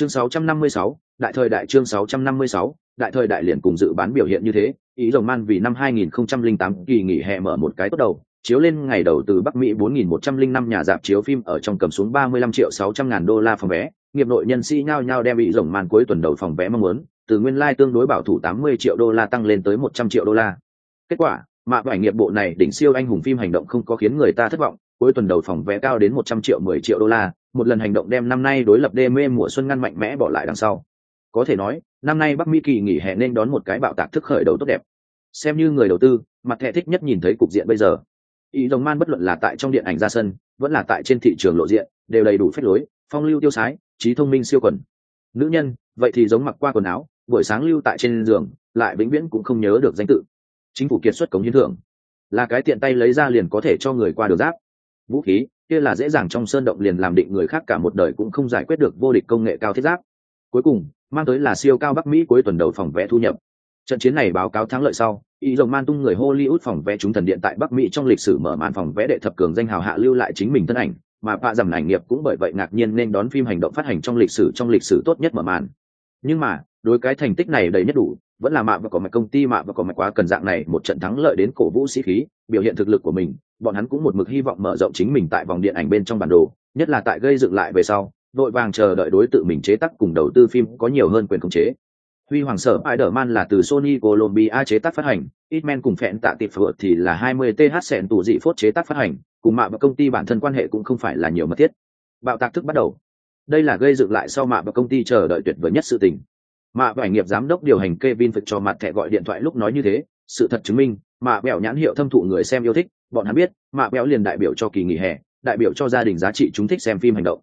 chương 656, đại thời đại chương 656, đại thời đại liền cùng dự bán biểu hiện như thế ý rồng man vì năm 2008 kỳ nghỉ hè mở một cái tốt đầu chiếu lên ngày đầu từ Bắc Mỹ 4105 nhà dạp chiếu phim ở trong cầm xuống 35 triệu 600 ngàn đô la phòng vé, nghiệp nội nhân sĩ nhao nhao đem bị rồng man cuối tuần đầu phòng vé mong muốn, từ nguyên lai like tương đối bảo thủ 80 triệu đô la tăng lên tới 100 triệu đô la. Kết quả, mạ vải nghiệp bộ này đỉnh siêu anh hùng phim hành động không có khiến người ta thất vọng, cuối tuần đầu phòng vé cao đến 100 triệu 10 triệu đô la, một lần hành động đem năm nay đối lập DME mùa xuân ngăn mạnh mẽ bỏ lại đằng sau. Có thể nói, năm nay Bắc Mỹ kỳ nghỉ hè nên đón một cái bạo tạc thức khởi đầu tốt đẹp. Xem như người đầu tư, mặt thẻ thích nhất nhìn thấy cục diện bây giờ. Ý đồng man bất luận là tại trong điện ảnh ra sân, vẫn là tại trên thị trường lộ diện, đều đầy đủ phép lối, phong lưu tiêu sái, trí thông minh siêu quần. Nữ nhân, vậy thì giống mặc qua quần áo, buổi sáng lưu tại trên giường, lại vĩnh viễn cũng không nhớ được danh tự. Chính phủ kiệt xuất cống hiến thưởng, là cái tiện tay lấy ra liền có thể cho người qua được giáp. Vũ khí, kia là dễ dàng trong sơn động liền làm định người khác cả một đời cũng không giải quyết được vô địch công nghệ cao thiết giáp. Cuối cùng, mang tới là siêu cao Bắc Mỹ cuối tuần đầu phòng vé thu nhập. Trận chiến này báo cáo thắng lợi sau, ý rồng man tung người Hollywood phòng vé trúng thần điện tại Bắc Mỹ trong lịch sử mở màn phòng vé đệ thập cường danh hào hạ lưu lại chính mình thân ảnh, mà bạ dầm ảnh nghiệp cũng bởi vậy ngạc nhiên nên đón phim hành động phát hành trong lịch sử trong lịch sử tốt nhất mở màn. Nhưng mà, đối cái thành tích này đầy nhất đủ, vẫn là mạ và có mạch công ty mạ và có mạch quá cần dạng này một trận thắng lợi đến cổ vũ sĩ khí, biểu hiện thực lực của mình, bọn hắn cũng một mực hy vọng mở rộng chính mình tại vòng điện ảnh bên trong bản đồ, nhất là tại gây dựng lại về sau, đội vàng chờ đợi đối tượng mình chế tác cùng đầu tư phim có nhiều hơn quyền khống chế. Huy Hoàng Sở Spider-Man là từ Sony Colombia chế tác phát hành, Hitman cùng phẹn tạ tịp phượt thì là 20 TH sẹn tủ dị phốt chế tác phát hành, cùng mạ và công ty bản thân quan hệ cũng không phải là nhiều mật thiết. Bạo tạc thức bắt đầu. Đây là gây dựng lại sau mạ và công ty chờ đợi tuyệt vời nhất sự tình. Mạ vải nghiệp giám đốc điều hành Kevin Phật cho mặt thẻ gọi điện thoại lúc nói như thế, sự thật chứng minh, mạ bẻo nhãn hiệu thâm thụ người xem yêu thích, bọn hắn biết, mạ bẻo liền đại biểu cho kỳ nghỉ hè, đại biểu cho gia đình giá trị chúng thích xem phim hành động.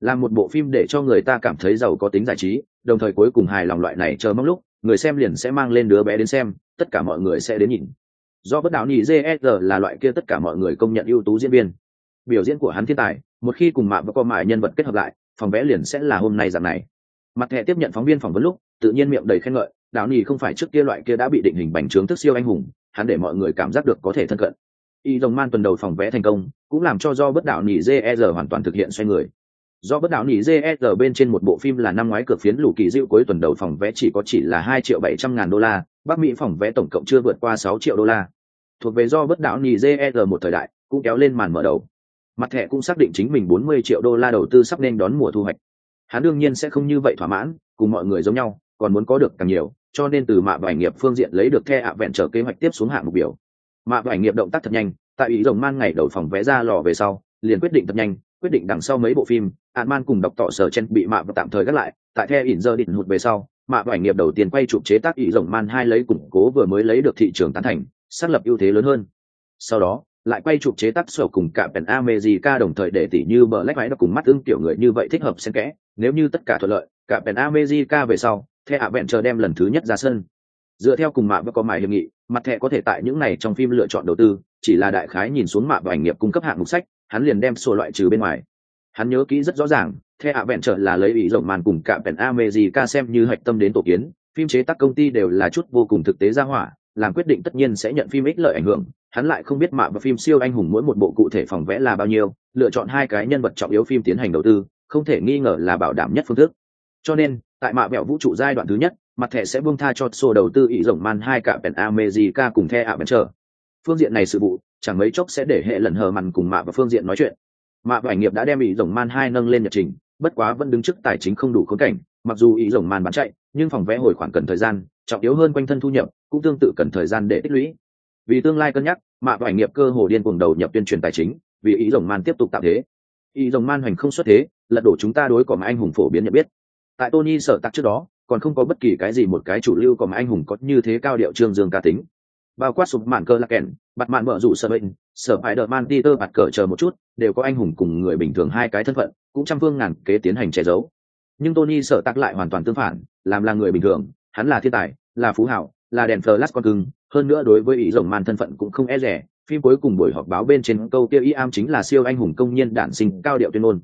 Làm một bộ phim để cho người ta cảm thấy giàu có tính giải trí đồng thời cuối cùng hài lòng loại này chờ mong lúc người xem liền sẽ mang lên đứa bé đến xem tất cả mọi người sẽ đến nhìn. Do bất đạo nhị gsr là loại kia tất cả mọi người công nhận ưu tú diễn viên. Biểu diễn của hắn thiên tài một khi cùng mạ và con mại nhân vật kết hợp lại phòng vẽ liền sẽ là hôm nay dạng này. Mặt thẻ tiếp nhận phóng viên phỏng vấn lúc tự nhiên miệng đầy khen ngợi đạo nỉ không phải trước kia loại kia đã bị định hình bành trướng thức siêu anh hùng, hắn để mọi người cảm giác được có thể thân cận. Y dòng man tuần đầu phòng vẽ thành công, cũng làm cho do bất đạo nỉ gsr hoàn toàn thực hiện xoay người. Do bất đạo nỉ gsr bên trên một bộ phim là năm ngoái cửa phiến lũ kỳ diệu cuối tuần đầu phòng vé chỉ có chỉ là hai triệu bảy trăm ngàn đô la, bắc mỹ phòng vé tổng cộng chưa vượt qua sáu triệu đô la. Thuộc về do bất đạo nỉ gsr một thời đại, cũng kéo lên màn mở đầu. Mặt thẻ cũng xác định chính mình bốn mươi triệu đô la đầu tư sắp nên đón mùa thu hoạch. Hắn đương nhiên sẽ không như vậy thỏa mãn, cùng mọi người giống nhau còn muốn có được càng nhiều, cho nên từ mạ và nghiệp phương diện lấy được the ạ vẹn trở kế hoạch tiếp xuống hạng mục biểu. Mạ và nghiệp động tác thật nhanh, tại ý rồng man ngày đầu phòng vé ra lò về sau, liền quyết định thật nhanh, quyết định đằng sau mấy bộ phim ạn man cùng đọc tỏ sở chen bị mạ và tạm thời gác lại, tại the ỉn giờ định hụt về sau, mạ và ảnh nghiệp đầu tiên quay chụp chế tác ý rồng man hai lấy củng cố vừa mới lấy được thị trường tán thành, xác lập ưu thế lớn hơn. Sau đó, lại quay chụp chế tác sổ cùng cả pen America đồng thời để tỷ như bờ lách váy nó cùng mắt ưng kiểu người như vậy thích hợp xen kẽ, nếu như tất cả thuận lợi, cả pen America về sau Thẻ ạ vẹn chờ đem lần thứ nhất ra sân. Dựa theo cùng mạ và có mại hiệp nghị, mặt thẻ có thể tại những này trong phim lựa chọn đầu tư, chỉ là đại khái nhìn xuống mạ và ảnh nghiệp cung cấp hạng mục sách, hắn liền đem sổ loại trừ bên ngoài. Hắn nhớ kỹ rất rõ ràng, the ạ vẹn trở là lấy ý rộng màn cùng cả pèn ca xem như hạch tâm đến tổ kiến, phim chế tác công ty đều là chút vô cùng thực tế ra hỏa, làm quyết định tất nhiên sẽ nhận phim ích lợi ảnh hưởng, hắn lại không biết mạ và phim siêu anh hùng mỗi một bộ cụ thể phòng vẽ là bao nhiêu, lựa chọn hai cái nhân vật trọng yếu phim tiến hành đầu tư, không thể nghi ngờ là bảo đảm nhất phương thức. Cho nên tại mạ vẹo vũ trụ giai đoạn thứ nhất, mặt thẻ sẽ buông tha cho sổ đầu tư ý rộng man hai cả pèn ca cùng the ạ bèn trở phương diện này sự vụ, chẳng mấy chốc sẽ để hệ lần hờ mằn cùng mạ và phương diện nói chuyện. Mạ và ảnh nghiệp đã đem ý rồng man hai nâng lên nhật trình, bất quá vẫn đứng trước tài chính không đủ khốn cảnh, mặc dù ý rồng man bán chạy, nhưng phòng vẽ hồi khoản cần thời gian, trọng yếu hơn quanh thân thu nhập, cũng tương tự cần thời gian để tích lũy. Vì tương lai cân nhắc, mạ và ảnh nghiệp cơ hồ điên cuồng đầu nhập tuyên truyền tài chính, vì ý rồng man tiếp tục tạo thế. Ý rồng man hoành không xuất thế, lật đổ chúng ta đối cỏ mà anh hùng phổ biến nhận biết tại tony sở tặc trước đó, còn không có bất kỳ cái gì một cái chủ lưu còn mà anh hùng có như thế cao điệu trương dương ca tính. Bao quát sụp mạn cơ lạc kèn bặt mạn mở rủ sợ bệnh, sở hại đợt man ti tơ bạt cờ chờ một chút, đều có anh hùng cùng người bình thường hai cái thân phận, cũng trăm phương ngàn kế tiến hành che giấu. Nhưng tony sợ tắc lại hoàn toàn tương phản, làm là người bình thường, hắn là thiên tài, là phú hảo là đèn flash con cưng, hơn nữa đối với ý rồng man thân phận cũng không e rẻ, phim cuối cùng buổi họp báo bên trên câu kia y am chính là siêu anh hùng công nhân đản sinh cao điệu tuyên ngôn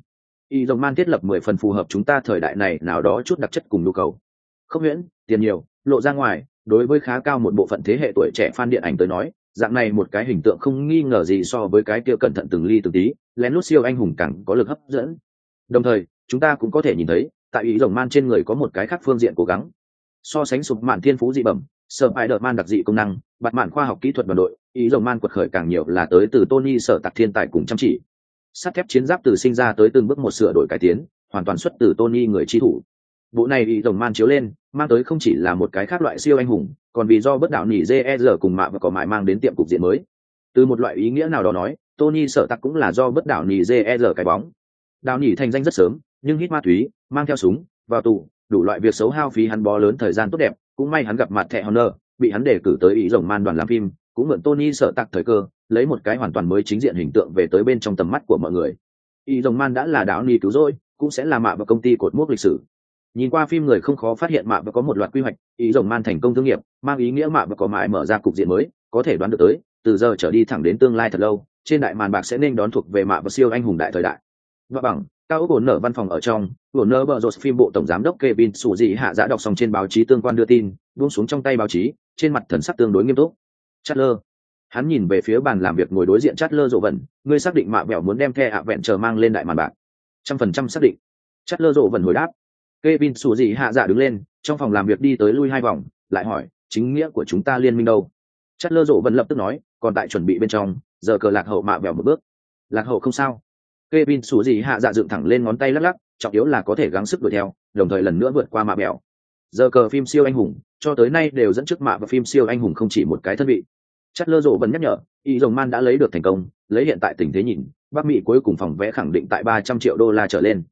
y dòng man thiết lập mười phần phù hợp chúng ta thời đại này, nào đó chút đặc chất cùng nhu cầu. Không miễn, tiền nhiều, lộ ra ngoài, đối với khá cao một bộ phận thế hệ tuổi trẻ fan điện ảnh tới nói, dạng này một cái hình tượng không nghi ngờ gì so với cái kia cẩn thận từng ly từng tí, lén lút siêu anh hùng càng có lực hấp dẫn. Đồng thời, chúng ta cũng có thể nhìn thấy, tại ý rồng man trên người có một cái khác phương diện cố gắng. So sánh sụp mạn thiên phú dị bẩm sợ hãi đợt man đặc dị công năng bạt mạn khoa học kỹ thuật đoàn đội ý rồng man quật khởi càng nhiều là tới từ tony sở tạc thiên tài cùng chăm chỉ sắt thép chiến giáp từ sinh ra tới từng bước một sửa đổi cải tiến, hoàn toàn xuất từ tony người chi thủ. Bộ này bị rồng man chiếu lên, mang tới không chỉ là một cái khác loại siêu anh hùng, còn vì do bất đạo nỉ jer cùng mạ và cỏ mại mang đến tiệm cục diện mới. Từ một loại ý nghĩa nào đó nói, tony sợ tặc cũng là do bất đạo nỉ jer cái bóng. Đạo nỉ thành danh rất sớm, nhưng hít ma túy, mang theo súng, vào tù, đủ loại việc xấu hao phí hắn bó lớn thời gian tốt đẹp, cũng may hắn gặp mặt Thẹ honor, bị hắn đề cử tới ý rồng man đoàn làm phim, cũng mượn tony sợ tặc thời cơ lấy một cái hoàn toàn mới chính diện hình tượng về tới bên trong tầm mắt của mọi người. Ý dòng man đã là đạo ni cứu rỗi, cũng sẽ là mạ và công ty cột mốc lịch sử. Nhìn qua phim người không khó phát hiện mạ và có một loạt quy hoạch ý rồng man thành công thương nghiệp, mang ý nghĩa mạ và có mãi mở ra cục diện mới, có thể đoán được tới, từ giờ trở đi thẳng đến tương lai thật lâu, trên đại màn bạc sẽ nên đón thuộc về mạ và siêu anh hùng đại thời đại. Và bằng, cao ốc ổn nở văn phòng ở trong, ổn nở bờ rột phim bộ tổng giám đốc kevin sủ dị hạ giã đọc xong trên báo chí tương quan đưa tin, buông xuống trong tay báo chí, trên mặt thần sắc tương đối nghiêm túc. Chatler. Hắn nhìn về phía bàn làm việc ngồi đối diện Chatler rộ vẩn, ngươi xác định mạ vẹo muốn đem the ạ vẹn chờ mang lên đại màn bạc. Trăm phần trăm xác định. Chatler rộ vẩn hồi đáp, Kevin xù dị hạ dạ đứng lên, trong phòng làm việc đi tới lui hai vòng, lại hỏi, chính nghĩa của chúng ta liên minh đâu? chát lơ rộ vẩn lập tức nói, còn tại chuẩn bị bên trong, giờ cờ lạc hậu mạ bèo một bước. Lạc hậu không sao. Kevin xù dị hạ dạ dựng thẳng lên ngón tay lắc lắc, trọng yếu là có thể gắng sức đuổi theo, đồng thời lần nữa vượt qua mạ bèo. Giờ cờ phim siêu anh hùng, cho tới nay đều dẫn trước mạ và phim siêu anh hùng không chỉ một cái thân vị. Chất lơ rộ vẫn nhắc nhở, y dòng man đã lấy được thành công, lấy hiện tại tình thế nhìn, Bắc Mỹ cuối cùng phòng vẽ khẳng định tại ba trăm triệu đô la trở lên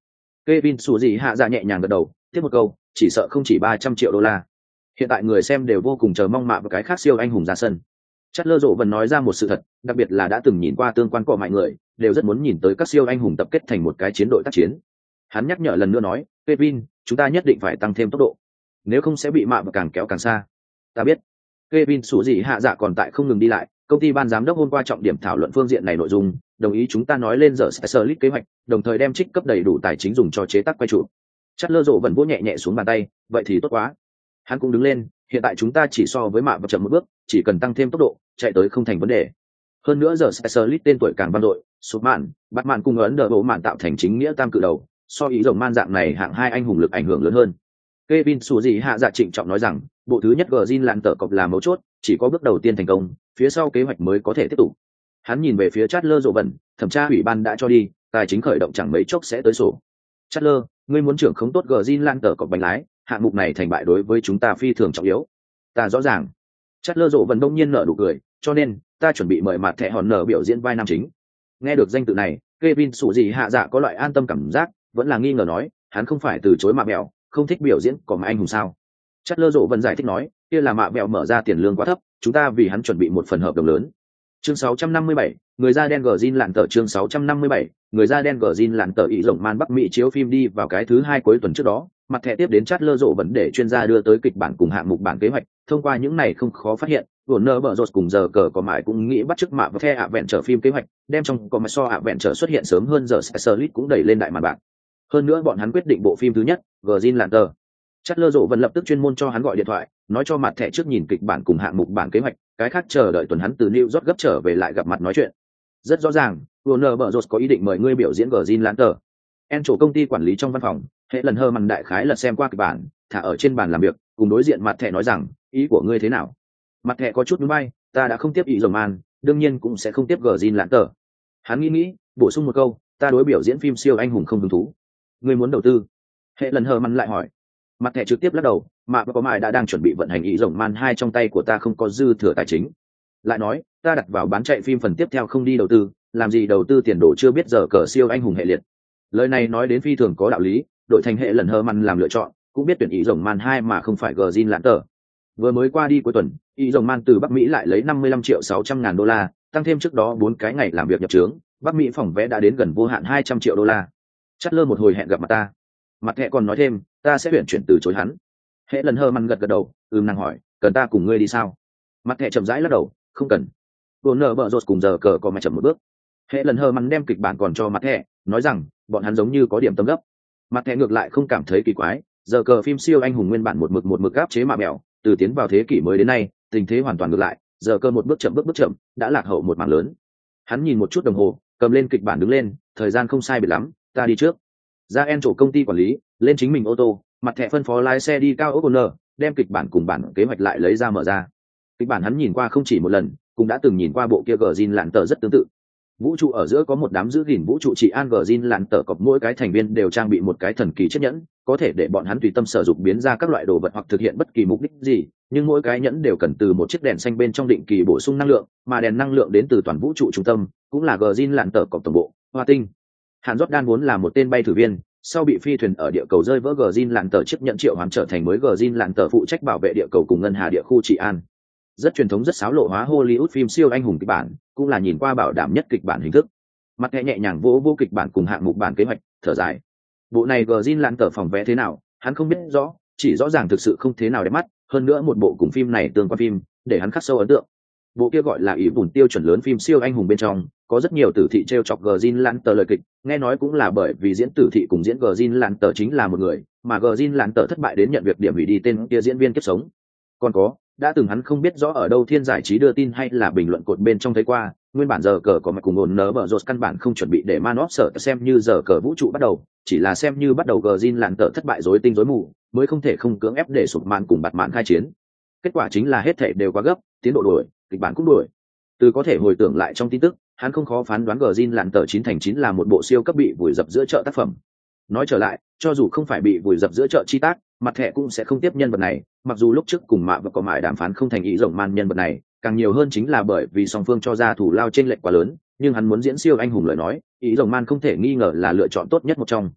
Kevin Sủ gì hạ dạ nhẹ nhàng gật đầu, tiếp một câu, chỉ sợ không chỉ ba trăm triệu đô la. Hiện tại người xem đều vô cùng chờ mong mạ và cái khác siêu anh hùng ra sân. Chất lơ rộ vẫn nói ra một sự thật, đặc biệt là đã từng nhìn qua tương quan cọ mọi người, đều rất muốn nhìn tới các siêu anh hùng tập kết thành một cái chiến đội tác chiến. Hắn nhắc nhở lần nữa nói, Kevin, chúng ta nhất định phải tăng thêm tốc độ, nếu không sẽ bị mạ và càng kéo càng xa. Ta biết. Kevin sủ gì hạ dạ còn tại không ngừng đi lại, công ty ban giám đốc hôm qua trọng điểm thảo luận phương diện này nội dung, đồng ý chúng ta nói lên giờ Specialist kế hoạch, đồng thời đem trích cấp đầy đủ tài chính dùng cho chế tác quay trụ. Chất lơ rộ vẫn vỗ nhẹ nhẹ xuống bàn tay, vậy thì tốt quá. Hắn cũng đứng lên, hiện tại chúng ta chỉ so với mạ và chậm một bước, chỉ cần tăng thêm tốc độ, chạy tới không thành vấn đề. Hơn nữa giờ Specialist tên tuổi càng văn đội, sụp mạn, bắt mạn cùng ấn đỡ bộ mạn tạo thành chính nghĩa tam cự đầu, so ý rồng man dạng này hạng hai anh hùng lực ảnh hưởng lớn hơn. Kevin Sủ gì hạ dạ trịnh trọng nói rằng, bộ thứ nhất Gjin lạn tở cọc là mấu chốt, chỉ có bước đầu tiên thành công, phía sau kế hoạch mới có thể tiếp tục. Hắn nhìn về phía chát lơ rộ bẩn thẩm tra ủy ban đã cho đi tài chính khởi động chẳng mấy chốc sẽ tới sổ. Chát lơ ngươi muốn trưởng không tốt Gjin zin tở cọc bánh lái hạng mục này thành bại đối với chúng ta phi thường trọng yếu. Ta rõ ràng. Chát lơ rộ bẩn đông nhiên nở đủ cười cho nên ta chuẩn bị mời mặt thẻ hòn nở biểu diễn vai nam chính. Nghe được danh tự này Kevin sủ gì hạ dạ có loại an tâm cảm giác vẫn là nghi ngờ nói hắn không phải từ chối mà mèo không thích biểu diễn có mà anh hùng sao? Chất lơ rộ vẫn giải thích nói kia là mạ mẹo mở ra tiền lương quá thấp chúng ta vì hắn chuẩn bị một phần hợp đồng lớn. Chương 657, người da đen gờ zin lặn tờ chương 657, người da đen gờ zin lặn tờ ý rộng man bắc mỹ chiếu phim đi vào cái thứ hai cuối tuần trước đó mặt thẻ tiếp đến Chát lơ rộ vấn đề chuyên gia đưa tới kịch bản cùng hạng mục bản kế hoạch thông qua những này không khó phát hiện vồn nơ bở rột cùng giờ cờ có mãi cũng nghĩ bắt chước mạ và the ạ vẹn trở phim kế hoạch đem trong có mãi so ạ vẹn trở xuất hiện sớm hơn giờ specialist cũng đẩy lên đại màn bạc hơn nữa bọn hắn quyết định bộ phim thứ nhất gờ zin lặn tờ chất lơ rộ vẫn lập tức chuyên môn cho hắn gọi điện thoại, nói cho mặt thẻ trước nhìn kịch bản cùng hạng mục bản kế hoạch, cái khác chờ đợi tuần hắn từ new york gấp trở về lại gặp mặt nói chuyện. Rất rõ ràng, warner bở rột có ý định mời ngươi biểu diễn gờ zin tờ en chủ công ty quản lý trong văn phòng, hệ lần hơ mằn đại khái lật xem qua kịch bản, thả ở trên bàn làm việc, cùng đối diện mặt thẻ nói rằng, ý của ngươi thế nào? Mặt thẻ có chút núi bay ta đã không tiếp ý dòng man, đương nhiên cũng sẽ không tiếp gờ zin lãn tờ hắn nghĩ nghĩ, bổ sung một câu, ta đối biểu diễn phim siêu anh hùng không hứng thú ngươi muốn đầu tư? Hệ lần hờ mặn lại hỏi. Mặt thẻ trực tiếp lắc đầu mạ có mại đã đang chuẩn bị vận hành ý rồng man hai trong tay của ta không có dư thừa tài chính. Lại nói, ta đặt vào bán chạy phim phần tiếp theo không đi đầu tư, làm gì đầu tư tiền đồ chưa biết giờ cờ siêu anh hùng hệ liệt. Lời này nói đến phi thường có đạo lý, đội thành hệ lần hơ măn làm lựa chọn, cũng biết tuyển ý rồng man hai mà không phải gờ zin lãn tờ vừa mới qua đi cuối tuần, ý rồng man từ bắc mỹ lại lấy năm mươi lăm triệu sáu trăm ngàn đô la, tăng thêm trước đó bốn cái ngày làm việc nhập trướng, bắc mỹ phòng vé đã đến gần vô hạn hai trăm triệu đô la chắt lơ một hồi hẹn gặp mặt ta. Mặt thẹ còn nói thêm, ta sẽ chuyển chuyển từ chối hắn. Hệ lần hơ măn gật gật đầu, ừm nàng hỏi, cần ta cùng ngươi đi sao? Mặt thẹ chậm rãi lắc đầu, không cần. Vô nợ bợ rột cùng giờ cờ có mà chậm một bước. Hệ lần hơ măn đem kịch bản còn cho mặt thẹ nói rằng, bọn hắn giống như có điểm tâm gấp. Mặt thẹ ngược lại không cảm thấy kỳ quái, giờ cờ phim siêu anh hùng nguyên bản một mực một mực gáp chế mạ mèo từ tiến vào thế kỷ mới đến nay, tình thế hoàn toàn ngược lại, giờ cơ một bước chậm bước bước chậm, đã lạc hậu một mảng lớn. Hắn nhìn một chút đồng hồ, cầm lên kịch bản đứng lên, thời gian không sai biệt lắm ta đi trước. Ra en chỗ công ty quản lý, lên chính mình ô tô, mặt thẻ phân phó lái xe đi cao ốc nờ đem kịch bản cùng bản kế hoạch lại lấy ra mở ra. Kịch bản hắn nhìn qua không chỉ một lần, cũng đã từng nhìn qua bộ kia gờ zin lạn tờ rất tương tự. Vũ trụ ở giữa có một đám giữ gìn vũ trụ trị an gờ zin lạn tờ cọc mỗi cái thành viên đều trang bị một cái thần kỳ chiếc nhẫn, có thể để bọn hắn tùy tâm sử dụng biến ra các loại đồ vật hoặc thực hiện bất kỳ mục đích gì, nhưng mỗi cái nhẫn đều cần từ một chiếc đèn xanh bên trong định kỳ bổ sung năng lượng, mà đèn năng lượng đến từ toàn vũ trụ trung tâm, cũng là gờ zin lạn tờ cọc tổng bộ, hoa tinh hàn rót đan vốn là một tên bay thử viên, sau bị phi thuyền ở địa cầu rơi vỡ gờ zin lạn tờ chiếc nhận triệu hoán trở thành mới gờ zin lạn tờ phụ trách bảo vệ địa cầu cùng ngân hà địa khu trị an. Rất truyền thống, rất xáo lộ hóa hollywood phim siêu anh hùng kịch bản, cũng là nhìn qua bảo đảm nhất kịch bản hình thức. Mặt nhẹ nhẹ nhàng vỗ vô kịch bản cùng hạng mục bản kế hoạch, thở dài. Bộ này gờ zin lạn tờ phòng vé thế nào, hắn không biết rõ, chỉ rõ ràng thực sự không thế nào đẹp mắt, hơn nữa một bộ cùng phim này tương quan phim, để hắn khắc sâu ấn tượng. Bộ kia gọi là ý bùn tiêu chuẩn lớn phim siêu anh hùng bên trong có rất nhiều tử thị t r e o chọc gờ zin lan tờ lời kịch, nghe nói cũng là bởi vì diễn tử thị cùng diễn gờ zin lan tờ chính là một người, mà gờ zin lan tờ thất bại đến nhận việc điểm hủy đi tên kia diễn viên kiếp sống. Còn có, đã từng hắn không biết rõ ở đâu thiên giải trí đưa tin hay là bình luận cột bên trong thấy qua, nguyên bản giờ cờ có mặt cùng ổn nớ bở rột căn bản không chuẩn bị để man óp sở xem như giờ cờ vũ trụ bắt đầu, chỉ là xem như bắt đầu gờ zin làn tờ thất bại rối tinh rối mù, mới không thể không cưỡng ép để sụp màn cùng bạt mạn khai chiến. Kết quả chính là hết thể đều quá gấp, tiến độ đuổi, kịch bản cũng đuổi. Từ có thể hồi tưởng lại trong tin tức hắn không khó phán đoán gờ zin làn tờ chín thành chín là một bộ siêu cấp bị vùi dập giữa chợ tác phẩm. Nói trở lại, cho dù không phải bị vùi dập giữa chợ chi tác, mặt thẻ cũng sẽ không tiếp nhân vật này, mặc dù lúc trước cùng mạ và có mại đàm phán không thành ý rộng man nhân vật này, càng nhiều hơn chính là bởi vì song phương cho ra thủ lao trên lệnh quá lớn, nhưng hắn muốn diễn siêu anh hùng lời nói, ý rộng man không thể nghi ngờ là lựa chọn tốt nhất một trong.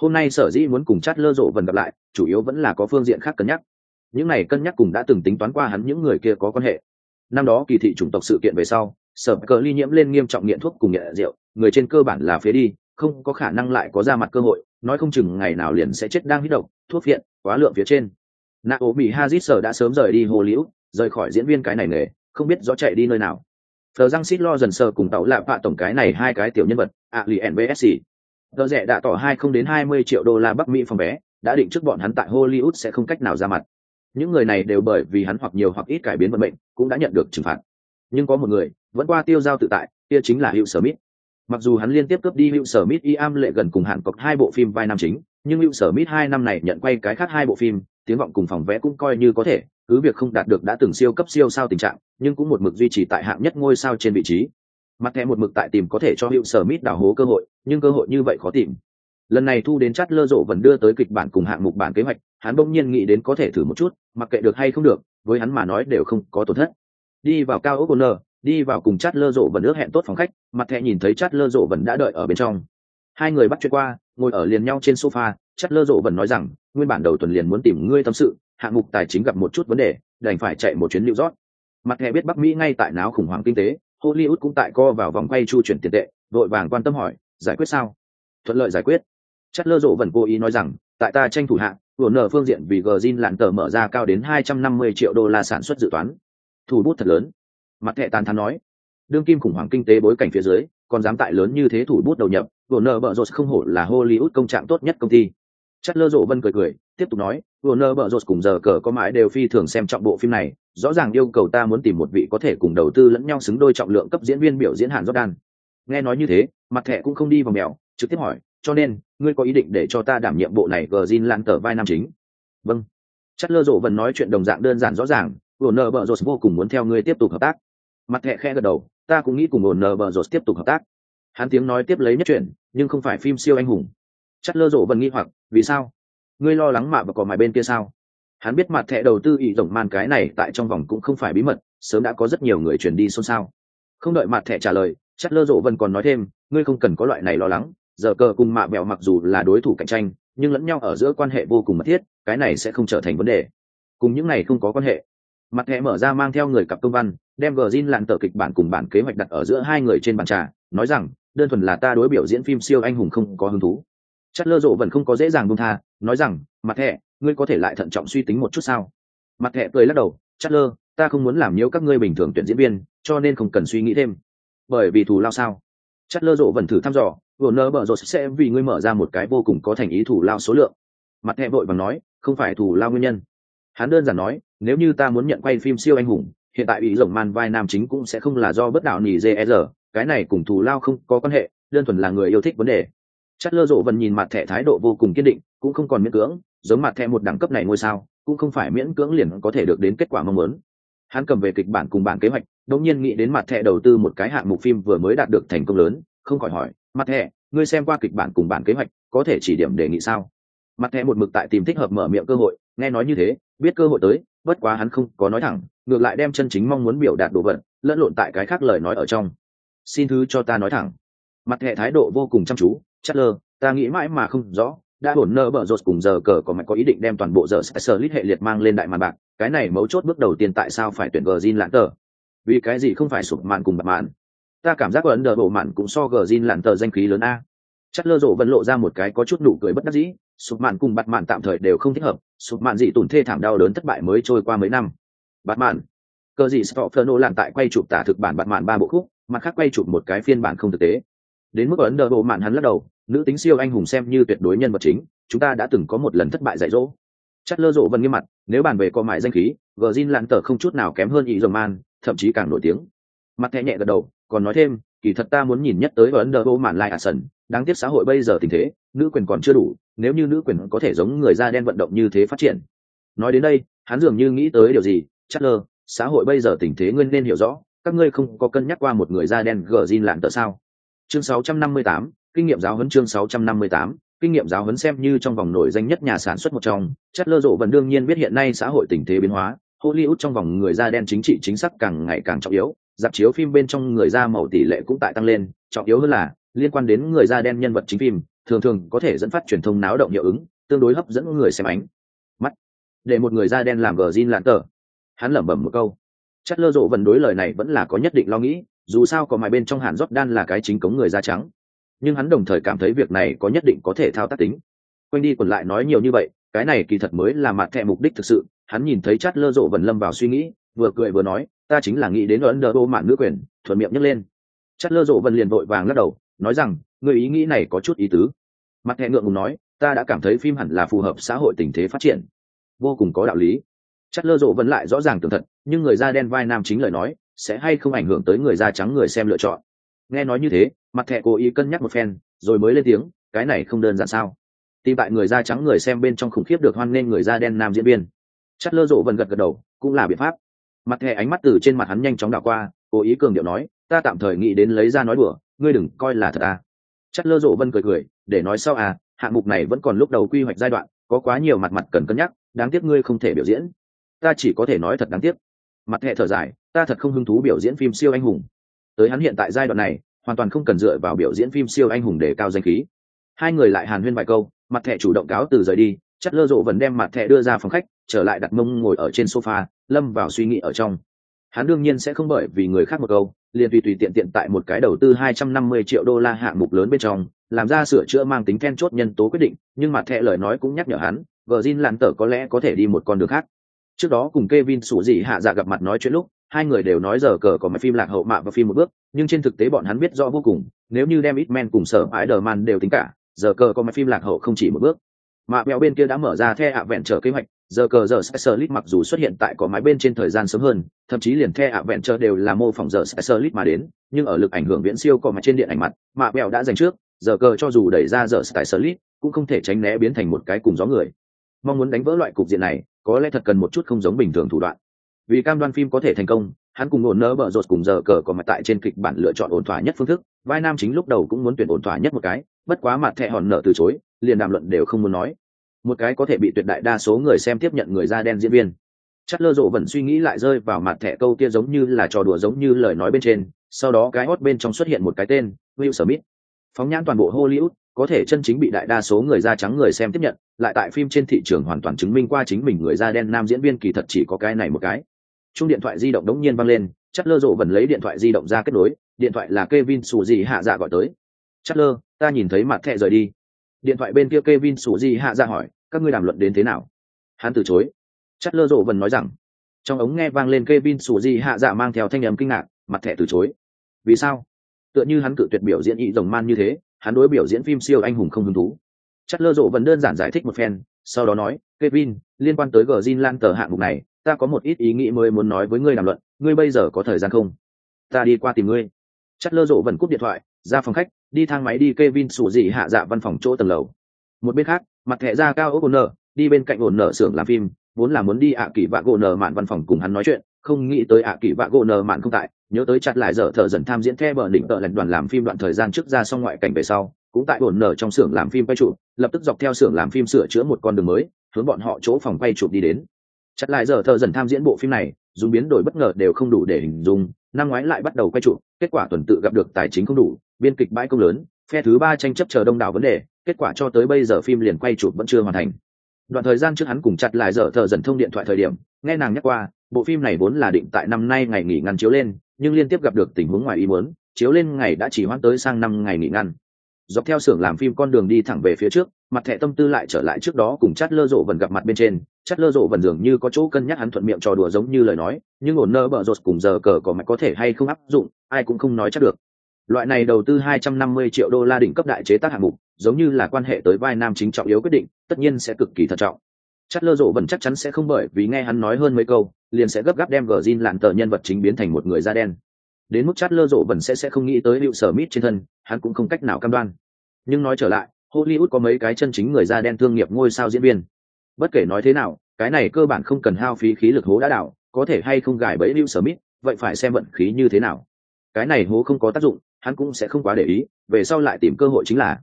Hôm nay sở dĩ muốn cùng chát lơ rộ vần gặp lại, chủ yếu vẫn là có phương diện khác cân nhắc. Những này cân nhắc cùng đã từng tính toán qua hắn những người kia có quan hệ. Năm đó kỳ thị chủng tộc sự kiện về sau sở cờ ly nhiễm lên nghiêm trọng nghiện thuốc cùng nghiện rượu, người trên cơ bản là phế đi, không có khả năng lại có ra mặt cơ hội, nói không chừng ngày nào liền sẽ chết đang hít độc, thuốc viện quá lượng phía trên. Nạ ố bị hazit sở đã sớm rời đi hồ liễu, rời khỏi diễn viên cái này nghề, không biết rõ chạy đi nơi nào. Thờ răng xít lo dần sờ cùng tàu lạ vạ tổng cái này hai cái tiểu nhân vật, ạ lì nbsc tờ rẻ đã tỏ hai không đến hai mươi triệu đô la bắc mỹ phòng vé, đã định trước bọn hắn tại hollywood sẽ không cách nào ra mặt. Những người này đều bởi vì hắn hoặc nhiều hoặc ít cải biến vận mệnh, cũng đã nhận được trừng phạt. Nhưng có một người vẫn qua tiêu giao tự tại, kia chính là hữu smith. Mặc dù hắn liên tiếp cướp đi hữu smith y am lệ gần cùng hạn cọc hai bộ phim vai nam chính, nhưng hữu smith hai năm này nhận quay cái khác hai bộ phim, tiếng vọng cùng phòng vẽ cũng coi như có thể, cứ việc không đạt được đã từng siêu cấp siêu sao tình trạng, nhưng cũng một mực duy trì tại hạng nhất ngôi sao trên vị trí. Mặt thẻ một mực tại tìm có thể cho hiệu sở mít đảo hố cơ hội, nhưng cơ hội như vậy khó tìm. Lần này thu đến chát lơ rộ vẫn đưa tới kịch bản cùng hạng mục bản kế hoạch, hắn bỗng nhiên nghĩ đến có thể thử một chút, mặc kệ được hay không được, với hắn mà nói đều không có tổn thất. Đi vào cao ốc nơ đi vào cùng chát lơ rộ vẫn ước hẹn tốt phòng khách, mặt thẹ nhìn thấy chát lơ rộ vẫn đã đợi ở bên trong. Hai người bắt chuyện qua, ngồi ở liền nhau trên sofa, chát lơ rộ vẫn nói rằng, nguyên bản đầu tuần liền muốn tìm ngươi tâm sự, hạng mục tài chính gặp một chút vấn đề, đành phải chạy một chuyến lưu rót mặt thẹ biết bắc mỹ ngay tại náo khủng hoảng kinh tế, hollywood cũng tại co vào vòng quay chu chuyển tiền tệ, vội vàng quan tâm hỏi, giải quyết sao? Thuận lợi giải quyết. Chất lơ rộ vẫn cố ý nói rằng, tại ta tranh thủ hạng của nở phương diện vì gờ zin lạn tờ mở ra cao đến hai trăm năm mươi triệu đô la sản xuất dự toán. Thủ bút thật lớn mặt thẻ tàn thắn nói đương kim khủng hoảng kinh tế bối cảnh phía dưới còn dám tại lớn như thế thủ bút đầu nhập của nợ bợ rột không hổ là hollywood công trạng tốt nhất công ty chất lơ rộ vân cười cười tiếp tục nói Warner Bros cùng giờ cờ có mãi đều phi thường xem trọng bộ phim này, rõ ràng yêu cầu ta muốn tìm một vị có thể cùng đầu tư lẫn nhau xứng đôi trọng lượng cấp diễn viên biểu diễn Hàn Jordan. Nghe nói như thế, mặt thẻ cũng không đi vào mèo, trực tiếp hỏi, cho nên, ngươi có ý định để cho ta đảm nhiệm bộ này Gjin lan tờ vai nam chính? Vâng. Chất lơ rộ vân nói chuyện đồng dạng đơn giản rõ ràng, Warner Bros vô cùng muốn theo ngươi tiếp tục hợp tác. Mặt thẻ khẽ gật đầu, ta cũng nghĩ cùng ổn nờ bờ rột tiếp tục hợp tác. Hắn tiếng nói tiếp lấy nhất chuyện, nhưng không phải phim siêu anh hùng. Chất lơ rộ vẫn nghi hoặc, vì sao? ngươi lo lắng mạ và cỏ mài bên kia sao hắn biết mặt thẻ đầu tư ý rộng man cái này tại trong vòng cũng không phải bí mật sớm đã có rất nhiều người truyền đi xôn xao không đợi mặt thẻ trả lời chất lơ rộ vân còn nói thêm ngươi không cần có loại này lo lắng giờ cờ cùng mạ bèo mặc dù là đối thủ cạnh tranh nhưng lẫn nhau ở giữa quan hệ vô cùng mật thiết cái này sẽ không trở thành vấn đề cùng những này không có quan hệ mặt thẻ mở ra mang theo người cặp công văn, đem gờ zin lặn tờ kịch bản cùng bản kế hoạch đặt ở giữa hai người trên bàn trà, nói rằng, đơn thuần là ta đối biểu diễn phim siêu anh hùng không có hứng thú. Chất lơ rộ vẫn không có dễ dàng buông tha, nói rằng, mặt thẻ ngươi có thể lại thận trọng suy tính một chút sao? Mặt thẻ cười lắc đầu, chất lơ, ta không muốn làm nhiễu các ngươi bình thường tuyển diễn viên, cho nên không cần suy nghĩ thêm. Bởi vì thù lao sao? Chất lơ rộ vẫn thử thăm dò, vừa nơ bở rộ sẽ vì ngươi mở ra một cái vô cùng có thành ý thủ lao số lượng. Mặt thẻ vội bằng nói, không phải thủ lao nguyên nhân hắn đơn giản nói, nếu như ta muốn nhận quay phim siêu anh hùng, hiện tại ý rồng man vai nam chính cũng sẽ không là do bất đạo nỉ jr e cái này cùng thù lao không có quan hệ, đơn thuần là người yêu thích vấn đề. Chất lơ rộ vần nhìn mặt thẻ thái độ vô cùng kiên định, cũng không còn miễn cưỡng, giống mặt thẻ một đẳng cấp này ngôi sao, cũng không phải miễn cưỡng liền có thể được đến kết quả mong muốn. Hắn cầm về kịch bản cùng bản kế hoạch đống nhiên nghĩ đến mặt thẻ đầu tư một cái hạng mục phim vừa mới đạt được thành công lớn, không khỏi hỏi, mặt thẻ, ngươi xem qua kịch bản cùng bản kế hoạch, có thể chỉ điểm đề nghị sao? Mặt thẻ một mực tại tìm thích hợp mở miệng cơ hội, nghe nói như thế biết cơ hội tới, bất quá hắn không có nói thẳng, ngược lại đem chân chính mong muốn biểu đạt đồ vật, lẫn lộn tại cái khác lời nói ở trong. Xin thứ cho ta nói thẳng. Mặt hệ thái độ vô cùng chăm chú chất lơ, ta nghĩ mãi mà không rõ, đã hổn nơ bở rột cùng giờ cờ có mạch có ý định đem toàn bộ giờ sở lít hệ liệt mang lên đại màn bạc, cái này mấu chốt bước đầu tiên tại sao phải tuyển gờ zin lãn tờ vì cái gì không phải sụp màn cùng bạc màn? Ta cảm giác ấn đờ bộ màn cũng so gờ zin lãn tờ danh khí lớn a. Chất lơ rộ vẫn lộ ra một cái có chút nụ cười bất đắc dĩ sụp mạn cùng bạt mạn tạm thời đều không thích hợp sụp mạn dị tủn thê thảm đau đớn thất bại mới trôi qua mấy năm. Bạt mạn, cờ gì Stofferno lặn tại quay chụp tả thực bản bạt mạn ba bộ khúc mặt khác quay chụp một cái phiên bản không thực tế. Đến mức ấn đờ bộ mạn hắn lắc đầu nữ tính siêu anh hùng xem như tuyệt đối nhân vật chính chúng ta đã từng có một lần thất bại dạy dỗ. Chất lơ rộ vân nghiêm mặt nếu bàn về co mại danh khí gờ zin lặn tờ không chút nào kém hơn ý dầm man thậm chí càng nổi tiếng. Mặt thẹ nhẹ gật đầu còn nói thêm kỳ thật ta muốn nhìn nhất tới ấn độ mạn lai à sần đáng tiếc xã hội bây giờ tình thế nữ quyền còn chưa đủ nếu như nữ quyền có thể giống người da đen vận động như thế phát triển. Nói đến đây hắn dường như nghĩ tới điều gì chắc lơ xã hội bây giờ tình thế ngươi nên hiểu rõ các ngươi không có cân nhắc qua một người da đen gờ zin làm tờ sao? Chương 658, kinh nghiệm giáo huấn chương 658, kinh nghiệm giáo huấn xem như trong vòng nổi danh nhất nhà sản xuất một trong, chất lơ rộ vẫn đương nhiên biết hiện nay xã hội tình thế biến hóa, Hollywood trong vòng người da đen chính trị chính xác càng ngày càng trọng yếu, dạp chiếu phim bên trong người da màu tỷ lệ cũng tại tăng lên, trọng yếu hơn là liên quan đến người da đen nhân vật chính phim, thường thường có thể dẫn phát truyền thông náo động hiệu ứng, tương đối hấp dẫn người xem ánh mắt. Để một người da đen làm gờ zin lạn tờ, hắn lẩm bẩm một câu. Chất lơ rộ vẫn đối lời này vẫn là có nhất định lo nghĩ, dù sao có mài bên trong hàn đan là cái chính cống người da trắng. Nhưng hắn đồng thời cảm thấy việc này có nhất định có thể thao tác tính. Quanh đi còn lại nói nhiều như vậy cái này kỳ thật mới là mặt thẹ mục đích thực sự. Hắn nhìn thấy chát lơ rộ vần lâm vào suy nghĩ vừa cười vừa nói ta chính là nghĩ đến ấn đờ đô mạn nữ quyền. Thuận miệng nhấc lên. Chát lơ rộ vần liền vội vàng lắc đầu nói rằng người ý nghĩ này có chút ý tứ mặt thẹ ngượng ngùng nói, ta đã cảm thấy phim hẳn là phù hợp xã hội tình thế phát triển. Vô cùng có đạo lý. Chất lơ rộ vẫn lại rõ ràng tường thật, nhưng người da đen vai nam chính lời nói, sẽ hay không ảnh hưởng tới người da trắng người xem lựa chọn? Nghe nói như thế, mặt thẹ cố ý cân nhắc một phen, rồi mới lên tiếng, cái này không đơn giản sao? Tìm tại người da trắng người xem bên trong khủng khiếp được hoan nghênh người da đen nam diễn viên. Chất lơ rộ vẫn gật gật đầu, cũng là biện pháp. Mặt thẹ ánh mắt từ trên mặt hắn nhanh chóng đảo qua, cố ý cường điệu nói, ta tạm thời nghĩ đến lấy ra nói đùa, ngươi đừng coi là thật à chất lơ rộ vân cười cười, để nói sau à hạng mục này vẫn còn lúc đầu quy hoạch giai đoạn, có quá nhiều mặt mặt cần cân nhắc, đáng tiếc ngươi không thể biểu diễn. Ta chỉ có thể nói thật đáng tiếc. Mặt thẹ thở dài, ta thật không hứng thú biểu diễn phim siêu anh hùng. Tới hắn hiện tại giai đoạn này, hoàn toàn không cần dựa vào biểu diễn phim siêu anh hùng để cao danh khí. Hai người lại hàn huyên vài câu, mặt thẻ chủ động cáo từ rời đi chất lơ rộ vẫn đem mặt thẻ đưa ra phòng khách, trở lại đặt mông ngồi ở trên sofa, lâm vào suy nghĩ ở trong hắn đương nhiên sẽ không bởi vì người khác một câu, liền tùy tùy tiện tiện tại một cái đầu tư 250 triệu đô la hạng mục lớn bên trong, làm ra sửa chữa mang tính then chốt nhân tố quyết định, nhưng mặt thẻ lời nói cũng nhắc nhở hắn, Virgin lặn tở có lẽ có thể đi một con đường khác. Trước đó cùng Kevin sủ gì hạ dạ gặp mặt nói chuyện lúc, hai người đều nói giờ cờ có mấy phim lạc hậu mạ và phim một bước, nhưng trên thực tế bọn hắn biết rõ vô cùng, nếu như đem ít men cùng sở ái đờ man đều tính cả, giờ cờ có mấy phim lạc hậu không chỉ một bước. Mạ béo bên kia đã mở ra the ạ vẹn trở kế hoạch giờ cờ giờ specialist mặc dù xuất hiện tại có máy bên trên thời gian sớm hơn, thậm chí liền the ạ vẹn đều là mô phỏng giờ specialist mà đến, nhưng ở lực ảnh hưởng viễn siêu có máy trên điện ảnh mặt mạ bèo đã giành trước, giờ cờ cho dù đẩy ra giờ specialist, cũng không thể tránh né biến thành một cái cùng gió người. Mong muốn đánh vỡ loại cục diện này, có lẽ thật cần một chút không giống bình thường thủ đoạn. Vì cam đoan phim có thể thành công, hắn cùng ổn nỡ bở rột cùng giờ cờ có mặt tại trên kịch bản lựa chọn ổn thỏa nhất phương thức, vai nam chính lúc đầu cũng muốn tuyển ổn thỏa nhất một cái, bất quá mặt thẹ hòn nợ từ chối, liền đàm luận đều không muốn nói một cái có thể bị tuyệt đại đa số người xem tiếp nhận người da đen diễn viên. Chất lơ rộ vẫn suy nghĩ lại rơi vào mặt thẻ câu kia giống như là trò đùa giống như lời nói bên trên, sau đó cái hót bên trong xuất hiện một cái tên, will smith. Phóng nhãn toàn bộ hollywood, có thể chân chính bị đại đa số người da trắng người xem tiếp nhận, lại tại phim trên thị trường hoàn toàn chứng minh qua chính mình người da đen nam diễn viên kỳ thật chỉ có cái này một cái. Chung điện thoại di động đống nhiên văng lên chất lơ rộ vẫn lấy điện thoại di động ra kết nối, điện thoại là Kevin sù gì hạ dạ gọi tới. Chất lơ, ta nhìn thấy mặt thẹ rời đi điện thoại bên kia Kevin sủ gì hạ ra hỏi, các ngươi đàm luận đến thế nào? Hắn từ chối. Chất lơ rộ vần nói rằng, trong ống nghe vang lên Kevin sủ gì hạ dạ mang theo thanh âm kinh ngạc, mặt thẻ từ chối. Vì sao? Tựa như hắn cự tuyệt biểu diễn ý rồng man như thế, hắn đối biểu diễn phim siêu anh hùng không hứng thú. Chất lơ rộ vẫn đơn giản giải thích một phen, sau đó nói, Kevin, liên quan tới gờ Jin Lan tờ hạng mục này, ta có một ít ý nghĩ mới muốn nói với ngươi đàm luận, ngươi bây giờ có thời gian không? Ta đi qua tìm ngươi. Chất lơ rộ vẫn cúp điện thoại, ra phòng khách đi thang máy đi Kevin sủ dị hạ dạ văn phòng chỗ tầng lầu. Một bên khác, mặt thẻ ra cao ốc nở, đi bên cạnh ổn nở xưởng làm phim, vốn là muốn đi ạ kỳ vạ gỗ nở mạn văn phòng cùng hắn nói chuyện, không nghĩ tới ạ kỳ vạ gỗ nở mạn không tại, nhớ tới chặt lại giờ thợ dần tham diễn theo bờ đỉnh tợ lệnh đoàn làm phim đoạn thời gian trước ra xong ngoại cảnh về sau, cũng tại ổn nở trong xưởng làm phim quay chụp, lập tức dọc theo xưởng làm phim sửa chữa một con đường mới, hướng bọn họ chỗ phòng quay chụp đi đến. Chặt lại giờ thợ dần tham diễn bộ phim này, dùng biến đổi bất ngờ đều không đủ để hình dung, năm ngoái lại bắt đầu quay chụp, kết quả tuần tự gặp được tài chính không đủ, biên kịch bãi công lớn, phe thứ ba tranh chấp chờ đông đảo vấn đề, kết quả cho tới bây giờ phim liền quay chụp vẫn chưa hoàn thành. Đoạn thời gian trước hắn cùng chặt lại dở thợ dần thông điện thoại thời điểm, nghe nàng nhắc qua, bộ phim này vốn là định tại năm nay ngày nghỉ ngăn chiếu lên, nhưng liên tiếp gặp được tình huống ngoài ý muốn, chiếu lên ngày đã chỉ hoãn tới sang năm ngày nghỉ ngăn. Dọc theo xưởng làm phim con đường đi thẳng về phía trước, mặt thẻ tâm tư lại trở lại trước đó cùng chát lơ rộ vần gặp mặt bên trên, chát lơ rộ vần dường như có chỗ cân nhắc hắn thuận miệng trò đùa giống như lời nói, nhưng ổn nơ bở rột cùng giờ cờ có mạch có thể hay không áp dụng, ai cũng không nói chắc được. Loại này đầu tư 250 triệu đô la đỉnh cấp đại chế tác hạng mục, giống như là quan hệ tới vai nam chính trọng yếu quyết định, tất nhiên sẽ cực kỳ thận trọng. Chát lơ rộ vẫn chắc chắn sẽ không bởi vì nghe hắn nói hơn mấy câu, liền sẽ gấp gáp đem gờ Jin lạn tờ nhân vật chính biến thành một người da đen. Đến mức chát lơ rộ vẫn sẽ sẽ không nghĩ tới hiệu sở mít trên thân hắn cũng không cách nào cam đoan. Nhưng nói trở lại hollywood có mấy cái chân chính người da đen thương nghiệp ngôi sao diễn viên. Bất kể nói thế nào cái này cơ bản không cần hao phí khí lực hố đã đảo có thể hay không gài bẫy hiệu sở mít vậy phải xem vận khí như thế nào. Cái này hố không có tác dụng hắn cũng sẽ không quá để ý, về sau lại tìm cơ hội chính là,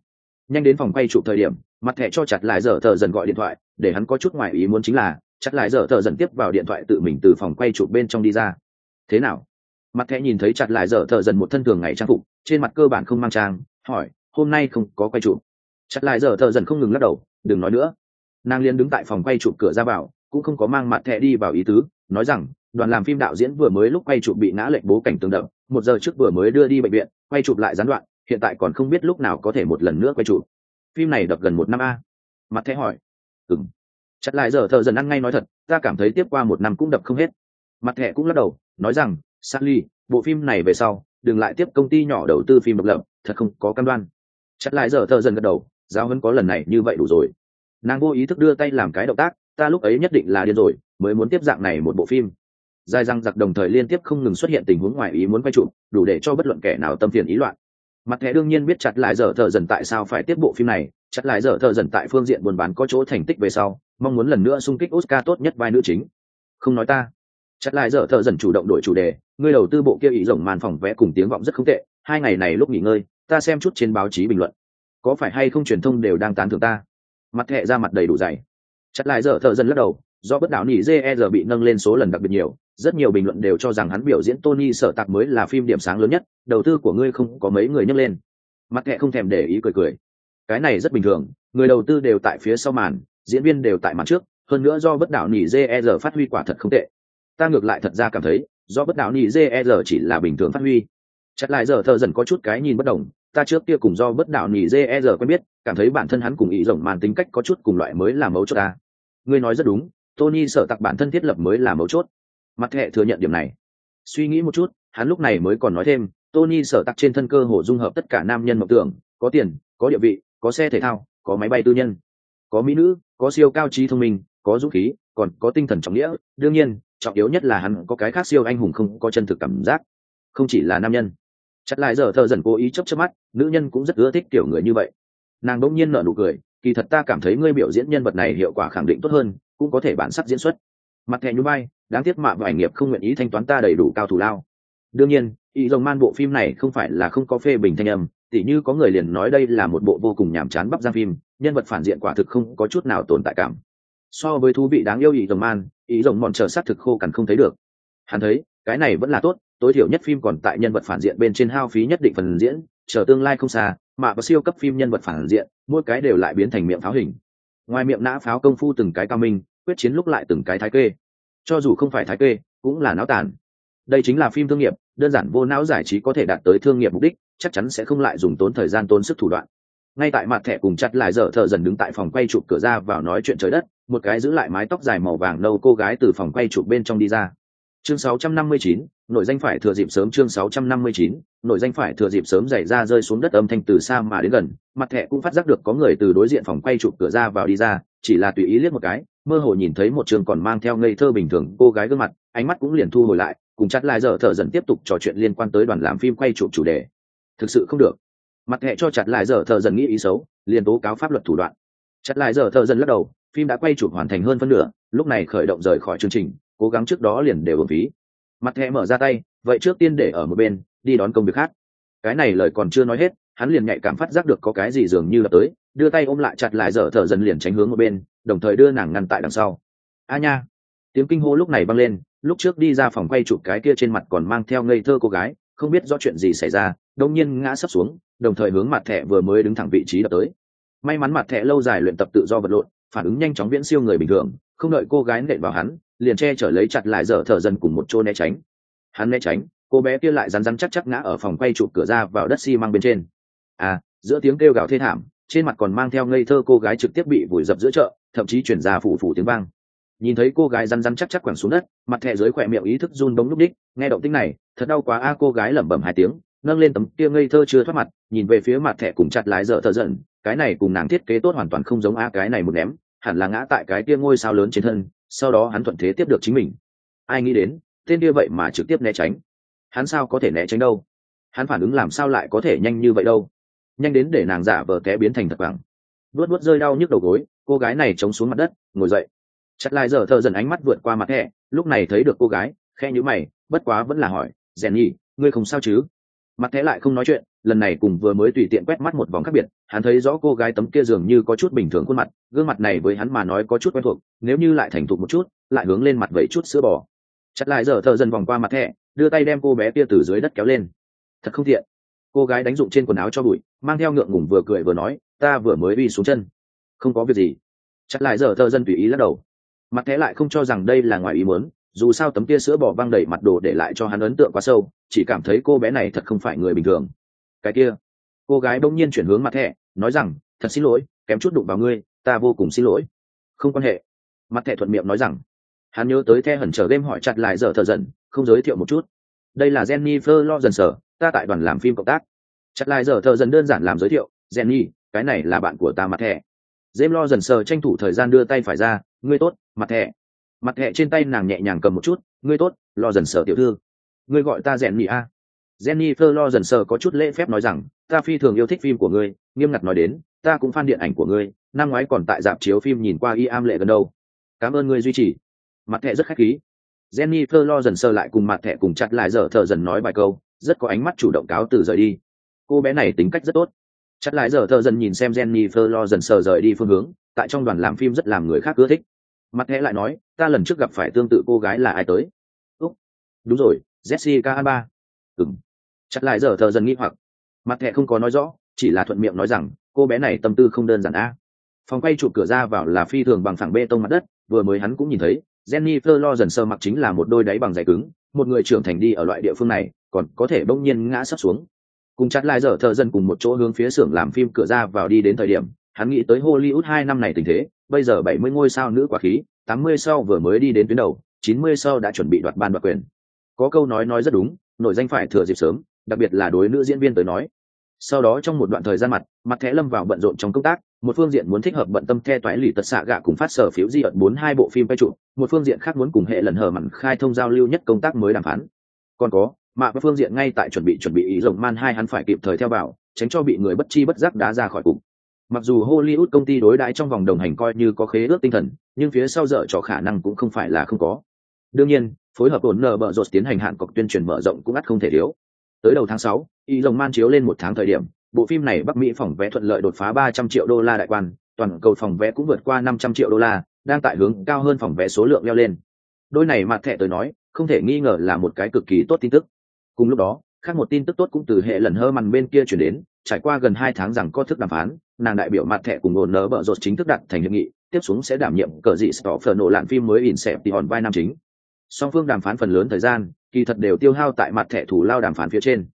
nhanh đến phòng quay chụp thời điểm, mặt thẻ cho chặt lại giờ thợ dần gọi điện thoại, để hắn có chút ngoài ý muốn chính là, chặt lại giờ thợ dần tiếp vào điện thoại tự mình từ phòng quay chụp bên trong đi ra. Thế nào? Mặt thẻ nhìn thấy chặt lại dở thợ dần một thân thường ngày trang phục, trên mặt cơ bản không mang trang, hỏi, hôm nay không có quay chụp? Chặt lại dở thợ dần không ngừng lắc đầu, đừng nói nữa. Nàng liên đứng tại phòng quay chụp cửa ra vào, cũng không có mang mặt thẻ đi vào ý tứ, nói rằng, đoàn làm phim đạo diễn vừa mới lúc quay chụp bị ngã lệnh bố cảnh tương đậm một giờ trước vừa mới đưa đi bệnh viện quay chụp lại gián đoạn hiện tại còn không biết lúc nào có thể một lần nữa quay chụp phim này đập gần một năm a mặt thẻ hỏi ừng chặt lại giờ thợ dần ăn ngay nói thật ta cảm thấy tiếp qua một năm cũng đập không hết mặt thẻ cũng lắc đầu nói rằng Sally, bộ phim này về sau, đừng lại tiếp công ty nhỏ đầu tư phim độc lập, thật không có cam đoan. Chặt lại giờ thợ dần gật đầu, giáo huấn có lần này như vậy đủ rồi. Nàng vô ý thức đưa tay làm cái động tác, ta lúc ấy nhất định là điên rồi, mới muốn tiếp dạng này một bộ phim. Dài răng giặc đồng thời liên tiếp không ngừng xuất hiện tình huống ngoài ý muốn quay chụp, đủ để cho bất luận kẻ nào tâm phiền ý loạn. Mặt thẻ đương nhiên biết chặt lại dở thợ dần tại sao phải tiếp bộ phim này, chặt lại dở thợ dần tại phương diện buôn bán có chỗ thành tích về sau, mong muốn lần nữa xung kích Oscar tốt nhất vai nữ chính. Không nói ta. Chặt lại dở thợ dần chủ động đổi chủ đề, ngươi đầu tư bộ kia ý rồng màn phòng vẽ cùng tiếng vọng rất không tệ hai ngày này lúc nghỉ ngơi ta xem chút trên báo chí bình luận có phải hay không truyền thông đều đang tán thưởng ta mặt thẻ ra mặt đầy đủ dày chặt lại dở thợ dần lắc đầu do bất đảo nỉ jer bị nâng lên số lần đặc biệt nhiều rất nhiều bình luận đều cho rằng hắn biểu diễn tony sở tạc mới là phim điểm sáng lớn nhất, đầu tư của ngươi không có mấy người nhắc lên. Mặt kệ không thèm để ý cười cười. Cái này rất bình thường, người đầu tư đều tại phía sau màn, diễn viên đều tại màn trước, hơn nữa do bất đảo nỉ jer phát huy quả thật không tệ. Ta ngược lại thật ra cảm thấy, do bất đạo nỉ JR e chỉ là bình thường phát huy. Chặt lại giờ thờ dần có chút cái nhìn bất đồng, ta trước kia cùng do bất đạo nỉ JR e quen biết, cảm thấy bản thân hắn cùng ý rộng màn tính cách có chút cùng loại mới là mấu chốt ta. Ngươi nói rất đúng, tony sở tạc bản thân thiết lập mới là mấu chốt mặt hệ thừa nhận điểm này. Suy nghĩ một chút, hắn lúc này mới còn nói thêm, tony sở tặc trên thân cơ hồ dung hợp tất cả nam nhân mộng tưởng, có tiền, có địa vị, có xe thể thao, có máy bay tư nhân, có mỹ nữ, có siêu cao trí thông minh, có dũng khí, còn có tinh thần trọng nghĩa. Đương nhiên, trọng yếu nhất là hắn có cái khác siêu anh hùng không có chân thực cảm giác. Không chỉ là nam nhân. Chặt lại giờ thợ dần cố ý chấp chấp mắt, nữ nhân cũng rất ưa thích kiểu người như vậy. Nàng bỗng nhiên nở nụ cười, kỳ thật ta cảm thấy ngươi biểu diễn nhân vật này hiệu quả khẳng định tốt hơn, cũng có thể bản sắc diễn xuất mặt thẻ nhún bay đáng tiếc mạ và ảnh nghiệp không nguyện ý thanh toán ta đầy đủ cao thủ lao. Đương nhiên, ý rồng man bộ phim này không phải là không có phê bình thanh âm, tỉ như có người liền nói đây là một bộ vô cùng nhàm chán bắp giang phim, nhân vật phản diện quả thực không có chút nào tồn tại cảm. So với thú vị đáng yêu ý rồng man, ý rồng mòn chờ sát thực khô cằn không thấy được. Hắn thấy, cái này vẫn là tốt, tối thiểu nhất phim còn tại nhân vật phản diện bên trên hao phí nhất định phần diễn, chờ tương lai không xa, mà có siêu cấp phim nhân vật phản diện, mỗi cái đều lại biến thành miệng pháo hình. Ngoài miệng nã pháo công phu từng cái cao minh quyết chiến lúc lại từng cái thái kê. Cho dù không phải thái kê cũng là não tàn. Đây chính là phim thương nghiệp đơn giản vô não giải trí có thể đạt tới thương nghiệp mục đích chắc chắn sẽ không lại dùng tốn thời gian tốn sức thủ đoạn. Ngay tại mặt thẻ cùng chặt lại dở thợ dần đứng tại phòng quay chụp cửa ra vào nói chuyện trời đất một cái giữ lại mái tóc dài màu vàng nâu cô gái từ phòng quay chụp bên trong đi ra. Chương 659, nội danh phải thừa dịp sớm chương 659, nội danh phải thừa dịp sớm dày ra rơi xuống đất âm thanh từ xa mà đến gần mặt thẻ cũng phát giác được có người từ đối diện phòng quay chụp cửa ra vào đi ra chỉ là tùy ý liếc một cái mơ hồ nhìn thấy một trường còn mang theo ngây thơ bình thường cô gái gương mặt, ánh mắt cũng liền thu hồi lại, cùng chặt lại dở thợ dần tiếp tục trò chuyện liên quan tới đoàn làm phim quay chụp chủ đề. Thực sự không được. Mặt thẹ cho chặt lại giờ thợ dần nghĩ ý xấu, liền tố cáo pháp luật thủ đoạn. Chặt lại giờ thợ dần lắc đầu, phim đã quay chụp hoàn thành hơn phân nửa, lúc này khởi động rời khỏi chương trình, cố gắng trước đó liền đều ổn phí. Mặt thẹ mở ra tay, vậy trước tiên để ở một bên, đi đón công việc khác. Cái này lời còn chưa nói hết, hắn liền nhạy cảm phát giác được có cái gì dường như là tới, đưa tay ôm lại chặt lại dở thở dần liền tránh hướng một bên đồng thời đưa nàng ngăn tại đằng sau. A nha! Tiếng kinh hô lúc này vang lên, lúc trước đi ra phòng quay chụp cái kia trên mặt còn mang theo ngây thơ cô gái, không biết do chuyện gì xảy ra đông nhiên ngã sấp xuống, đồng thời hướng mặt thẻ vừa mới đứng thẳng vị trí đập tới. May mắn mặt thẻ lâu dài luyện tập tự do vật lộn, phản ứng nhanh chóng viễn siêu người bình thường, không đợi cô gái nện vào hắn, liền che chở lấy chặt lại dở thở dần cùng một chỗ né tránh. Hắn né tránh, cô bé kia lại rắn rắn chắc chắc ngã ở phòng quay chụp cửa ra vào đất xi măng bên trên. À giữa tiếng kêu gào thê thảm, trên mặt còn mang theo ngây thơ cô gái trực tiếp bị vùi dập giữa chợ thậm chí chuyển ra phủ phủ tiếng vang. Nhìn thấy cô gái răn răn chắc chắc quẳng xuống đất, mặt thẹ dưới khỏe miệng ý thức run bóng lúc đích, nghe động tinh này, thật đau quá a, cô gái lẩm bẩm hai tiếng, nâng lên tấm kia ngây thơ chưa thoát mặt, nhìn về phía mặt thẹ cùng chặt lái dở thợ giận, cái này cùng nàng thiết kế tốt hoàn toàn không giống a, cái này một ném, hẳn là ngã tại cái kia ngôi sao lớn trên thân, sau đó hắn thuận thế tiếp được chính mình. Ai nghĩ đến, tên kia vậy mà trực tiếp né tránh. Hắn sao có thể né tránh đâu? Hắn phản ứng làm sao lại có thể nhanh như vậy đâu? Nhanh đến để nàng giả vờ té biến thành thật bằng luốt luốt rơi đau nhức đầu gối cô gái này chống xuống mặt đất, ngồi dậy. Chặt lại giờ thợ dần ánh mắt vượt qua mặt hẹ, lúc này thấy được cô gái khe nhữ mày, bất quá vẫn là hỏi, rèn nhi ngươi không sao chứ? Mặt thẻ lại không nói chuyện, lần này cùng vừa mới tùy tiện quét mắt một vòng khác biệt, hắn thấy rõ cô gái tấm kia dường như có chút bình thường khuôn mặt, gương mặt này với hắn mà nói có chút quen thuộc, nếu như lại thành thục một chút, lại hướng lên mặt vẫy chút sữa bò. Chặt lại giờ thợ dần vòng qua mặt thẻ đưa tay đem cô bé kia từ dưới đất kéo lên. Thật không thiện cô gái đánh dụng trên quần áo cho bụi, mang theo ngượng ngùng vừa cười vừa nói, ta vừa mới đi xuống chân không có việc gì. Chặt lại giờ thợ dân tùy ý lắc đầu. Mặt thế lại không cho rằng đây là ngoài ý muốn, dù sao tấm kia sữa bỏ văng đầy mặt đồ để lại cho hắn ấn tượng quá sâu, chỉ cảm thấy cô bé này thật không phải người bình thường. Cái kia, cô gái bỗng nhiên chuyển hướng mặt thẻ, nói rằng, thật xin lỗi, kém chút đụng vào ngươi, ta vô cùng xin lỗi. Không quan hệ. Mặt thẻ thuận miệng nói rằng. Hắn nhớ tới the hẩn chờ game hỏi chặt lại giờ thợ dần, không giới thiệu một chút. Đây là jennifer lo dần sở ta tại đoàn làm phim cộng tác. Chặt lại giờ thợ dần đơn giản làm giới thiệu, jenny, cái này là bạn của ta mặt thẻ dêm lo dần sờ tranh thủ thời gian đưa tay phải ra, ngươi tốt, mặt thẹ Mặt thẹ trên tay nàng nhẹ nhàng cầm một chút, ngươi tốt, lo dần sờ tiểu thư. Ngươi gọi ta rèn nhị a. Jennifer lo dần sờ có chút lễ phép nói rằng, ta phi thường yêu thích phim của ngươi, nghiêm ngặt nói đến, ta cũng fan điện ảnh của ngươi, năm ngoái còn tại dạp chiếu phim nhìn qua y am lệ gần đâu. Cảm ơn ngươi duy trì. Mặt thẹ rất khách khí. Jennifer lo dần sờ lại cùng mặt thẹ cùng chặt lại giờ thở dần nói vài câu, rất có ánh mắt chủ động cáo từ rời đi. Cô bé này tính cách rất tốt chắc lại giờ thợ dần nhìn xem jennifer lo dần sờ rời đi phương hướng, tại trong đoàn làm phim rất làm người khác ưa thích. Mặt nghe lại nói, ta lần trước gặp phải tương tự cô gái là ai tới? Úc. Đúng rồi, jessica alba. Ừng chắc lại giờ thợ dần nghĩ hoặc. Mặt nghe không có nói rõ, chỉ là thuận miệng nói rằng, cô bé này tâm tư không đơn giản a. Phòng quay chụp cửa ra vào là phi thường bằng phẳng bê tông mặt đất, vừa mới hắn cũng nhìn thấy, jennifer lo dần sờ mặc chính là một đôi đáy bằng giày cứng, một người trưởng thành đi ở loại địa phương này, còn có thể bỗng nhiên ngã sắp xuống cùng chặt lại dở thợ dân cùng một chỗ hướng phía xưởng làm phim cửa ra vào đi đến thời điểm, hắn nghĩ tới hollywood hai năm này tình thế, bây giờ bảy mươi ngôi sao nữ quả khí, tám mươi sau vừa mới đi đến tuyến đầu, chín mươi sau đã chuẩn bị đoạt ban đoạt quyền. Có câu nói nói rất đúng nội danh phải thừa dịp sớm, đặc biệt là đối nữ diễn viên tới nói. Sau đó trong một đoạn thời gian mặt mặt thẻ lâm vào bận rộn trong công tác, một phương diện muốn thích hợp bận tâm the toái lì tật xạ gạ cùng phát sở phiếu di ẩn bốn hai bộ phim quay trụ, một phương diện khác muốn cùng hệ lần hở mặn khai thông giao lưu nhất công tác mới đàm phán. Còn có mạ và phương diện ngay tại chuẩn bị chuẩn bị ý rồng man hai hắn phải kịp thời theo vào tránh cho bị người bất chi bất giác đá ra khỏi cục. Mặc dù hollywood công ty đối đãi trong vòng đồng hành coi như có khế ước tinh thần nhưng phía sau dở trò khả năng cũng không phải là không có. Đương nhiên phối hợp ổn nở bợ rột tiến hành hạn cọc tuyên truyền mở rộng cũng ắt không thể thiếu. Tới đầu tháng sáu, ý rồng man chiếu lên một tháng thời điểm bộ phim này bắc mỹ phòng vé thuận lợi đột phá 300 triệu đô la đại quan toàn cầu phòng vé cũng vượt qua 500 triệu đô la đang tại hướng cao hơn phòng vé số lượng leo lên. Đôi này mặt thẻ tới nói không thể nghi ngờ là một cái cực kỳ tốt tin tức cùng lúc đó, khác một tin tức tốt cũng từ hệ lần hơ mằn bên kia chuyển đến, trải qua gần hai tháng rằng có thức đàm phán, nàng đại biểu mặt thẻ cùng ổn nở bợ rột chính thức đặt thành hiệp nghị, tiếp xuống sẽ đảm nhiệm cờ dị sở phở nổ lạn phim mới in xẹp thì hòn vai nam chính. Song phương đàm phán phần lớn thời gian, kỳ thật đều tiêu hao tại mặt thẻ thủ lao đàm phán phía trên.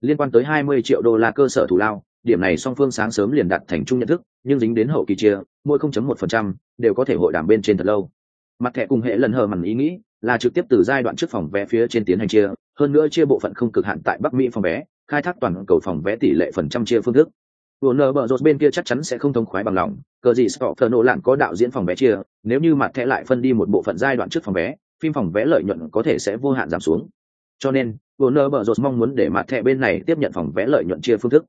Liên quan tới 20 triệu đô la cơ sở thủ lao, điểm này song phương sáng sớm liền đặt thành chung nhận thức, nhưng dính đến hậu kỳ chia, mỗi 0.1% đều có thể hội đàm bên trên thật lâu. Mặt thẻ cùng hệ lần hờ mằn ý nghĩ là trực tiếp từ giai đoạn trước phòng vé phía trên tiến hành chia hơn nữa chia bộ phận không cực hạn tại bắc mỹ phòng vé khai thác toàn cầu phòng vé tỷ lệ phần trăm chia phương thức Warner Bros bên kia chắc chắn sẽ không thông khoái bằng lòng, cờ gì Stoffer nổ lạn có đạo diễn phòng vé chia, nếu như mặt thẻ lại phân đi một bộ phận giai đoạn trước phòng vé, phim phòng vé lợi nhuận có thể sẽ vô hạn giảm xuống. Cho nên, Warner Bros mong muốn để mặt thẻ bên này tiếp nhận phòng vé lợi nhuận chia phương thức.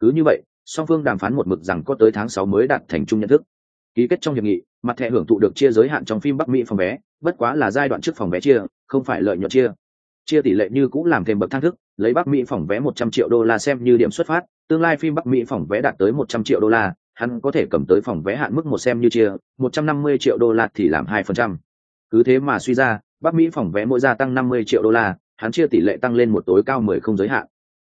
cứ như vậy song phương đàm phán một mực rằng có tới tháng sáu mới đạt thành chung nhận thức ký kết trong hiệp nghị mặt thẻ hưởng thụ được chia giới hạn trong phim bắc mỹ phòng vé bất quá là giai đoạn trước phòng vé chia không phải lợi nhuận chia chia tỷ lệ như cũng làm thêm bậc thang thức, lấy bắc mỹ phòng vé một trăm triệu đô la xem như điểm xuất phát, tương lai phim bắc mỹ phòng vé đạt tới một trăm triệu đô la, hắn có thể cầm tới phòng vé hạn mức một xem như chia, một trăm năm mươi triệu đô la thì làm hai phần trăm. Cứ thế mà suy ra, bắc mỹ phòng vé mỗi gia tăng năm mươi triệu đô la, hắn chia tỷ lệ tăng lên một tối cao mười không giới hạn.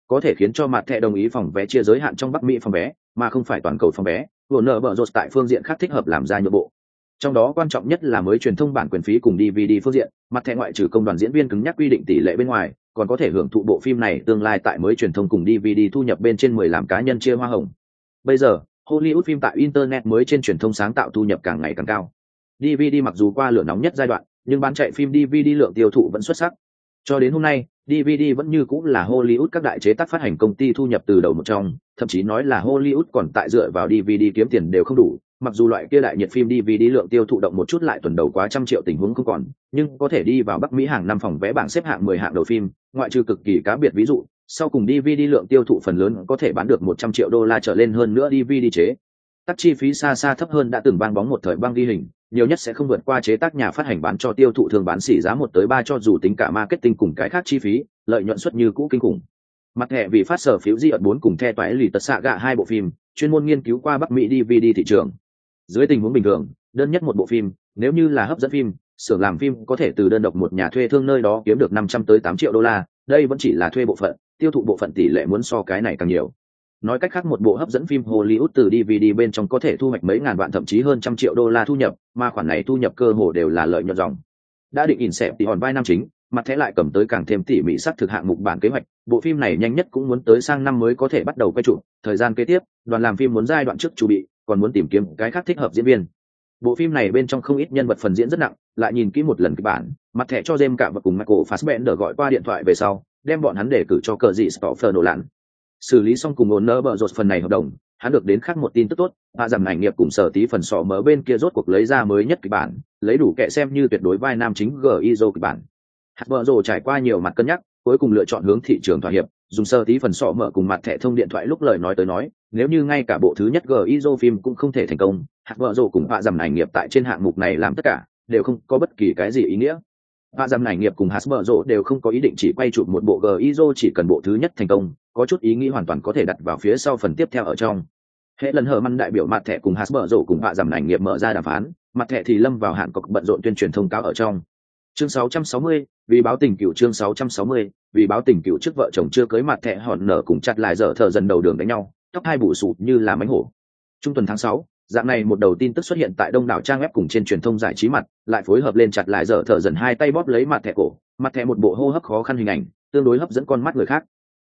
Có thể khiến cho mặt thẻ đồng ý phòng vé chia giới hạn trong bắc mỹ phòng vé, mà không phải toàn cầu phòng vé vừa nợ bở rột tại phương diện khác thích hợp làm ra nhượng bộ trong đó quan trọng nhất là mới truyền thông bản quyền phí cùng dvd phương diện, mặt thẻ ngoại trừ công đoàn diễn viên cứng nhắc quy định tỷ lệ bên ngoài, còn có thể hưởng thụ bộ phim này tương lai tại mới truyền thông cùng dvd thu nhập bên trên mười làm cá nhân chia hoa hồng. Bây giờ, hollywood phim tại internet mới trên truyền thông sáng tạo thu nhập càng ngày càng cao. Dvd mặc dù qua lửa nóng nhất giai đoạn, nhưng bán chạy phim dvd lượng tiêu thụ vẫn xuất sắc. Cho đến hôm nay dvd vẫn như cũng là hollywood các đại chế tác phát hành công ty thu nhập từ đầu một trong, thậm chí nói là hollywood còn tại dựa vào dvd kiếm tiền đều không đủ mặc dù loại kia đại nhiệt phim đi vì đi lượng tiêu thụ động một chút lại tuần đầu quá trăm triệu tình huống không còn, nhưng có thể đi vào bắc mỹ hàng năm phòng vé bảng xếp hạng mười hạng đầu phim, ngoại trừ cực kỳ cá biệt ví dụ, sau cùng dvd lượng tiêu thụ phần lớn có thể bán được một trăm triệu đô la trở lên hơn nữa dvd chế. Tắc chi phí xa xa thấp hơn đã từng băng bóng một thời băng ghi hình, nhiều nhất sẽ không vượt qua chế tác nhà phát hành bán cho tiêu thụ thường bán xỉ giá một tới ba cho dù tính cả marketing cùng cái khác chi phí, lợi nhuận suất như cũ kinh khủng. Mặt hệ vì phát sở phiếu di ợt bốn cùng the toái lì tật xạ gạ hai bộ phim, chuyên môn nghiên cứu qua bắc mỹ dvd thị trường dưới tình huống bình thường, đơn nhất một bộ phim, nếu như là hấp dẫn phim, xưởng làm phim có thể từ đơn độc một nhà thuê thương nơi đó kiếm được năm trăm tới tám triệu đô la, đây vẫn chỉ là thuê bộ phận, tiêu thụ bộ phận tỷ lệ muốn so cái này càng nhiều. Nói cách khác một bộ hấp dẫn phim hollywood từ dvd bên trong có thể thu hoạch mấy ngàn vạn thậm chí hơn trăm triệu đô la thu nhập, mà khoản này thu nhập cơ hồ đều là lợi nhuận dòng. Đã định in xẹp thì hòn vai năm chính, mặt thế lại cầm tới càng thêm tỉ mỉ sắc thực hạng mục bản kế hoạch, bộ phim này nhanh nhất cũng muốn tới sang năm mới có thể bắt đầu quay trụ thời gian kế tiếp, đoàn làm phim muốn giai đoạn trước chuẩn bị còn muốn tìm kiếm cái khác thích hợp diễn viên. Bộ phim này bên trong không ít nhân vật phần diễn rất nặng, lại nhìn kỹ một lần kịch bản, mặt thẻ cho jem cả và cùng michael fassbender gọi qua điện thoại về sau, đem bọn hắn để cử cho cờ dị stoffer nổ lặn. Xử lý xong cùng ổn nỡ bợ rột phần này hợp đồng, hắn được đến khác một tin tức tốt và giảm ảnh nghiệp cùng sở tí phần sọ mở bên kia rốt cuộc lấy ra mới nhất kịch bản, lấy đủ kệ xem như tuyệt đối vai nam chính gizo kịch bản. Hạt bợ rồ trải qua nhiều mặt cân nhắc, cuối cùng lựa chọn hướng thị trường thỏa hiệp dùng sơ tí phần sọ mở cùng mặt thẻ thông điện thoại lúc lời nói tới nói nếu như ngay cả bộ thứ nhất gizo phim cũng không thể thành công hạt vợ rồ cùng họa giảm ảnh nghiệp tại trên hạng mục này làm tất cả đều không có bất kỳ cái gì ý nghĩa họa giảm ảnh nghiệp cùng Hasbro đều không có ý định chỉ quay chụp một bộ GIZO chỉ cần bộ thứ nhất thành công, có chút ý nghĩ hoàn toàn có thể đặt vào phía sau phần tiếp theo ở trong. Hệ lần hở măn đại biểu mặt thẻ cùng Hasbro cùng họa giảm ảnh nghiệp mở ra đàm phán, mặt thẻ thì lâm vào hạn cọc bận rộn tuyên truyền thông cáo ở trong. Chương 660, vì báo tình cựu chương 660, vì báo tình cựu trước vợ chồng chưa cưới mặt thẻ hòn nở cùng chặt lại dở thở dần đầu đường đánh nhau, tóc hai bụ sụt như là mánh hổ. Trung tuần tháng 6, dạng này một đầu tin tức xuất hiện tại đông đảo trang web cùng trên truyền thông giải trí mặt lại phối hợp lên chặt lại dở thở dần hai tay bóp lấy mặt thẻ cổ mặt thẻ một bộ hô hấp khó khăn hình ảnh tương đối hấp dẫn con mắt người khác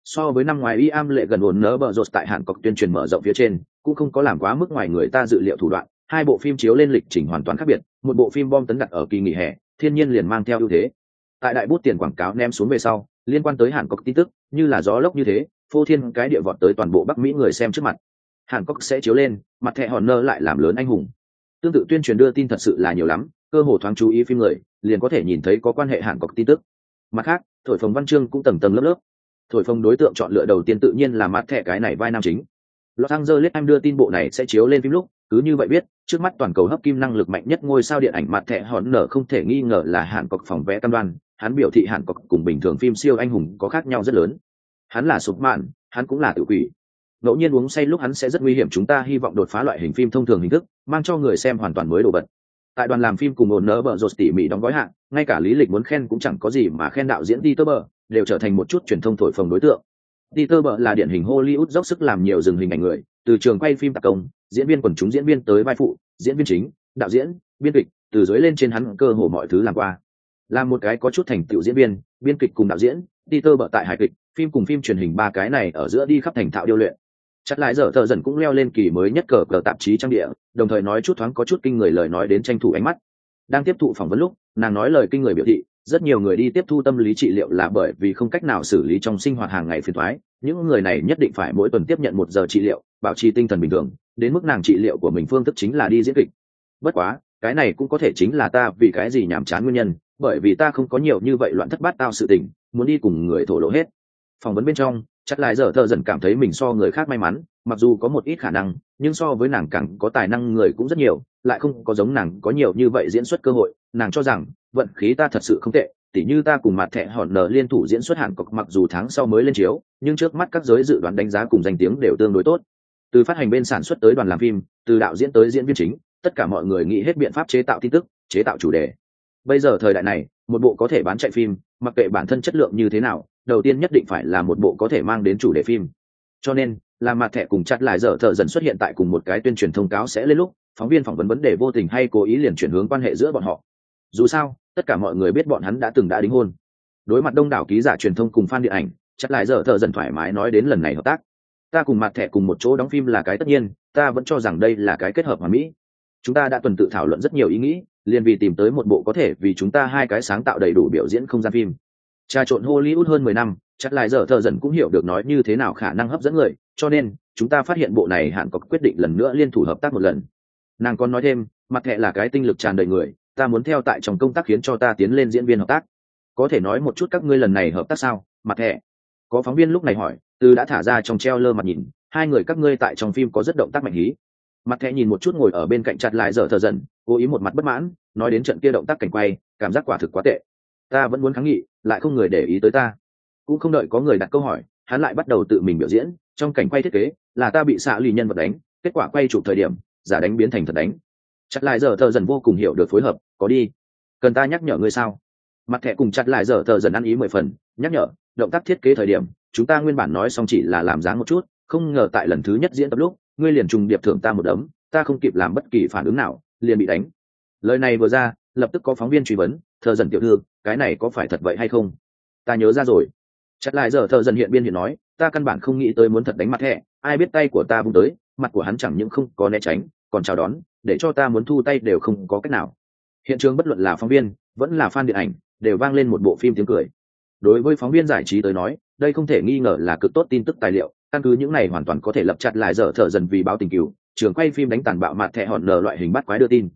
so với năm ngoài yam lệ gần ổn nỡ bờ rột tại hàn cọc tuyên truyền mở rộng phía trên cũng không có làm quá mức ngoài người ta dự liệu thủ đoạn hai bộ phim chiếu lên lịch trình hoàn toàn khác biệt một bộ phim bom tấn đặt ở kỳ nghỉ hè thiên nhiên liền mang theo ưu thế. Tại đại bút tiền quảng cáo ném xuống về sau, liên quan tới hàn cọc tin tức, như là gió lốc như thế, phô thiên cái địa vọt tới toàn bộ bắc mỹ người xem trước mặt. Hàn cốc sẽ chiếu lên, mặt thẻ hòn nơ lại làm lớn anh hùng. Tương tự tuyên truyền đưa tin thật sự là nhiều lắm, cơ hồ thoáng chú ý phim người, liền có thể nhìn thấy có quan hệ hàn cốc tin tức. Mặt khác, thổi phồng văn chương cũng tầng tầng lớp lớp. Thổi phồng đối tượng chọn lựa đầu tiên tự nhiên là mặt thẻ cái này vai nam chính. Los angeles em đưa tin bộ này sẽ chiếu lên phim lúc, cứ như vậy biết trước mắt toàn cầu hấp kim năng lực mạnh nhất ngôi sao điện ảnh mặt thẻ hòn nở không thể nghi ngờ là hàn cọc phòng vẽ cam đoan, hắn biểu thị hàn cọc cùng bình thường phim siêu anh hùng có khác nhau rất lớn. Hắn là sụp mạn hắn cũng là tự quỷ. Ngẫu nhiên uống say lúc hắn sẽ rất nguy hiểm, chúng ta hy vọng đột phá loại hình phim thông thường hình thức, mang cho người xem hoàn toàn mới đồ vật. Tại đoàn làm phim cùng ổn nỡ bờ rột tỉ mỉ đóng gói hạng, ngay cả lý lịch muốn khen cũng chẳng có gì mà khen đạo diễn đi tơ bờ đều trở thành một chút truyền thông thổi phồng đối tượng. Đi tơ bờ là điển hình hollywood dốc sức làm nhiều dừng hình ảnh người, từ trường quay phim tạc công, diễn viên quần chúng diễn viên tới vai phụ diễn viên chính, đạo diễn, biên kịch, từ dưới lên trên hắn cơ hồ mọi thứ làm qua. Là một cái có chút thành tựu diễn viên, biên kịch cùng đạo diễn đi tơ bợ tại hài kịch, phim cùng phim truyền hình ba cái này ở giữa đi khắp thành thạo điêu luyện. Chặt lại giờ thợ dần cũng leo lên kỳ mới nhất cờ cờ tạp chí trang địa, đồng thời nói chút thoáng có chút kinh người lời nói đến tranh thủ ánh mắt. Đang tiếp thụ phỏng vấn lúc, nàng nói lời kinh người biểu thị, rất nhiều người đi tiếp thu tâm lý trị liệu là bởi vì không cách nào xử lý trong sinh hoạt hàng ngày phiền thoái những người này nhất định phải mỗi tuần tiếp nhận một giờ trị liệu, bảo trì tinh thần bình thường, đến mức nàng trị liệu của mình phương thức chính là đi diễn kịch. Bất quá, cái này cũng có thể chính là ta vì cái gì nhàm chán nguyên nhân, bởi vì ta không có nhiều như vậy loạn thất bát tao sự tình, muốn đi cùng người thổ lộ hết. Phỏng vấn bên trong, chắc lại giờ thợ dần cảm thấy mình so người khác may mắn, mặc dù có một ít khả năng, nhưng so với nàng càng có tài năng người cũng rất nhiều, lại không có giống nàng có nhiều như vậy diễn xuất cơ hội. Nàng cho rằng, vận khí ta thật sự không tệ, tỉ như ta cùng mặt thẻ hòn nở liên thủ diễn xuất hàn cọc mặc dù tháng sau mới lên chiếu nhưng trước mắt các giới dự đoán đánh giá cùng danh tiếng đều tương đối tốt. Từ phát hành bên sản xuất tới đoàn làm phim, từ đạo diễn tới diễn viên chính, tất cả mọi người nghĩ hết biện pháp chế tạo tin tức, chế tạo chủ đề. Bây giờ thời đại này, một bộ có thể bán chạy phim, mặc kệ bản thân chất lượng như thế nào, đầu tiên nhất định phải là một bộ có thể mang đến chủ đề phim. Cho nên là mặt thẻ cùng chặt lại dở thợ dần xuất hiện tại cùng một cái tuyên truyền thông cáo sẽ lên lúc, phóng viên phỏng vấn vấn đề vô tình hay cố ý liền chuyển hướng quan hệ giữa bọn họ. Dù sao, tất cả mọi người biết bọn hắn đã từng đã đính hôn. Đối mặt đông đảo ký giả truyền thông cùng fan điện ảnh chặt lại giờ thợ dần thoải mái nói đến lần này hợp tác. Ta cùng mặt thẻ cùng một chỗ đóng phim là cái tất nhiên, ta vẫn cho rằng đây là cái kết hợp hoàn mỹ. Chúng ta đã tuần tự thảo luận rất nhiều ý nghĩ, liền vì tìm tới một bộ có thể vì chúng ta hai cái sáng tạo đầy đủ biểu diễn không gian phim. Trà trộn hollywood hơn mười năm chắc lại giờ thợ dần cũng hiểu được nói như thế nào khả năng hấp dẫn người, cho nên, chúng ta phát hiện bộ này hạn có quyết định lần nữa liên thủ hợp tác một lần. Nàng còn nói thêm, mặt thẹ là cái tinh lực tràn đầy người, ta muốn theo tại trong công tác khiến cho ta tiến lên diễn viên hợp tác. Có thể nói một chút các ngươi lần này hợp tác sao, mặt thẹ có phóng viên lúc này hỏi, từ đã thả ra trong treo lơ mặt nhìn, hai người các ngươi tại trong phim có rất động tác mạnh hí. Mặt thẹ nhìn một chút ngồi ở bên cạnh chặt lại dở thờ dần, cố ý một mặt bất mãn, nói đến trận kia động tác cảnh quay, cảm giác quả thực quá tệ. Ta vẫn muốn kháng nghị, lại không người để ý tới ta. Cũng không đợi có người đặt câu hỏi, hắn lại bắt đầu tự mình biểu diễn, trong cảnh quay thiết kế, là ta bị xạ lì nhân vật đánh, kết quả quay chụp thời điểm, giả đánh biến thành thật đánh. Chặt lại giờ thợ dần vô cùng hiểu được phối hợp, có đi. Cần ta nhắc nhở ngươi sao? Mặt thẻ cùng chặt lại giờ thợ dần ăn ý mười phần, nhắc nhở động tác thiết kế thời điểm, chúng ta nguyên bản nói xong chỉ là làm dáng một chút, không ngờ tại lần thứ nhất diễn tập lúc, ngươi liền trùng điệp thưởng ta một đấm, ta không kịp làm bất kỳ phản ứng nào, liền bị đánh. Lời này vừa ra, lập tức có phóng viên truy vấn, thợ dần tiểu thư, cái này có phải thật vậy hay không? Ta nhớ ra rồi. Chặt lại giờ thợ dần hiện biên hiện nói, ta căn bản không nghĩ tới muốn thật đánh mặt hẹ ai biết tay của ta vung tới, mặt của hắn chẳng những không có né tránh, còn chào đón, để cho ta muốn thu tay đều không có cách nào. Hiện trường bất luận là phóng viên, vẫn là fan điện ảnh, đều vang lên một bộ phim tiếng cười đối với phóng viên giải trí tới nói, đây không thể nghi ngờ là cực tốt tin tức tài liệu, căn cứ những này hoàn toàn có thể lập chặt lại dở thở dần vì báo tình cứu trường quay phim đánh tàn bạo mặt thẻ hòn nở loại hình bắt quái đưa tin.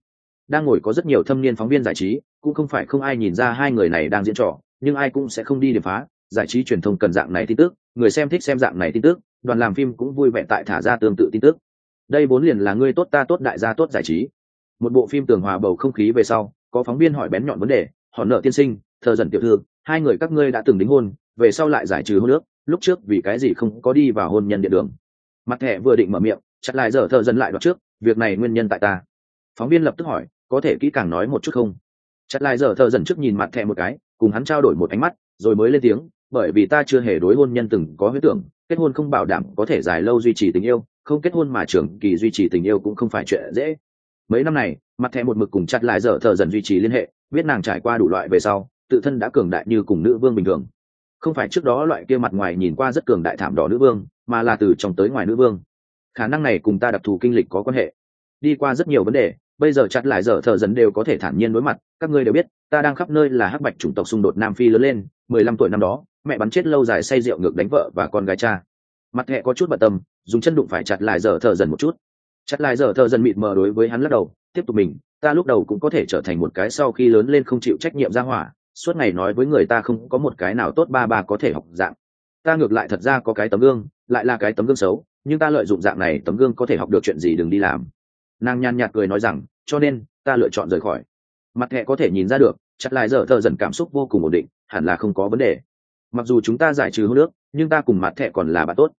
Đang ngồi có rất nhiều thâm niên phóng viên giải trí, cũng không phải không ai nhìn ra hai người này đang diễn trò, nhưng ai cũng sẽ không đi điểm phá. Giải trí truyền thông cần dạng này tin tức, người xem thích xem dạng này tin tức, đoàn làm phim cũng vui vẻ tại thả ra tương tự tin tức. Đây vốn liền là ngươi tốt ta tốt đại gia tốt giải trí. Một bộ phim tường hòa bầu không khí về sau, có phóng viên hỏi bén nhọn vấn đề họ nợ tiên sinh, thờ dần tiểu thư hai người các ngươi đã từng đính hôn, về sau lại giải trừ hôn ước. lúc trước vì cái gì không có đi vào hôn nhân điện đường. Mặt thẻ vừa định mở miệng, chặt lại giờ thợ dần lại đoạt trước, việc này nguyên nhân tại ta. Phóng viên lập tức hỏi, có thể kỹ càng nói một chút không? Chặt lại giờ thợ dần trước nhìn mặt thẻ một cái, cùng hắn trao đổi một ánh mắt, rồi mới lên tiếng, bởi vì ta chưa hề đối hôn nhân từng có huyết tưởng, kết hôn không bảo đảm có thể dài lâu duy trì tình yêu, không kết hôn mà trưởng kỳ duy trì tình yêu cũng không phải chuyện dễ. Mấy năm này, mặt thẻ một mực cùng chặt lại dở thợ dần duy trì liên hệ, biết nàng trải qua đủ loại về sau tự thân đã cường đại như cùng nữ vương bình thường. Không phải trước đó loại kia mặt ngoài nhìn qua rất cường đại thảm đỏ nữ vương, mà là từ trong tới ngoài nữ vương. Khả năng này cùng ta đặc thù kinh lịch có quan hệ. Đi qua rất nhiều vấn đề, bây giờ chặt lại dở thợ dần đều có thể thản nhiên đối mặt, các ngươi đều biết, ta đang khắp nơi là hắc bạch chủng tộc xung đột nam phi lớn lên, mười lăm tuổi năm đó, mẹ bắn chết lâu dài say rượu ngược đánh vợ và con gái cha. Mặt hẹ có chút bận tâm, dùng chân đụng phải chặt lại giờ thợ dần một chút. Chặt lại giờ thợ dần mịt mờ đối với hắn lắc đầu, tiếp tục mình, ta lúc đầu cũng có thể trở thành một cái sau khi lớn lên không chịu trách nhiệm ra hỏa suốt ngày nói với người ta không có một cái nào tốt ba ba có thể học dạng. Ta ngược lại thật ra có cái tấm gương, lại là cái tấm gương xấu, nhưng ta lợi dụng dạng này tấm gương có thể học được chuyện gì đừng đi làm. Nàng nhàn nhạt cười nói rằng, cho nên, ta lựa chọn rời khỏi. Mặt hẹ có thể nhìn ra được, chặt lại giờ thợ dần cảm xúc vô cùng ổn định, hẳn là không có vấn đề. Mặc dù chúng ta giải trừ hô nước nhưng ta cùng mặt thẹ còn là bạn tốt.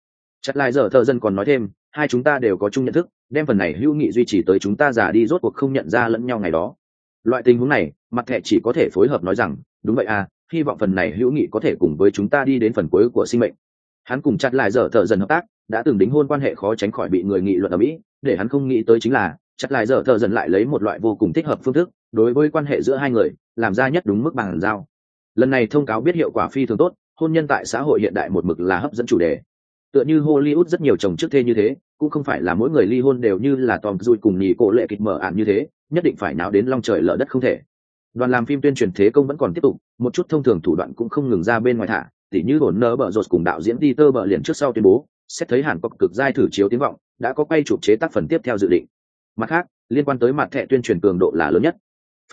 Chặt lại giờ thợ dân còn nói thêm, hai chúng ta đều có chung nhận thức, đem phần này hữu nghị duy trì tới chúng ta già đi rốt cuộc không nhận ra lẫn nhau ngày đó loại tình huống này, mặt thẻ chỉ có thể phối hợp nói rằng, đúng vậy à hy vọng phần này hữu nghị có thể cùng với chúng ta đi đến phần cuối của sinh mệnh. Hắn cùng chặt lại giờ thợ dần hợp tác, đã từng đính hôn quan hệ khó tránh khỏi bị người nghị luận ở mỹ, để hắn không nghĩ tới chính là, chặt lại giờ thợ dần lại lấy một loại vô cùng thích hợp phương thức, đối với quan hệ giữa hai người, làm ra nhất đúng mức bằng giao. Lần này thông cáo biết hiệu quả phi thường tốt, hôn nhân tại xã hội hiện đại một mực là hấp dẫn chủ đề tựa như hollywood rất nhiều chồng trước thê như thế cũng không phải là mỗi người ly hôn đều như là tom dùi cùng nhì cổ lệ kịch mở ạn như thế nhất định phải náo đến long trời lở đất không thể. Đoàn làm phim tuyên truyền thế công vẫn còn tiếp tục một chút thông thường thủ đoạn cũng không ngừng ra bên ngoài thả tỉ như hồn nơ bợ rột cùng đạo diễn đi tơ bợ liền trước sau tuyên bố xét thấy hàn quốc cực giai thử chiếu tiếng vọng đã có quay chụp chế tác phần tiếp theo dự định. Mặt khác liên quan tới mặt thẻ tuyên truyền cường độ là lớn nhất.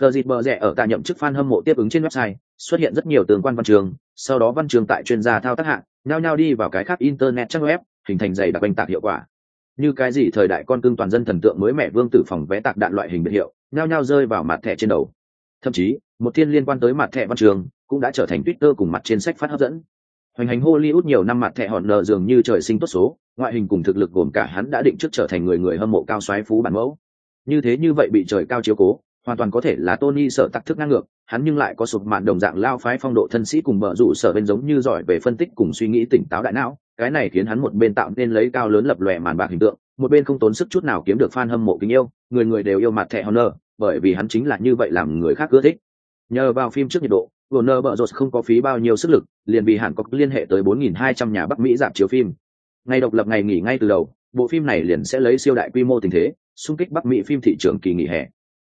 Phờ dịt bờ rẻ ở tại nhậm chức fan hâm mộ tiếp ứng trên website, xuất hiện rất nhiều tường quan văn trường, sau đó văn trường tại chuyên gia thao tác hạng, nhao nhao đi vào cái khác internet trang web, hình thành dày đặc quanh tạc hiệu quả. như cái gì thời đại con cưng toàn dân thần tượng mới mẹ vương tử phòng vé tạc đạn loại hình biệt hiệu nhao nhao rơi vào mặt thẻ trên đầu. Thậm chí một thiên liên quan tới mặt thẻ văn trường cũng đã trở thành twitter cùng mặt trên sách phát hấp dẫn. Hoành hành hollywood nhiều năm mặt thẻ hòn nợ dường như trời sinh tốt số ngoại hình cùng thực lực gồm cả hắn đã định trước trở thành người người hâm mộ cao xoáy phú bản mẫu. Như thế như vậy bị trời cao chiếu cố hoàn toàn có thể là tony sợ tặc thức ngang ngược hắn nhưng lại có sụp mạn đồng dạng lao phái phong độ thân sĩ cùng mở rủ sở bên giống như giỏi về phân tích cùng suy nghĩ tỉnh táo đại não cái này khiến hắn một bên tạo nên lấy cao lớn lập lòe màn bạc hình tượng một bên không tốn sức chút nào kiếm được fan hâm mộ kính yêu người người đều yêu mặt thẻ honor bởi vì hắn chính là như vậy làm người khác ưa thích nhờ vào phim trước nhiệt độ Warner Bros không có phí bao nhiêu sức lực, liền vì Hàn Quốc liên hệ tới 4.200 nhà Bắc Mỹ giảm chiếu phim. Ngày độc lập ngày nghỉ ngay từ đầu, bộ phim này liền sẽ lấy siêu đại quy mô tình thế, xung kích Bắc Mỹ phim thị trường kỳ nghỉ hè.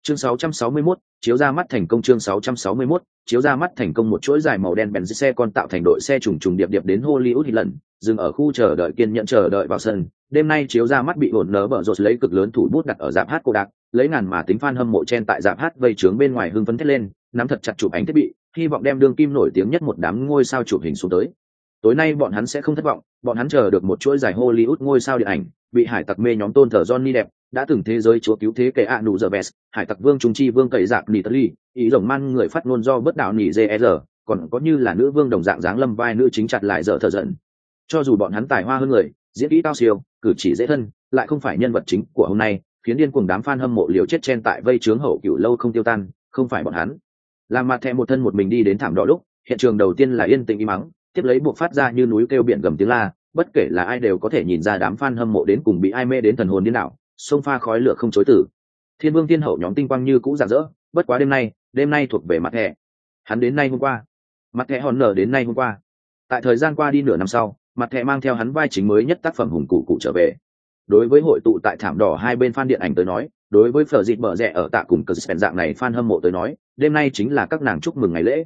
Chương 661, chiếu ra mắt thành công chương 661, chiếu ra mắt thành công một chuỗi dài màu đen bèn xe con tạo thành đội xe trùng trùng điệp điệp đến Hollywood thì lần, dừng ở khu chờ đợi kiên nhẫn chờ đợi vào sân. Đêm nay chiếu ra mắt bị hỗn nở bở rột lấy cực lớn thủ bút đặt ở dạp hát cô đạc, lấy ngàn mà tính fan hâm mộ chen tại dạp hát vây trướng bên ngoài hưng phấn thét lên, nắm thật chặt chụp ảnh thiết bị, hy vọng đem đương kim nổi tiếng nhất một đám ngôi sao chụp hình xuống tới. Tối nay bọn hắn sẽ không thất vọng, bọn hắn chờ được một chuỗi dài Hollywood ngôi sao điện ảnh, bị hải tặc mê nhóm tôn thờ Johnny đẹp, đã từng thế giới chúa cứu thế kẻ ạ nụ giờ vest hải tặc vương trung chi vương cậy dạc nỉ tật ý rồng man người phát ngôn do bất đạo nỉ JR, e còn có như là nữ vương đồng dạng dáng lâm vai nữ chính chặt lại dở thờ giận. Cho dù bọn hắn tài hoa hơn người, diễn kỹ cao siêu, cử chỉ dễ thân, lại không phải nhân vật chính của hôm nay, khiến điên cuồng đám fan hâm mộ liều chết chen tại vây trướng hậu cựu lâu không tiêu tan, không phải bọn hắn làm mặt thẹ một thân một mình đi đến thảm đỏ lúc hiện trường đầu tiên là yên tĩnh im mắng tiếp lấy buộc phát ra như núi kêu biển gầm tiếng la bất kể là ai đều có thể nhìn ra đám fan hâm mộ đến cùng bị ai mê đến thần hồn điên đảo sông pha khói lửa không chối tử. Thiên vương thiên hậu nhóm tinh quang như cũ rạng rỡ, bất quá đêm nay đêm nay thuộc về mặt thẻ hắn đến nay hôm qua. Mặt thẻ hòn nở đến nay hôm qua. Tại thời gian qua đi nửa năm sau, mặt thẻ mang theo hắn vai chính mới nhất tác phẩm hùng cụ cụ trở về. Đối với hội tụ tại thảm đỏ hai bên fan điện ảnh tới nói, đối với phở dịt mở rẽ ở tạ cùng cờ dạng này fan hâm mộ tới nói, đêm nay chính là các nàng chúc mừng ngày lễ.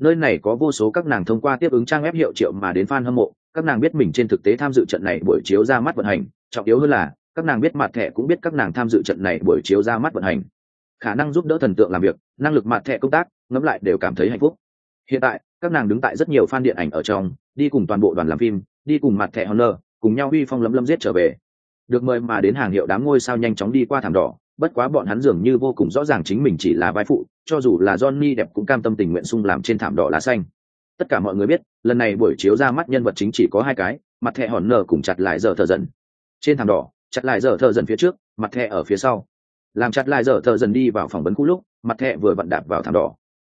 Nơi này có vô số các nàng thông qua tiếp ứng trang web hiệu triệu mà đến fan hâm mộ, các nàng biết mình trên thực tế tham dự trận này buổi chiếu ra mắt vận hành, trọng yếu hơn là các nàng biết mặt thẻ cũng biết các nàng tham dự trận này buổi chiếu ra mắt vận hành. Khả năng giúp đỡ thần tượng làm việc, năng lực mặt thẻ công tác, ngẫm lại đều cảm thấy hạnh phúc. Hiện tại, các nàng đứng tại rất nhiều fan điện ảnh ở trong, đi cùng toàn bộ đoàn làm phim, đi cùng mặt thẻ honor, cùng nhau huy phong lấm lấm giết trở về. Được mời mà đến hàng hiệu đám ngôi sao nhanh chóng đi qua thảm đỏ, bất quá bọn hắn dường như vô cùng rõ ràng chính mình chỉ là vai phụ, cho dù là johnny đẹp cũng cam tâm tình nguyện sung làm trên thảm đỏ lá xanh. Tất cả mọi người biết, lần này buổi chiếu ra mắt nhân vật chính chỉ có hai cái mặt thẻ hòn nở cùng chặt lại giờ thờ dần trên thảm đỏ chặt lại giờ thợ dần phía trước mặt thẹ ở phía sau. Làm chặt lại giờ thợ dần đi vào phòng vấn khu lúc mặt thẹ vừa vặn đạp vào thảm đỏ.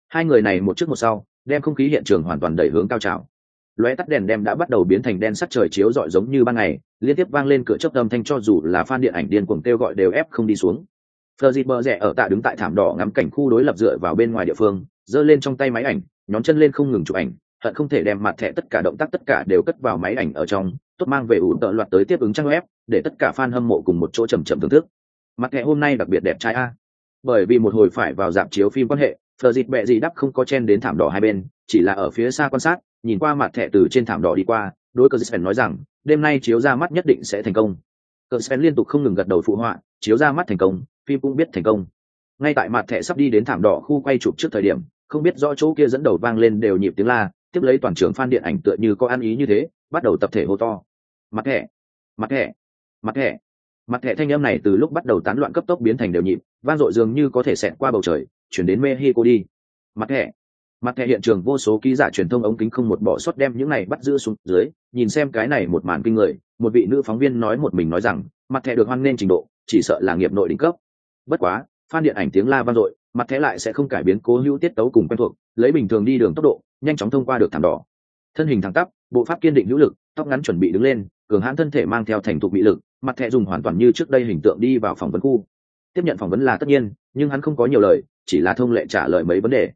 Hai người này một trước một sau đem không khí hiện trường hoàn toàn đẩy hướng cao trào. Lóe tắt đèn đem đã bắt đầu biến thành đen sắc trời chiếu rọi giống như ban ngày liên tiếp vang lên cửa chớp âm thanh cho dù là fan điện ảnh điên cuồng kêu gọi đều ép không đi xuống. Thợ dịt bờ rẻ ở tạ đứng tại thảm đỏ ngắm cảnh khu đối lập dựa vào bên ngoài địa phương, giơ lên trong tay máy ảnh, nhón chân lên không ngừng chụp ảnh, hận không thể đem mặt thẻ tất cả động tác tất cả đều cất vào máy ảnh ở trong, tốt mang về ủ tợ loạt tới tiếp ứng trang web, để tất cả fan hâm mộ cùng một chỗ chầm chậm thưởng thức. Mặt thẻ hôm nay đặc biệt đẹp trai a. Bởi vì một hồi phải vào dạp chiếu phim quan hệ, thờ dịt bẹ gì đắp không có chen đến thảm đỏ hai bên, chỉ là ở phía xa quan sát, nhìn qua mặt thẻ từ trên thảm đỏ đi qua, đối cờ dịt nói rằng, đêm nay chiếu ra mắt nhất định sẽ thành công. cờ Sven liên tục không ngừng gật đầu phụ họa, chiếu ra mắt thành công, phim cũng biết thành công ngay tại mặt thẻ sắp đi đến thảm đỏ khu quay chụp trước thời điểm không biết rõ chỗ kia dẫn đầu vang lên đều nhịp tiếng la tiếp lấy toàn trường phan điện ảnh tựa như có ăn ý như thế, bắt đầu tập thể hô to. Mặt thẻ mặt thẻ mặt thẻ. Mặt thẻ thanh âm này từ lúc bắt đầu tán loạn cấp tốc biến thành đều nhịp, vang dội dường như có thể xẹt qua bầu trời, chuyển đến mexico đi. Mặt thẻ mặt thẻ hiện trường vô số ký giả truyền thông ống kính không một bỏ sót đem những này bắt giữ xuống dưới, nhìn xem cái này một màn kinh người, một vị nữ phóng viên nói một mình nói rằng, mặt thẻ được hoan nên trình độ, chỉ sợ là nghiệp nội đỉnh cấp. Bất quá phan điện ảnh tiếng la vang dội, mặt thẻ lại sẽ không cải biến cố hữu tiết tấu cùng quen thuộc, lấy bình thường đi đường tốc độ nhanh chóng thông qua được thảm đỏ. Thân hình thẳng tắp, bộ pháp kiên định hữu lực, tóc ngắn chuẩn bị đứng lên, cường hãn thân thể mang theo thành thục bị lực, mặt thẻ dùng hoàn toàn như trước đây hình tượng đi vào phỏng vấn khu. Tiếp nhận phỏng vấn là tất nhiên, nhưng hắn không có nhiều lời, chỉ là thông lệ trả lời mấy vấn đề.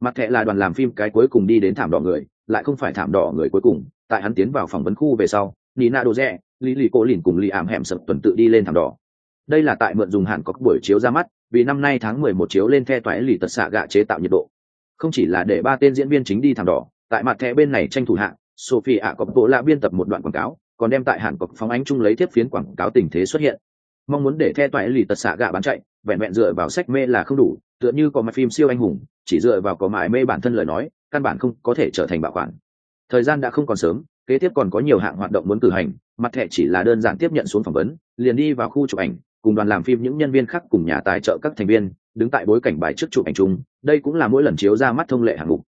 Mặt thẻ là đoàn làm phim cái cuối cùng đi đến thảm đỏ người, lại không phải thảm đỏ người cuối cùng. Tại hắn tiến vào phỏng vấn khu về sau, nina đồ rẽ lý lì cô lìn cùng lì ảm hẻm sập tuần tự đi lên thảm đỏ. Đây là tại mượn dùng hẳn có buổi chiếu ra mắt, vì năm nay tháng mười một chiếu lên the toái lì tật xạ gạ chế tạo nhiệt độ không chỉ là để ba tên diễn viên chính đi thảm đỏ, tại mặt thẻ bên này tranh thủ hạng sophie ạ có bộ lạ biên tập một đoạn quảng cáo, còn đem tại hàn cọc phóng ánh chung lấy tiếp phiến quảng cáo tình thế xuất hiện. Mong muốn để the toại lì tật xạ gạ bán chạy, vẹn vẹn dựa vào sách mê là không đủ, tựa như có mặt phim siêu anh hùng, chỉ dựa vào có mãi mê bản thân lời nói, căn bản không có thể trở thành bảo khoản thời gian đã không còn sớm, kế tiếp còn có nhiều hạng hoạt động muốn cử hành, mặt thẻ chỉ là đơn giản tiếp nhận xuống phỏng vấn, liền đi vào khu chụp ảnh, cùng đoàn làm phim những nhân viên khác cùng nhà tài trợ các thành viên đứng tại bối cảnh bài trước chụp ảnh chung đây cũng là mỗi lần chiếu ra mắt thông lệ hạng mục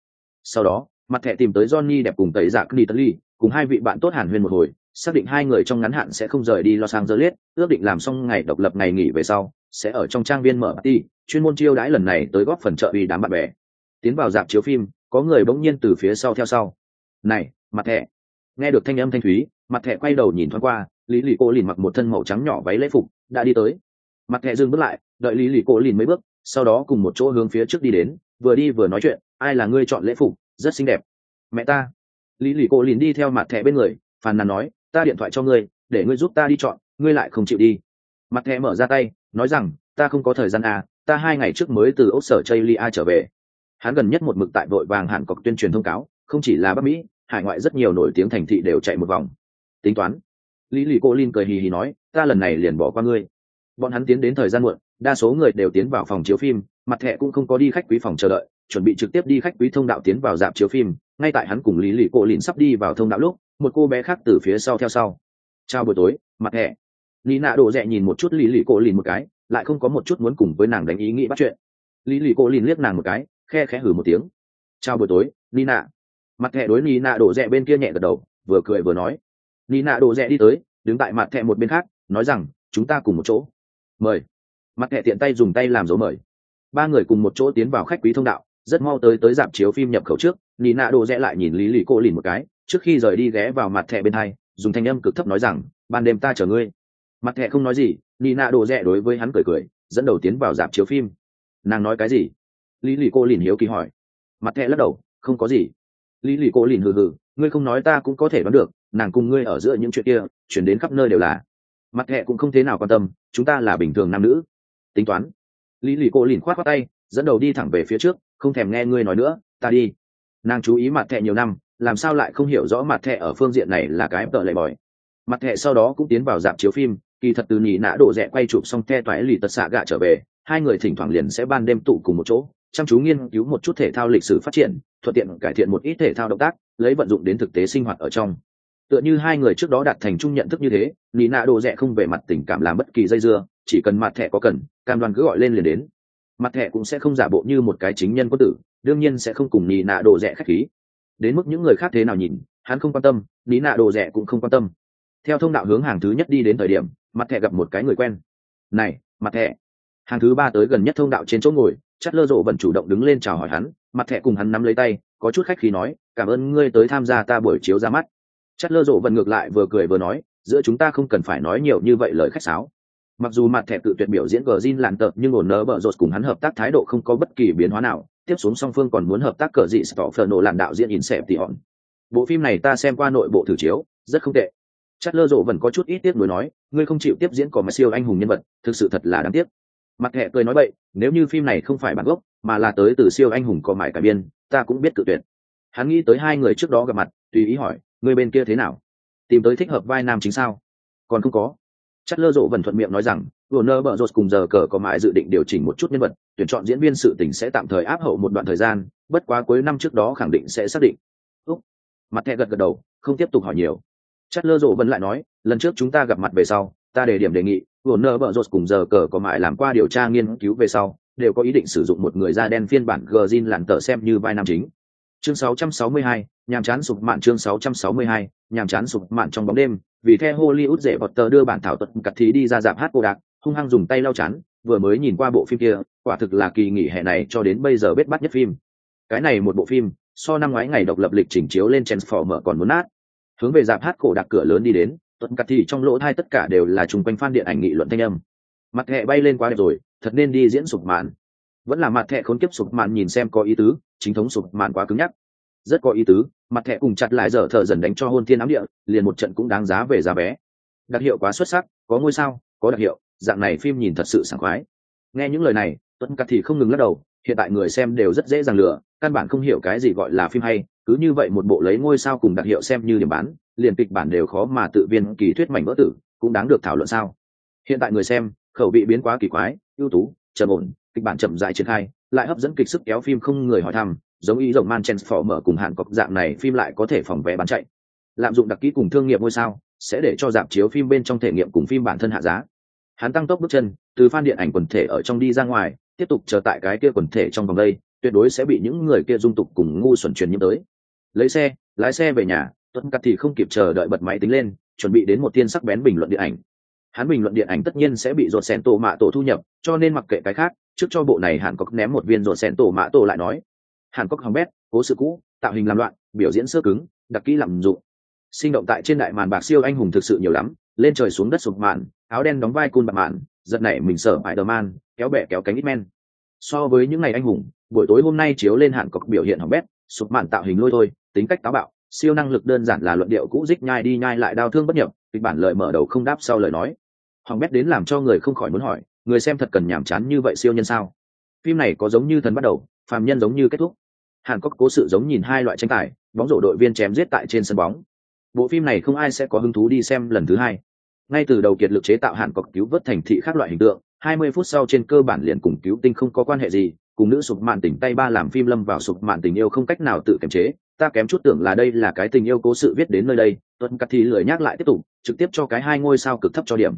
sau đó mặt thẻ tìm tới johnny đẹp cùng tẩy giả Lee, cùng hai vị bạn tốt hàn huyên một hồi xác định hai người trong ngắn hạn sẽ không rời đi Los Angeles, ước định làm xong ngày độc lập ngày nghỉ về sau, sẽ ở trong trang viên mở party, chuyên môn chiêu đãi lần này tới góp phần trợ uy đám bạn bè. Tiến vào dạp chiếu phim, có người bỗng nhiên từ phía sau theo sau. "Này, mặt thẻ." Nghe được thanh âm thanh thúy, mặt thẻ quay đầu nhìn thoáng qua, Lý lì Cô Lìn mặc một thân màu trắng nhỏ váy lễ phục, đã đi tới. Mặt thẻ dừng bước lại, đợi Lý lì Cô Lìn mấy bước, sau đó cùng một chỗ hướng phía trước đi đến, vừa đi vừa nói chuyện, "Ai là ngươi chọn lễ phục, rất xinh đẹp." "Mẹ ta." Lý lì Cô Lìn đi theo mặt thẻ bên người, phàn nàn nói, ta điện thoại cho ngươi để ngươi giúp ta đi chọn ngươi lại không chịu đi. Mặt thẻ mở ra tay nói rằng ta không có thời gian à ta hai ngày trước mới từ ốc sở chây lia trở về. Hắn gần nhất một mực tại vội vàng hàn cọc tuyên truyền thông cáo không chỉ là bắc mỹ hải ngoại rất nhiều nổi tiếng thành thị đều chạy một vòng. Tính toán lý lì cô linh cười hì hì nói ta lần này liền bỏ qua ngươi. Bọn hắn tiến đến thời gian muộn đa số người đều tiến vào phòng chiếu phim, mặt thẻ cũng không có đi khách quý phòng chờ đợi, chuẩn bị trực tiếp đi khách quý thông đạo tiến vào dạp chiếu phim, ngay tại hắn cùng lý lì cổ lìn sắp đi vào thông đạo lúc, một cô bé khác từ phía sau theo sau. Chào buổi tối, mặt thẻ. lý nạ đổ rẽ nhìn một chút lý lì cổ lìn một cái, lại không có một chút muốn cùng với nàng đánh ý nghĩ bắt chuyện. Lý lì cổ lìn liếc nàng một cái, khe khẽ hử một tiếng. Chào buổi tối, lý nạ. Mặt thẹ đối lý nạ đổ rẽ bên kia nhẹ gật đầu, vừa cười vừa nói. Lý nạ đổ rẽ đi tới, đứng tại mặt thẹ một bên khác, nói rằng, chúng ta cùng một chỗ. Mời mặt hệ tiện tay dùng tay làm dấu mời. Ba người cùng một chỗ tiến vào khách quý thông đạo, rất mau tới tới dạp chiếu phim nhập khẩu trước, lý nạ đồ rẽ lại nhìn lý lì cô lìn một cái, trước khi rời đi ghé vào mặt thẻ bên hai, dùng thanh âm cực thấp nói rằng, ban đêm ta chờ ngươi. Mặt thẻ không nói gì nina đồ rẽ đối với hắn cười cười, dẫn đầu tiến vào dạp chiếu phim. Nàng nói cái gì? Lý lì cô lìn hiếu kỳ hỏi. Mặt thẻ lắc đầu, không có gì. Lý lì cô lìn hừ hừ, ngươi không nói ta cũng có thể đoán được, nàng cùng ngươi ở giữa những chuyện kia, chuyển đến khắp nơi đều là. Mặt thẻ cũng không thế nào quan tâm, chúng ta là bình thường nam nữ tính toán. Lý lì cô lìn khoát khoát tay, dẫn đầu đi thẳng về phía trước, không thèm nghe ngươi nói nữa, ta đi. Nàng chú ý mặt thẻ nhiều năm, làm sao lại không hiểu rõ mặt thẻ ở phương diện này là cái tợ lệ bòi. Mặt thẻ sau đó cũng tiến vào dạp chiếu phim, kỳ thật từ nhì nã độ rẽ quay chụp xong the toái lì tật xạ gạ trở về, hai người thỉnh thoảng liền sẽ ban đêm tụ cùng một chỗ, chăm chú nghiên cứu một chút thể thao lịch sử phát triển, thuận tiện cải thiện một ít thể thao động tác, lấy vận dụng đến thực tế sinh hoạt ở trong. Tựa như hai người trước đó đạt thành chung nhận thức như thế nị nạ đồ rẽ không về mặt tình cảm làm bất kỳ dây dưa chỉ cần mặt thẻ có cần, cam đoan cứ gọi lên liền đến. Mặt thẻ cũng sẽ không giả bộ như một cái chính nhân quân tử, đương nhiên sẽ không cùng nì nạ đồ rẽ khách khí. Đến mức những người khác thế nào nhìn, hắn không quan tâm, nì nạ đồ rẻ cũng không quan tâm. Theo thông đạo hướng hàng thứ nhất đi đến thời điểm, mặt thẻ gặp một cái người quen. Này, mặt thẻ. Hàng thứ ba tới gần nhất thông đạo trên chỗ ngồi chất lơ rộ vẫn chủ động đứng lên chào hỏi hắn, mặt thẻ cùng hắn nắm lấy tay, có chút khách khí nói, cảm ơn ngươi tới tham gia ta buổi chiếu ra mắt. Chất lơ rộ vẫn ngược lại vừa cười vừa nói, giữa chúng ta không cần phải nói nhiều như vậy lời khách sáo mặc dù mặt thẻ tự tuyệt biểu diễn gờ zin làn tợt nhưng ổn nớ bợ rột cùng hắn hợp tác thái độ không có bất kỳ biến hóa nào. Tiếp xuống song phương còn muốn hợp tác cờ dị stop phở nổ làm đạo diễn in xẹp tỉ hòn. Bộ phim này ta xem qua nội bộ thử chiếu, rất không tệ. Chất lơ rộ vẫn có chút ít tiếc nuối nói, ngươi không chịu tiếp diễn có mà siêu anh hùng nhân vật, thực sự thật là đáng tiếc. Mặt thẻ cười nói vậy nếu như phim này không phải bản gốc, mà là tới từ siêu anh hùng có mải cả biên, ta cũng biết cự tuyệt. Hắn nghĩ tới hai người trước đó gặp mặt, tùy ý hỏi người bên kia thế nào? Tìm tới thích hợp vai nam chính sao? Còn không có chất lơ rộ vẫn thuận miệng nói rằng Warner Bros cùng giờ cờ có mãi dự định điều chỉnh một chút nhân vật, tuyển chọn diễn viên sự tình sẽ tạm thời áp hậu một đoạn thời gian, bất quá cuối năm trước đó khẳng định sẽ xác định. Úc. Mặt thẻ gật gật đầu, không tiếp tục hỏi nhiều. Chất lơ rộ vẫn lại nói, lần trước chúng ta gặp mặt về sau, ta đề điểm đề nghị, Warner Bros cùng giờ cờ có mãi làm qua điều tra nghiên cứu về sau, đều có ý định sử dụng một người da đen phiên bản Gjin lặn tờ xem như vai nam chính. Chương 662, nhàm chán sụp mạn chương 662, nhàm chán sụp mạn trong bóng đêm, vì theo Hollywood dễ vọt tờ đưa bản thảo tuật cặt thí đi ra dạp hát cô đạc, hung hăng dùng tay lau chán vừa mới nhìn qua bộ phim kia quả thực là kỳ nghỉ hè này cho đến bây giờ bết bắt nhất phim. Cái này một bộ phim so năm ngoái ngày độc lập lịch trình chiếu lên transformer còn muốn nát. Hướng về dạp hát cổ đặc cửa lớn đi đến tuần cặt thì trong lỗ thai tất cả đều là chung quanh fan điện ảnh nghị luận thanh âm. Mặt thẹ bay lên quá đẹp rồi thật nên đi diễn sụp màn. Vẫn là mặt thẹ khốn kiếp sụp màn nhìn xem có ý tứ chính thống sụp màn quá cứng nhắc. Rất có ý tứ mặt thẻ cùng chặt lại dở thở dần đánh cho hôn thiên ám địa, liền một trận cũng đáng giá về giá vé. Đặc hiệu quá xuất sắc, có ngôi sao, có đặc hiệu, dạng này phim nhìn thật sự sảng khoái. Nghe những lời này, tuấn cắt thì không ngừng lắc đầu, hiện tại người xem đều rất dễ dàng lừa, căn bản không hiểu cái gì gọi là phim hay, cứ như vậy một bộ lấy ngôi sao cùng đặc hiệu xem như điểm bán, liền kịch bản đều khó mà tự viên kỳ thuyết mảnh vỡ tử, cũng đáng được thảo luận sao. Hiện tại người xem, khẩu vị biến quá kỳ quái, ưu tú, trầm ổn, kịch bản chậm dài triển khai, lại hấp dẫn kịch sức kéo phim không người hỏi thăm giống ý rồng man mở cùng hạn cọc dạng này phim lại có thể phòng vé bán chạy. Lạm dụng đặc kỹ cùng thương nghiệp ngôi sao sẽ để cho dạp chiếu phim bên trong thể nghiệm cùng phim bản thân hạ giá. Hắn tăng tốc bước chân, từ phan điện ảnh quần thể ở trong đi ra ngoài, tiếp tục chờ tại cái kia quần thể trong vòng đây, tuyệt đối sẽ bị những người kia dung tục cùng ngu xuẩn truyền nhiễm tới. Lấy xe, lái xe về nhà, tuấn cắt thì không kịp chờ đợi bật máy tính lên, chuẩn bị đến một tiên sắc bén bình luận điện ảnh. Hắn bình luận điện ảnh tất nhiên sẽ bị rột sẹn tổ mạ tổ thu nhập, cho nên mặc kệ cái khác, trước cho bộ này hẳn có ném một viên rột sẹn tổ mạ tổ lại nói hàn cốc hỏng bét, cố sự cũ, tạo hình làm loạn, biểu diễn sơ cứng, đặc kỹ làm dụng. Sinh động tại trên đại màn bạc siêu anh hùng thực sự nhiều lắm, lên trời xuống đất sụp màn, áo đen đóng vai cun bạc màn, giật nảy mình sợ phải đờ man, kéo bẻ kéo cánh ít men. So với những ngày anh hùng, buổi tối hôm nay chiếu lên hạn cọc biểu hiện hỏng bét, sụp màn tạo hình lôi thôi, tính cách táo bạo, siêu năng lực đơn giản là luận điệu cũ dích nhai đi nhai lại đau thương bất nhập, kịch bản lời mở đầu không đáp sau lời nói. Hỏng bét đến làm cho người không khỏi muốn hỏi, người xem thật cần nhàm chán như vậy siêu nhân sao? Phim này có giống như thần bắt đầu phàm nhân giống như kết thúc. Hàn cốc cố sự giống nhìn hai loại tranh tài, bóng rổ đội viên chém giết tại trên sân bóng. Bộ phim này không ai sẽ có hứng thú đi xem lần thứ hai. Ngay từ đầu kiệt lực chế tạo hàn cọc cứu vớt thành thị khác loại hình tượng 20 phút sau trên cơ bản liền cùng cứu tinh không có quan hệ gì, cùng nữ sụp mạn tình tay ba làm phim lâm vào sụp mạn tình yêu không cách nào tự kiềm chế. Ta kém chút tưởng là đây là cái tình yêu cố sự viết đến nơi đây tuân cắt thì lười nhắc lại tiếp tục, trực tiếp cho cái hai ngôi sao cực thấp cho điểm.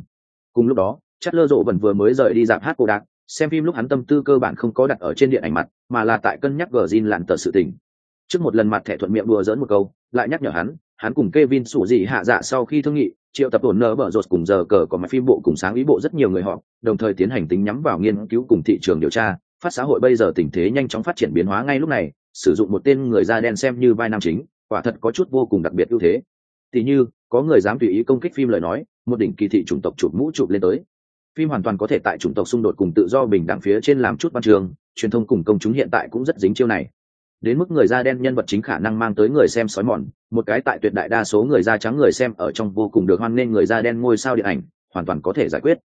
Cùng lúc đó chất lơ rộ vẫn vừa mới rời đi dạp hát cô đạc xem phim lúc hắn tâm tư cơ bản không có đặt ở trên điện ảnh mặt, mà là tại cân nhắc gờ zin lặn tờ sự tình. Trước một lần mặt thẻ thuận miệng đùa dỡn một câu, lại nhắc nhở hắn hắn cùng Kevin sủ gì hạ dạ sau khi thương nghị, triệu tập ổn nở bở rột cùng giờ cờ có máy phim bộ cùng sáng ý bộ rất nhiều người họ đồng thời tiến hành tính nhắm vào nghiên cứu cùng thị trường điều tra. Phát xã hội bây giờ tình thế nhanh chóng phát triển biến hóa ngay lúc này, sử dụng một tên người da đen xem như vai nam chính, quả thật có chút vô cùng đặc biệt ưu thế. Thì như, có người dám tùy ý công kích phim lời nói, một đỉnh kỳ thị chủng tộc chụp mũ chụp lên tới phim hoàn toàn có thể tại chủng tộc xung đột cùng tự do bình đẳng phía trên làm chút văn trường truyền thông cùng công chúng hiện tại cũng rất dính chiêu này. Đến mức người da đen nhân vật chính khả năng mang tới người xem sói mòn một cái tại tuyệt đại đa số người da trắng người xem ở trong vô cùng được hoan nghênh người da đen ngôi sao điện ảnh hoàn toàn có thể giải quyết.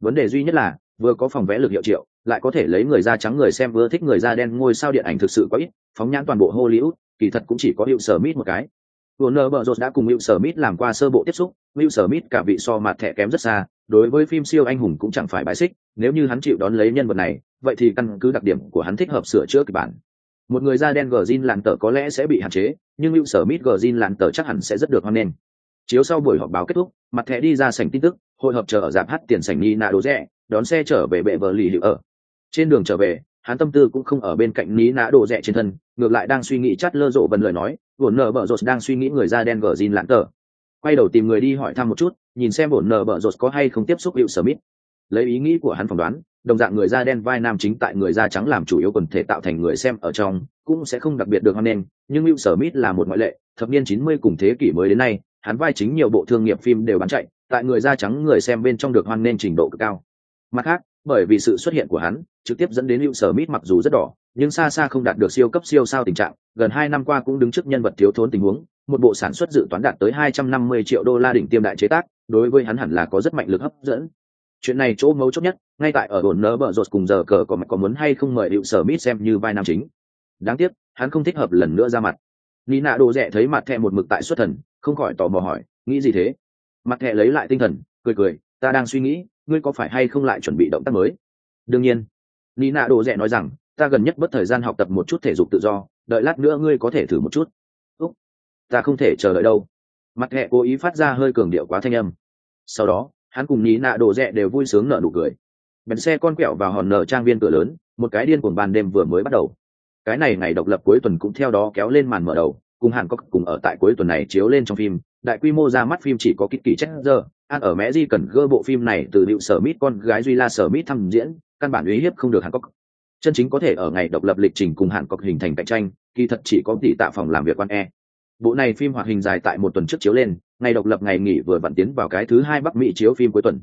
Vấn đề duy nhất là vừa có phòng vẽ lực hiệu triệu lại có thể lấy người da trắng người xem vừa thích người da đen ngôi sao điện ảnh thực sự có ít phóng nhãn toàn bộ hollywood kỳ thật cũng chỉ có hiệu sở mít một cái. Warner Bros. đã cùng Will Smith làm qua sơ bộ tiếp xúc, Will Smith cả vị so mặt thẻ kém rất xa, đối với phim siêu anh hùng cũng chẳng phải bài xích, nếu như hắn chịu đón lấy nhân vật này, vậy thì căn cứ đặc điểm của hắn thích hợp sửa chữa kịch bản. Một người da đen Gjin làn tờ có lẽ sẽ bị hạn chế, nhưng hữu sở mít gờ zin làn tờ chắc hẳn sẽ rất được hoan nghênh. Chiếu sau buổi họp báo kết thúc, mặt thẻ đi ra sảnh tin tức, hội họp chờ ở dạp hát tiền sảnh Nina đồ rẻ, đón xe trở về bệ vợ lì hữu ở. Trên đường trở về, hắn tâm tư cũng không ở bên cạnh ní nã đồ rẻ trên thân ngược lại đang suy nghĩ chát lơ rộ vần lời nói gồn nở bở rột đang suy nghĩ người da đen gờ zin lãng tờ quay đầu tìm người đi hỏi thăm một chút nhìn xem bổn nở bợ rột có hay không tiếp xúc hữu sở mít lấy ý nghĩ của hắn phỏng đoán, đồng dạng người da đen vai nam chính tại người da trắng làm chủ yếu quần thể tạo thành người xem ở trong, cũng sẽ không đặc biệt được hoan nghênh, nhưng hữu sở mít là một ngoại lệ, thập niên 90 cùng thế kỷ mới đến nay, hắn vai chính nhiều bộ thương nghiệp phim đều bán chạy, tại người da trắng người xem bên trong được hoan nghênh trình độ cực cao. Mặt khác, bởi vì sự xuất hiện của hắn, trực tiếp dẫn đến hữu sở mít mặc dù rất đỏ, nhưng xa xa không đạt được siêu cấp siêu sao tình trạng, gần hai năm qua cũng đứng trước nhân vật thiếu thốn tình huống, một bộ sản xuất dự toán đạt tới hai trăm năm mươi triệu đô la đỉnh tiêm đại chế tác đối với hắn hẳn là có rất mạnh lực hấp dẫn. Chuyện này chỗ mấu chốt nhất, ngay tại ở ổn nỡ bợ rột cùng giờ cờ có mạch có muốn hay không mời hữu sở mít xem như vai nam chính. Đáng tiếc, hắn không thích hợp lần nữa ra mặt. Ni nạ đồ rẻ thấy mặt thẹ một mực tại xuất thần, không khỏi tò mò hỏi, nghĩ gì thế? Mặt thẹ lấy lại tinh thần, cười cười, ta đang suy nghĩ, ngươi có phải hay không lại chuẩn bị động tác mới? Đương nhiên. Nina đồ rẻ nói rằng, ta gần nhất bất thời gian học tập một chút thể dục tự do, đợi lát nữa ngươi có thể thử một chút. Úc, ta không thể chờ đợi đâu. Mặt thẹ cố ý phát ra hơi cường điệu quá thanh âm sau đó, hắn cùng ní nạ đồ rẽ đều vui sướng nở nụ cười. Bèn xe con quẹo vào hòn nở trang viên cửa lớn, một cái điên cuồng ban đêm vừa mới bắt đầu. Cái này ngày độc lập cuối tuần cũng theo đó kéo lên màn mở đầu, cùng hàn cốc cùng ở tại cuối tuần này chiếu lên trong phim. Đại quy mô ra mắt phim chỉ có kích kỳ chết giờ, an ở mẹ di cần gơ bộ phim này từ điệu sở mít con gái duy la sở mít thăm diễn, căn bản uy hiếp không được hàn cốc chân chính có thể ở ngày độc lập lịch trình cùng hàn cốc hình thành cạnh tranh, kỳ thật chỉ có tỷ tạ phòng làm việc quan e bộ này phim hoạt hình dài tại một tuần trước chiếu lên, ngày độc lập ngày nghỉ vừa vặn tiến vào cái thứ hai bắc mỹ chiếu phim cuối tuần.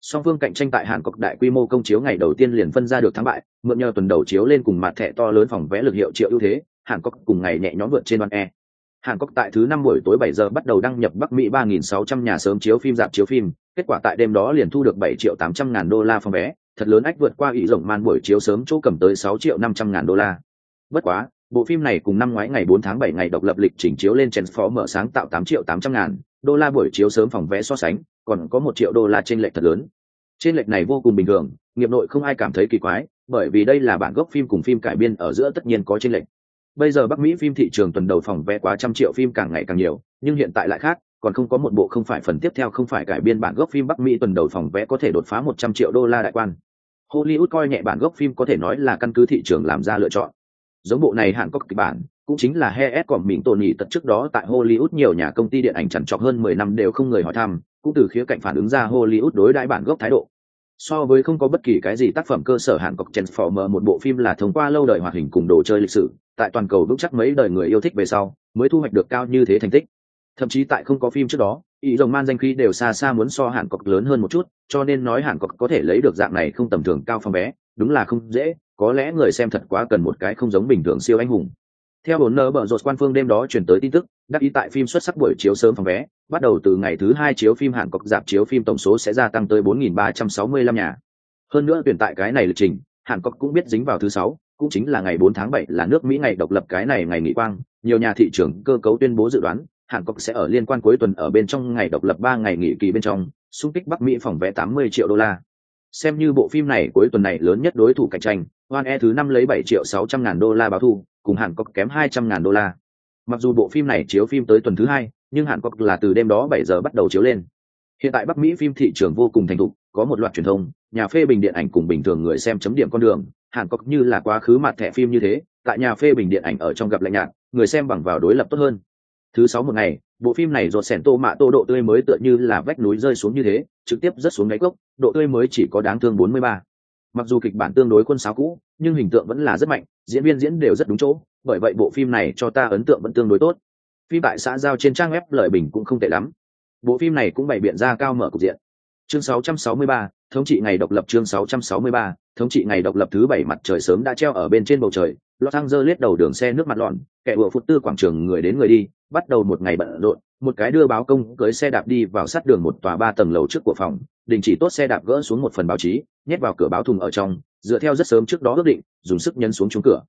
Song phương cạnh tranh tại hàn cọc đại quy mô công chiếu ngày đầu tiên liền phân ra được thắng bại, mượn nhờ tuần đầu chiếu lên cùng mặt thẻ to lớn phòng vẽ lực hiệu triệu ưu thế, hàn cọc cùng ngày nhẹ nhõm vượt trên đoàn e. Hàn cọc tại thứ năm buổi tối bảy giờ bắt đầu đăng nhập bắc mỹ ba nghìn sáu trăm nhà sớm chiếu phim, dạp chiếu phim, kết quả tại đêm đó liền thu được bảy triệu tám trăm ngàn đô la phòng vé, thật lớn ách vượt qua ý rộng man buổi chiếu sớm chỗ cầm tới sáu triệu năm trăm ngàn đô la. Bất quá bộ phim này cùng năm ngoái ngày 4 tháng 7 ngày độc lập lịch chỉnh chiếu lên Transformer mở sáng tạo 8 triệu tám trăm ngàn, đô la buổi chiếu sớm phòng vé so sánh, còn có một triệu đô la trên lệch thật lớn. Trên lệch này vô cùng bình thường, nghiệp nội không ai cảm thấy kỳ quái, bởi vì đây là bản gốc phim cùng phim cải biên ở giữa tất nhiên có trên lệch. Bây giờ bắc mỹ phim thị trường tuần đầu phòng vé quá trăm triệu phim càng ngày càng nhiều, nhưng hiện tại lại khác, còn không có một bộ không phải phần tiếp theo không phải cải biên bản gốc phim bắc mỹ tuần đầu phòng vé có thể đột phá một trăm triệu đô la đại quan. Hollywood coi nhẹ bản gốc phim có thể nói là căn cứ thị trường làm ra lựa chọn giống bộ này hàn cốc kịch bản, cũng chính là he s còn mình tồn nhị tật trước đó tại hollywood nhiều nhà công ty điện ảnh chẳng chọc hơn mười năm đều không người hỏi thăm, cũng từ khía cạnh phản ứng ra hollywood đối đãi bản gốc thái độ. So với không có bất kỳ cái gì tác phẩm cơ sở hàn cốc transformer, một bộ phim là thông qua lâu đời hoạt hình cùng đồ chơi lịch sử, tại toàn cầu vững chắc mấy đời người yêu thích về sau, mới thu hoạch được cao như thế thành tích. Thậm chí tại không có phim trước đó, ý rồng man danh khí đều xa xa muốn so hàn cọc lớn hơn một chút, cho nên nói hàn cọc có thể lấy được dạng này không tầm thường cao phong bé, đúng là không dễ có lẽ người xem thật quá cần một cái không giống bình thường siêu anh hùng. Theo bốn nơ bờ rột quan phương đêm đó chuyển tới tin tức, đắc ý tại phim xuất sắc buổi chiếu sớm phòng vé, bắt đầu từ ngày thứ hai chiếu phim hàn cọc dạp chiếu phim tổng số sẽ gia tăng tới 4.365 nhà. Hơn nữa tuyển tại cái này lịch trình, hàn cọc cũng biết dính vào thứ sáu, cũng chính là ngày 4 tháng 7 là nước mỹ ngày độc lập cái này ngày nghỉ quang, nhiều nhà thị trường cơ cấu tuyên bố dự đoán, hàn cọc sẽ ở liên quan cuối tuần ở bên trong ngày độc lập ba ngày nghỉ kỳ bên trong, xung kích bắc mỹ phòng vé 80 triệu đô la. Xem như bộ phim này cuối tuần này lớn nhất đối thủ cạnh tranh Hoan E thứ năm lấy 7 triệu 600 ngàn đô la báo thu, cùng Hàn Quốc kém 200 ngàn đô la. Mặc dù bộ phim này chiếu phim tới tuần thứ hai, nhưng Hàn Quốc là từ đêm đó 7 giờ bắt đầu chiếu lên. Hiện tại Bắc Mỹ phim thị trường vô cùng thành thục, có một loạt truyền thông, nhà phê bình điện ảnh cùng bình thường người xem chấm điểm con đường, Hàn Quốc như là quá khứ mặt thẻ phim như thế, tại nhà phê bình điện ảnh ở trong gặp lạnh nhạt, người xem bằng vào đối lập tốt hơn. Thứ sáu một ngày, bộ phim này rột sẻn tô mạ tô độ tươi mới tựa như là vách núi rơi xuống như thế, trực tiếp rất xuống đáy cốc, độ tươi mới chỉ có đáng thương 43 mặc dù kịch bản tương đối quân sáo cũ nhưng hình tượng vẫn là rất mạnh diễn viên diễn đều rất đúng chỗ bởi vậy bộ phim này cho ta ấn tượng vẫn tương đối tốt. Phim tại xã giao trên trang web lời bình cũng không tệ lắm. Bộ phim này cũng bày biện ra cao mở cục diện. Chương 663, thống trị ngày độc lập chương 663, thống trị ngày độc lập thứ bảy mặt trời sớm đã treo ở bên trên bầu trời los angeles đầu đường xe nước mặt lọn kẻ vừa phút tư quảng trường người đến người đi bắt đầu một ngày bận rộn một cái đưa báo công cưới xe đạp đi vào sát đường một tòa ba tầng lầu trước của phòng, đình chỉ tốt xe đạp gỡ xuống một phần báo chí, nhét vào cửa báo thùng ở trong, dựa theo rất sớm trước đó ước định, dùng sức nhấn xuống trúng cửa.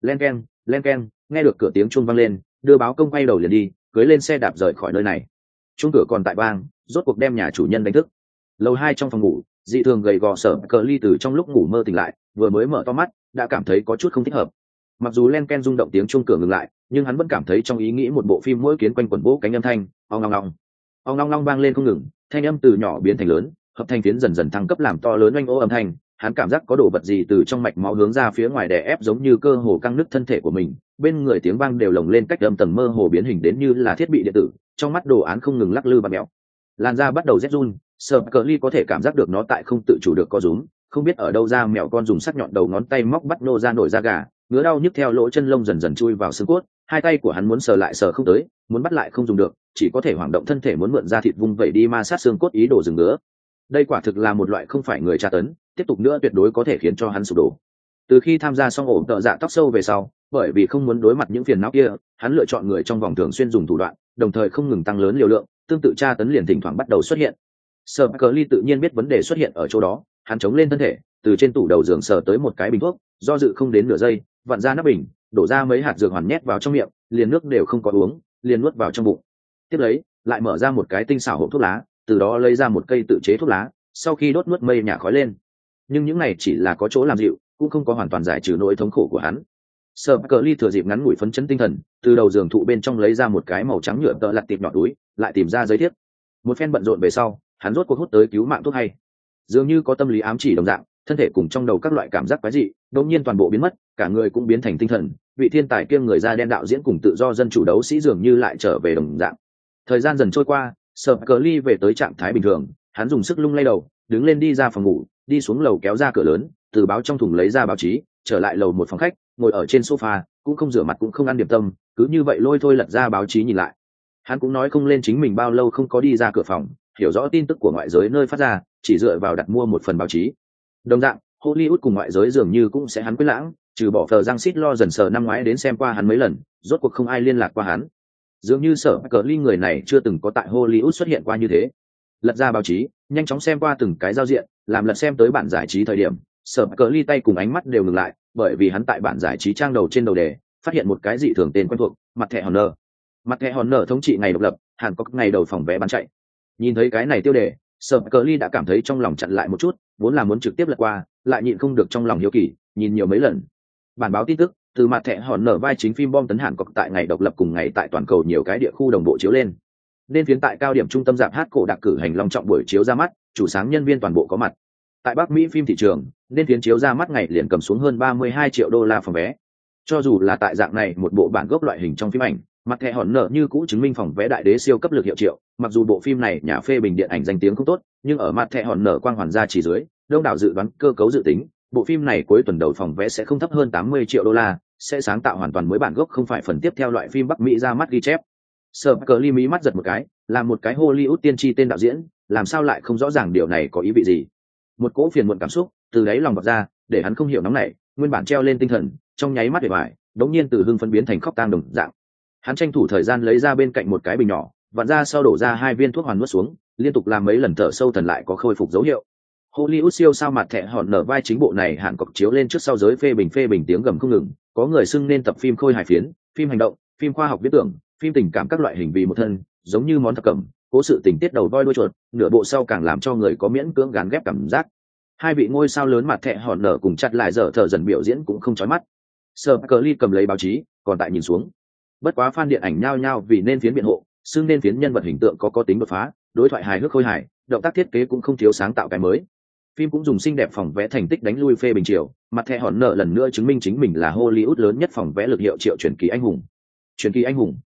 Len k e n len k e n nghe được cửa tiếng chuông vang lên, đưa báo công quay đầu liền đi cưới lên xe đạp rời khỏi nơi này. Chung cửa còn tại bang rốt cuộc đem nhà chủ nhân đánh thức. Lầu hai trong phòng ngủ, dị thường gầy gò sở cờ ly từ trong lúc ngủ mơ tỉnh lại, vừa mới mở to mắt, đã cảm thấy có chút không thích hợp mặc dù len ken rung động tiếng chuông cửa ngừng lại, nhưng hắn vẫn cảm thấy trong ý nghĩ một bộ phim mỗi kiến quanh quần vỗ cánh âm thanh, ong long long. Ong long long vang lên không ngừng, thanh âm từ nhỏ biến thành lớn, hợp thanh phiến dần dần thăng cấp làm to lớn oanh ô âm thanh. Hắn cảm giác có đồ vật gì từ trong mạch máu hướng ra phía ngoài đè ép giống như cơ hồ căng nứt thân thể của mình. Bên người tiếng vang đều lồng lên cách âm tầng mơ hồ biến hình đến như là thiết bị điện tử, trong mắt đồ án không ngừng lắc lư và mẹo làn da bắt đầu rét run, sợ cờ ly có thể cảm giác được nó tại không tự chủ được co rúm, không biết ở đâu ra mèo con dùng sắc nhọn đầu ngón tay móc bắt nô ra nổi da gà ngứa đau nhức theo lỗ chân lông dần dần chui vào xương cốt, hai tay của hắn muốn sờ lại sờ không tới, muốn bắt lại không dùng được, chỉ có thể hoảng động thân thể muốn mượn ra thịt vung vẩy đi ma sát xương cốt ý đồ dừng ngứa. Đây quả thực là một loại không phải người tra tấn, tiếp tục nữa tuyệt đối có thể khiến cho hắn sụp đổ. Từ khi tham gia xong ổ tợ dạ tóc sâu về sau, bởi vì không muốn đối mặt những phiền não kia, hắn lựa chọn người trong vòng thường xuyên dùng thủ đoạn, đồng thời không ngừng tăng lớn liều lượng, tương tự tra tấn liền thỉnh thoảng bắt đầu xuất hiện. Sợ cờ ly tự nhiên biết vấn đề xuất hiện ở chỗ đó, hắn chống lên thân thể, từ trên tủ đầu giường sờ tới một cái bình thuốc, do dự không đến nửa giây vặn ra nắp bình, đổ ra mấy hạt dược hoàn nhét vào trong miệng, liền nước đều không có uống, liền nuốt vào trong bụng. Tiếp lấy, lại mở ra một cái tinh xảo hộp thuốc lá, từ đó lấy ra một cây tự chế thuốc lá, sau khi đốt nuốt mây nhả khói lên. Nhưng những này chỉ là có chỗ làm dịu, cũng không có hoàn toàn giải trừ nỗi thống khổ của hắn. Sợ cờ ly thừa dịp ngắn ngủi phấn chấn tinh thần, từ đầu giường thụ bên trong lấy ra một cái màu trắng nhựa tợ lặt tiệp nhỏ túi, lại tìm ra giấy thiếp. Một phen bận rộn về sau, hắn rốt cuộc hút tới cứu mạng thuốc hay. Dường như có tâm lý ám chỉ đồng dạng thân thể cùng trong đầu các loại cảm giác quái dị, đột nhiên toàn bộ biến mất, cả người cũng biến thành tinh thần, vị thiên tài kiêng người da đen đạo diễn cùng tự do dân chủ đấu sĩ dường như lại trở về đồng dạng. Thời gian dần trôi qua sợ cờ ly về tới trạng thái bình thường, hắn dùng sức lung lay đầu, đứng lên đi ra phòng ngủ, đi xuống lầu kéo ra cửa lớn, từ báo trong thùng lấy ra báo chí, trở lại lầu một phòng khách, ngồi ở trên sofa, cũng không rửa mặt cũng không ăn điểm tâm, cứ như vậy lôi thôi lật ra báo chí nhìn lại. Hắn cũng nói không lên chính mình bao lâu không có đi ra cửa phòng, hiểu rõ tin tức của ngoại giới nơi phát ra, chỉ dựa vào đặt mua một phần báo chí đồng dạng, hollywood cùng ngoại giới dường như cũng sẽ hắn quyết lãng, trừ bỏ thờ giang xít lo dần sờ năm ngoái đến xem qua hắn mấy lần, rốt cuộc không ai liên lạc qua hắn. Dường như sở cờ ly người này chưa từng có tại hollywood xuất hiện qua như thế. Lật ra báo chí, nhanh chóng xem qua từng cái giao diện, làm lật xem tới bản giải trí thời điểm, sở cờ ly tay cùng ánh mắt đều ngừng lại, bởi vì hắn tại bản giải trí trang đầu trên đầu đề, phát hiện một cái dị thường tên quen thuộc, mặt thẻ hòn nở mặt thẻ hòn nở thống trị ngày độc lập, hàn có ngày đầu phòng vé bán chạy. Nhìn thấy cái này tiêu đề sợ cờ ly đã cảm thấy trong lòng chặn lại một chút, vốn là muốn trực tiếp lật qua, lại nhịn không được trong lòng hiếu kỳ, nhìn nhiều mấy lần. Bản báo tin tức, từ mặt thẻ hòn nở vai chính phim bom tấn hàn cọc tại ngày độc lập cùng ngày tại toàn cầu nhiều cái địa khu đồng bộ chiếu lên. Nên phiến tại cao điểm trung tâm giảm hát cổ đặc cử hành long trọng buổi chiếu ra mắt, chủ sáng nhân viên toàn bộ có mặt. Tại bắc mỹ phim thị trường nên phiến chiếu ra mắt ngày liền cầm xuống hơn 32 triệu đô la phòng vé. Cho dù là tại dạng này, một bộ bản gốc loại hình trong phim ảnh mặt thẻ hòn nợ như cũ chứng minh phòng vé đại đế siêu cấp lực hiệu triệu. Mặc dù bộ phim này nhà phê bình điện ảnh danh tiếng không tốt, nhưng ở mặt thẻ hòn nợ quang hoàn gia chỉ dưới, đông đảo dự đoán cơ cấu dự tính, bộ phim này cuối tuần đầu phòng vé sẽ không thấp hơn 80 triệu đô la, sẽ sáng tạo hoàn toàn mới bản gốc không phải phần tiếp theo loại phim bắc mỹ ra mắt ghi chép. Sợ cờ ly mỹ mắt giật một cái, là một cái hollywood tiên tri tên đạo diễn, làm sao lại không rõ ràng điều này có ý vị gì? Một cỗ phiền muộn cảm xúc từ đáy lòng bật ra, để hắn không hiểu nóng này nguyên bản treo lên tinh thần, trong nháy mắt để bài đống nhiên từ hưng phân biến thành khóc tang đồng dạng hắn tranh thủ thời gian lấy ra bên cạnh một cái bình nhỏ, vặn ra sau đổ ra hai viên thuốc hoàn nuốt xuống, liên tục làm mấy lần thở sâu thần lại có khôi phục dấu hiệu. Hollywood siêu sao mặt thẹn hòn nở vai chính bộ này hạn cọc chiếu lên trước sau giới phê bình phê bình tiếng gầm không ngừng, có người xưng nên tập phim khôi hài phiến, phim hành động, phim khoa học viết tưởng, phim tình cảm các loại hình vì một thân, giống như món thập cẩm, cố sự tình tiết đầu voi đuôi chuột, nửa bộ sau càng làm cho người có miễn cưỡng gán ghép cảm giác. Hai vị ngôi sao lớn mặt thẹ hòn nở cùng chặt lại dở thở dần biểu diễn cũng không chói mắt. Sờ cờ ly cầm lấy báo chí, còn tại nhìn xuống bất quá fan điện ảnh nhao nhao vì nên phiến biện hộ, xưng nên phiến nhân vật hình tượng có có tính đột phá, đối thoại hài hước khôi hài, động tác thiết kế cũng không thiếu sáng tạo cái mới. Phim cũng dùng xinh đẹp phòng vẽ thành tích đánh lui phê bình triều, mặt thẻ hòn nợ lần nữa chứng minh chính mình là hollywood lớn nhất phòng vẽ lực hiệu triệu truyền kỳ anh hùng. Truyền kỳ anh hùng.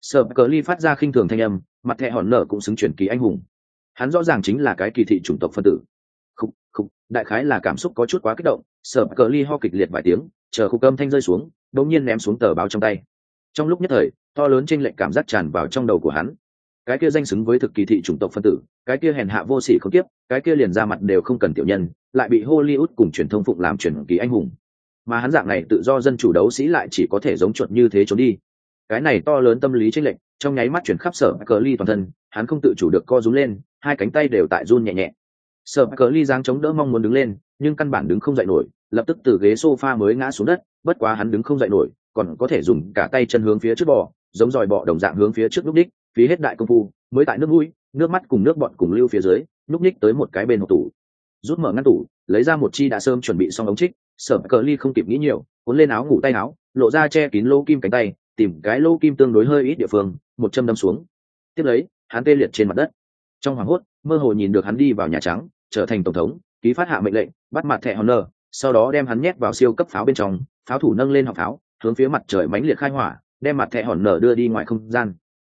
Sợ cờ ly phát ra khinh thường thanh âm, mặt thẻ hòn nợ cũng xứng truyền kỳ anh hùng. Hắn rõ ràng chính là cái kỳ thị chủng tộc phân tử. Khúc khúc đại khái là cảm xúc có chút quá kích động sợ cờ ly ho kịch liệt vài tiếng, chờ khúc âm thanh rơi xuống, đột nhiên ném xuống tờ báo trong tay trong lúc nhất thời, to lớn trên lệnh cảm giác tràn vào trong đầu của hắn. Cái kia danh xứng với thực kỳ thị chủng tộc phân tử, cái kia hèn hạ vô sỉ không tiếp cái kia liền ra mặt đều không cần tiểu nhân, lại bị hollywood cùng truyền thông phụng làm truyền kỳ anh hùng. Mà hắn dạng này tự do dân chủ đấu sĩ lại chỉ có thể giống chuột như thế trốn đi. Cái này to lớn tâm lý tranh lệch, trong nháy mắt chuyển khắp sở cờ ly toàn thân, hắn không tự chủ được co rúm lên, hai cánh tay đều tại run nhẹ nhẹ. Sở cờ ly giáng chống đỡ mong muốn đứng lên, nhưng căn bản đứng không dậy nổi, lập tức từ ghế sofa mới ngã xuống đất, bất quá hắn đứng không dậy nổi còn có thể dùng cả tay chân hướng phía trước bò, giống dòi bọ đồng dạng hướng phía trước lúc đích phí hết đại công phu, mới tại nước mũi, nước mắt cùng nước bọn cùng lưu phía dưới lúc ních tới một cái bên hộp tủ. Rút mở ngăn tủ, lấy ra một chi đã sơm chuẩn bị xong ống trích, sở cờ ly không kịp nghĩ nhiều, cuốn lên áo ngủ tay áo, lộ ra che kín lô kim cánh tay, tìm cái lô kim tương đối hơi ít địa phương, một châm đâm xuống. Tiếp lấy, hắn tê liệt trên mặt đất. Trong hoàng hốt, mơ hồ nhìn được hắn đi vào nhà trắng, trở thành tổng thống, ký phát hạ mệnh lệnh, bắt mặt thẻ honor, sau đó đem hắn nhét vào siêu cấp pháo bên trong, pháo thủ nâng lên học pháo hướng phía mặt trời mãnh liệt khai hỏa, đem mặt thẻ hòn nở đưa đi ngoài không gian.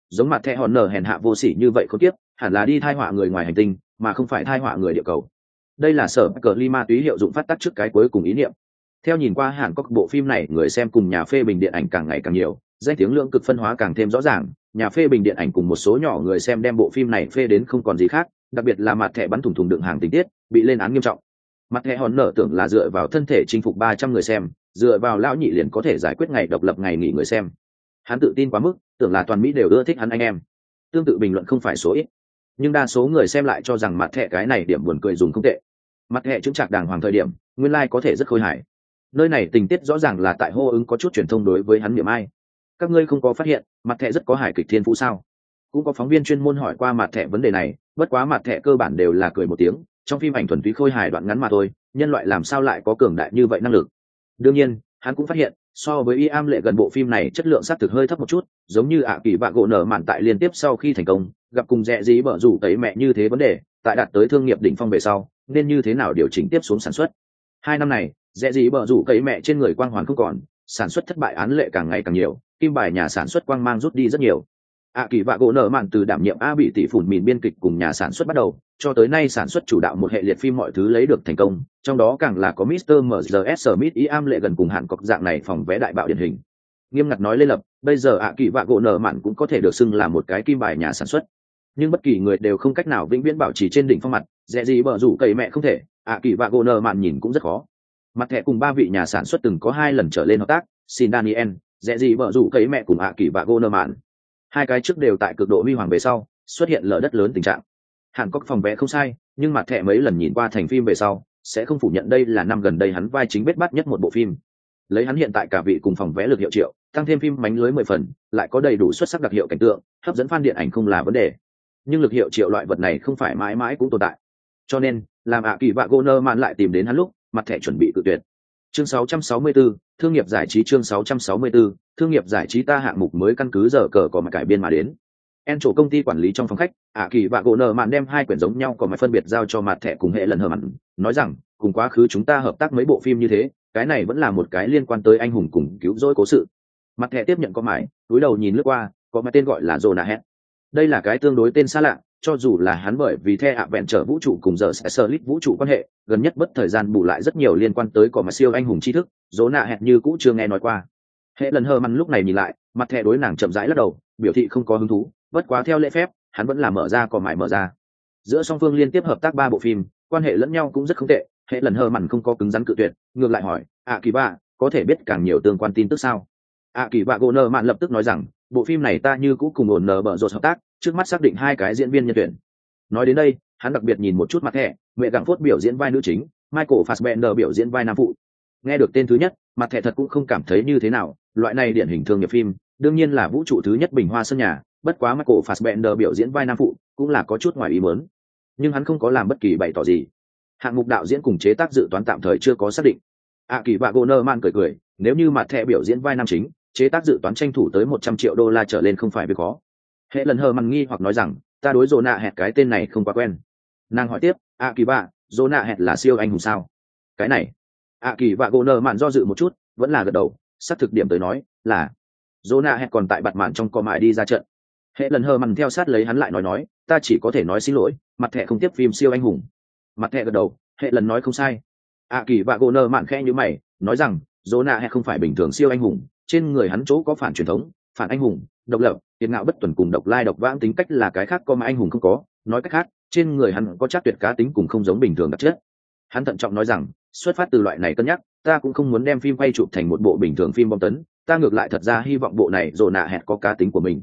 Giống mặt thẻ hòn nở hèn hạ vô sỉ như vậy không tiếp, hẳn là đi thai họa người ngoài hành tinh, mà không phải thai họa người địa cầu. Đây là sở cờ ly ma túy hiệu dụng phát tắc trước cái cuối cùng ý niệm. Theo nhìn qua hàn các bộ phim này, người xem cùng nhà phê bình điện ảnh càng ngày càng nhiều, danh tiếng lượng cực phân hóa càng thêm rõ ràng. Nhà phê bình điện ảnh cùng một số nhỏ người xem đem bộ phim này phê đến không còn gì khác, đặc biệt là mặt thẻ bắn thủng thùng đựng hàng tình tiết, bị lên án nghiêm trọng. Mặt thẻ hòn nở tưởng là dựa vào thân thể chinh phục ba trăm người xem dựa vào lão nhị liền có thể giải quyết ngày độc lập ngày nghỉ người xem. Hắn tự tin quá mức, tưởng là toàn mỹ đều ưa thích hắn anh em. Tương tự bình luận không phải số ít. Nhưng đa số người xem lại cho rằng mặt thẻ cái này điểm buồn cười dùng không tệ. Mặt thẻ chứng trạc đàng hoàng thời điểm, nguyên lai、like、có thể rất khôi hài. Nơi này tình tiết rõ ràng là tại hô ứng có chút truyền thông đối với hắn niệm ai. Các ngươi không có phát hiện, mặt thẻ rất có hài kịch thiên phú sao? Cũng có phóng viên chuyên môn hỏi qua mặt thẻ vấn đề này, bất quá mặt thẻ cơ bản đều là cười một tiếng, trong phim ảnh thuần túy khôi hài đoạn ngắn mà thôi, nhân loại làm sao lại có cường đại như vậy năng lực? Đương nhiên, hắn cũng phát hiện, so với y am lệ gần bộ phim này chất lượng xác thực hơi thấp một chút, giống như ạ kỳ bạ gỗ nở mạn tại liên tiếp sau khi thành công, gặp cùng rẽ dí bở rủ tấy mẹ như thế vấn đề, tại đạt tới thương nghiệp đỉnh phong về sau, nên như thế nào điều chỉnh tiếp xuống sản xuất? Hai năm này rẽ dí bở rủ cấy mẹ trên người quang hoàn không còn, sản xuất thất bại án lệ càng ngày càng nhiều, kim bài nhà sản xuất quang mang rút đi rất nhiều ạ kỳ vạ gỗ nở mạn từ đảm nhiệm a bị tỷ phủn mìn biên kịch cùng nhà sản xuất bắt đầu, cho tới nay sản xuất chủ đạo một hệ liệt phim mọi thứ lấy được thành công, trong đó càng là có Mr. mrs Smith ý am lệ gần cùng hạn cọc dạng này phòng vé đại bạo điển hình. Nghiêm ngặt nói lên lập, bây giờ ạ kỳ vạ gỗ nở mạn cũng có thể được xưng là một cái kim bài nhà sản xuất. Nhưng bất kỳ người đều không cách nào vĩnh viễn bảo trì trên đỉnh phong mặt, dễ gì bở rủ cậy mẹ không thể ạ kỳ vạ gỗ nở mạn nhìn cũng rất khó. Mặt thẻ cùng ba vị nhà sản xuất từng có hai lần trở lên hợp tác, xin daniel, dễ gì bở rủ cậy mẹ cùng ạ kỳ vạ gỗ nở mạn hai cái trước đều tại cực độ huy hoàng về sau, xuất hiện lở đất lớn tình trạng. Hàn cốc phòng vé không sai, nhưng mặt thẻ mấy lần nhìn qua thành phim về sau, sẽ không phủ nhận đây là năm gần đây hắn vai chính bết bắt nhất một bộ phim. Lấy hắn hiện tại cả vị cùng phòng vé lực hiệu triệu, tăng thêm phim mánh lưới mười phần, lại có đầy đủ xuất sắc đặc hiệu cảnh tượng, hấp dẫn f a n điện ảnh không là vấn đề. Nhưng lực hiệu triệu loại vật này không phải mãi mãi cũng tồn tại. Cho nên, làm ạ kỳ vạ gô nơ mạn lại tìm đến hắn lúc, mặt thẻ chuẩn bị tự tuyệt chương 664, thương nghiệp giải trí chương 664, thương nghiệp giải trí ta hạng mục mới căn cứ giờ cờ có mà cải biên mà đến en chỗ công ty quản lý trong phòng khách ạ kỳ và gỗ nợ mạn đem hai quyển giống nhau còn mày phân biệt giao cho mặt thẻ cùng hệ lần hờ mặn nói rằng cùng quá khứ chúng ta hợp tác mấy bộ phim như thế cái này vẫn là một cái liên quan tới anh hùng cùng cứu rỗi cố sự mặt thẻ tiếp nhận có mày túi đầu nhìn lướt qua có mà tên gọi là Rồ Nạ Hẹn. Đây là cái tương đối tên xa lạ, cho dù là hắn bởi vì the ạ vẹn trở vũ trụ cùng giờ sẽ sơ lít vũ trụ quan hệ, gần nhất bất thời gian bù lại rất nhiều liên quan tới cỏ mà siêu anh hùng tri thức, dỗ Nạ Hẹn như cũ chưa nghe nói qua. Hệ lần hơ măn lúc này nhìn lại, mặt thẹ đối nàng chậm rãi lắc đầu, biểu thị không có hứng thú, bất quá theo lễ phép, hắn vẫn là mở ra còn mãi mở ra. Giữa song phương liên tiếp hợp tác ba bộ phim, quan hệ lẫn nhau cũng rất không tệ, hệ lần hơ mặn không có cứng rắn cự tuyệt, ngược lại hỏi, ạ kỳ ba, có thể biết càng nhiều tương quan tin tức sao?" ạ kỳ bạ gỗ nơ mạn lập tức nói rằng bộ phim này ta như cũ cùng ổn nở bở rột hợp tác, trước mắt xác định hai cái diễn viên nhân tuyển. Nói đến đây, hắn đặc biệt nhìn một chút mặt thẻ, mẹ gặng phốt biểu diễn vai nữ chính, michael fassbender biểu diễn vai nam phụ. Nghe được tên thứ nhất, mặt thẻ thật cũng không cảm thấy như thế nào, loại này điển hình thường nghiệp phim, đương nhiên là vũ trụ thứ nhất bình hoa sân nhà, bất quá michael fassbender biểu diễn vai nam phụ cũng là có chút ngoài ý muốn. Nhưng hắn không có làm bất kỳ bày tỏ gì. Hạng mục đạo diễn cùng chế tác dự toán tạm thời chưa có xác định. A kỳ vạ gô nơ man cười cười, nếu như mặt thẻ biểu diễn vai nam chính chế tác dự toán tranh thủ tới một trăm triệu đô la trở lên không phải việc khó. Hệ lần hờ mằn nghi hoặc nói rằng, ta đối dồ nạ hẹt cái tên này không quá quen. Nàng hỏi tiếp a kỳ bạ dồ nạ hẹt là siêu anh hùng sao? Cái này. A kỳ bạ gỗ nợ mạn do dự một chút, vẫn là gật đầu, xác thực điểm tới nói là dồ nạ hẹt còn tại bặt mạn trong co mại đi ra trận. Hệ lần hờ mằn theo sát lấy hắn lại nói nói, ta chỉ có thể nói xin lỗi, mặt thẻ không tiếp phim siêu anh hùng. Mặt thẻ gật đầu, hệ lần nói không sai. A kỳ bạ gỗ nợ mạn khẽ như mày, nói rằng dồ nạ hẹt không phải bình thường siêu anh hùng trên người hắn chỗ có phản truyền thống, phản anh hùng, độc lập tiền ngạo bất tuần cùng độc lai độc vãng tính cách là cái khác có mà anh hùng không có. Nói cách khác, trên người hắn có chắc tuyệt cá tính cùng không giống bình thường đặc chất. Hắn thận trọng nói rằng, xuất phát từ loại này cân nhắc, ta cũng không muốn đem phim quay chụp thành một bộ bình thường phim bom tấn, ta ngược lại thật ra hy vọng bộ này dồ nạ hẹn có cá tính của mình.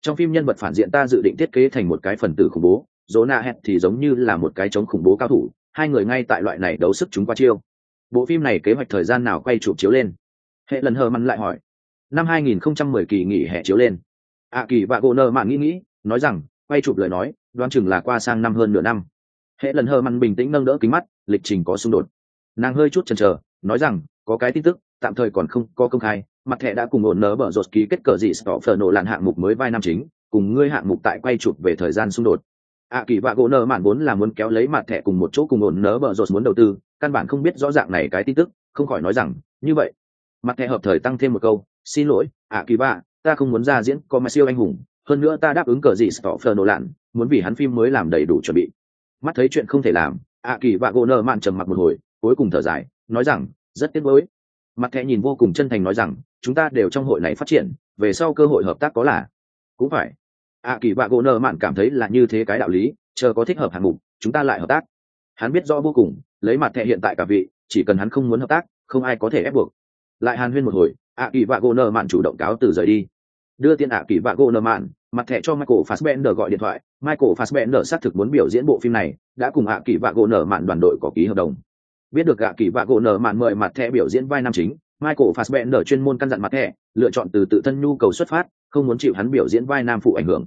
Trong phim nhân vật phản diện ta dự định thiết kế thành một cái phần tử khủng bố dồ nạ hẹn thì giống như là một cái chống khủng bố cao thủ, hai người ngay tại loại này đấu sức chúng qua chiêu. Bộ phim này kế hoạch thời gian nào quay chụp chiếu lên? Hệ lần hờ mặn lại hỏi. Năm 2010 kỳ nghỉ hè chiếu lên. Ạ kỳ và gỗ nơ mạn nghĩ nghĩ, nói rằng, quay chụp lời nói, đoán chừng là qua sang năm hơn nửa năm. Hệ lần hờ mặn bình tĩnh nâng đỡ kính mắt, lịch trình có xung đột. Nàng hơi chút chần chờ, nói rằng, có cái tin tức, tạm thời còn không có công khai, mặt thẻ đã cùng ổn nớ bở rột ký kết cờ dị stop phở nổ làn hạng mục mới vai năm chính, cùng ngươi hạng mục tại quay chụp về thời gian xung đột. Ạ kỳ và gỗ nơ mạn vốn là muốn kéo lấy mặt thẻ cùng một chỗ cùng ổn nớ bở rột muốn đầu tư, căn bản không biết rõ ràng này cái tin tức, không khỏi nói rằng, như vậy mặt thẻ hợp thời tăng thêm một câu, xin lỗi ạ kỳ bạ ta không muốn ra diễn có mà siêu anh hùng, hơn nữa ta đáp ứng cờ gì stoffer nổ lạn muốn vì hắn phim mới làm đầy đủ chuẩn bị. Mắt thấy chuyện không thể làm ạ kỳ bạ gỗ nợ mạn trầm mặc một hồi, cuối cùng thở dài, nói rằng, rất tiếc nuối. Mặt thẻ nhìn vô cùng chân thành nói rằng, chúng ta đều trong hội này phát triển, về sau cơ hội hợp tác có là. Cũng phải. Ạ kỳ bạ gỗ nợ mạn cảm thấy là như thế cái đạo lý, chờ có thích hợp hạng mục, chúng ta lại hợp tác. Hắn biết rõ vô cùng, lấy mặt thẻ hiện tại cả vị, chỉ cần hắn không muốn hợp tác, không ai có thể ép buộc lại hàn huyên một hồi, ạ kỳ vạ gỗ nợ mạn chủ động cáo từ rời đi. Đưa tiền ạ kỳ vạ gỗ nợ mạn, mặt thẻ cho michael fassbender gọi điện thoại. Michael fassbender xác thực muốn biểu diễn bộ phim này, đã cùng ạ kỳ vạ gỗ nợ mạn đoàn đội có ký hợp đồng. Biết được ạ kỳ vạ gỗ nợ mạn mời mặt thẻ biểu diễn vai nam chính, michael fassbender chuyên môn căn dặn mặt thẻ, lựa chọn từ tự thân nhu cầu xuất phát, không muốn chịu hắn biểu diễn vai nam phụ ảnh hưởng.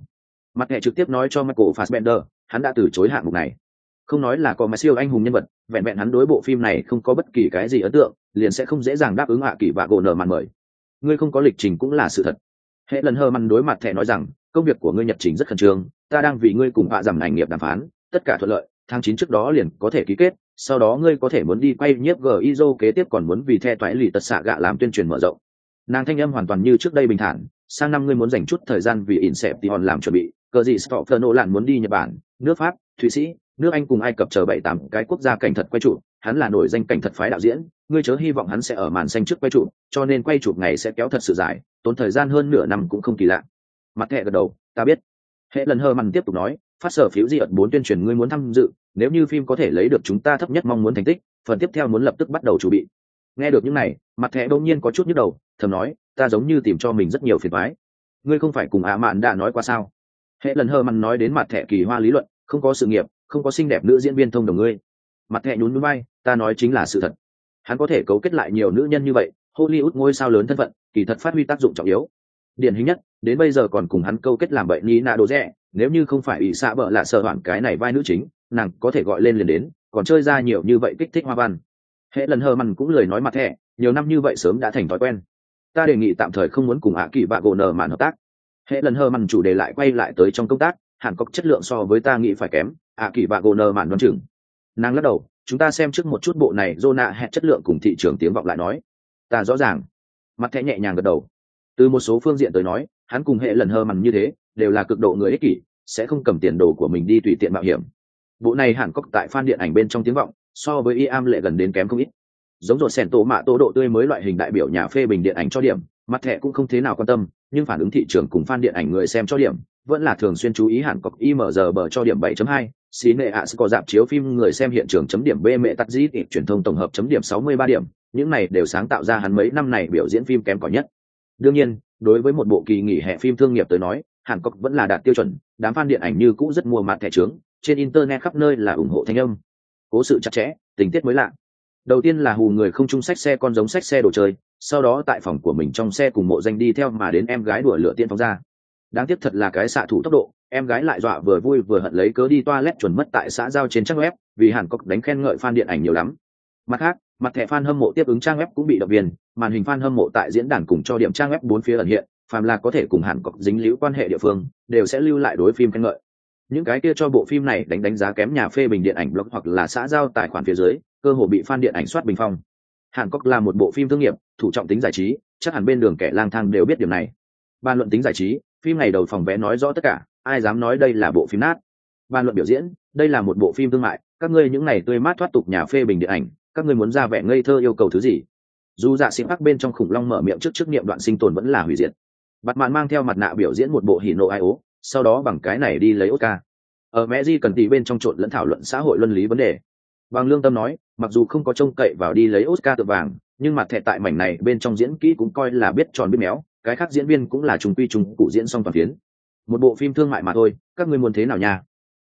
Mặt thẻ trực tiếp nói cho michael fassbender, hắn đã từ chối hạng mục này không nói là có mà siêu anh hùng nhân vật, vẹn vẹn hắn đối bộ phim này không có bất kỳ cái gì ấn tượng, liền sẽ không dễ dàng đáp ứng hạ kỳ và gỗ nở màn mời. Ngươi không có lịch trình cũng là sự thật. Hệ lần hơ măn đối mặt thẻ nói rằng, công việc của ngươi nhật trình rất khẩn trương, ta đang vì ngươi cùng hạ giảm ngành nghiệp đàm phán, tất cả thuận lợi, tháng chín trước đó liền có thể ký kết, sau đó ngươi có thể muốn đi quay nhiếp g iso kế tiếp còn muốn vì the toái lì tật xạ gạ làm tuyên truyền mở rộng. Nàng thanh âm hoàn toàn như trước đây bình thản, sang năm ngươi muốn dành chút thời gian vì in sẹp thì hòn làm chuẩn bị, cờ gì stop nô lạn muốn đi nhật bản, nước pháp, thụy sĩ nước anh cùng ai cập chờ bảy tám cái quốc gia cảnh thật quay trụ hắn là nổi danh cảnh thật phái đạo diễn, ngươi chớ hy vọng hắn sẽ ở màn xanh trước quay trụ cho nên quay chụp ngày sẽ kéo thật sự dài, tốn thời gian hơn nửa năm cũng không kỳ lạ. Mặt thẻ gật đầu, ta biết. Hệ lần hơ mằn tiếp tục nói, phát sở phiếu di ẩn bốn tuyên truyền ngươi muốn tham dự, nếu như phim có thể lấy được chúng ta thấp nhất mong muốn thành tích, phần tiếp theo muốn lập tức bắt đầu chuẩn bị. Nghe được những này, mặt thẻ đông nhiên có chút nhức đầu, thầm nói, ta giống như tìm cho mình rất nhiều phiền thoái ngươi không phải cùng ạ mạn đã nói qua sao? Hệ lần hơ mằn nói đến mặt thẻ kỳ hoa lý luận, không có sự nghiệp không có xinh đẹp nữ diễn viên thông đồng ngươi. Mặt thẹ nhún núi bay, ta nói chính là sự thật. Hắn có thể cấu kết lại nhiều nữ nhân như vậy, hollywood ngôi sao lớn thân phận, kỳ thật phát huy tác dụng trọng yếu. Điển hình nhất, đến bây giờ còn cùng hắn câu kết làm bậy ní nạ đồ rẻ nếu như không phải ỷ xạ bợ là sợ hoạn cái này vai nữ chính, nàng có thể gọi lên liền đến, còn chơi ra nhiều như vậy kích thích hoa văn. Hệ lần hờ mằn cũng lời nói mặt thẻ nhiều năm như vậy sớm đã thành thói quen. Ta đề nghị tạm thời không muốn cùng ạ kỳ bạ gỗ nờ màn hợp tác. Hệ lần hờ mằn chủ đề lại quay lại tới trong công tác hàn cốc chất lượng so với ta nghĩ phải kém, ạ kỳ bạ gồ nờ mạn đoán chừng. Nàng lắc đầu, chúng ta xem trước một chút bộ này dô nạ hẹn chất lượng cùng thị trường tiếng vọng lại nói. Ta rõ ràng. Mặt thẻ nhẹ nhàng gật đầu. Từ một số phương diện tới nói, hắn cùng hệ lần hơ mằn như thế, đều là cực độ người ích kỷ, sẽ không cầm tiền đồ của mình đi tùy tiện mạo hiểm. Bộ này hàn cốc tại phan điện ảnh bên trong tiếng vọng, so với y am lệ gần đến kém không ít. Giống rồi sẻn tổ mạ tô độ tươi mới loại hình đại biểu nhà phê bình điện ảnh cho điểm, mặt thẻ cũng không thế nào quan tâm, nhưng phản ứng thị trường cùng phan điện ảnh người xem cho điểm vẫn là thường xuyên chú ý hẳn cọc img bờ cho điểm 7.2, xí nệ ạ có dạp chiếu phim người xem hiện trường chấm điểm b mẹ tắt dĩ truyền thông tổng hợp chấm điểm 63 điểm. Những này đều sáng tạo ra hắn mấy năm này biểu diễn phim kém cỏi nhất. Đương nhiên đối với một bộ kỳ nghỉ hè phim thương nghiệp tới nói hàn cốc vẫn là đạt tiêu chuẩn đám fan điện ảnh như cũ rất mua mặt thẻ trướng trên internet khắp nơi là ủng hộ thanh âm. Cố sự chặt chẽ tình tiết mới lạ. Đầu tiên là hù người không chung sách xe con giống sách xe đồ chơi sau đó tại phòng của mình trong xe cùng mộ danh đi theo mà đến em gái đuổi lửa tiên phóng ra đáng tiếc thật là cái xạ thủ tốc độ, em gái lại dọa vừa vui vừa hận lấy cớ đi toilet chuẩn mất tại xã giao trên trang web, vì hàn cốc đánh khen ngợi fan điện ảnh nhiều lắm. Mặt khác, mặt thẻ fan hâm mộ tiếp ứng trang web cũng bị động viên, màn hình fan hâm mộ tại diễn đàn cùng cho điểm trang web bốn phía ẩn hiện, phàm là có thể cùng hàn cốc dính liễu quan hệ địa phương, đều sẽ lưu lại đối phim khen ngợi. Những cái kia cho bộ phim này đánh đánh giá kém nhà phê bình điện ảnh blog hoặc là xã giao tài khoản phía dưới, cơ hồ bị fan điện ảnh soát bình phong. Hàn cốc là một bộ phim thương nghiệp, thủ trọng tính giải trí, chắc hẳn bên đường kẻ lang thang đều biết điều này. Bàn luận tính giải trí phim ngày đầu phòng vé nói rõ tất cả, ai dám nói đây là bộ phim nát. Bàn luận biểu diễn, đây là một bộ phim thương mại, các ngươi những này tươi mát thoát tục nhà phê bình điện ảnh, các ngươi muốn ra vẻ ngây thơ yêu cầu thứ gì? Dù dạ xin bắc bên trong khủng long mở miệng trước trước niệm đoạn sinh tồn vẫn là hủy diệt. Bặt mạn mang theo mặt nạ biểu diễn một bộ hỉ nộ ai ố, sau đó bằng cái này đi lấy oscar. Ở mẹ di cần tì bên trong trộn lẫn thảo luận xã hội luân lý vấn đề. Bằng lương tâm nói, mặc dù không có trông cậy vào đi lấy oscar tự vàng, nhưng mặt thẻ tại mảnh này bên trong diễn kỹ cũng coi là biết tròn biết méo cái khác diễn viên cũng là trùng quy trùng cụ diễn xong toàn phiến. Một bộ phim thương mại mà thôi, các ngươi muốn thế nào nha?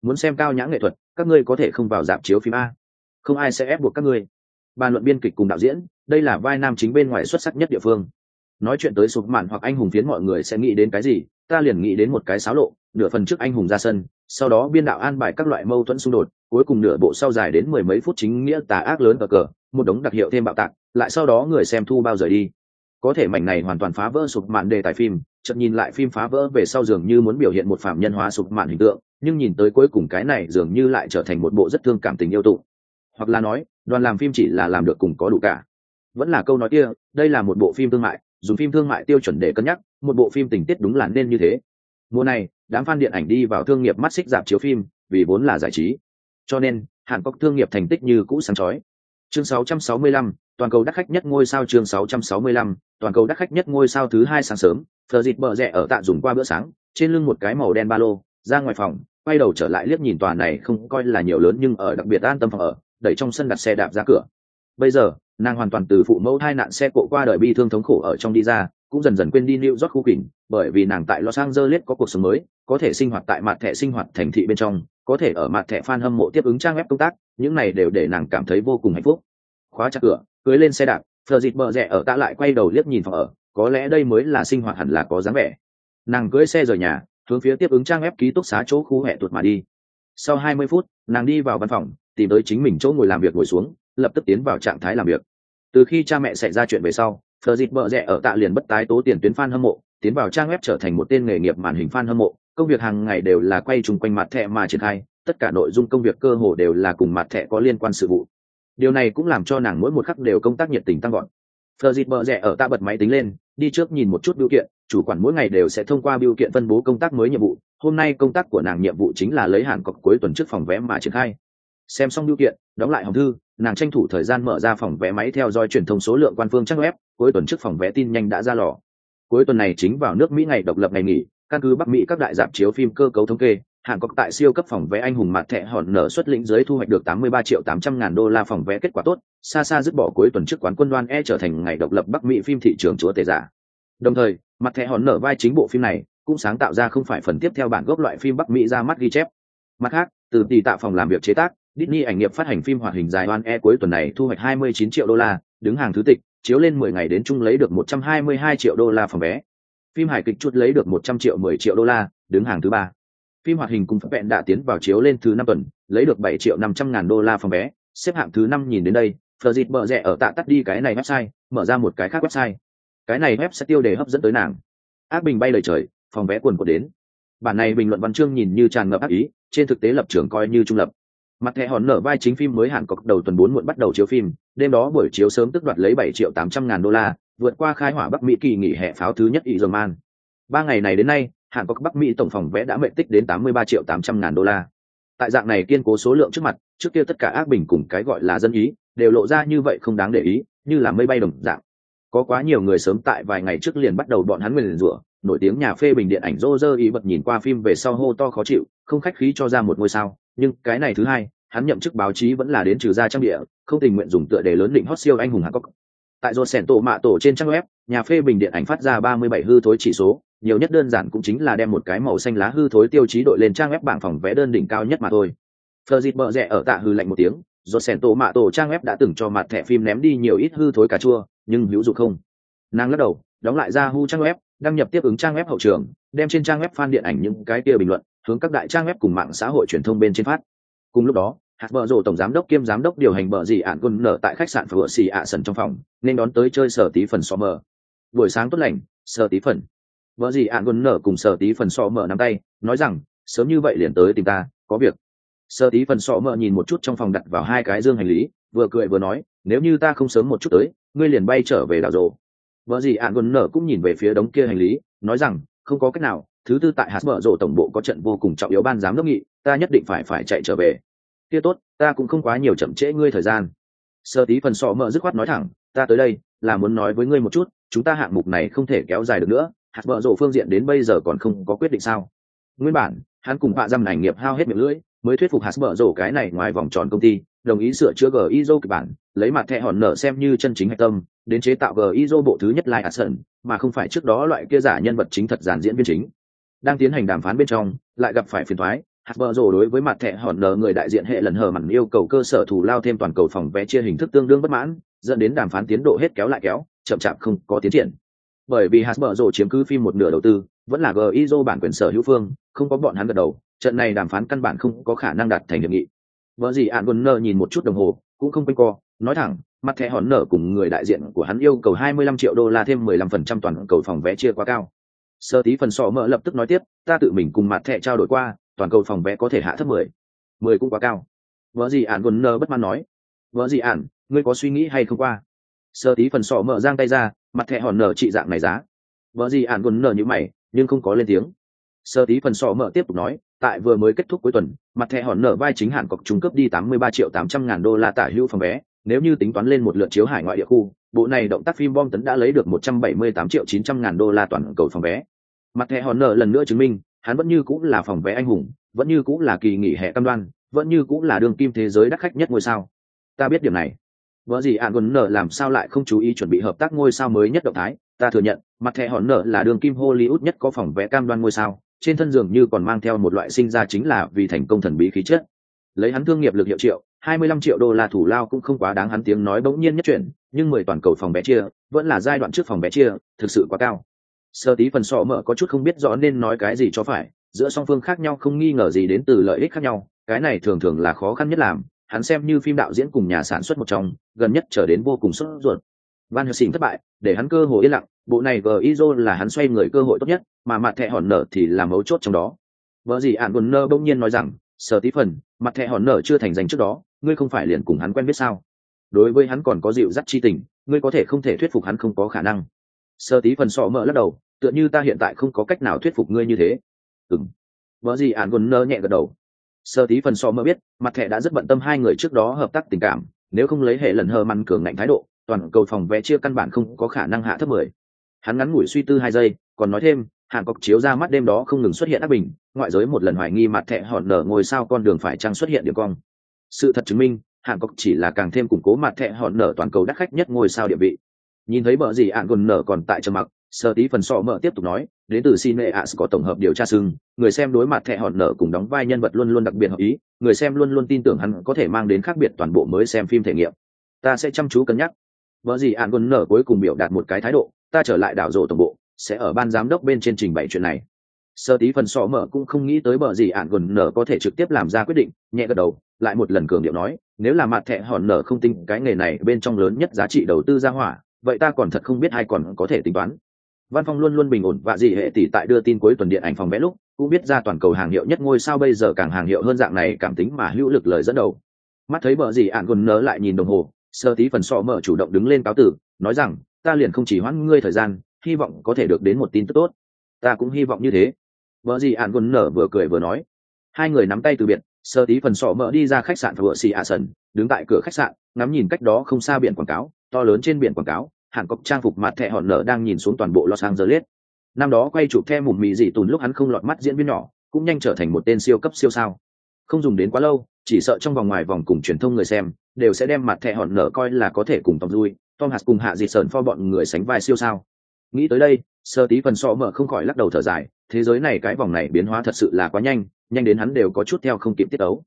Muốn xem cao nhã nghệ thuật, các ngươi có thể không vào dạp chiếu phim a. Không ai sẽ ép buộc các ngươi. Bàn luận biên kịch cùng đạo diễn, đây là vai nam chính bên ngoài xuất sắc nhất địa phương. Nói chuyện tới sụp mạn hoặc anh hùng phiến mọi người sẽ nghĩ đến cái gì, ta liền nghĩ đến một cái xáo lộ, nửa phần trước anh hùng ra sân, sau đó biên đạo an bài các loại mâu thuẫn xung đột, cuối cùng nửa bộ sau dài đến mười mấy phút chính nghĩa tà ác lớn ở cờ, một đống đặc hiệu thêm bạo tạc, lại sau đó người xem thu bao giờ đi có thể mảnh này hoàn toàn phá vỡ sụp mạn đề tài phim chậm nhìn lại phim phá vỡ về sau dường như muốn biểu hiện một phạm nhân hóa sụp mạn hình tượng nhưng nhìn tới cuối cùng cái này dường như lại trở thành một bộ rất thương cảm tình yêu tụ hoặc là nói đoàn làm phim chỉ là làm được cùng có đủ cả. Vẫn là câu nói kia đây là một bộ phim thương mại dùng phim thương mại tiêu chuẩn để cân nhắc một bộ phim tình tiết đúng là nên như thế. Mùa này đám fan điện ảnh đi vào thương nghiệp mắt xích dạp chiếu phim vì vốn là giải trí. Cho nên hàn cốc thương nghiệp thành tích như cũ sáng chói. Chương 665, toàn cầu đắt khách nhất ngôi sao chương 665, toàn cầu đắt khách nhất ngôi sao thứ hai sáng sớm thờ dịt bờ rẽ ở tạ dùng qua bữa sáng trên lưng một cái màu đen ba lô ra ngoài phòng quay đầu trở lại liếc nhìn tòa này không coi là nhiều lớn nhưng ở đặc biệt an tâm phòng ở đẩy trong sân đặt xe đạp ra cửa bây giờ nàng hoàn toàn từ phụ mẫu hai nạn xe cộ qua đời bi thương thống khổ ở trong đi ra cũng dần dần quên đi New York khu kỉnh, bởi vì nàng tại Los Angeles có cuộc sống mới, có thể sinh hoạt tại mặt thẻ sinh hoạt thành thị bên trong, có thể ở mặt thẻ fan hâm mộ tiếp ứng trang web công tác, những này đều để nàng cảm thấy vô cùng hạnh phúc. Khóa chặt cửa, cưới lên xe đạp, thờ dịt bờ rẻ ở tạ lại quay đầu liếc nhìn phòng ở, có lẽ đây mới là sinh hoạt hẳn là có dáng vẻ. Nàng cưới xe rời nhà, hướng phía tiếp ứng trang web ký túc xá chỗ khu hệ tuột mà đi. Sau 20 phút, nàng đi vào văn phòng, tìm tới chính mình chỗ ngồi làm việc ngồi xuống, lập tức tiến vào trạng thái làm việc. Từ khi cha mẹ xảy ra chuyện về sau, thờ dịt bờ rẻ ở tạ liền bất tái tố tiền tuyến fan hâm mộ, tiến vào trang web trở thành một tên nghề nghiệp màn hình fan hâm mộ, công việc hàng ngày đều là quay chung quanh mặt thẻ mà triển khai, tất cả nội dung công việc cơ hồ đều là cùng mặt thẻ có liên quan sự vụ. Điều này cũng làm cho nàng mỗi một khắc đều công tác nhiệt tình tăng gọn. Phờ dịt bờ rẻ ở ta bật máy tính lên, đi trước nhìn một chút biểu kiện, chủ quản mỗi ngày đều sẽ thông qua biểu kiện phân bố công tác mới nhiệm vụ. Hôm nay công tác của nàng nhiệm vụ chính là lấy hạn cọc cuối tuần trước phòng vé mà triển khai. Xem xong biểu kiện, đóng lại hòm thư, nàng tranh thủ thời gian mở ra phòng vé máy theo dõi truyền thông số lượng quan phương trang web cuối tuần trước phòng vé tin nhanh đã ra lò cuối tuần này chính vào nước mỹ ngày độc lập ngày nghỉ căn cứ bắc mỹ các đại dạp chiếu phim cơ cấu thống kê hàn quốc tại siêu cấp phòng vé anh hùng mặt thẻ hòn nở xuất lĩnh dưới thu hoạch được 83 triệu 800 ngàn đô la phòng vé kết quả tốt xa xa dứt bỏ cuối tuần trước quán quân đoan e trở thành ngày độc lập bắc mỹ phim thị trường chúa tể giả đồng thời mặt thẻ hòn nở vai chính bộ phim này cũng sáng tạo ra không phải phần tiếp theo bản gốc loại phim bắc mỹ ra mắt ghi chép mặt khác từ tỷ tạo phòng làm việc chế tác Disney ảnh nghiệp phát hành phim hoạt hình dài đoan E cuối tuần này thu hoạch 29 triệu đô la, đứng hàng thứ tịch, chiếu lên 10 ngày đến chung lấy được 122 triệu đô la phòng vé. Phim hài kịch chút lấy được 100 triệu 10 triệu đô la, đứng hàng thứ ba. Phim hoạt hình cùng vẹn đã tiến vào chiếu lên thứ năm tuần, lấy được 7 triệu 500 ngàn đô la phòng vé, xếp hạng thứ năm nhìn đến đây, phờ dịt bợ rẻ ở tạ tắt đi cái này website, mở ra một cái khác website. Cái này web sẽ tiêu đề hấp dẫn tới nàng. Ác bình bay lời trời, phòng vé quần của đến bản này bình luận văn chương nhìn như tràn ngập ác ý trên thực tế lập trường coi như trung lập mặt thẻ hòn nở vai chính phim mới hạn cọc đầu tuần bốn muộn bắt đầu chiếu phim đêm đó buổi chiếu sớm tức đoạt lấy bảy triệu tám trăm ngàn đô la vượt qua khai hỏa bắc mỹ kỳ nghỉ hè pháo thứ nhất ý dầu man ba ngày này đến nay hàn Quốc bắc mỹ tổng phòng vẽ đã mệnh tích đến tám mươi ba triệu tám trăm ngàn đô la. Tại dạng này kiên cố số lượng trước mặt, trước kia tất cả ác bình cùng cái gọi là dân ý đều lộ ra như vậy không đáng để ý, như là mây bay đồng dạng. Có quá nhiều người sớm tại vài ngày trước liền bắt đầu bọn hắn nguyền rủa, nổi tiếng nhà phê bình điện ảnh rô rơ ý bật nhìn qua phim về sau hô to khó chịu, không khách khí cho ra một ngôi sao. Nhưng cái này thứ hai, hắn nhậm chức báo chí vẫn là đến trừ ra trang địa không tình nguyện dùng tựa đề lớn định hot siêu anh hùng hàn Quốc. tại rô sẻn tổ mạ tổ trên trang web, nhà phê bình điện ảnh phát ra ba mươi bảy hư thối chỉ số nhiều nhất đơn giản cũng chính là đem một cái màu xanh lá hư thối tiêu chí đội lên trang web bảng phòng vẽ đơn đỉnh cao nhất mà thôi Phờ dịt bợ rẻ ở tạ hư lạnh một tiếng, do sèn tổ mạ tổ trang web đã từng cho mặt thẻ phim ném đi nhiều ít hư thối cà chua, nhưng hữu dụng không. Nàng lắc đầu, đóng lại ra hu trang web, đăng nhập tiếp ứng trang web hậu trường, đem trên trang web fan điện ảnh những cái kia bình luận, hướng các đại trang web cùng mạng xã hội truyền thông bên trên phát. Cùng lúc đó, hạt bờ rổ tổng giám đốc kiêm giám đốc điều hành bờ gì ạn quân nở tại khách sạn phở xì ạ sần trong phòng, nên đón tới chơi sở tí phần so mờ. Buổi sáng tốt lành, sở tí phần vợ gì ạn gần nở cùng sở tí phần sọ mở nắm tay, nói rằng, sớm như vậy liền tới tìm ta, có việc. Sơ tí phần sọ mở nhìn một chút trong phòng đặt vào hai cái dương hành lý vừa cười vừa nói nếu như ta không sớm một chút tới ngươi liền bay trở về đảo rộ vợ gì ạn gần nở cũng nhìn về phía đống kia hành lý nói rằng không có cách nào thứ tư tại hạt mở rộ tổng bộ có trận vô cùng trọng yếu ban giám đốc nghị ta nhất định phải phải chạy trở về. Kia tốt ta cũng không quá nhiều chậm trễ ngươi thời gian. Sơ tí phần sọ mở dứt khoát nói thẳng ta tới đây là muốn nói với ngươi một chút chúng ta hạng mục này không thể kéo dài được nữa hạt vợ rộ phương diện đến bây giờ còn không có quyết định sao nguyên bản hắn cùng bạ dăm ảnh nghiệp hao hết miệng lưỡi mới thuyết phục Hasbro rổ cái này ngoài vòng tròn công ty, đồng ý sửa chữa GIZO kịch bản, lấy mặt thẻ hòn nở xem như chân chính hạch tâm, đến chế tạo GIZO bộ thứ nhất lại hạt Action, mà không phải trước đó loại kia giả nhân vật chính thật giản diễn viên chính. Đang tiến hành đàm phán bên trong, lại gặp phải phiền toái, vợ rổ đối với mặt thẻ hòn nở người đại diện hệ lần hờ mặn yêu cầu cơ sở thủ lao thêm toàn cầu phòng vé chia hình thức tương đương bất mãn, dẫn đến đàm phán tiến độ hết kéo lại kéo, chậm chạp không có tiến triển. Bởi vì Hasbro rổ chiếm cứ phim một nửa đầu tư, vẫn là GIZO bản quyền sở hữu phương, không có bọn hắn gật đầu, trận này đàm phán căn bản không có khả năng đạt thành hiệp nghị. Vợ gì ạn gần nơ nhìn một chút đồng hồ cũng không quanh co nói thẳng mặt thẻ hòn nở cùng người đại diện của hắn yêu cầu 25 triệu đô la thêm 15% toàn cầu phòng vé chia quá cao. Sơ tí phần sọ mỡ lập tức nói tiếp ta tự mình cùng mặt thẻ trao đổi qua toàn cầu phòng vé có thể hạ thấp 10. 10 cũng quá cao. Vợ gì ạn gần nơ bất mãn nói vợ gì ạn ngươi có suy nghĩ hay không qua? Sơ tí phần sọ mở giang tay ra mặt thẻ hòn nở trị dạng này giá. Vợ gì ạn gần nở như mày, nhưng không có lên tiếng. Sơ tí phần sọ mở tiếp tục nói, tại vừa mới kết thúc cuối tuần, mặt thẻ hòn nở vai chính hạn cọc trung cấp đi 83 triệu 800 ngàn đô la tả hữu phòng vé, nếu như tính toán lên một lượt chiếu hải ngoại địa khu, bộ này động tác phim bom tấn đã lấy được 178 triệu 900 ngàn đô la toàn cầu phòng vé. Mặt thẻ hòn nở lần nữa chứng minh, hắn vẫn như cũng là phòng vé anh hùng, vẫn như cũng là kỳ nghỉ hè cam đoan, vẫn như cũng là đường kim thế giới đắt khách nhất ngôi sao. Ta biết điểm này vợ gì ạn quần nở làm sao lại không chú ý chuẩn bị hợp tác ngôi sao mới nhất động thái? Ta thừa nhận, mặt thẻ hòn nở là đường kim hollywood nhất có phòng vẽ cam đoan ngôi sao, trên thân dường như còn mang theo một loại sinh ra chính là vì thành công thần bí khí chất. Lấy hắn thương nghiệp lực hiệu triệu, hai mươi lăm triệu đô la thủ lao cũng không quá đáng hắn tiếng nói bỗng nhiên nhất chuyển, nhưng mười toàn cầu phòng bé chia, vẫn là giai đoạn trước phòng bé chia, thực sự quá cao. Sơ tí phần sọ mở có chút không biết rõ nên nói cái gì cho phải, giữa song phương khác nhau không nghi ngờ gì đến từ lợi ích khác nhau, cái này thường thường là khó khăn nhất làm hắn xem như phim đạo diễn cùng nhà sản xuất một trong, gần nhất trở đến vô cùng sốt ruột. Van helsing thất bại, để hắn cơ hội yên lặng, bộ này gizo là hắn xoay người cơ hội tốt nhất, mà mặt thẻ hòn nở thì là mấu chốt trong đó. Vợ gì ạn buồn nơ bỗng nhiên nói rằng, sở tí phần, mặt thẻ hòn nở chưa thành danh trước đó, ngươi không phải liền cùng hắn quen biết sao? Đối với hắn còn có dịu dắt chi tình, ngươi có thể không thể thuyết phục hắn không có khả năng. Sơ tí phần sọ mỡ lắc đầu, tựa như ta hiện tại không có cách nào thuyết phục ngươi như thế. Ừng vợ gì ạn buồn nơ nhẹ gật đầu sơ tí phần so mơ biết, mặt thẻ đã rất bận tâm hai người trước đó hợp tác tình cảm, nếu không lấy hệ lần hờ măn cường ngạnh thái độ, toàn cầu phòng vé chia căn bản không có khả năng hạ thấp mười. Hắn ngắn ngủi suy tư hai giây, còn nói thêm, hàn cọc chiếu ra mắt đêm đó không ngừng xuất hiện ác bình, ngoại giới một lần hoài nghi mặt thẹ hòn nở ngồi sao con đường phải trăng xuất hiện điểm cong. Sự thật chứng minh, hàn cọc chỉ là càng thêm củng cố mặt thẹ hòn nở toàn cầu đắt khách nhất ngôi sao địa vị. Nhìn thấy bờ gì ạn gồn nở còn tại trầm mặc sơ tí phần sọ mở tiếp tục nói, đến từ cine có tổng hợp điều tra sưng người xem đối mặt thẹ hòn nở cùng đóng vai nhân vật luôn luôn đặc biệt hợp ý, người xem luôn luôn tin tưởng hắn có thể mang đến khác biệt toàn bộ mới xem phim thể nghiệm. Ta sẽ chăm chú cân nhắc. Vợ gì ạn Quân nở cuối cùng biểu đạt một cái thái độ, ta trở lại đảo rộ tổng bộ, sẽ ở ban giám đốc bên trên trình bày chuyện này. Sơ tí phần sọ mở cũng không nghĩ tới bờ gì ạn Quân nở có thể trực tiếp làm ra quyết định, nhẹ gật đầu, lại một lần cường điệu nói, nếu là mặt thẹ hòn nở không tin cái nghề này bên trong lớn nhất giá trị đầu tư ra hỏa, vậy ta còn thật không biết ai còn có thể tính toán văn phong luôn luôn bình ổn và dị hệ tỷ tại đưa tin cuối tuần điện ảnh phòng vẽ lúc, cũng biết ra toàn cầu hàng hiệu nhất ngôi sao bây giờ càng hàng hiệu hơn dạng này cảm tính mà hữu lực lời dẫn đầu. Mắt thấy vợ gì ạn gần nớ lại nhìn đồng hồ, sơ tí phần sọ mở chủ động đứng lên cáo tử, nói rằng, ta liền không chỉ hoãn ngươi thời gian, hy vọng có thể được đến một tin tức tốt. Ta cũng hy vọng như thế. Vợ gì ạn gần nở vừa cười vừa nói. Hai người nắm tay từ biệt, sơ tí phần sọ mở đi ra khách sạn vợ xì ạ sần đứng tại cửa khách sạn, ngắm nhìn cách đó không xa biển quảng cáo, to lớn trên biển quảng cáo hàn cọc trang phục mặt thẹ hòn nở đang nhìn xuống toàn bộ los angeles. Năm đó quay chụp theo mùm mì dị tùn lúc hắn không lọt mắt diễn viên nhỏ cũng nhanh trở thành một tên siêu cấp siêu sao. Không dùng đến quá lâu chỉ sợ trong vòng ngoài vòng cùng truyền thông người xem đều sẽ đem mặt thẹ hòn nở coi là có thể cùng tầm dui tom hạt cùng hạ dị sờn pho bọn người sánh vai siêu sao. Nghĩ tới đây sơ tí phần so mở không khỏi lắc đầu thở dài thế giới này cái vòng này biến hóa thật sự là quá nhanh nhanh đến hắn đều có chút theo không kịp tiết ấu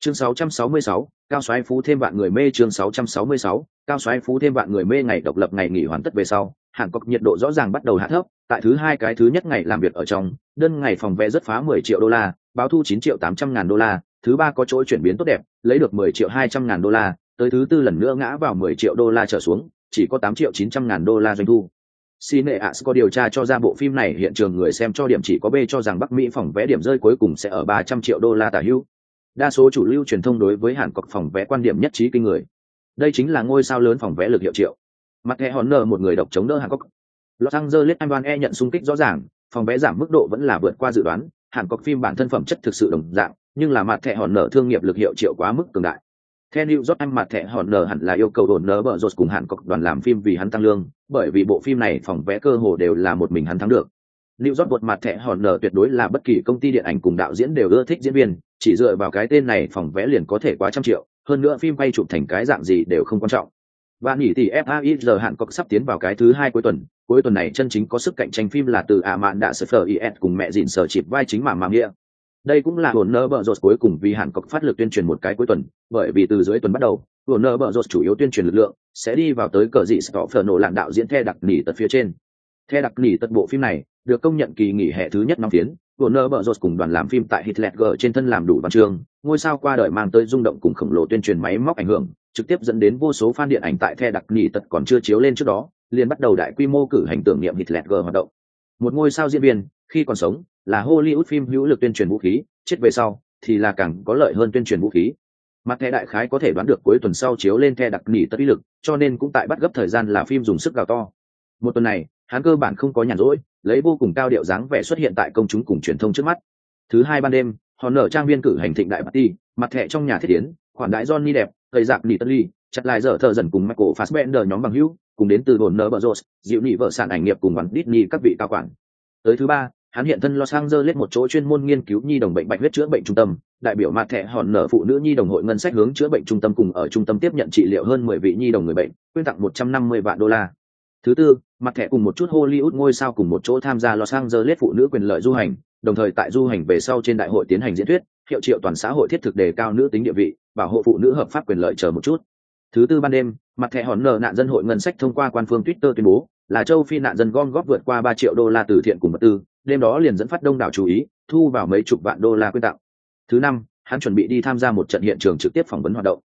chương 666, cao xoáy phú thêm vạn người mê chương 666, cao xoáy phú thêm vạn người mê ngày độc lập ngày nghỉ hoàn tất về sau, hàn cốc nhiệt độ rõ ràng bắt đầu hạ thấp, tại thứ hai cái thứ nhất ngày làm việc ở trong, đơn ngày phòng vé rất phá 10 triệu đô la, báo thu 9 triệu 800 ngàn đô la, thứ ba có chỗ chuyển biến tốt đẹp, lấy được 10 triệu 200 ngàn đô la, tới thứ tư lần nữa ngã vào 10 triệu đô la trở xuống, chỉ có 8 triệu 900 ngàn đô la doanh thu Cineas có điều tra cho ra bộ phim này, hiện trường người xem cho điểm chỉ có B cho rằng Bắc Mỹ phòng vé điểm rơi cuối cùng sẽ ở 300 triệu đô la tả hữu. Đa số chủ lưu truyền thông đối với Hàn Quốc phòng vé quan điểm nhất trí kinh người. Đây chính là ngôi sao lớn phòng vé lực hiệu triệu. Mặt hệ hòn nở một người độc chống đỡ Hàn Quốc. Los Angeles Ivan E nhận xung kích rõ ràng, phòng vé giảm mức độ vẫn là vượt qua dự đoán, Hàn cốc phim bản thân phẩm chất thực sự đồng dạng, nhưng là mặt thẻ hòn nở thương nghiệp lực hiệu triệu quá mức cường đại. Theo New York anh mặt thẻ hòn nở hẳn là yêu cầu đồn nở bở rột cùng Hàn Quốc đoàn làm phim vì hắn tăng lương, bởi vì bộ phim này phòng vé cơ hồ đều là một mình hắn thắng được. New York bột mặt thẻ hòn nở tuyệt đối là bất kỳ công ty điện ảnh cùng đạo diễn đều ưa thích diễn viên, chỉ dựa vào cái tên này phòng vé liền có thể quá trăm triệu, hơn nữa phim quay chụp thành cái dạng gì đều không quan trọng. Và nghỉ thì FAIZ hạn cọc sắp tiến vào cái thứ hai cuối tuần, cuối tuần này chân chính có sức cạnh tranh phim là từ ả mạn đã sở is cùng mẹ dịn sở chịp vai chính mà mà nghĩa đây cũng là hồn nơ bợ rột cuối cùng vì hàn cọc phát lực tuyên truyền một cái cuối tuần bởi vì từ dưới tuần bắt đầu hồn nơ bợ rột chủ yếu tuyên truyền lực lượng sẽ đi vào tới cờ dị stọ phở nổ lạng đạo diễn the đặc nỉ tật phía trên. The đặc nỉ tật bộ phim này được công nhận kỳ nghỉ hè thứ nhất năm phiến hồn nơ bợ rột cùng đoàn làm phim tại hitler g trên thân làm đủ văn chương ngôi sao qua đời mang tới rung động cùng khổng lồ tuyên truyền máy móc ảnh hưởng trực tiếp dẫn đến vô số fan điện ảnh tại the đặc nỉ tật còn chưa chiếu lên trước đó liền bắt đầu đại quy mô cử hành tưởng niệm hitler g hoạt động một ngôi sao diễn viên khi còn sống là Hollywood phim hữu lực tuyên truyền vũ khí, chết về sau thì là càng có lợi hơn tuyên truyền vũ khí. Mặt thẻ đại khái có thể đoán được cuối tuần sau chiếu lên The đặc nỉ tất uy lực, cho nên cũng tại bắt gấp thời gian là phim dùng sức gào to. Một tuần này, hắn cơ bản không có nhàn rỗi, lấy vô cùng cao điệu dáng vẻ xuất hiện tại công chúng cùng truyền thông trước mắt. Thứ hai ban đêm, họ nở trang viên cử hành thịnh đại party, mặt thẻ trong nhà thiết tiến, khoản đại Johnny đẹp, thời dạng nỉ tân ly, chặt lại dở thợ dần cùng Michael Fassbender nhóm bằng hữu, cùng đến từ đồn nở bờ rột, dịu nị vợ sản ảnh nghiệp cùng bằng Disney các vị cao quản. Tới thứ ba, hắn hiện thân Los Angeles một chỗ chuyên môn nghiên cứu nhi đồng bệnh bạch huyết chữa bệnh trung tâm, đại biểu mặt thẻ hòn nở phụ nữ nhi đồng hội ngân sách hướng chữa bệnh trung tâm cùng ở trung tâm tiếp nhận trị liệu hơn mười vị nhi đồng người bệnh, quyên tặng một trăm năm mươi vạn đô la. Thứ tư, mặt thẻ cùng một chút Hollywood ngôi sao cùng một chỗ tham gia Los Angeles phụ nữ quyền lợi du hành, đồng thời tại du hành về sau trên đại hội tiến hành diễn thuyết, hiệu triệu toàn xã hội thiết thực đề cao nữ tính địa vị, bảo hộ phụ nữ hợp pháp quyền lợi chờ một chút. Thứ tư ban đêm, mặt thẻ hòn nợ nạn dân hội ngân sách thông qua quan phương Twitter tuyên bố, là châu phi nạn dân gom góp vượt qua ba triệu đô la từ thiện cùng vật tư, đêm đó liền dẫn phát đông đảo chú ý thu vào mấy chục vạn đô la quyên tặng. Thứ năm hắn chuẩn bị đi tham gia một trận hiện trường trực tiếp phỏng vấn hoạt động.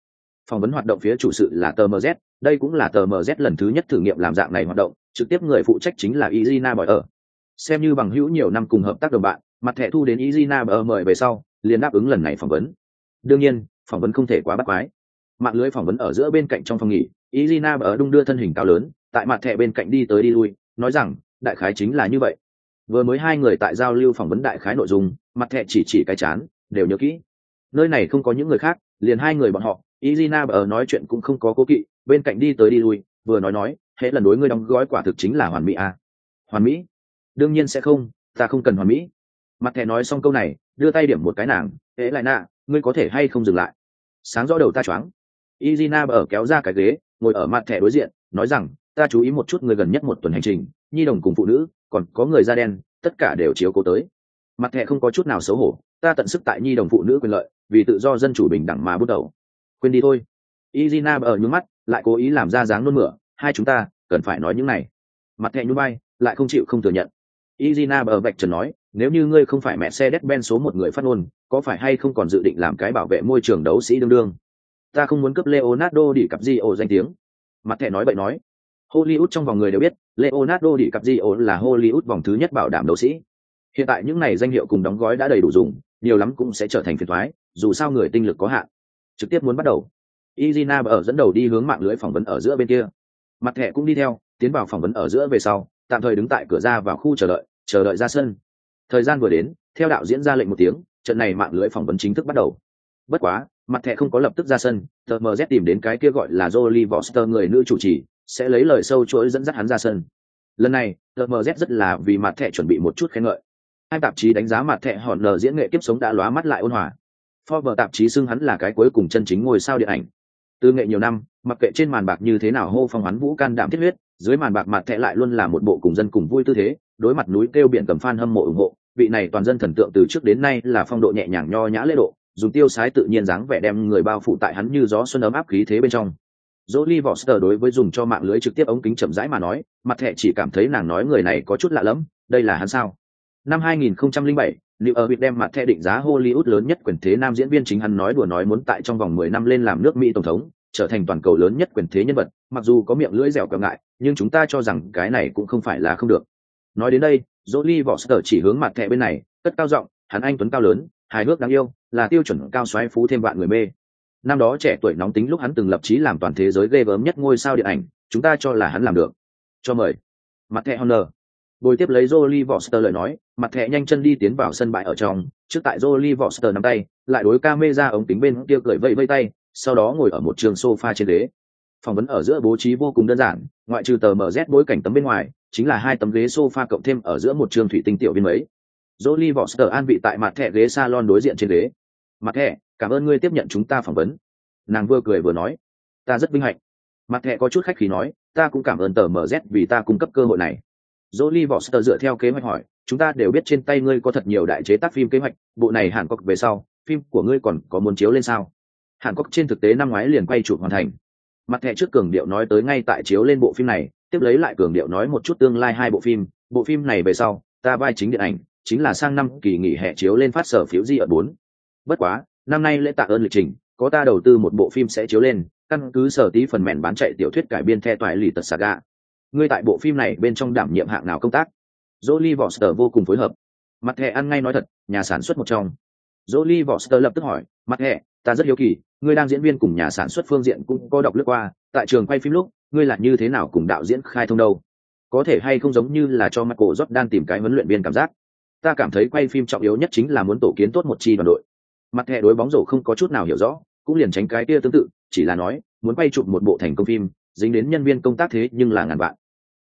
Phỏng vấn hoạt động phía chủ sự là tờ mz đây cũng là tờ mz lần thứ nhất thử nghiệm làm dạng này hoạt động, trực tiếp người phụ trách chính là izina bởi ở xem như bằng hữu nhiều năm cùng hợp tác đồng bạn, mặt thẻ thu đến izina bởi ở mời về sau, liền đáp ứng lần này phỏng vấn. Đương nhiên, phỏng vấn không thể quá bắt quái. Mạng lưới phỏng vấn ở giữa bên cạnh trong phòng nghỉ izina bởi ở đung đưa thân hình cao lớn, tại mặt thẻ bên cạnh đi tới đi lui, nói rằng, đại khái chính là như vậy. Vừa mới hai người tại giao lưu phỏng vấn đại khái nội dung, mặt thẹ chỉ chỉ cái chán, đều nhớ kỹ. Nơi này không có những người khác, liền hai người bọn họ izina ở nói chuyện cũng không có cố kỵ bên cạnh đi tới đi lui, vừa nói nói, hễ lần đối ngươi đóng gói quả thực chính là hoàn mỹ à. hoàn mỹ? Đương nhiên sẽ không, ta không cần hoàn mỹ. Mặt thẻ nói xong câu này, đưa tay điểm một cái nàng, hễ lại nạ, ngươi có thể hay không dừng lại? Sáng rõ đầu ta choáng. Izina ở kéo ra cái ghế, ngồi ở mặt thẻ đối diện, nói rằng, ta chú ý một chút người gần nhất một tuần hành trình, nhi đồng cùng phụ nữ, còn có người da đen, tất cả đều chiếu cố tới. Mặt thẻ không có chút nào xấu hổ, ta tận sức tại nhi đồng phụ nữ quyền lợi, vì tự do dân chủ bình đẳng mà bước đầu. Quên đi thôi. Izina ở nhún mắt lại cố ý làm ra dáng nôn mửa, hai chúng ta, cần phải nói những này. Mặt thẻ nhún bay lại không chịu không thừa nhận. Izina bờ vạch trần nói, nếu như ngươi không phải mẹ xe đét ben số một người phát ngôn, có phải hay không còn dự định làm cái bảo vệ môi trường đấu sĩ đương đương? Ta không muốn cấp leonardo đi cặp di ô danh tiếng. Mặt thẻ nói bậy nói. Hollywood trong vòng người đều biết, leonardo đi cặp di là hollywood vòng thứ nhất bảo đảm đấu sĩ. Hiện tại những này danh hiệu cùng đóng gói đã đầy đủ dùng, nhiều lắm cũng sẽ trở thành phiền thoái dù sao người tinh lực có hạn. Trực tiếp muốn bắt đầu izina ở dẫn đầu đi hướng mạng lưới phỏng vấn ở giữa bên kia. Mặt thẻ cũng đi theo, tiến vào phỏng vấn ở giữa về sau, tạm thời đứng tại cửa ra vào khu chờ đợi chờ đợi ra sân. Thời gian vừa đến, theo đạo diễn ra lệnh một tiếng, trận này mạng lưới phỏng vấn chính thức bắt đầu. Bất quá, mặt thẻ không có lập tức ra sân, tờ mz tìm đến cái kia gọi là jolie foster người nữ chủ trì, sẽ lấy lời sâu chuỗi dẫn dắt hắn ra sân. Lần này, tờ mz rất là vì mặt thẻ chuẩn bị một chút khen ngợi. Hai tạp chí đánh giá mặt thẻ hòn lờ diễn nghệ kiếp sống đã lóa mắt lại ôn hòa. Forbes tạp chí xưng hắn là cái cuối cùng chân chính ngôi sao điện ảnh từ nghệ nhiều năm mặc kệ trên màn bạc như thế nào hô phong hoán vũ can đảm thiết huyết dưới màn bạc mặt thẻ lại luôn là một bộ cùng dân cùng vui tư thế đối mặt núi kêu biển cầm fan hâm mộ ủng hộ vị này toàn dân thần tượng từ trước đến nay là phong độ nhẹ nhàng nho nhã lễ độ dùng tiêu sái tự nhiên dáng vẻ đem người bao phủ tại hắn như gió xuân ấm áp khí thế bên trong Jolie Foster đối với dùng cho mạng lưới trực tiếp ống kính chậm rãi mà nói, mặt thẻ chỉ cảm thấy nàng nói người này có chút lạ lẫm, đây là hắn sao? Năm 2007, Liệu ở việc đem mặt thẻ định giá Hollywood lớn nhất quyền thế nam diễn viên chính hắn nói đùa nói muốn tại trong vòng 10 năm lên làm nước Mỹ tổng thống, trở thành toàn cầu lớn nhất quyền thế nhân vật, mặc dù có miệng lưỡi dẻo cờ ngại, nhưng chúng ta cho rằng cái này cũng không phải là không được. Nói đến đây, Jolie Foster chỉ hướng mặt thẻ bên này, cất cao giọng, hắn anh tuấn cao lớn, hài hước đáng yêu, là tiêu chuẩn cao xoáy phú thêm vạn người mê. Năm đó trẻ tuổi nóng tính lúc hắn từng lập chí làm toàn thế giới ghê gớm nhất ngôi sao điện ảnh, chúng ta cho là hắn làm được. Cho mời. Mặt thẻ Honor. Bồi tiếp lấy Jolie Foster lời nói, mặt thẻ nhanh chân đi tiến vào sân bãi ở trong, trước tại Jolie Foster nắm tay, lại đối camera ống kính bên kia cười vẫy vẫy tay, sau đó ngồi ở một trường sofa trên ghế. Phỏng vấn ở giữa bố trí vô cùng đơn giản, ngoại trừ tờ MZ bối cảnh tấm bên ngoài, chính là hai tấm ghế sofa cộng thêm ở giữa một trường thủy tinh tiểu viên mấy. Jolie Foster an vị tại mặt thẻ ghế salon đối diện trên ghế. Mặt thẻ, cảm ơn ngươi tiếp nhận chúng ta phỏng vấn. Nàng vừa cười vừa nói, ta rất vinh hạnh. Mặt thẻ có chút khách khí nói, ta cũng cảm ơn tờ MZ vì ta cung cấp cơ hội này. Jolie Foster dựa theo kế hoạch hỏi, chúng ta đều biết trên tay ngươi có thật nhiều đại chế tác phim kế hoạch, bộ này Hàn Quốc về sau, phim của ngươi còn có muốn chiếu lên sao? Hàn Quốc trên thực tế năm ngoái liền quay chụp hoàn thành. Mặt thẻ trước cường điệu nói tới ngay tại chiếu lên bộ phim này, tiếp lấy lại cường điệu nói một chút tương lai hai bộ phim, bộ phim này về sau, ta vai chính điện ảnh, chính là sang năm kỳ nghỉ hè chiếu lên phát sở phiếu di ở bốn. Bất quá, năm nay lễ tạ ơn lịch trình, có ta đầu tư một bộ phim sẽ chiếu lên, căn cứ sở tí phần mẹn bán chạy tiểu thuyết cải biên theo toại lì tật saga. Ngươi tại bộ phim này bên trong đảm nhiệm hạng nào công tác? Jolie Foster vô cùng phối hợp. Mặt hệ ăn ngay nói thật, nhà sản xuất một trong. Jolie Foster lập tức hỏi, mặt hệ, ta rất hiếu kỳ, ngươi đang diễn viên cùng nhà sản xuất phương diện cũng có đọc lướt qua, tại trường quay phim lúc, ngươi là như thế nào cùng đạo diễn khai thông đâu? Có thể hay không giống như là cho Michael Jordan tìm cái huấn luyện viên cảm giác? Ta cảm thấy quay phim trọng yếu nhất chính là muốn tổ kiến tốt một chi đoàn đội. Mặt hệ đối bóng rổ không có chút nào hiểu rõ, cũng liền tránh cái kia tương tự, chỉ là nói, muốn quay chụp một bộ thành công phim, dính đến nhân viên công tác thế nhưng là ngàn vạn.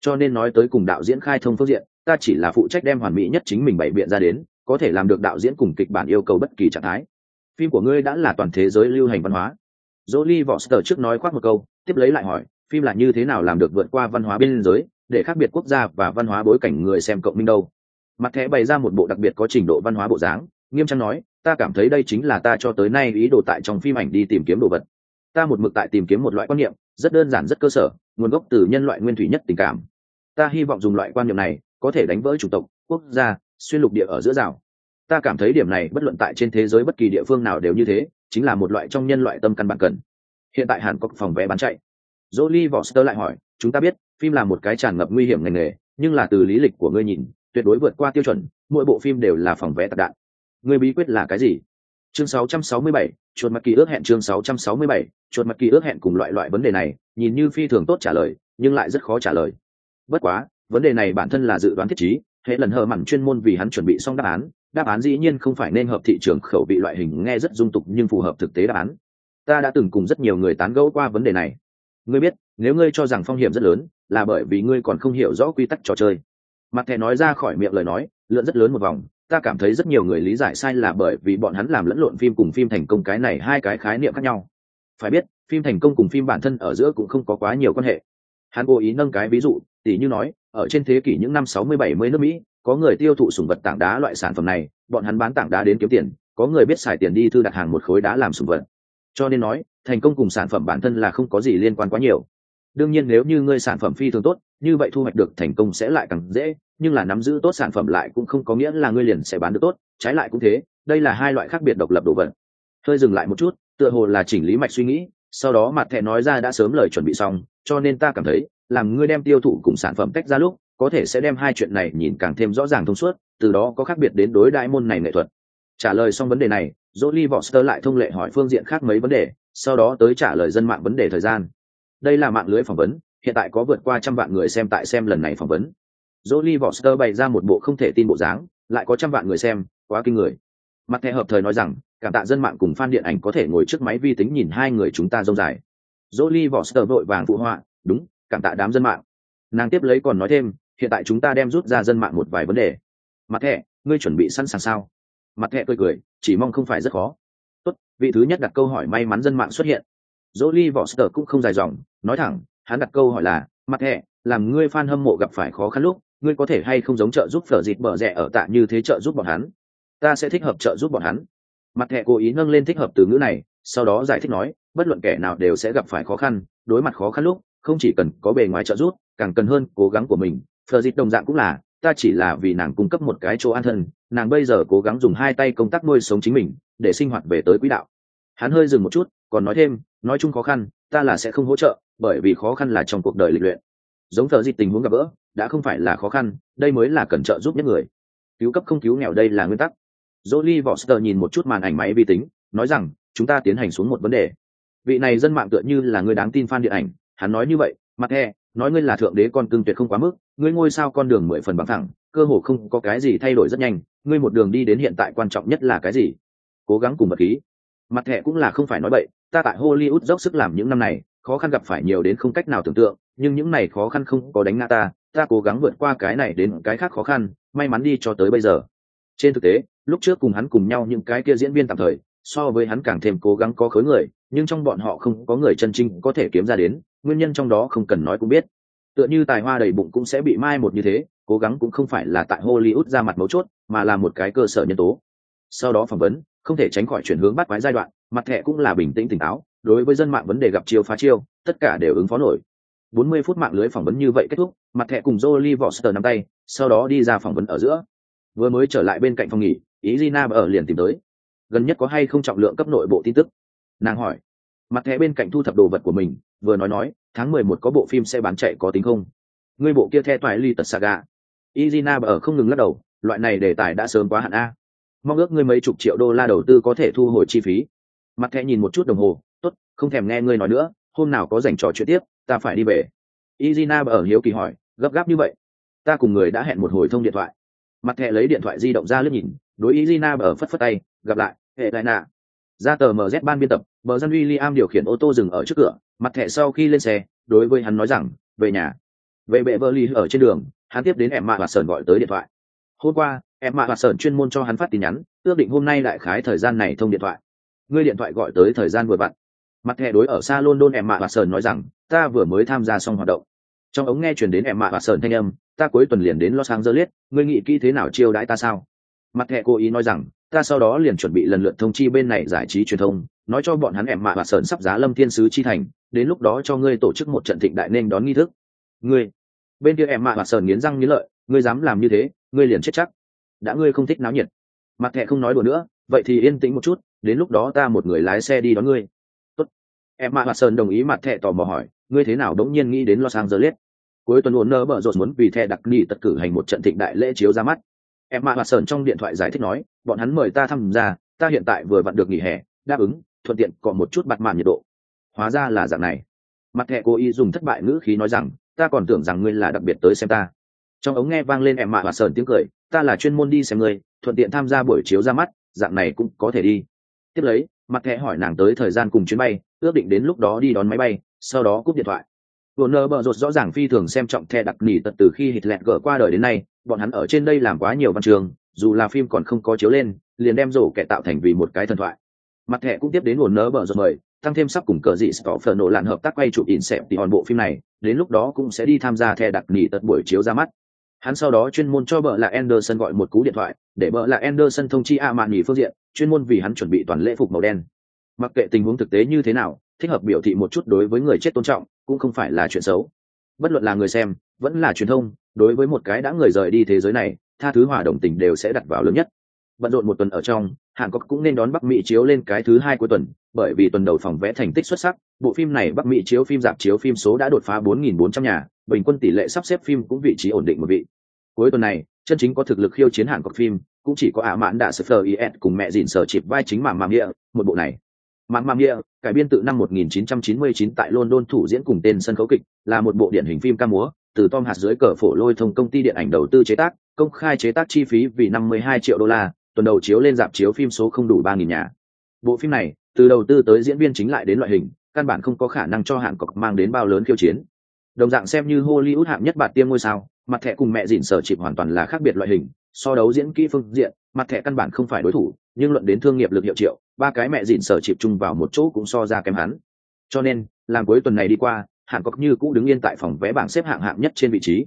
Cho nên nói tới cùng đạo diễn khai thông phương diện, ta chỉ là phụ trách đem hoàn mỹ nhất chính mình bày biện ra đến có thể làm được đạo diễn cùng kịch bản yêu cầu bất kỳ trạng thái phim của ngươi đã là toàn thế giới lưu hành văn hóa Jolie Foster trước nói khoác một câu, tiếp lấy lại hỏi, phim là như thế nào làm được vượt qua văn hóa biên giới, để khác biệt quốc gia và văn hóa bối cảnh người xem cộng minh đâu. Mặt thẻ bày ra một bộ đặc biệt có trình độ văn hóa bộ dáng, nghiêm trang nói, ta cảm thấy đây chính là ta cho tới nay ý đồ tại trong phim ảnh đi tìm kiếm đồ vật. Ta một mực tại tìm kiếm một loại quan niệm, rất đơn giản rất cơ sở, nguồn gốc từ nhân loại nguyên thủy nhất tình cảm. Ta hy vọng dùng loại quan niệm này, có thể đánh vỡ chủng tộc quốc gia xuyên lục địa ở giữa rào. Ta cảm thấy điểm này bất luận tại trên thế giới bất kỳ địa phương nào đều như thế chính là một loại trong nhân loại tâm căn bản cần. Hiện tại hàn có phòng vé bán chạy. Jolie foster lại hỏi chúng ta biết phim là một cái tràn ngập nguy hiểm ngành nghề nhưng là từ lý lịch của ngươi nhìn tuyệt đối vượt qua tiêu chuẩn mỗi bộ phim đều là phòng vé tạc đạn. Ngươi bí quyết là cái gì? Chương 667, chuột mặt kỳ ước hẹn chương 667, chuột mặt kỳ ước hẹn cùng loại loại vấn đề này nhìn như phi thường tốt trả lời, nhưng lại rất khó trả lời. Bất quá, vấn đề này bản thân là dự đoán thiết chí hệ lần hờ mặn chuyên môn vì hắn chuẩn bị xong đáp án đáp án dĩ nhiên không phải nên hợp thị trường khẩu vị loại hình nghe rất dung tục nhưng phù hợp thực tế đáp án. Ta đã từng cùng rất nhiều người tán gẫu qua vấn đề này. Ngươi biết, nếu ngươi cho rằng phong hiểm rất lớn, là bởi vì ngươi còn không hiểu rõ quy tắc trò chơi. Mặt thẻ nói ra khỏi miệng lời nói, lượn rất lớn một vòng, ta cảm thấy rất nhiều người lý giải sai là bởi vì bọn hắn làm lẫn lộn phim cùng phim thành công cái này hai cái khái niệm khác nhau. Phải biết phim thành công cùng phim bản thân ở giữa cũng không có quá nhiều quan hệ hắn cố ý nâng cái ví dụ tỉ như nói ở trên thế kỷ những năm 60-70 nước Mỹ, có người tiêu thụ sủng vật tảng đá loại sản phẩm này, bọn hắn bán tảng đá đến kiếm tiền, có người biết xài tiền đi thư đặt hàng một khối đá làm sủng vật. Cho nên nói, thành công cùng sản phẩm bản thân là không có gì liên quan quá nhiều. Đương nhiên nếu như ngươi sản phẩm phi thường tốt, như vậy thu hoạch được thành công sẽ lại càng dễ, nhưng là nắm giữ tốt sản phẩm lại cũng không có nghĩa là ngươi liền sẽ bán được tốt, trái lại cũng thế, đây là hai loại khác biệt độc lập đồ vật. Hơi dừng lại một chút, tựa hồ là chỉnh lý mạch suy nghĩ, sau đó mặt thẻ nói ra đã sớm lời chuẩn bị xong, cho nên ta cảm thấy làm ngươi đem tiêu thụ cùng sản phẩm tách ra lúc có thể sẽ đem hai chuyện này nhìn càng thêm rõ ràng thông suốt từ đó có khác biệt đến đối đại môn này nghệ thuật. Trả lời xong vấn đề này Jolie Foster lại thông lệ hỏi phương diện khác mấy vấn đề sau đó tới trả lời dân mạng vấn đề thời gian. Đây là mạng lưới phỏng vấn hiện tại có vượt qua trăm vạn người xem tại xem lần này phỏng vấn. Jolie Foster bày ra một bộ không thể tin bộ dáng lại có trăm vạn người xem quá kinh người. Mặt thẻ hợp thời nói rằng cảm tạ dân mạng cùng fan điện ảnh có thể ngồi trước máy vi tính nhìn hai người chúng ta rông dài. Jolie sờ vội vàng phụ họa, đúng, cảm tạ đám dân mạng. Nàng tiếp lấy còn nói thêm, hiện tại chúng ta đem rút ra dân mạng một vài vấn đề. Mặt thẹ ngươi chuẩn bị sẵn sàng sao? Mặt thẹ cười cười, chỉ mong không phải rất khó. Tốt, vị thứ nhất đặt câu hỏi may mắn dân mạng xuất hiện. Jolie sờ cũng không dài dòng, nói thẳng, hắn đặt câu hỏi là, mặt thẹ làm ngươi fan hâm mộ gặp phải khó khăn lúc, ngươi có thể hay không giống trợ giúp phở dịt bờ rẻ ở tạ như thế trợ giúp bọn hắn? Ta sẽ thích hợp trợ giúp bọn hắn mặt thẹ cố ý nâng lên thích hợp từ ngữ này, sau đó giải thích nói, bất luận kẻ nào đều sẽ gặp phải khó khăn, đối mặt khó khăn lúc, không chỉ cần có bề ngoài trợ giúp, càng cần hơn cố gắng của mình. Phờ dịt đồng dạng cũng là, ta chỉ là vì nàng cung cấp một cái chỗ an thân, nàng bây giờ cố gắng dùng hai tay công tác nuôi sống chính mình, để sinh hoạt về tới quỹ đạo. Hắn hơi dừng một chút, còn nói thêm, nói chung khó khăn, ta là sẽ không hỗ trợ, bởi vì khó khăn là trong cuộc đời lịch luyện. Giống thợ dịt tình huống gặp gỡ, đã không phải là khó khăn, đây mới là cần trợ giúp nhất người. Cứu cấp không cứu nghèo đây là nguyên tắc. Jolie Foster nhìn một chút màn ảnh máy vi tính, nói rằng, chúng ta tiến hành xuống một vấn đề. Vị này dân mạng tựa như là người đáng tin fan điện ảnh, hắn nói như vậy, mặt he, nói ngươi là thượng đế con cưng tuyệt không quá mức, ngươi ngôi sao con đường mười phần bằng thẳng, cơ hồ không có cái gì thay đổi rất nhanh, ngươi một đường đi đến hiện tại quan trọng nhất là cái gì? Cố gắng cùng vật khí. Mặt hệ cũng là không phải nói bậy, ta tại Hollywood dốc sức làm những năm này, khó khăn gặp phải nhiều đến không cách nào tưởng tượng, nhưng những này khó khăn không có đánh ngã ta, ta cố gắng vượt qua cái này đến cái khác khó khăn, may mắn đi cho tới bây giờ. Trên thực tế, lúc trước cùng hắn cùng nhau những cái kia diễn viên tạm thời so với hắn càng thêm cố gắng có khối người nhưng trong bọn họ không có người chân chính có thể kiếm ra đến nguyên nhân trong đó không cần nói cũng biết. Tựa như tài hoa đầy bụng cũng sẽ bị mai một như thế cố gắng cũng không phải là tại hollywood ra mặt mấu chốt mà là một cái cơ sở nhân tố. Sau đó phỏng vấn không thể tránh khỏi chuyển hướng bắt quái giai đoạn mặt thẻ cũng là bình tĩnh tỉnh táo đối với dân mạng vấn đề gặp chiêu phá chiêu tất cả đều ứng phó nổi. 40 phút mạng lưới phỏng vấn như vậy kết thúc mặt thẻ cùng Jolie Foster nắm tay sau đó đi ra phỏng vấn ở giữa vừa mới trở lại bên cạnh phòng nghỉ, ý Gina ở liền tìm tới. Gần nhất có hay không trọng lượng cấp nội bộ tin tức? Nàng hỏi. Mặt thẻ bên cạnh thu thập đồ vật của mình, vừa nói nói, tháng mười một có bộ phim sẽ bán chạy có tính không? Ngươi bộ kia the toại ly tật saga Izina ở không ngừng lắc đầu, loại này đề tài đã sớm quá hạn a. Mong ước ngươi mấy chục triệu đô la đầu tư có thể thu hồi chi phí. Mặt thẻ nhìn một chút đồng hồ, tốt, không thèm nghe ngươi nói nữa, hôm nào có dành trò chuyện tiếp, ta phải đi về. Izina ở hiếu kỳ hỏi, gấp gáp như vậy? Ta cùng người đã hẹn một hồi thông điện thoại mặt thẻ lấy điện thoại di động ra lướt nhìn, đối ý Gina ở phất phất tay, gặp lại, hệ lại nạ. Ra tờ mz ban biên tập, bờ dân Liam điều khiển ô tô dừng ở trước cửa, mặt thẻ sau khi lên xe, đối với hắn nói rằng, về nhà. Về bệ vợ ly ở trên đường, hắn tiếp đến em mạ và sơn gọi tới điện thoại. Hôm qua em mạ và sơn chuyên môn cho hắn phát tin nhắn, ước định hôm nay đại khái thời gian này thông điện thoại. Ngươi điện thoại gọi tới thời gian vừa vặn. Mặt thẻ đối ở xa london em mạ và sơn nói rằng, ta vừa mới tham gia xong hoạt động. Trong ống nghe chuyển đến em mạ và sơn thanh âm ta cuối tuần liền đến los angeles, ngươi nghĩ kỹ thế nào chiêu đãi ta sao? Mặt thẻ cố ý nói rằng, ta sau đó liền chuẩn bị lần lượt thông chi bên này giải trí truyền thông, nói cho bọn hắn em mạ và sơn sắp giá lâm thiên sứ chi thành, đến lúc đó cho ngươi tổ chức một trận thịnh đại nên đón nghi thức. Ngươi, bên kia em mạ và sơn nghiến răng nghiến lợi, ngươi dám làm như thế, ngươi liền chết chắc. Đã ngươi không thích náo nhiệt. Mặt thẻ không nói đùa nữa, vậy thì yên tĩnh một chút, đến lúc đó ta một người lái xe đi đón ngươi. Tốt. em mạ và sơn đồng ý mặt thẻ tò mò hỏi, ngươi thế nào đống nhiên nghĩ đến los angeles? Cuối tuần ổn nơ bở rột muốn vì the đặc ni tật cử hành một trận thịnh đại lễ chiếu ra mắt. Em mạ sơn trong điện thoại giải thích nói, bọn hắn mời ta tham gia, ta hiện tại vừa vặn được nghỉ hè, đáp ứng, thuận tiện còn một chút mặt màn nhiệt độ. Hóa ra là dạng này. Mặt thẹ cố ý dùng thất bại ngữ khí nói rằng, ta còn tưởng rằng ngươi là đặc biệt tới xem ta. Trong ống nghe vang lên em mạ hoạt sơn tiếng cười, ta là chuyên môn đi xem ngươi, thuận tiện tham gia buổi chiếu ra mắt, dạng này cũng có thể đi. Tiếp lấy, mặt thẹ hỏi nàng tới thời gian cùng chuyến bay, ước định đến lúc đó đi đón máy bay, sau đó cúp điện thoại. Warner bờ rột rõ ràng phi thường xem trọng the đặc nỉ tật từ khi Hitler gỡ qua đời đến nay, bọn hắn ở trên đây làm quá nhiều văn trường, dù là phim còn không có chiếu lên, liền đem rổ kẻ tạo thành vì một cái thần thoại. Mặt thẻ cũng tiếp đến Warner bờ rột mời, tăng thêm sắp cùng cờ dị Stoffer nổ lạn hợp tác quay chụp in xẹp thì hòn bộ phim này, đến lúc đó cũng sẽ đi tham gia the đặc nỉ tật buổi chiếu ra mắt. Hắn sau đó chuyên môn cho bợ là Anderson gọi một cú điện thoại, để bợ là Anderson thông chi A Mạn nghỉ phương diện, chuyên môn vì hắn chuẩn bị toàn lễ phục màu đen. Mặc kệ tình huống thực tế như thế nào, thích hợp biểu thị một chút đối với người chết tôn trọng cũng không phải là chuyện xấu. Bất luận là người xem, vẫn là truyền thông, đối với một cái đã người rời đi thế giới này, tha thứ hòa đồng tình đều sẽ đặt vào lớn nhất. Bận rộn một tuần ở trong, hàn quốc cũng nên đón bắc mỹ chiếu lên cái thứ hai cuối tuần, bởi vì tuần đầu phòng vẽ thành tích xuất sắc, bộ phim này bắc mỹ chiếu phim dạp chiếu phim số đã đột phá 4.400 nhà, bình quân tỷ lệ sắp xếp phim cũng vị trí ổn định một vị. Cuối tuần này, chân chính có thực lực khiêu chiến hàn cọc phim, cũng chỉ có ả mãn đã sơ is cùng mẹ dìn sở chịp vai chính mà mà địa một bộ này mạm mạm nghĩa cải biên tự năm 1999 tại london thủ diễn cùng tên sân khấu kịch, là một bộ điển hình phim ca múa, từ tom hạt dưới cờ phổ lôi thông công ty điện ảnh đầu tư chế tác, công khai chế tác chi phí vì 52 triệu đô la, tuần đầu chiếu lên dạp chiếu phim số không đủ 3.000 nhà. Bộ phim này, từ đầu tư tới diễn viên chính lại đến loại hình, căn bản không có khả năng cho hạng cọc mang đến bao lớn khiêu chiến. Đồng dạng xem như hollywood hạng nhất bạt tiêm ngôi sao, mặt thẻ cùng mẹ dịn sở chịp hoàn toàn là khác biệt loại hình, so đấu diễn kỹ phương diện, mặt thẻ căn bản không phải đối thủ, nhưng luận đến thương nghiệp lực hiệu triệu ba cái mẹ dịn sở chịp chung vào một chỗ cũng so ra kém hắn. Cho nên làm cuối tuần này đi qua, hạng cọc như cũ đứng yên tại phòng vé bảng xếp hạng hạng nhất trên vị trí.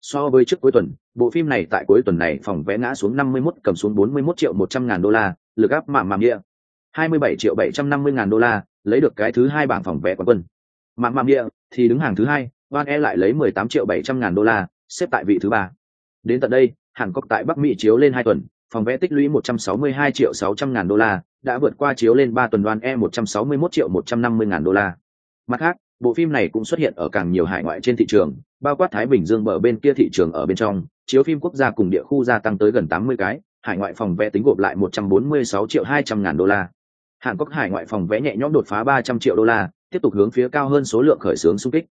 So với trước cuối tuần, bộ phim này tại cuối tuần này phòng vé ngã xuống 51 cầm xuống 41 triệu 100 ngàn đô la, lực áp mạng mạng địa 27 triệu 750 ngàn đô la, lấy được cái thứ hai bảng phòng vé quán quân. Mạng mạng địa thì đứng hàng thứ hai, van e lại lấy 18 triệu 700 ngàn đô la, xếp tại vị thứ ba. Đến tận đây hàn quốc tại bắc mỹ chiếu lên hai tuần phòng vé tích lũy 162 triệu 600 ngàn đô la, đã vượt qua chiếu lên ba tuần đoàn e 161 triệu 150 ngàn đô la. Mặt khác, bộ phim này cũng xuất hiện ở càng nhiều hải ngoại trên thị trường, bao quát thái bình dương bờ bên kia thị trường ở bên trong, chiếu phim quốc gia cùng địa khu gia tăng tới gần 80 cái, hải ngoại phòng vé tính gộp lại 146 triệu 200 ngàn đô la. Hàn quốc hải ngoại phòng vé nhẹ nhõm đột phá 300 triệu đô la, tiếp tục hướng phía cao hơn số lượng khởi xướng xung kích.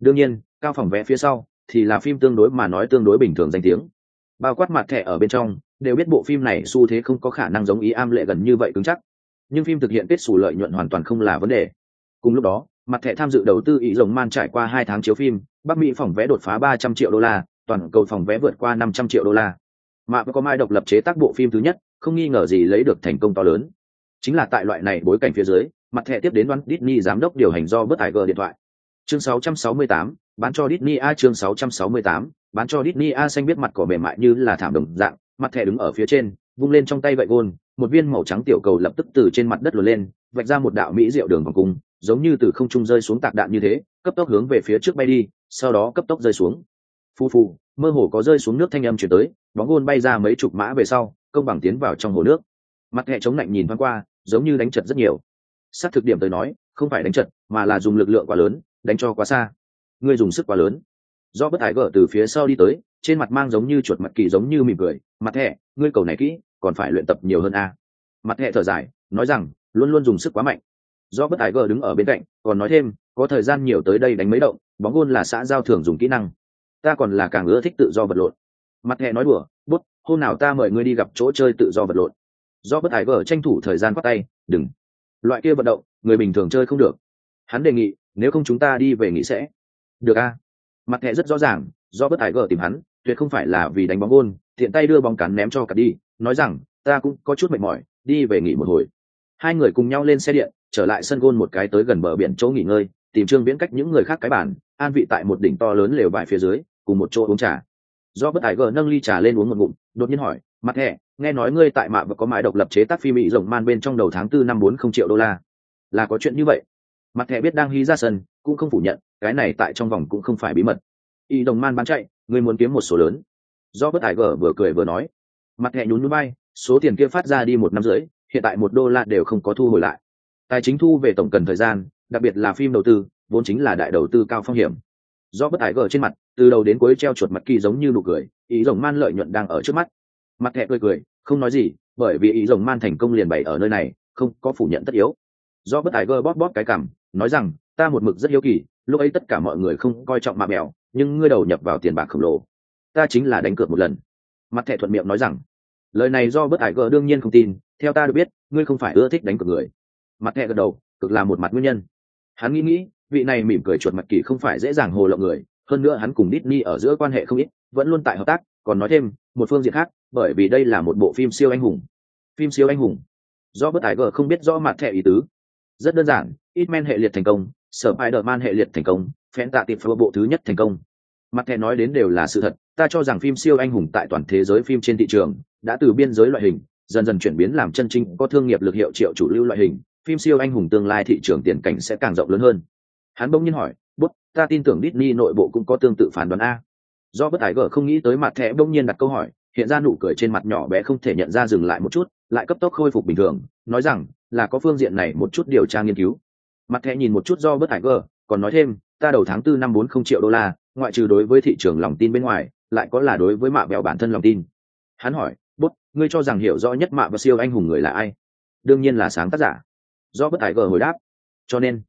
Đương nhiên, cao phòng vé phía sau thì là phim tương đối mà nói tương đối bình thường danh tiếng. Bao quát mặt thẻ ở bên trong đều biết bộ phim này xu thế không có khả năng giống ý am lệ gần như vậy cứng chắc. Nhưng phim thực hiện kết xù lợi nhuận hoàn toàn không là vấn đề. Cùng lúc đó mặt thẻ tham dự đầu tư ý rồng man trải qua hai tháng chiếu phim bắc mỹ phòng vé đột phá ba trăm triệu đô la toàn cầu phòng vé vượt qua năm trăm triệu đô la. Mà có mai độc lập chế tác bộ phim thứ nhất không nghi ngờ gì lấy được thành công to lớn. Chính là tại loại này bối cảnh phía dưới mặt thẻ tiếp đến đoán Disney giám đốc điều hành do bất tài gờ điện thoại. Chương 668, bán cho Disney A chương 668, bán cho Disney A xanh biết mặt cỏ mềm mại như là thảm đồng dạng, mặt thẻ đứng ở phía trên, vung lên trong tay vậy gôn, một viên màu trắng tiểu cầu lập tức từ trên mặt đất lùi lên, vạch ra một đạo mỹ rượu đường vòng cung, giống như từ không trung rơi xuống tạc đạn như thế, cấp tốc hướng về phía trước bay đi, sau đó cấp tốc rơi xuống. Phu phu, mơ hồ có rơi xuống nước thanh âm truyền tới, bóng gôn bay ra mấy chục mã về sau, công bằng tiến vào trong hồ nước. Mặt thẻ chống lạnh nhìn thoáng qua, giống như đánh trận rất nhiều. Sát thực điểm tới nói, không phải đánh trận, mà là dùng lực lượng quá lớn, đánh cho quá xa ngươi dùng sức quá lớn do bất hải gở từ phía sau đi tới trên mặt mang giống như chuột mặt kỳ giống như mỉm cười, mặt thẻ ngươi cầu này kỹ, còn phải luyện tập nhiều hơn a. Mặt thẻ thở dài, nói rằng, luôn luôn dùng sức quá mạnh. Do bất tài gờ đứng ở bên cạnh, còn nói thêm, có thời gian nhiều tới đây đánh mấy động, bóng gôn là xã giao thường dùng kỹ năng. Ta còn là càng ưa thích tự do vật lộn. Mặt thẻ nói đùa, bút, hôm nào ta mời ngươi đi gặp chỗ chơi tự do vật lộn. Do bất tài gờ tranh thủ thời gian bắt tay, đừng. Loại kia vận động, người bình thường chơi không được. Hắn đề nghị, nếu không chúng ta đi về nghỉ sẽ. Được a. Mặt thẻ rất rõ ràng do bất tài gờ tìm hắn tuyệt không phải là vì đánh bóng gôn tiện tay đưa bóng cắn ném cho cả đi nói rằng ta cũng có chút mệt mỏi đi về nghỉ một hồi. Hai người cùng nhau lên xe điện trở lại sân gôn một cái tới gần bờ biển chỗ nghỉ ngơi tìm trương viễn cách những người khác cái bàn, an vị tại một đỉnh to lớn lều vải phía dưới cùng một chỗ uống trà. Do bất tài gờ nâng ly trà lên uống một ngụm đột nhiên hỏi mặt hẹ, nghe nói ngươi tại mạ và có mãi độc lập chế tác phim bị rồng man bên trong đầu tháng tư năm bốn không triệu đô la. Là có chuyện như vậy? Mặt thẻ biết đang hí ra sân cũng không phủ nhận cái này tại trong vòng cũng không phải bí mật y đồng man bán chạy, người muốn kiếm một số lớn. Do bất tài gở vừa cười vừa nói, mặt thẻ nhún núi bay, số tiền kia phát ra đi một năm rưỡi, hiện tại một đô la đều không có thu hồi lại. Tài chính thu về tổng cần thời gian, đặc biệt là phim đầu tư, vốn chính là đại đầu tư cao phong hiểm. Do bất tài gở trên mặt, từ đầu đến cuối treo chuột mặt kỳ giống như nụ cười ý rồng man lợi nhuận đang ở trước mắt. Mặt thẻ cười cười, không nói gì, bởi vì ý rồng man thành công liền bày ở nơi này, không có phủ nhận tất yếu. Do bất tài gơ bóp bóp cái cảm nói rằng, ta một mực rất hiếu kỳ, lúc ấy tất cả mọi người không coi trọng mạ mèo nhưng ngươi đầu nhập vào tiền bạc khổng lồ, ta chính là đánh cược một lần. Mặt thẻ thuận miệng nói rằng, lời này do bất ải gờ đương nhiên không tin, theo ta được biết, ngươi không phải ưa thích đánh cược người. Mặt thẻ gật đầu cực là một mặt nguyên nhân. Hắn nghĩ nghĩ, vị này mỉm cười chuột mặt kỳ không phải dễ dàng hồ lộng người, hơn nữa hắn cùng Disney ở giữa quan hệ không ít, vẫn luôn tại hợp tác, còn nói thêm, một phương diện khác, bởi vì đây là một bộ phim siêu anh hùng. Phim siêu anh hùng. Do bất ải gờ không biết rõ mặt thẻ ý tứ. Rất đơn giản ít men hệ liệt thành công sở bài đờ man hệ liệt thành công phen tạ tiệp phơ bộ thứ nhất thành công. Mặt thẻ nói đến đều là sự thật, ta cho rằng phim siêu anh hùng tại toàn thế giới phim trên thị trường đã từ biên giới loại hình, dần dần chuyển biến làm chân chính, có thương nghiệp lực hiệu triệu chủ lưu loại hình, phim siêu anh hùng tương lai thị trường tiền cảnh sẽ càng rộng lớn hơn. Hắn bỗng nhiên hỏi, bút, ta tin tưởng Disney nội bộ cũng có tương tự phán đoán a. Do bất tài gở không nghĩ tới mặt thẻ bỗng nhiên đặt câu hỏi, hiện ra nụ cười trên mặt nhỏ bé không thể nhận ra dừng lại một chút, lại cấp tốc khôi phục bình thường, nói rằng là có phương diện này một chút điều tra nghiên cứu. Mặt thẻ nhìn một chút do bất tài gở còn nói thêm ta đầu tháng tư năm bốn không triệu đô la, ngoại trừ đối với thị trường lòng tin bên ngoài, lại có là đối với mạ bèo bản thân lòng tin. Hắn hỏi, bút, ngươi cho rằng hiểu rõ nhất mạ và siêu anh hùng người là ai? Đương nhiên là sáng tác giả. Do bất tài gờ hồi đáp. Cho nên.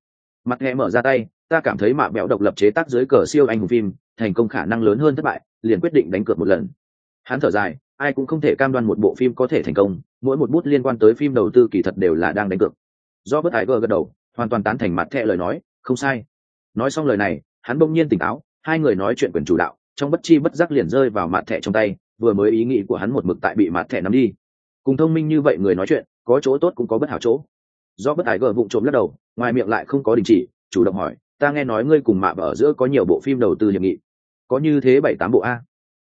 Mặt nghe mở ra tay, ta cảm thấy mạ bèo độc lập chế tác dưới cờ siêu anh hùng phim, thành công khả năng lớn hơn thất bại, liền quyết định đánh cược một lần. Hắn thở dài, ai cũng không thể cam đoan một bộ phim có thể thành công, mỗi một bút liên quan tới phim đầu tư kỳ thật đều là đang đánh cược. Do bất tài gờ gật đầu, hoàn toàn tán thành mặt thẻ lời nói, không sai nói xong lời này, hắn bỗng nhiên tỉnh táo, hai người nói chuyện quyền chủ đạo, trong bất chi bất giác liền rơi vào mặt thẻ trong tay, vừa mới ý nghĩ của hắn một mực tại bị mặt thẻ nắm đi. Cùng thông minh như vậy người nói chuyện, có chỗ tốt cũng có bất hảo chỗ. Do bất hải gờ vụng trộm lắc đầu, ngoài miệng lại không có đình chỉ, chủ động hỏi, ta nghe nói ngươi cùng mạ ở giữa có nhiều bộ phim đầu tư hiệp nghị. Có như thế bảy tám bộ a?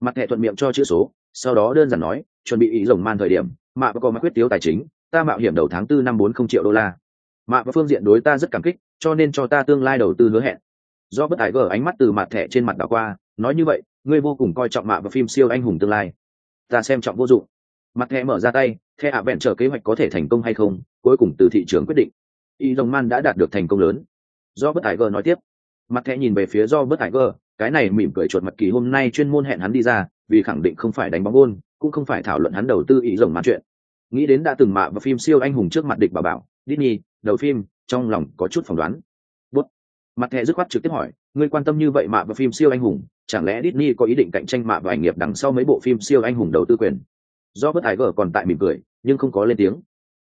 Mặt thẻ thuận miệng cho chữ số, sau đó đơn giản nói, chuẩn bị ý rồng man thời điểm, mạ có mã quyết tiếu tài chính, ta mạo hiểm đầu tháng tư năm bốn không triệu đô la. Mạ và phương diện đối ta rất cảm kích cho nên cho ta tương lai đầu tư hứa hẹn. Do bất ải gờ ánh mắt từ mặt thẻ trên mặt đảo qua, nói như vậy, ngươi vô cùng coi trọng mạ và phim siêu anh hùng tương lai. Ta xem trọng vô dụng. Mặt thẻ mở ra tay, thẻ ạ vẹn trở kế hoạch có thể thành công hay không, cuối cùng từ thị trường quyết định. Y dòng man đã đạt được thành công lớn. Do bất ải gờ nói tiếp. Mặt thẻ nhìn về phía do bất ải gờ, cái này mỉm cười chuột mặt kỳ hôm nay chuyên môn hẹn hắn đi ra, vì khẳng định không phải đánh bóng gôn, cũng không phải thảo luận hắn đầu tư ý rồng man chuyện. Nghĩ đến đã từng mạ và phim siêu anh hùng trước mặt địch bảo bảo, Disney, đầu phim trong lòng có chút phỏng đoán. Bút. Mặt thẻ dứt khoát trực tiếp hỏi, ngươi quan tâm như vậy mạ và phim siêu anh hùng, chẳng lẽ Disney có ý định cạnh tranh mạ và ảnh nghiệp đằng sau mấy bộ phim siêu anh hùng đầu tư quyền? Do bất hải gờ còn tại mỉm cười, nhưng không có lên tiếng.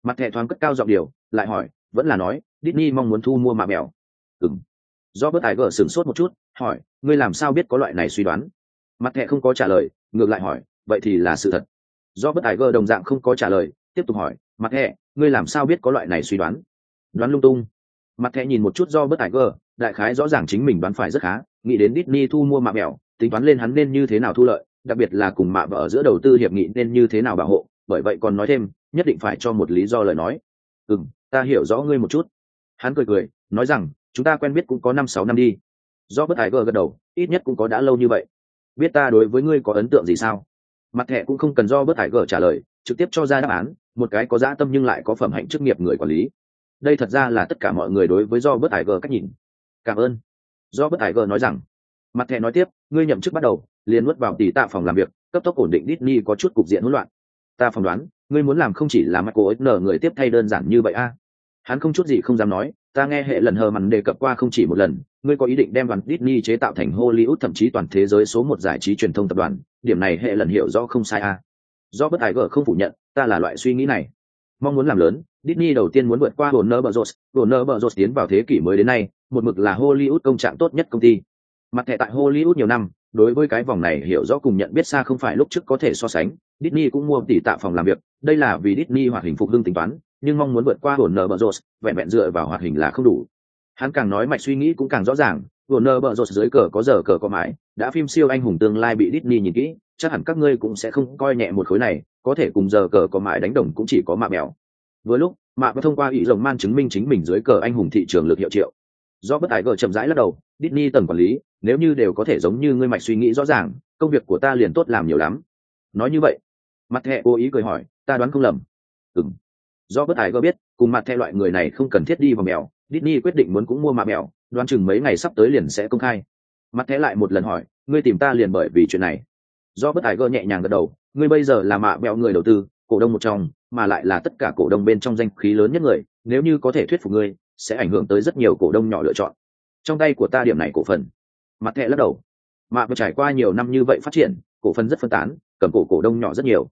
Mặt thẻ thoáng cất cao giọng điều, lại hỏi, vẫn là nói, Disney mong muốn thu mua mạ mèo ừng do bất hải gờ sửng sốt một chút, hỏi, ngươi làm sao biết có loại này suy đoán? Mặt thẻ không có trả lời, ngược lại hỏi, vậy thì là sự thật. Do bất hải gờ đồng dạng không có trả lời, tiếp tục hỏi, mặt thẻ, ngươi làm sao biết có loại này suy đoán? Đoán lung tung. Mặt thẻ nhìn một chút do bất hải gờ, đại khái rõ ràng chính mình đoán phải rất khá, nghĩ đến Disney thu mua mạ mèo tính toán lên hắn nên như thế nào thu lợi, đặc biệt là cùng mạ và ở giữa đầu tư hiệp nghị nên như thế nào bảo hộ, bởi vậy còn nói thêm, nhất định phải cho một lý do lời nói. Ừ ta hiểu rõ ngươi một chút. Hắn cười cười, nói rằng, chúng ta quen biết cũng có năm sáu năm đi. Do bất hải gờ gật đầu, ít nhất cũng có đã lâu như vậy. Biết ta đối với ngươi có ấn tượng gì sao? Mặt thẻ cũng không cần do bất hải gờ trả lời, trực tiếp cho ra đáp án, một cái có dã tâm nhưng lại có phẩm hạnh chức nghiệp người quản lý đây thật ra là tất cả mọi người đối với do bất hải gờ cách nhìn. Cảm ơn. Do bất hải gờ nói rằng, mặt thẻ nói tiếp, ngươi nhậm chức bắt đầu, liền nuốt vào tỷ tạ phòng làm việc, cấp tốc ổn định Disney có chút cục diện hỗn loạn. Ta phỏng đoán, ngươi muốn làm không chỉ là Michael nở người tiếp thay đơn giản như vậy a. Hắn không chút gì không dám nói, ta nghe hệ lần hờ mằn đề cập qua không chỉ một lần, ngươi có ý định đem đoàn Disney chế tạo thành Hollywood, thậm chí toàn thế giới số một giải trí truyền thông tập đoàn, điểm này hệ lần hiểu rõ không sai a. Do bất tài gở không phủ nhận, ta là loại suy nghĩ này. Mong muốn làm lớn Disney đầu tiên muốn vượt qua Warner Bros. Warner Bros. tiến vào thế kỷ mới đến nay, một mực là Hollywood công trạng tốt nhất công ty. Mặt thẻ tại Hollywood nhiều năm, đối với cái vòng này hiểu rõ cùng nhận biết xa không phải lúc trước có thể so sánh Disney cũng mua tỷ tạ phòng làm việc đây là vì Disney hoạt hình phục hưng tính toán nhưng mong muốn vượt qua Warner Bros. vẹn vẹn dựa vào hoạt hình là không đủ hắn càng nói mạch suy nghĩ cũng càng rõ ràng Warner Bros. dưới cờ có giờ cờ có mãi đã phim siêu anh hùng tương lai bị Disney nhìn kỹ chắc hẳn các ngươi cũng sẽ không coi nhẹ một khối này có thể cùng giờ cờ có mãi đánh đồng cũng chỉ có mạ mèo vừa lúc, mạ và thông qua ý rồng man chứng minh chính mình dưới cờ anh hùng thị trường lực hiệu triệu. Do bất tài gở chậm rãi lắc đầu, Disney tầng quản lý, nếu như đều có thể giống như ngươi mạch suy nghĩ rõ ràng, công việc của ta liền tốt làm nhiều lắm. Nói như vậy, mặt thẹ cố ý cười hỏi, ta đoán không lầm. Ừm. do bất tài gở biết, cùng mặt thẹ loại người này không cần thiết đi vào mèo, Disney quyết định muốn cũng mua mạ mèo, đoán chừng mấy ngày sắp tới liền sẽ công khai. Mặt thẹ lại một lần hỏi, ngươi tìm ta liền bởi vì chuyện này. Do bất tài gở nhẹ nhàng gật đầu, ngươi bây giờ là mạ mèo người đầu tư, cổ đông một trong mà lại là tất cả cổ đông bên trong danh khí lớn nhất người, nếu như có thể thuyết phục ngươi, sẽ ảnh hưởng tới rất nhiều cổ đông nhỏ lựa chọn. Trong tay của ta điểm này cổ phần. Mặt thẹ lắc đầu. Mà vừa trải qua nhiều năm như vậy phát triển, cổ phần rất phân tán, cầm cổ cổ đông nhỏ rất nhiều.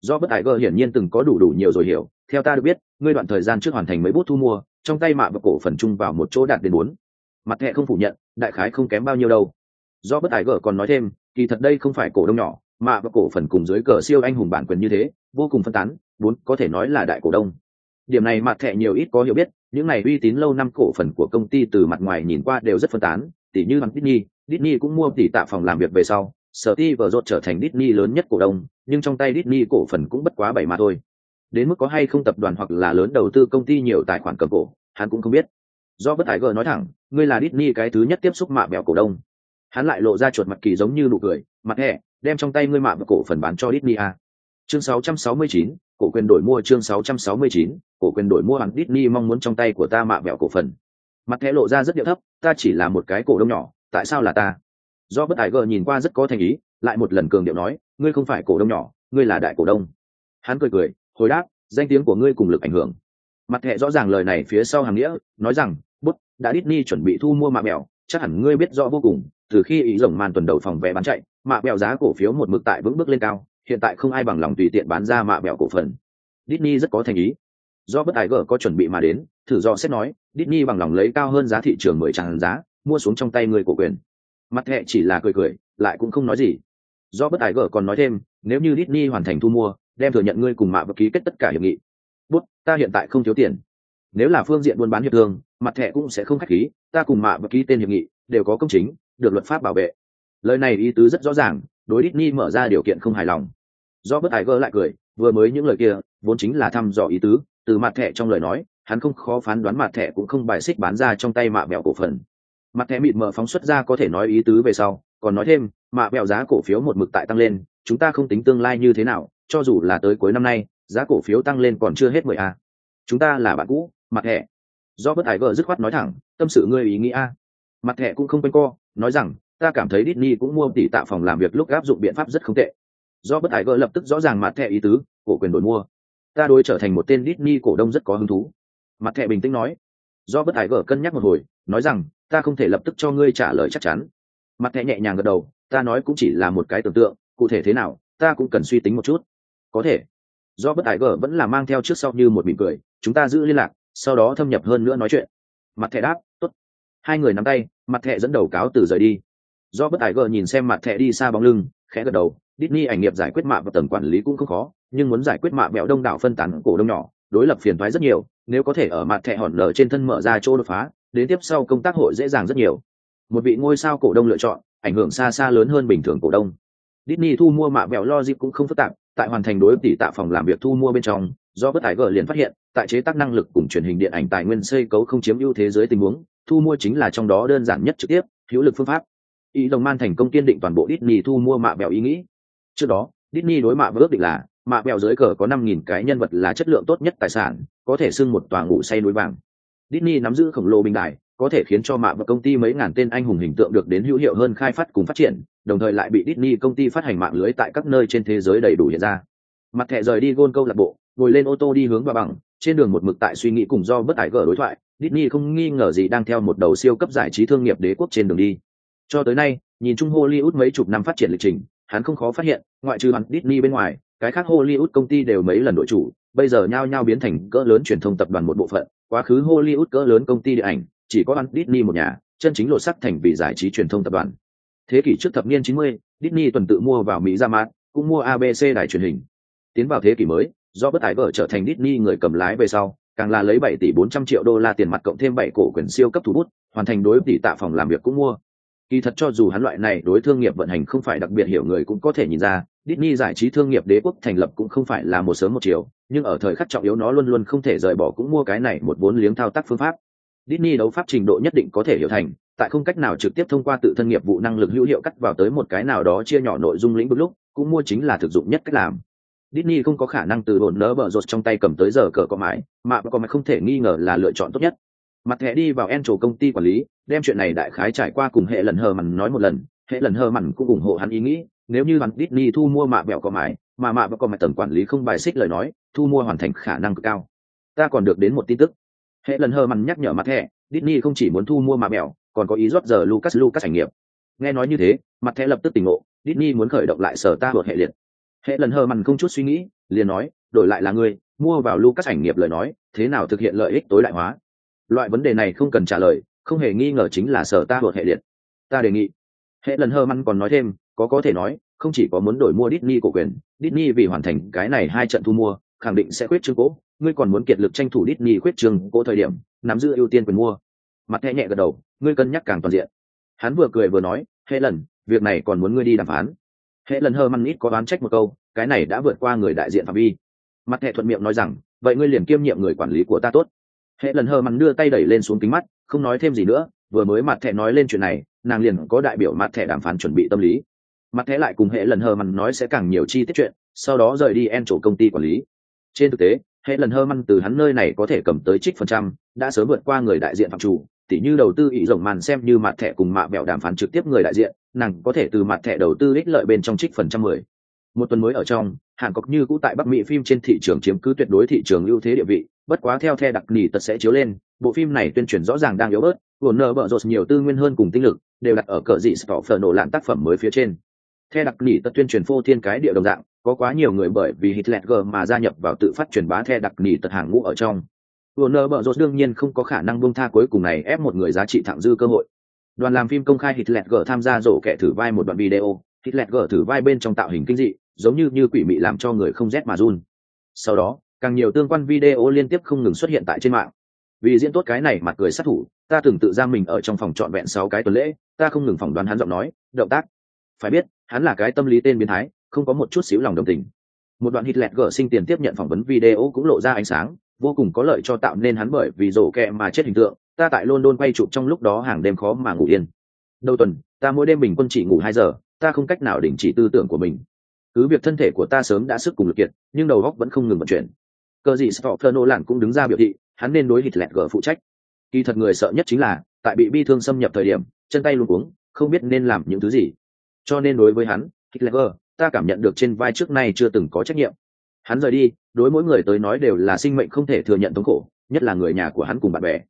Do bất tài gờ hiển nhiên từng có đủ đủ nhiều rồi hiểu, theo ta được biết, ngươi đoạn thời gian trước hoàn thành mấy bút thu mua, trong tay mạ và cổ phần chung vào một chỗ đạt đến bốn. Mặt thẹ không phủ nhận, đại khái không kém bao nhiêu đâu. Do bất tài gờ còn nói thêm, kỳ thật đây không phải cổ đông nhỏ mà và cổ phần cùng dưới cờ siêu anh hùng bản quyền như thế vô cùng phân tán vốn có thể nói là đại cổ đông điểm này mặt thẻ nhiều ít có hiểu biết những này uy tín lâu năm cổ phần của công ty từ mặt ngoài nhìn qua đều rất phân tán tỉ như bằng Disney, Disney cũng mua tỷ tạ phòng làm việc về sau, sở ti vừa rột trở thành Disney lớn nhất cổ đông, nhưng trong tay Disney cổ phần cũng bất quá bảy mà thôi. Đến mức có hay không tập đoàn hoặc là lớn đầu tư công ty nhiều tài khoản cầm cổ, hắn cũng không biết. Do bất tài gờ nói thẳng, ngươi là Disney cái thứ nhất tiếp xúc mạ bèo cổ đông. Hắn lại lộ ra chuột mặt kỳ giống như nụ cười, mặt hẹ, đem trong tay ngươi mạ và cổ phần bán cho Disney à. Chương 669, cổ quyền đổi mua chương 669, cổ quyền đổi mua hàng Disney mong muốn trong tay của ta mạ bẹo cổ phần. Mặt thẻ lộ ra rất điệu thấp ta chỉ là một cái cổ đông nhỏ tại sao là ta? Do bất Tiger gờ nhìn qua rất có thành ý lại một lần cường điệu nói ngươi không phải cổ đông nhỏ ngươi là đại cổ đông. Hắn cười cười hồi đáp danh tiếng của ngươi cùng lực ảnh hưởng. Mặt thẻ rõ ràng lời này phía sau hàng nghĩa nói rằng bút đã Disney chuẩn bị thu mua mạ bẹo chắc hẳn ngươi biết rõ vô cùng từ khi ý rồng màn tuần đầu phòng vé bán chạy, mạ bẹo giá cổ phiếu một mực tại vững bước lên cao, hiện tại không ai bằng lòng tùy tiện bán ra mạ bẹo cổ phần. Disney rất có thành ý. Do bất tài gở có chuẩn bị mà đến, thử do xét nói, Disney bằng lòng lấy cao hơn giá thị trường mười tràng giá, mua xuống trong tay người cổ quyền. Mặt hệ chỉ là cười cười, lại cũng không nói gì. Do bất tài gở còn nói thêm, nếu như Disney hoàn thành thu mua, đem thừa nhận ngươi cùng mạ và ký kết tất cả hiệp nghị. Bút, ta hiện tại không thiếu tiền. Nếu là phương diện buôn bán hiệp thương, mặt thẻ cũng sẽ không khách khí, ta cùng mạ và ký tên hiệp nghị đều có công chính được luật pháp bảo vệ. Lời này ý tứ rất rõ ràng, đối Disney mở ra điều kiện không hài lòng. Do bất tài gỡ lại cười, vừa mới những lời kia, vốn chính là thăm dò ý tứ, từ mặt thẻ trong lời nói, hắn không khó phán đoán mặt thẻ cũng không bài xích bán ra trong tay mạ bẹo cổ phần. Mặt thẻ mịt mở phóng xuất ra có thể nói ý tứ về sau, còn nói thêm, mạ bẹo giá cổ phiếu một mực tại tăng lên, chúng ta không tính tương lai như thế nào, cho dù là tới cuối năm nay, giá cổ phiếu tăng lên còn chưa hết mười a. Chúng ta là bạn cũ, mặt thẻ. Do bất hải vợ dứt khoát nói thẳng, tâm sự ngươi ý nghĩ a. Mặt thẻ cũng không quanh co nói rằng, ta cảm thấy Disney cũng mua tỷ tạ phòng làm việc lúc áp dụng biện pháp rất không tệ. Do bất hải vợ lập tức rõ ràng mặt thẻ ý tứ, cổ quyền đổi mua. Ta đối trở thành một tên Disney cổ đông rất có hứng thú. Mặt thẻ bình tĩnh nói. Do bất hải vợ cân nhắc một hồi, nói rằng, ta không thể lập tức cho ngươi trả lời chắc chắn. Mặt thẻ nhẹ nhàng gật đầu, ta nói cũng chỉ là một cái tưởng tượng, cụ thể thế nào, ta cũng cần suy tính một chút. Có thể. Do bất ải gở vẫn là mang theo trước sau như một mỉm cười, chúng ta giữ liên lạc, sau đó thâm nhập hơn nữa nói chuyện. Mặt thẻ đáp, tốt hai người nắm tay mặt thẹ dẫn đầu cáo từ rời đi. Do bất tài gờ nhìn xem mặt thẹ đi xa bóng lưng khẽ gật đầu. Disney ảnh nghiệp giải quyết mạ và tầng quản lý cũng không khó nhưng muốn giải quyết mạ bẹo đông đảo phân tán cổ đông nhỏ đối lập phiền thoái rất nhiều. Nếu có thể ở mặt thẻ hòn lở trên thân mở ra chỗ đột phá đến tiếp sau công tác hội dễ dàng rất nhiều. Một vị ngôi sao cổ đông lựa chọn ảnh hưởng xa xa lớn hơn bình thường cổ đông. Disney thu mua mạ bẹo logic cũng không phức tạp, tại hoàn thành đối tỷ tạ phòng làm việc thu mua bên trong, do bất tài gở liền phát hiện, tại chế tác năng lực cùng truyền hình điện ảnh tài nguyên xây cấu không chiếm ưu thế giới tình huống, thu mua chính là trong đó đơn giản nhất trực tiếp, hữu lực phương pháp. Ý đồng man thành công kiên định toàn bộ Disney thu mua mạ bèo ý nghĩ. Trước đó, Disney đối mạ ước định là, mạ bèo dưới cờ có năm nghìn cái nhân vật là chất lượng tốt nhất tài sản, có thể xưng một tòa ngủ say núi vàng. Disney nắm giữ khổng lồ bình đại, có thể khiến cho mạ và công ty mấy ngàn tên anh hùng hình tượng được đến hữu hiệu hơn khai phát cùng phát triển, đồng thời lại bị Disney công ty phát hành mạng lưới tại các nơi trên thế giới đầy đủ hiện ra. Mặt thẻ rời đi gôn câu lạc bộ, ngồi lên ô tô đi hướng vào bằng, trên đường một mực tại suy nghĩ cùng do bất ải gở đối thoại, Disney không nghi ngờ gì đang theo một đầu siêu cấp giải trí thương nghiệp đế quốc trên đường đi. Cho tới nay, nhìn chung Hollywood mấy chục năm phát triển lịch trình, hắn không khó phát hiện, ngoại trừ hắn Disney bên ngoài, cái khác Hollywood công ty đều mấy lần đổi chủ, bây giờ nhao nhao biến thành cỡ lớn truyền thông tập đoàn một bộ phận, quá khứ Hollywood cỡ lớn công ty điện ảnh, chỉ có hắn Disney một nhà, chân chính lộ sắc thành vì giải trí truyền thông tập đoàn. Thế kỷ trước thập niên 90, Disney tuần tự mua vào Mỹ ra mát cũng mua ABC đài truyền hình. Tiến vào thế kỷ mới, do bất tài vợ trở thành Disney người cầm lái về sau, càng là lấy 7 tỷ 400 triệu đô la tiền mặt cộng thêm 7 cổ quyền siêu cấp thủ bút, hoàn thành đối tỷ tạ phòng làm việc cũng mua. Kỳ thật cho dù hắn loại này đối thương nghiệp vận hành không phải đặc biệt hiểu người cũng có thể nhìn ra, Disney giải trí thương nghiệp đế quốc thành lập cũng không phải là một sớm một chiều, nhưng ở thời khắc trọng yếu nó luôn luôn không thể rời bỏ cũng mua cái này một vốn liếng thao tác phương pháp. Disney đấu pháp trình độ nhất định có thể hiểu thành, tại không cách nào trực tiếp thông qua tự thân nghiệp vụ năng lực hữu hiệu cắt vào tới một cái nào đó chia nhỏ nội dung lĩnh vực lúc, cũng mua chính là thực dụng nhất cách làm. Disney không có khả năng từ bổn nỡ bờ rột trong tay cầm tới giờ cờ có mãi, mà có mãi không thể nghi ngờ là lựa chọn tốt nhất. Mặt thẻ đi vào Encho công ty quản lý, đem chuyện này đại khái trải qua cùng hệ lần hờ mằn nói một lần, hệ lần hờ mằn cũng ủng hộ hắn ý nghĩ, nếu như hắn Disney thu mua mạ bẹo có mãi, mà mạ bẹo có mãi tầng quản lý không bài xích lời nói, thu mua hoàn thành khả năng cực cao. Ta còn được đến một tin tức, hệ lần hờ mằn nhắc nhở mặt thẻ Disney không chỉ muốn thu mua mạ bẹo, còn có ý rót giờ lucas lucas trải nghiệp nghe nói như thế mặt thẻ lập tức tỉnh ngộ Disney muốn khởi động lại sở ta vượt hệ liệt hệ lần hờ mằn không chút suy nghĩ liền nói đổi lại là ngươi mua vào lưu các ảnh nghiệp lời nói thế nào thực hiện lợi ích tối đại hóa loại vấn đề này không cần trả lời không hề nghi ngờ chính là sở ta vượt hệ liệt ta đề nghị hệ lần hờ mặn còn nói thêm có có thể nói không chỉ có muốn đổi mua Disney cổ quyền Disney vì hoàn thành cái này hai trận thu mua khẳng định sẽ quyết trương cố ngươi còn muốn kiệt lực tranh thủ Disney quyết trường cố thời điểm, nắm giữ ưu tiên quyền mua. Mặt thẻ nhẹ gật đầu, ngươi cân nhắc càng toàn diện. Hắn vừa cười vừa nói, hệ lần, việc này còn muốn ngươi đi đàm phán. Hệ lần hơ măn ít có đoán trách một câu, cái này đã vượt qua người đại diện phạm vi. Mặt hệ thuận miệng nói rằng, vậy ngươi liền kiêm nhiệm người quản lý của ta tốt. Hệ lần hơ măn đưa tay đẩy lên xuống kính mắt, không nói thêm gì nữa, vừa mới mặt thẻ nói lên chuyện này, nàng liền có đại biểu mặt thẻ đàm phán chuẩn bị tâm lý. Mặt thẻ lại cùng hệ lần hơ măn nói sẽ càng nhiều chi tiết chuyện, sau đó rời đi en chỗ công ty quản lý. Trên thực tế, hệ lần hơ măn từ hắn nơi này có thể cầm tới trích phần trăm đã sớm vượt qua người đại diện phạm chủ tỉ như đầu tư ý rồng màn xem như mặt thẻ cùng mạ bẹo đàm phán trực tiếp người đại diện, nàng có thể từ mặt thẻ đầu tư ích lợi bên trong trích phần trăm mười. Một tuần mới ở trong, hàn cốc như cũ tại bắc mỹ phim trên thị trường chiếm cứ tuyệt đối thị trường ưu thế địa vị, bất quá theo the đặc nỉ tật sẽ chiếu lên, bộ phim này tuyên truyền rõ ràng đang yếu bớt vồn nợ bợ rột nhiều tư nguyên hơn cùng tinh lực, đều đặt ở cờ dị sọ phở nổ lạn tác phẩm mới phía trên. The đặc nỉ tật tuyên truyền phô thiên cái địa đồng dạng, có quá nhiều người bởi vì hitler mà gia nhập vào tự phát truyền bá the đặc nỉ tật hàng ngũ ở trong. Warner Bros đương nhiên không có khả năng buông tha cuối cùng này ép một người giá trị thẳng dư cơ hội. Đoàn làm phim công khai Hitler G tham gia rổ kẻ thử vai một đoạn video, Hitler G thử vai bên trong tạo hình kinh dị, giống như như quỷ mị làm cho người không rét mà run. Sau đó, càng nhiều tương quan video liên tiếp không ngừng xuất hiện tại trên mạng. Vì diễn tốt cái này mặt cười sát thủ, ta từng tự giam mình ở trong phòng trọn vẹn sáu cái tuần lễ, ta không ngừng phỏng đoán hắn giọng nói, động tác. Phải biết, hắn là cái tâm lý tên biến thái, không có một chút xíu lòng đồng tình. Một đoạn Hitler G sinh tiền tiếp nhận phỏng vấn video cũng lộ ra ánh sáng, vô cùng có lợi cho tạo nên hắn bởi vì rổ kẹ mà chết hình tượng, ta tại london quay chụp trong lúc đó hàng đêm khó mà ngủ yên. Đầu tuần, ta mỗi đêm bình quân chỉ ngủ hai giờ, ta không cách nào đình chỉ tư tưởng của mình. Cứ việc thân thể của ta sớm đã sức cùng lực kiệt, nhưng đầu óc vẫn không ngừng vận chuyển. Cờ gì Stoffer Nolan cũng đứng ra biểu thị, hắn nên đối hít lẹt gờ phụ trách. Kỳ thật người sợ nhất chính là, tại bị bi thương xâm nhập thời điểm, chân tay luôn cuống, không biết nên làm những thứ gì. Cho nên đối với hắn, Hitler ta cảm nhận được trên vai trước nay chưa từng có trách nhiệm hắn rời đi, đối mỗi người tới nói đều là sinh mệnh không thể thừa nhận thống khổ, nhất là người nhà của hắn cùng bạn bè.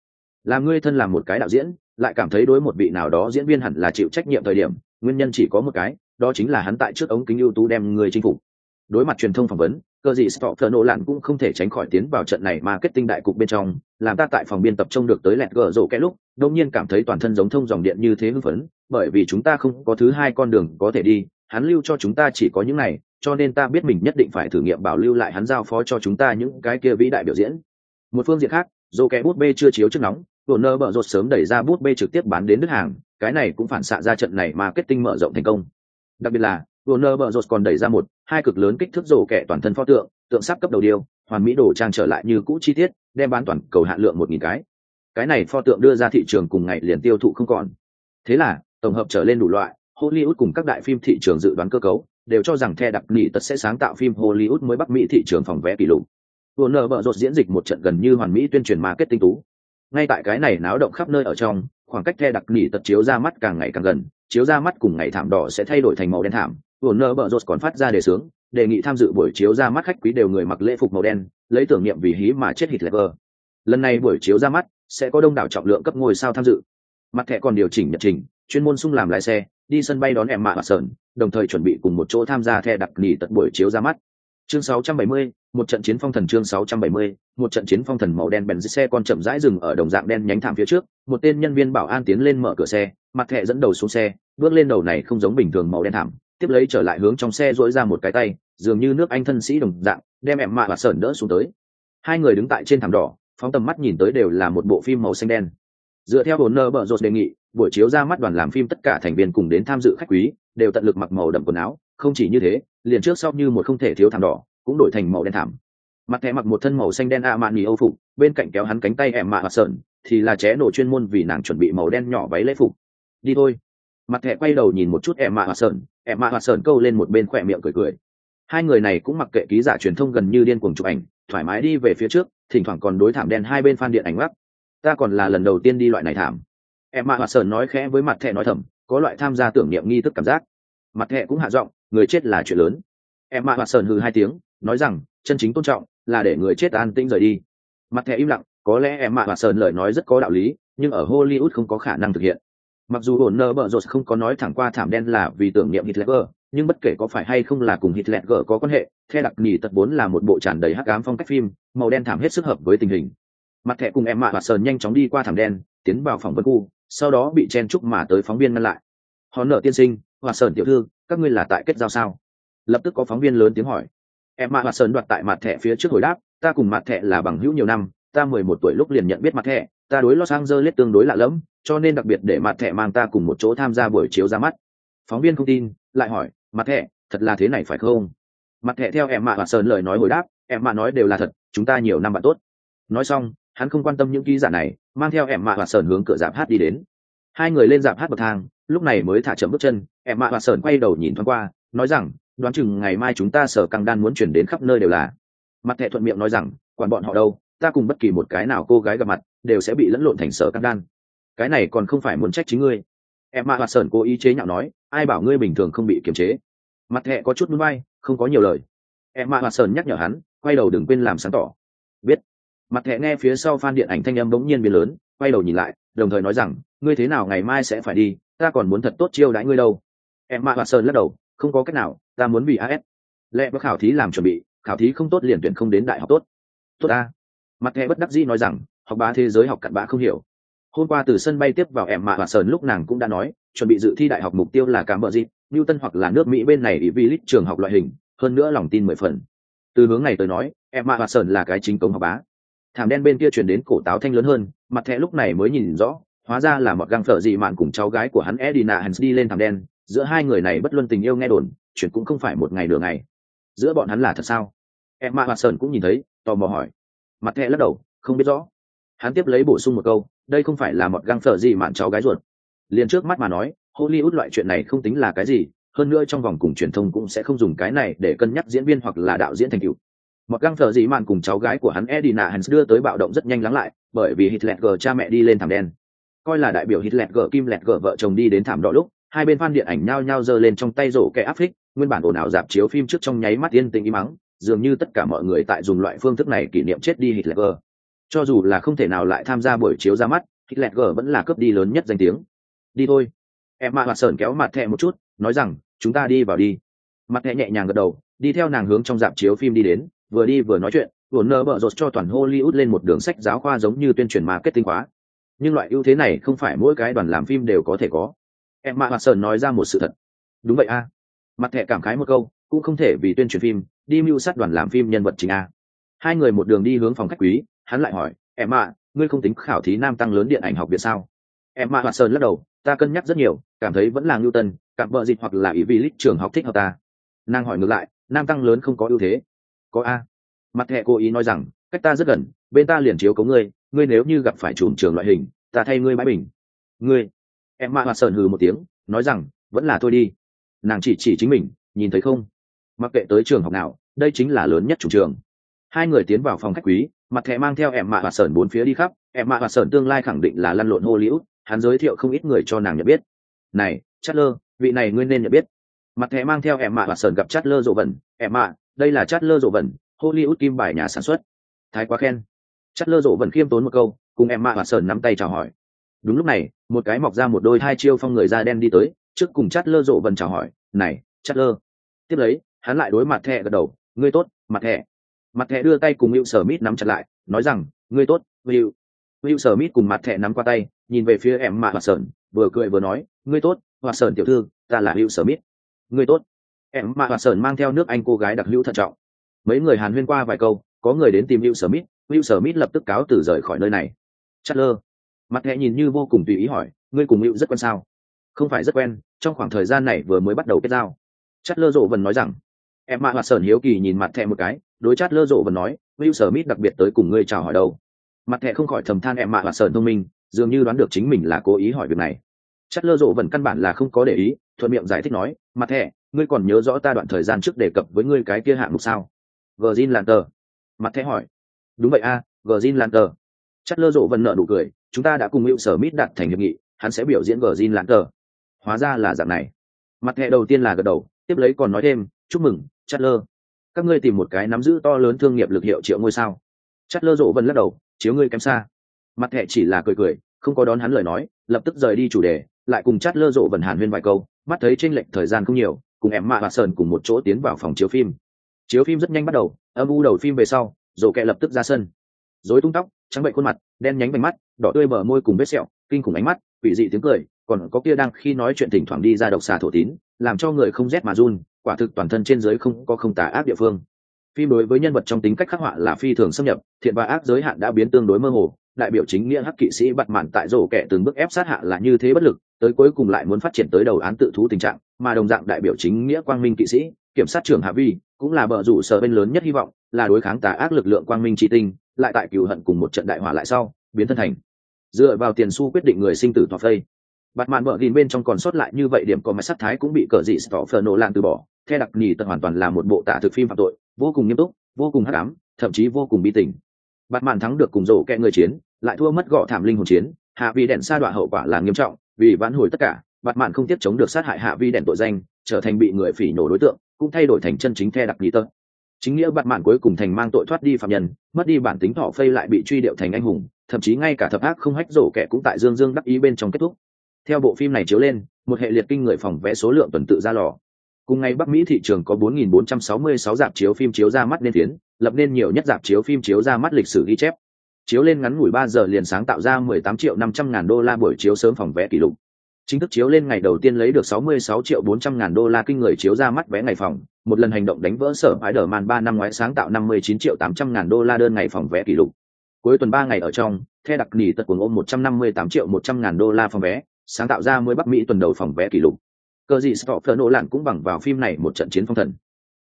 Làm ngươi thân làm một cái đạo diễn, lại cảm thấy đối một vị nào đó diễn viên hẳn là chịu trách nhiệm thời điểm, nguyên nhân chỉ có một cái, đó chính là hắn tại trước ống kính ưu tú đem người chinh phục. Đối mặt truyền thông phỏng vấn, cơ dị Stoffer nổ lặn cũng không thể tránh khỏi tiến vào trận này mà kết tinh đại cục bên trong, làm ta tại phòng biên tập trông được tới lẹt gở rổ kẽ lúc đông nhiên cảm thấy toàn thân giống thông dòng điện như thế hưng phấn, bởi vì chúng ta không có thứ hai con đường có thể đi, hắn lưu cho chúng ta chỉ có những này cho nên ta biết mình nhất định phải thử nghiệm bảo lưu lại hắn giao phó cho chúng ta những cái kia vĩ đại biểu diễn. Một phương diện khác dồ kẻ bút bê chưa chiếu trước nóng vồn nơ bở rột sớm đẩy ra bút bê trực tiếp bán đến nước hàng, cái này cũng phản xạ ra trận này marketing mở rộng thành công. Đặc biệt là vồn nơ bở rột còn đẩy ra một, hai cực lớn kích thước rổ kẻ toàn thân pho tượng tượng sắp cấp đầu điêu, hoàn mỹ đồ trang trở lại như cũ chi tiết, đem bán toàn cầu hạn lượng một nghìn cái. Cái này pho tượng đưa ra thị trường cùng ngày liền tiêu thụ không còn. Thế là, tổng hợp trở lên đủ loại, hollywood cùng các đại phim thị trường dự đoán cơ cấu đều cho rằng The đặc nghị tật sẽ sáng tạo phim Hollywood mới Bắc Mỹ thị trường phòng vé kỷ lục. Warner Bros rột diễn dịch một trận gần như hoàn mỹ tuyên truyền marketing tú. Ngay tại cái này náo động khắp nơi ở trong, khoảng cách The đặc nghị tật chiếu ra mắt càng ngày càng gần, chiếu ra mắt cùng ngày thảm đỏ sẽ thay đổi thành màu đen thảm. Warner Bros rột còn phát ra đề sướng, đề nghị tham dự buổi chiếu ra mắt khách quý đều người mặc lễ phục màu đen, lấy tưởng niệm vì hí mà chết Hitler. Lần này buổi chiếu ra mắt sẽ có đông đảo trọng lượng cấp ngôi sao tham dự. Mặt thẻ còn điều chỉnh nhật trình, chuyên môn sung làm lái xe, đi sân bay đón em mạ và sờn đồng thời chuẩn bị cùng một chỗ tham gia the đặc nghỉ tận buổi chiếu ra mắt. Chương 670, một trận chiến phong thần chương 670, một trận chiến phong thần màu đen bèn xe con chậm rãi dừng ở đồng dạng đen nhánh thảm phía trước một tên nhân viên bảo an tiến lên mở cửa xe mặt thẻ dẫn đầu xuống xe bước lên đầu này không giống bình thường màu đen thảm tiếp lấy trở lại hướng trong xe dỗi ra một cái tay dường như nước anh thân sĩ đồng dạng đem em mạ và sờn đỡ xuống tới. Hai người đứng tại trên thảm đỏ phóng tầm mắt nhìn tới đều là một bộ phim màu xanh đen. Dựa theo hồ nơ bợ rột đề nghị buổi chiếu ra mắt đoàn làm phim tất cả thành viên cùng đến tham dự khách quý, đều tận lực mặc màu đậm quần áo, không chỉ như thế, liền trước sau như một không thể thiếu thảm đỏ, cũng đổi thành màu đen thảm. Mặt thẻ mặc một thân màu xanh đen a mạn nghỉ âu phục, bên cạnh kéo hắn cánh tay em mạ và sợn thì là ché nổ chuyên môn vì nàng chuẩn bị màu đen nhỏ váy lễ phục. Đi thôi. Mặt thẻ quay đầu nhìn một chút em mạ và sợn em mạ và sợn câu lên một bên khỏe miệng cười cười. Hai người này cũng mặc kệ ký giả truyền thông gần như điên cuồng chụp ảnh, thoải mái đi về phía trước, thỉnh thoảng còn đối thảm đen hai bên phan điện ảnh gác. Ta còn là lần đầu tiên đi loại này thảm em mạ sơn nói khẽ với mặt thẹ nói thầm, có loại tham gia tưởng niệm nghi thức cảm giác. Mặt thẹ cũng hạ giọng, người chết là chuyện lớn. Em mạ sơn hừ hai tiếng, nói rằng, chân chính tôn trọng là để người chết an tĩnh rời đi. Mặt thẹ im lặng, có lẽ em mạ sơn lời nói rất có đạo lý, nhưng ở hollywood không có khả năng thực hiện. Mặc dù hồn nơ bợ rột không có nói thẳng qua thảm đen là vì tưởng niệm hitler, nhưng bất kể có phải hay không là cùng hitler có quan hệ, the đặc nhì tật vốn là một bộ tràn đầy hắc ám phong cách phim, màu đen thảm hết sức hợp với tình hình. Mặt thẻ cùng em mạ và sơn nhanh chóng đi qua thảm đen, tiến vào phòng vân khu sau đó bị chen chúc mà tới phóng viên ngăn lại. Hòn nợ tiên sinh hòa sơn tiểu thư, các ngươi là tại kết giao sao? Lập tức có phóng viên lớn tiếng hỏi. Em mạ hòa sơn đoạt tại mặt thẻ phía trước hồi đáp, ta cùng mặt thẻ là bằng hữu nhiều năm, ta mười một tuổi lúc liền nhận biết mặt thẻ, ta đối los angeles tương đối lạ lẫm, cho nên đặc biệt để mặt thẻ mang ta cùng một chỗ tham gia buổi chiếu ra mắt. Phóng viên không tin, lại hỏi, mặt thẻ, thật là thế này phải không? Mặt thẻ theo em mạ hòa sơn lời nói hồi đáp, em mạ nói đều là thật, chúng ta nhiều năm bạn tốt. Nói xong hắn không quan tâm những ký giả này, mang theo em mạ và sờn hướng cửa dạp hát đi đến. Hai người lên dạp hát bậc thang, lúc này mới thả chậm bước chân em mạ và sờn quay đầu nhìn thoáng qua, nói rằng, đoán chừng ngày mai chúng ta sở căng đan muốn chuyển đến khắp nơi đều là. Mặt thẹ thuận miệng nói rằng, quản bọn họ đâu, ta cùng bất kỳ một cái nào cô gái gặp mặt, đều sẽ bị lẫn lộn thành sở căng đan. Cái này còn không phải muốn trách chính ngươi. Em mạ hoạt sơn cố ý chế nhạo nói, ai bảo ngươi bình thường không bị kiềm chế? Mặt thẹ có chút núi bay, không có nhiều lời. Em mạ hoạt sơn nhắc nhở hắn, quay đầu đừng quên làm sáng tỏ. Biết mặt thẹ nghe phía sau phan điện ảnh thanh âm bỗng nhiên biến lớn, quay đầu nhìn lại, đồng thời nói rằng, ngươi thế nào ngày mai sẽ phải đi, ta còn muốn thật tốt chiêu đãi ngươi đâu. Em mạ hoạt sơn lắc đầu, không có cách nào, ta muốn bị as lẽ có khảo thí làm chuẩn bị, khảo thí không tốt liền tuyển không đến đại học tốt. Tốt ta. Mặt thẹ bất đắc dĩ nói rằng, học bá thế giới học cặn bã không hiểu. Hôm qua từ sân bay tiếp vào em mạ hoạt sơn lúc nàng cũng đã nói, chuẩn bị dự thi đại học mục tiêu là cảm bờ dịp, newton hoặc là nước mỹ bên này ý vi lít trường học loại hình, hơn nữa lòng tin mười phần. Từ hướng này tới nói, em mạ hoạt sơn là cái chính cống học bá thảm đen bên kia chuyển đến cổ táo thanh lớn hơn, mặt thẹ lúc này mới nhìn rõ, hóa ra là một găng phở dị mạn cùng cháu gái của hắn edina hans đi lên thảm đen, giữa hai người này bất luân tình yêu nghe đồn, chuyện cũng không phải một ngày nửa ngày. Giữa bọn hắn là thật sao? Em mạ sơn cũng nhìn thấy, tò mò hỏi. Mặt thẹ lắc đầu, không biết rõ. Hắn tiếp lấy bổ sung một câu, đây không phải là một găng phở gì mạn cháu gái ruột. Liền trước mắt mà nói, hollywood loại chuyện này không tính là cái gì, hơn nữa trong vòng cùng truyền thông cũng sẽ không dùng cái này để cân nhắc diễn viên hoặc là đạo diễn thành cựu một găng thờ dị mạn cùng cháu gái của hắn Edina Hans đưa tới bạo động rất nhanh lắng lại, bởi vì Hitler G cha mẹ đi lên thảm đen. Coi là đại biểu Hitler G Kim Lẹt G vợ chồng đi đến thảm đỏ lúc, hai bên fan điện ảnh nhao nhao giơ lên trong tay rổ kẻ áp phích, nguyên bản ồn ào dạp chiếu phim trước trong nháy mắt yên tĩnh im mắng, dường như tất cả mọi người tại dùng loại phương thức này kỷ niệm chết đi Hitler G. Cho dù là không thể nào lại tham gia buổi chiếu ra mắt, Hitler G vẫn là cướp đi lớn nhất danh tiếng. Đi thôi. Em mà hoạt sờn kéo mặt thẹ một chút, nói rằng, chúng ta đi vào đi. Mặt thẹ nhẹ nhàng gật đầu, đi theo nàng hướng trong dạp chiếu phim đi đến, vừa đi vừa nói chuyện, vốn nơ bợ rột cho toàn Hollywood lên một đường sách giáo khoa giống như tuyên truyền marketing khóa. Nhưng loại ưu thế này không phải mỗi cái đoàn làm phim đều có thể có. Em mà hoạt nói ra một sự thật. Đúng vậy a. Mặt thẻ cảm khái một câu, cũng không thể vì tuyên truyền phim, đi mưu sát đoàn làm phim nhân vật chính a. Hai người một đường đi hướng phòng khách quý, hắn lại hỏi, em ngươi không tính khảo thí nam tăng lớn điện ảnh học viện sao em mạ hoạt sơn lắc đầu ta cân nhắc rất nhiều cảm thấy vẫn là ngưu tân cặp vợ dịch hoặc là ý vì lích trường học thích hợp ta nàng hỏi ngược lại nam tăng lớn không có ưu thế có a. Mặt hệ cố ý nói rằng, cách ta rất gần, bên ta liền chiếu cấu ngươi ngươi nếu như gặp phải chùm trường loại hình, ta thay ngươi bãi bình. Ngươi? Em mạ hoạt sơn hừ một tiếng, nói rằng, vẫn là thôi đi. Nàng chỉ chỉ chính mình, nhìn thấy không? Mặc kệ tới trường học nào, đây chính là lớn nhất chủ trường. Hai người tiến vào phòng khách quý, mặt thẻ mang theo em mạ hoạt sơn bốn phía đi khắp. Em mạ hoạt sơn tương lai khẳng định là lăn lộn hô liễu hắn giới thiệu không ít người cho nàng nhận biết. Này chát lơ vị này ngươi nên nhận biết. Mặt thẻ mang theo em mạ hoạt sơn gặp chát lơ rộ vẩn. Em mạ đây là chát lơ rộ vẩn hollywood kim bài nhà sản xuất. Thái quá khen. Chát lơ rộ vẩn khiêm tốn một câu, cùng em mạ và sơn nắm tay chào hỏi. Đúng lúc này, một cái mọc ra một đôi hai chiêu phong người da đen đi tới, trước cùng chát lơ rộ vẩn chào hỏi, này chát lơ tiếp lấy, hắn lại đối mặt thẹ gật đầu, ngươi tốt, mặt thẹ. Mặt thẹ đưa tay cùng hữu sở mít nắm chặt lại, nói rằng, ngươi tốt hữu hữu sở mít cùng mặt thẹ nắm qua tay, nhìn về phía em mạ hoạt sơn vừa cười vừa nói, ngươi tốt hoạt sơn tiểu thư, ta là hữu sở mít ngươi tốt em mạ hoạt sơn mang theo nước anh cô gái đặc hữu thận trọng. Mấy người hàn huyên qua vài câu, có người đến tìm hữu sở mít hữu sở mít lập tức cáo từ rời khỏi nơi này. Chất lơ mặt thẻ nhìn như vô cùng tùy ý hỏi, ngươi cùng hữu rất quen sao? Không phải rất quen, trong khoảng thời gian này vừa mới bắt đầu kết giao. Chất lơ rộ vần nói rằng, em mạ hoạt sơn hiếu kỳ nhìn mặt thẻ một cái, đối chát lơ rộ vần nói Lưu Sở Mít đặc biệt tới cùng ngươi chào hỏi đâu? Mặt thẻ không khỏi thầm than em mạ và sờn thông minh, dường như đoán được chính mình là cố ý hỏi việc này. Chát lơ rộ vần căn bản là không có để ý, thuận miệng giải thích nói, mặt thẻ ngươi còn nhớ rõ ta đoạn thời gian trước đề cập với ngươi cái kia hạng mục sao? Gờ zin lan tờ mặt thẻ hỏi. Đúng vậy a à, gờ zin lan tờ chát lơ rộ vần nợ nụ cười chúng ta đã cùng Hữu Sở Mít đặt thành hiệp nghị hắn sẽ biểu diễn gờ zin lan tờ hóa ra là dạng này. Mặt thẻ đầu tiên là gật đầu tiếp lấy còn nói thêm chúc mừng chát lơ. Các ngươi tìm một cái nắm giữ to lớn thương nghiệp lực hiệu triệu ngôi sao. Chất lơ rộ vân lắc đầu chiếu ngươi kém xa. Mặt thẻ chỉ là cười cười không có đón hắn lời nói lập tức rời đi chủ đề lại cùng chát lơ rộ vần hàn huyên vài câu mắt thấy tranh lệch thời gian không nhiều cùng em mạ và sơn cùng một chỗ tiến vào phòng chiếu phim. Chiếu phim rất nhanh bắt đầu, âm u đầu phim về sau, rổ kẹ lập tức ra sân. Dối tung tóc, trắng bệnh khuôn mặt, đen nhánh vành mắt, đỏ tươi bờ môi cùng vết sẹo, kinh khủng ánh mắt, quỷ dị tiếng cười, còn có kia đang khi nói chuyện thỉnh thoảng đi ra độc xà thổ tín, làm cho người không rét mà run, quả thực toàn thân trên giới không có không tà ác địa phương. Phim đối với nhân vật trong tính cách khắc họa là phi thường xâm nhập, thiện và ác giới hạn đã biến tương đối mơ hồ đại biểu chính nghĩa hắc kỵ sĩ bặt mạn tại rổ kẻ từng bước ép sát hạ là như thế bất lực, tới cuối cùng lại muốn phát triển tới đầu án tự thú tình trạng, mà đồng dạng đại biểu chính nghĩa quang minh kỵ sĩ, kiểm sát trưởng hạ vi, cũng là bờ rủ sở bên lớn nhất hy vọng, là đối kháng tà ác lực lượng quang minh trị tinh, lại tại cựu hận cùng một trận đại hỏa lại sau, biến thân thành. Dựa vào tiền xu quyết định người sinh tử thọ phây bặt mạn bờ gìn bên trong còn sót lại như vậy điểm có mạch sắc thái cũng bị cờ dị tỏ phờ nổ lan từ bỏ theo đặc nhì tật hoàn toàn là một bộ tả thực phim phạm tội, vô cùng nghiêm túc, vô cùng hắc ám, thậm chí vô cùng bi tình. Bặt mạn thắng được cùng rổ kẹ người chiến lại thua mất gọ thảm linh hồn chiến, hạ vi đèn sa đọa hậu quả là nghiêm trọng, vì vãn hồi tất cả, bạt mạn không tiếp chống được sát hại hạ vi đèn tội danh, trở thành bị người phỉ nổ đối tượng, cũng thay đổi thành chân chính the đặc lý tơ. Chính nghĩa bạt mạn cuối cùng thành mang tội thoát đi phạm nhân, mất đi bản tính thọ phây lại bị truy điệu thành anh hùng, thậm chí ngay cả thập ác không hách rổ kẻ cũng tại dương dương đắc ý bên trong kết thúc. Theo bộ phim này chiếu lên, một hệ liệt kinh người phòng vẽ số lượng tuần tự ra lò. Cùng ngày bắc mỹ thị trường có 4.466 dạp chiếu phim chiếu ra mắt nên tiến lập nên nhiều nhất dạp chiếu phim chiếu ra mắt lịch sử ghi chép chiếu lên ngắn ngủi ba giờ liền sáng tạo ra 18 triệu 500 ngàn đô la buổi chiếu sớm phòng vé kỷ lục. Chính thức chiếu lên ngày đầu tiên lấy được 66 triệu 400 ngàn đô la kinh người chiếu ra mắt vé ngày phòng. Một lần hành động đánh vỡ sở ái đờ màn ba năm ngoái sáng tạo 59 triệu 800 ngàn đô la đơn ngày phòng vé kỷ lục. Cuối tuần ba ngày ở trong, the đặc nỉ tật cuồng ôm 158 triệu 100 ngàn đô la phòng vé, sáng tạo ra mới bắc mỹ tuần đầu phòng vé kỷ lục. Cờ gì stop nổ lạn cũng bằng vào phim này một trận chiến phong thần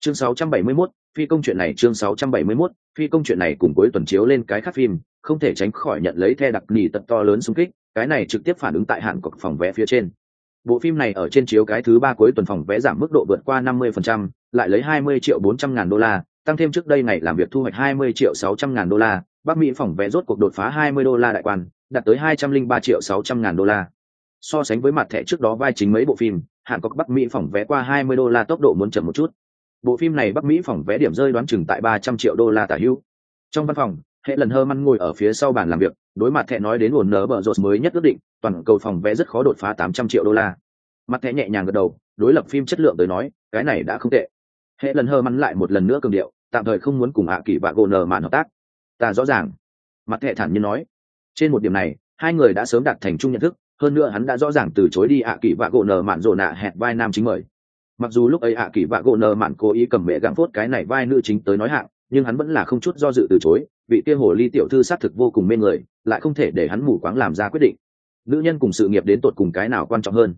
chương 671, phi công chuyện này chương 671, phi công chuyện này cùng cuối tuần chiếu lên cái khác phim không thể tránh khỏi nhận lấy the đặc nỉ tật to lớn xung kích cái này trực tiếp phản ứng tại hạn cọc phòng vé phía trên. Bộ phim này ở trên chiếu cái thứ ba cuối tuần phòng vé giảm mức độ vượt qua 50%, lại lấy 20 triệu 400 ngàn đô la tăng thêm trước đây ngày làm việc thu hoạch 20 triệu 600 ngàn đô la bắc mỹ phòng vé rốt cuộc đột phá 20 đô la đại quan đạt tới 203 triệu 600 ngàn đô la. So sánh với mặt thẻ trước đó vai chính mấy bộ phim hạn cọc bắc mỹ phòng vé qua 20 đô la tốc độ muốn chậm một chút bộ phim này bắc mỹ phòng vé điểm rơi đoán chừng tại 300 triệu đô la tả hữu trong văn phòng, hệ lần hơ măn ngồi ở phía sau bàn làm việc, đối mặt thẻ nói đến ổn nở bờ rột mới nhất ước định, toàn cầu phòng vé rất khó đột phá 800 triệu đô la. Mặt thẻ nhẹ nhàng gật đầu, đối lập phim chất lượng tới nói, cái này đã không tệ. Hệ lần hơ măn lại một lần nữa cường điệu, tạm thời không muốn cùng hạ kỳ và gỗ nở màn hợp tác. Ta rõ ràng. Mặt thẻ thản nhiên nói. Trên một điểm này, hai người đã sớm đạt thành chung nhận thức, hơn nữa hắn đã rõ ràng từ chối đi ạ kỳ vạ gỗ nờ mạn rồ nạ hẹn vai nam chính mời mặc dù lúc ấy ạ kỳ vạ gỗ nờ mạn cố ý cầm mẹ gặng phốt cái này vai nữ chính tới nói hạng, nhưng hắn vẫn là không chút do dự từ chối, vị kia hồ ly tiểu thư xác thực vô cùng mê người, lại không thể để hắn mù quáng làm ra quyết định. Nữ nhân cùng sự nghiệp đến tột cùng cái nào quan trọng hơn?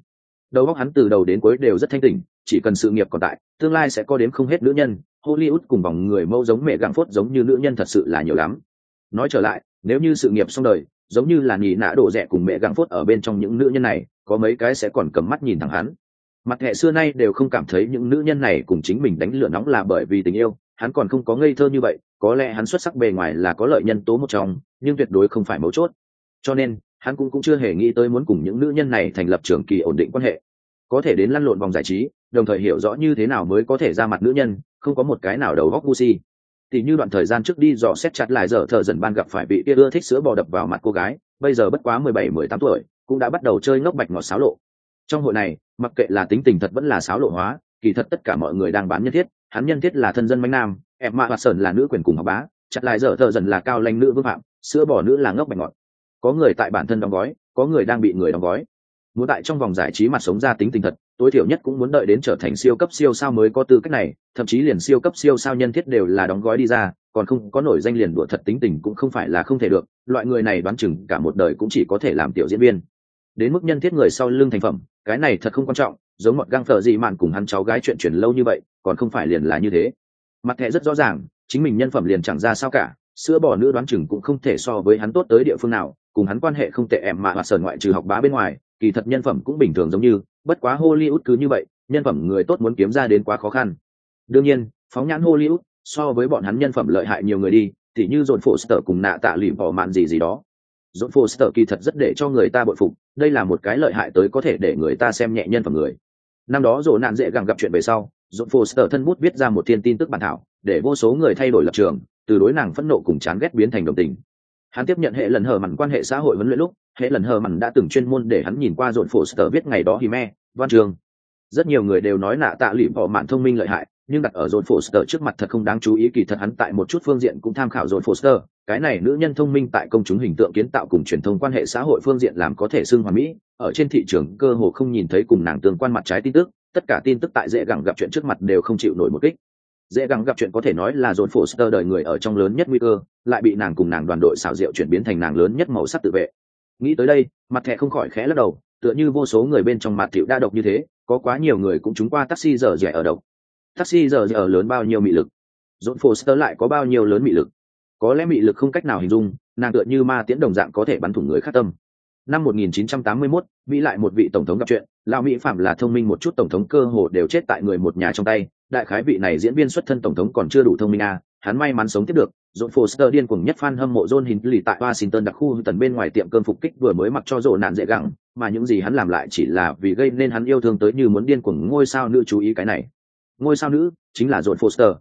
Đầu óc hắn từ đầu đến cuối đều rất thanh tỉnh, chỉ cần sự nghiệp còn tại, tương lai sẽ có đến không hết nữ nhân, hollywood cùng vòng người mâu giống mẹ gặng phốt giống như nữ nhân thật sự là nhiều lắm. Nói trở lại, nếu như sự nghiệp xong đời, giống như là nhì nã đổ rẻ cùng mẹ gặng phốt ở bên trong những nữ nhân này, có mấy cái sẽ còn cầm mắt nhìn thẳng hắn mặt hệ xưa nay đều không cảm thấy những nữ nhân này cùng chính mình đánh lửa nóng là bởi vì tình yêu, hắn còn không có ngây thơ như vậy, có lẽ hắn xuất sắc bề ngoài là có lợi nhân tố một trong, nhưng tuyệt đối không phải mấu chốt. Cho nên, hắn cũng cũng chưa hề nghĩ tới muốn cùng những nữ nhân này thành lập trường kỳ ổn định quan hệ. Có thể đến lăn lộn vòng giải trí, đồng thời hiểu rõ như thế nào mới có thể ra mặt nữ nhân, không có một cái nào đầu góc gu si. Thì như đoạn thời gian trước đi dò xét chặt lại giờ thợ dần ban gặp phải bị kia ưa thích sữa bò đập vào mặt cô gái, bây giờ bất quá mười bảy, mười tám tuổi, cũng đã bắt đầu chơi ngốc bạch ngọt xáo lộ trong hội này, mặc kệ là tính tình thật vẫn là xáo lộ hóa, kỳ thật tất cả mọi người đang bán nhân thiết, hắn nhân thiết là thân dân manh nam, em mạ hoạt sơn là nữ quyền cùng học bá, chặt lại giờ thợ dần là cao lanh nữ vương phạm, sữa bỏ nữ là ngốc bạch ngọt có người tại bản thân đóng gói, có người đang bị người đóng gói. Muốn tại trong vòng giải trí mặt sống ra tính tình thật, tối thiểu nhất cũng muốn đợi đến trở thành siêu cấp siêu sao mới có tư cách này, thậm chí liền siêu cấp siêu sao nhân thiết đều là đóng gói đi ra, còn không có nổi danh liền đùa thật tính tình cũng không phải là không thể được, loại người này đoán chừng cả một đời cũng chỉ có thể làm tiểu diễn viên. Đến mức nhân thiết người sau lưng thành phẩm cái này thật không quan trọng, giống một găng thợ dị mạn cùng hắn cháu gái chuyện chuyển lâu như vậy, còn không phải liền là như thế. Mặt thẻ rất rõ ràng, chính mình nhân phẩm liền chẳng ra sao cả, sữa bò nữ đoán chừng cũng không thể so với hắn tốt tới địa phương nào, cùng hắn quan hệ không tệ em mà hoạt sờn ngoại trừ học bá bên ngoài, kỳ thật nhân phẩm cũng bình thường giống như, bất quá hollywood cứ như vậy, nhân phẩm người tốt muốn kiếm ra đến quá khó khăn. Đương nhiên, phóng nhãn hollywood, so với bọn hắn nhân phẩm lợi hại nhiều người đi thì như dồn phổ sở cùng nạ tạ lụy bỏ mạn gì gì đó dồn Foster kỳ thật rất để cho người ta bội phục, đây là một cái lợi hại tới có thể để người ta xem nhẹ nhân phẩm người. Năm đó dồn nạn dễ gặng gặp chuyện về sau dồn Foster thân bút viết ra một thiên tin tức bản thảo, để vô số người thay đổi lập trường, từ đối nàng phẫn nộ cùng chán ghét biến thành đồng tình. Hắn tiếp nhận hệ lần hờ mặn quan hệ xã hội huấn luyện lúc, hệ lần hờ mặn đã từng chuyên môn để hắn nhìn qua dồn Foster viết ngày đó hì me văn trường rất nhiều người đều nói nạ tạ lụy bỏ mạn thông minh lợi hại nhưng đặt ở John Foster trước mặt thật không đáng chú ý kỳ thật hắn tại một chút phương diện cũng tham khảo John Foster, cái này nữ nhân thông minh tại công chúng hình tượng kiến tạo cùng truyền thông quan hệ xã hội phương diện làm có thể xưng hoàn mỹ, ở trên thị trường cơ hồ không nhìn thấy cùng nàng tương quan mặt trái tin tức, tất cả tin tức tại dễ gẳng gặp chuyện trước mặt đều không chịu nổi một kích. Dễ gặng gặp chuyện có thể nói là John Foster đời người ở trong lớn nhất nguy cơ, lại bị nàng cùng nàng đoàn đội xảo diệu chuyển biến thành nàng lớn nhất màu sắc tự vệ. Nghĩ tới đây, mặt thẻ không khỏi khẽ lắc đầu, tựa như vô số người bên trong mặt tiểu đa độc như thế, có quá nhiều người cũng chúng qua taxi giờ rẻ ở độc, taxi giờ giờ lớn bao nhiêu mị lực? Dồn foster lại có bao nhiêu lớn mị lực? Có lẽ mị lực không cách nào hình dung nàng tựa như ma tiễn đồng dạng có thể bắn thủng người khát tâm. Năm 1981, mỹ lại một vị tổng thống gặp chuyện. Lão mỹ phạm là thông minh một chút tổng thống cơ hồ đều chết tại người một nhà trong tay. Đại khái vị này diễn viên xuất thân tổng thống còn chưa đủ thông minh à. Hắn may mắn sống tiếp được. John Foster điên cuồng nhất fan hâm mộ John Hinckley tại Washington đặc khu tần bên ngoài tiệm cơm phục kích vừa mới mặc cho rộ nạn dễ gặng, mà những gì hắn làm lại chỉ là vì gây nên hắn yêu thương tới như muốn điên cuồng ngôi sao nữ chú ý cái này. Ngôi sao nữ chính là John Foster.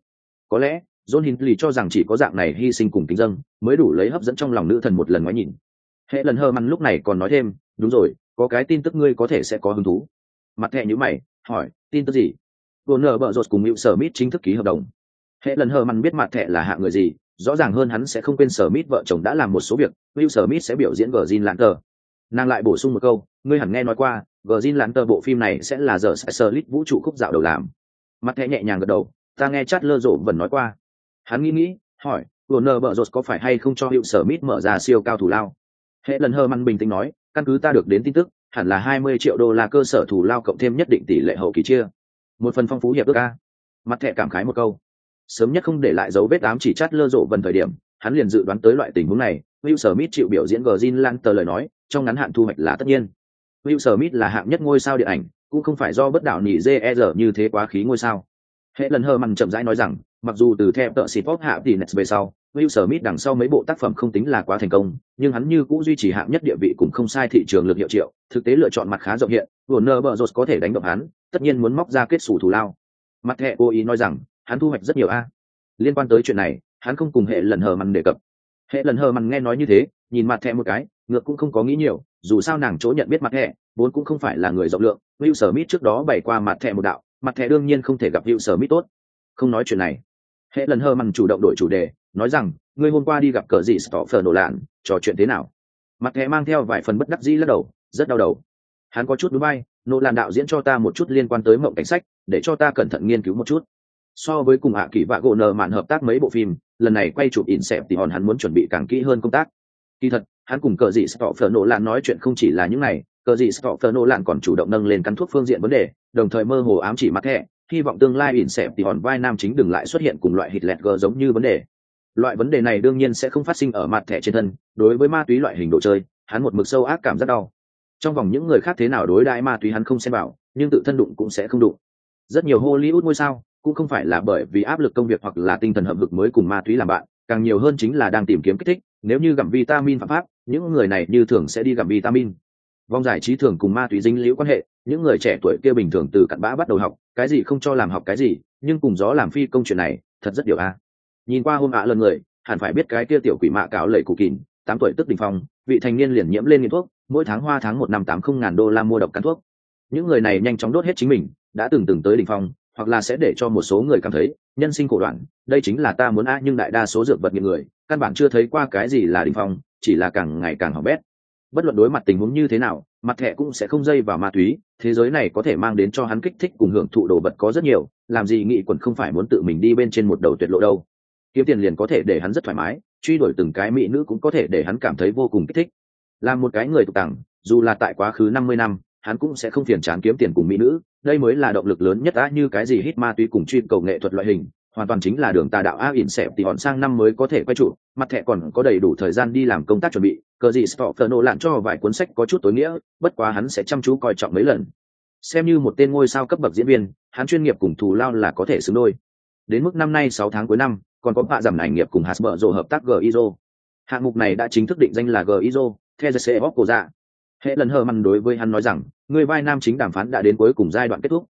Có lẽ, John Hinckley cho rằng chỉ có dạng này hy sinh cùng kính dâng mới đủ lấy hấp dẫn trong lòng nữ thần một lần ngoái nhìn. Hệ lần hơ măn lúc này còn nói thêm, đúng rồi, có cái tin tức ngươi có thể sẽ có hứng thú. Mặt hệ như mày, hỏi, tin tức gì? Warner bợ rột cùng Hữu Sở Mít chính thức ký hợp đồng. Hệ lần hờ măn biết mặt hệ là hạ người gì, rõ ràng hơn hắn sẽ không quên sở mít vợ chồng đã làm một số việc will sở mít sẽ biểu diễn vở Jin Lanter. nàng lại bổ sung một câu ngươi hẳn nghe nói qua vở Jin bộ phim này sẽ là giờ sẽ lit lít vũ trụ khúc dạo đầu làm mặt thẻ nhẹ nhàng gật đầu, ta nghe chát lơ rộ vẫn nói qua. Hắn nghĩ nghĩ, hỏi Warner bợ rột có phải hay không cho hiệu sở mít mở ra siêu cao thủ lao? Hệ lần hơ măn bình tĩnh nói, căn cứ ta được đến tin tức, hẳn là hai mươi triệu đô la cơ sở thủ lao cộng thêm nhất định tỷ lệ hậu kỳ chia. Một phần phong phú hiệp ước a. Mặt thẻ cảm khái một câu. Sớm nhất không để lại dấu vết ám chỉ chát lơ rộ vần thời điểm, hắn liền dự đoán tới loại tình huống này, will smith chịu biểu diễn gờ lan tờ lời nói, trong ngắn hạn thu hoạch là tất nhiên. Will smith là hạng nhất ngôi sao điện ảnh cũng không phải do bất đạo nỉ jer như thế quá khí ngôi sao. Hệ lần hơ mằn chậm rãi nói rằng, mặc dù từ theo tợ xịt pop hạ tỷ nets về sau, will smith đằng sau mấy bộ tác phẩm không tính là quá thành công, nhưng hắn như cũng duy trì hạng nhất địa vị cũng không sai thị trường lực hiệu triệu, thực tế lựa chọn mặt khá rộng hiện, warner bros. có thể đánh động hắn, tất nhiên muốn móc ra kết xù thù lao. Mặt hệ cố ý nói rằng, hắn thu hoạch rất nhiều a. Liên quan tới chuyện này, hắn không cùng hệ lần hờ mằn đề cập. Hệ lần hờ mằn nghe nói như thế, nhìn mặt thẹ một cái, ngược cũng không có nghĩ nhiều dù sao nàng chỗ nhận biết mặt thẻ, vốn cũng không phải là người rộng lượng hữu sở mít trước đó bày qua mặt thẻ một đạo, mặt thẻ đương nhiên không thể gặp hữu sở mít tốt. Không nói chuyện này. Hệ lần hơ mặn chủ động đổi chủ đề, nói rằng, ngươi hôm qua đi gặp cờ gì stoffer nổ lạn trò chuyện thế nào? Mặt thẻ mang theo vài phần bất đắc dĩ lắc đầu, rất đau đầu. Hắn có chút núi bay nỗ làn đạo diễn cho ta một chút liên quan tới mộng cảnh sách, để cho ta cẩn thận nghiên cứu một chút. So với cùng hạ kỳ vạ gỗ nợ mạn hợp tác mấy bộ phim, lần này quay chụp in xẹp thì hòn hắn muốn chuẩn bị càng kỹ hơn công tác. Kỳ thật hắn cùng cờ dị phở nổ lạn nói chuyện không chỉ là những này, cờ dị phở nổ lạn còn chủ động nâng lên căn thuốc phương diện vấn đề, đồng thời mơ hồ ám chỉ mặt thẻ hy vọng tương lai ỉn xẹp thì hòn vai nam chính đừng lại xuất hiện cùng loại hít lẹt gờ giống như vấn đề. Loại vấn đề này đương nhiên sẽ không phát sinh ở mặt thẻ trên thân, đối với ma túy loại hình đồ chơi, hắn một mực sâu ác cảm rất đau. Trong vòng những người khác thế nào đối đãi ma túy hắn không xem bảo nhưng tự thân đụng cũng sẽ không đụng. Rất nhiều hollywood ngôi sao, cũng không phải là bởi vì áp lực công việc hoặc là tinh thần hợp lực mới cùng ma túy làm bạn, càng nhiều hơn chính là đang tìm kiếm kích thích, nếu như gặm vitamin phạm pháp những người này như thường sẽ đi gặp vitamin. Vòng giải trí thường cùng ma túy dính liễu quan hệ, những người trẻ tuổi kia bình thường từ cặn bã bắt đầu học, cái gì không cho làm học cái gì, nhưng cùng gió làm phi công chuyện này, thật rất điều a. Nhìn qua hôm ạ à lần người, hẳn phải biết cái kia tiểu quỷ mạ cáo lầy cụ kín tám tuổi tức đình phong, vị thành niên liền nhiễm lên nghiện thuốc, mỗi tháng hoa tháng một năm tám không ngàn đô la mua độc cắn thuốc. Những người này nhanh chóng đốt hết chính mình, đã từng từng tới đỉnh phong, hoặc là sẽ để cho một số người cảm thấy, nhân sinh cổ đoạn, đây chính là ta muốn a, nhưng đại đa số dược vật nghiện người, căn bản chưa thấy qua cái gì là đỉnh phong chỉ là càng ngày càng hỏng bét. Bất luận đối mặt tình huống như thế nào, mặt thẻ cũng sẽ không dây vào ma túy, thế giới này có thể mang đến cho hắn kích thích cùng hưởng thụ đồ vật có rất nhiều, làm gì nghị quần không phải muốn tự mình đi bên trên một đầu tuyệt lộ đâu. Kiếm tiền liền có thể để hắn rất thoải mái, truy đuổi từng cái mỹ nữ cũng có thể để hắn cảm thấy vô cùng kích thích. Làm một cái người tục tằng dù là tại quá khứ năm mươi năm, hắn cũng sẽ không phiền chán kiếm tiền cùng mỹ nữ, đây mới là động lực lớn nhất đã như cái gì hít ma túy cùng chuyên cầu nghệ thuật loại hình hoàn toàn chính là đường tà đạo a ỉn xẹp thì hòn sang năm mới có thể quay trụ, mặt thẻ còn có đầy đủ thời gian đi làm công tác chuẩn bị, cờ gì stop nổ lạn cho vài cuốn sách có chút tối nghĩa, bất quá hắn sẽ chăm chú coi trọng mấy lần. Xem như một tên ngôi sao cấp bậc diễn viên, hắn chuyên nghiệp cùng thù lao là có thể xứng đôi. Đến mức năm nay sáu tháng cuối năm, còn có bạ giảm ảnh nghiệp cùng hasbro hợp tác gizo hạng mục này đã chính thức định danh là gizo theo jc bóc cổ dạ hệ lần hờ măn đối với hắn nói rằng, người vai nam chính đàm phán đã đến cuối cùng giai đoạn kết thúc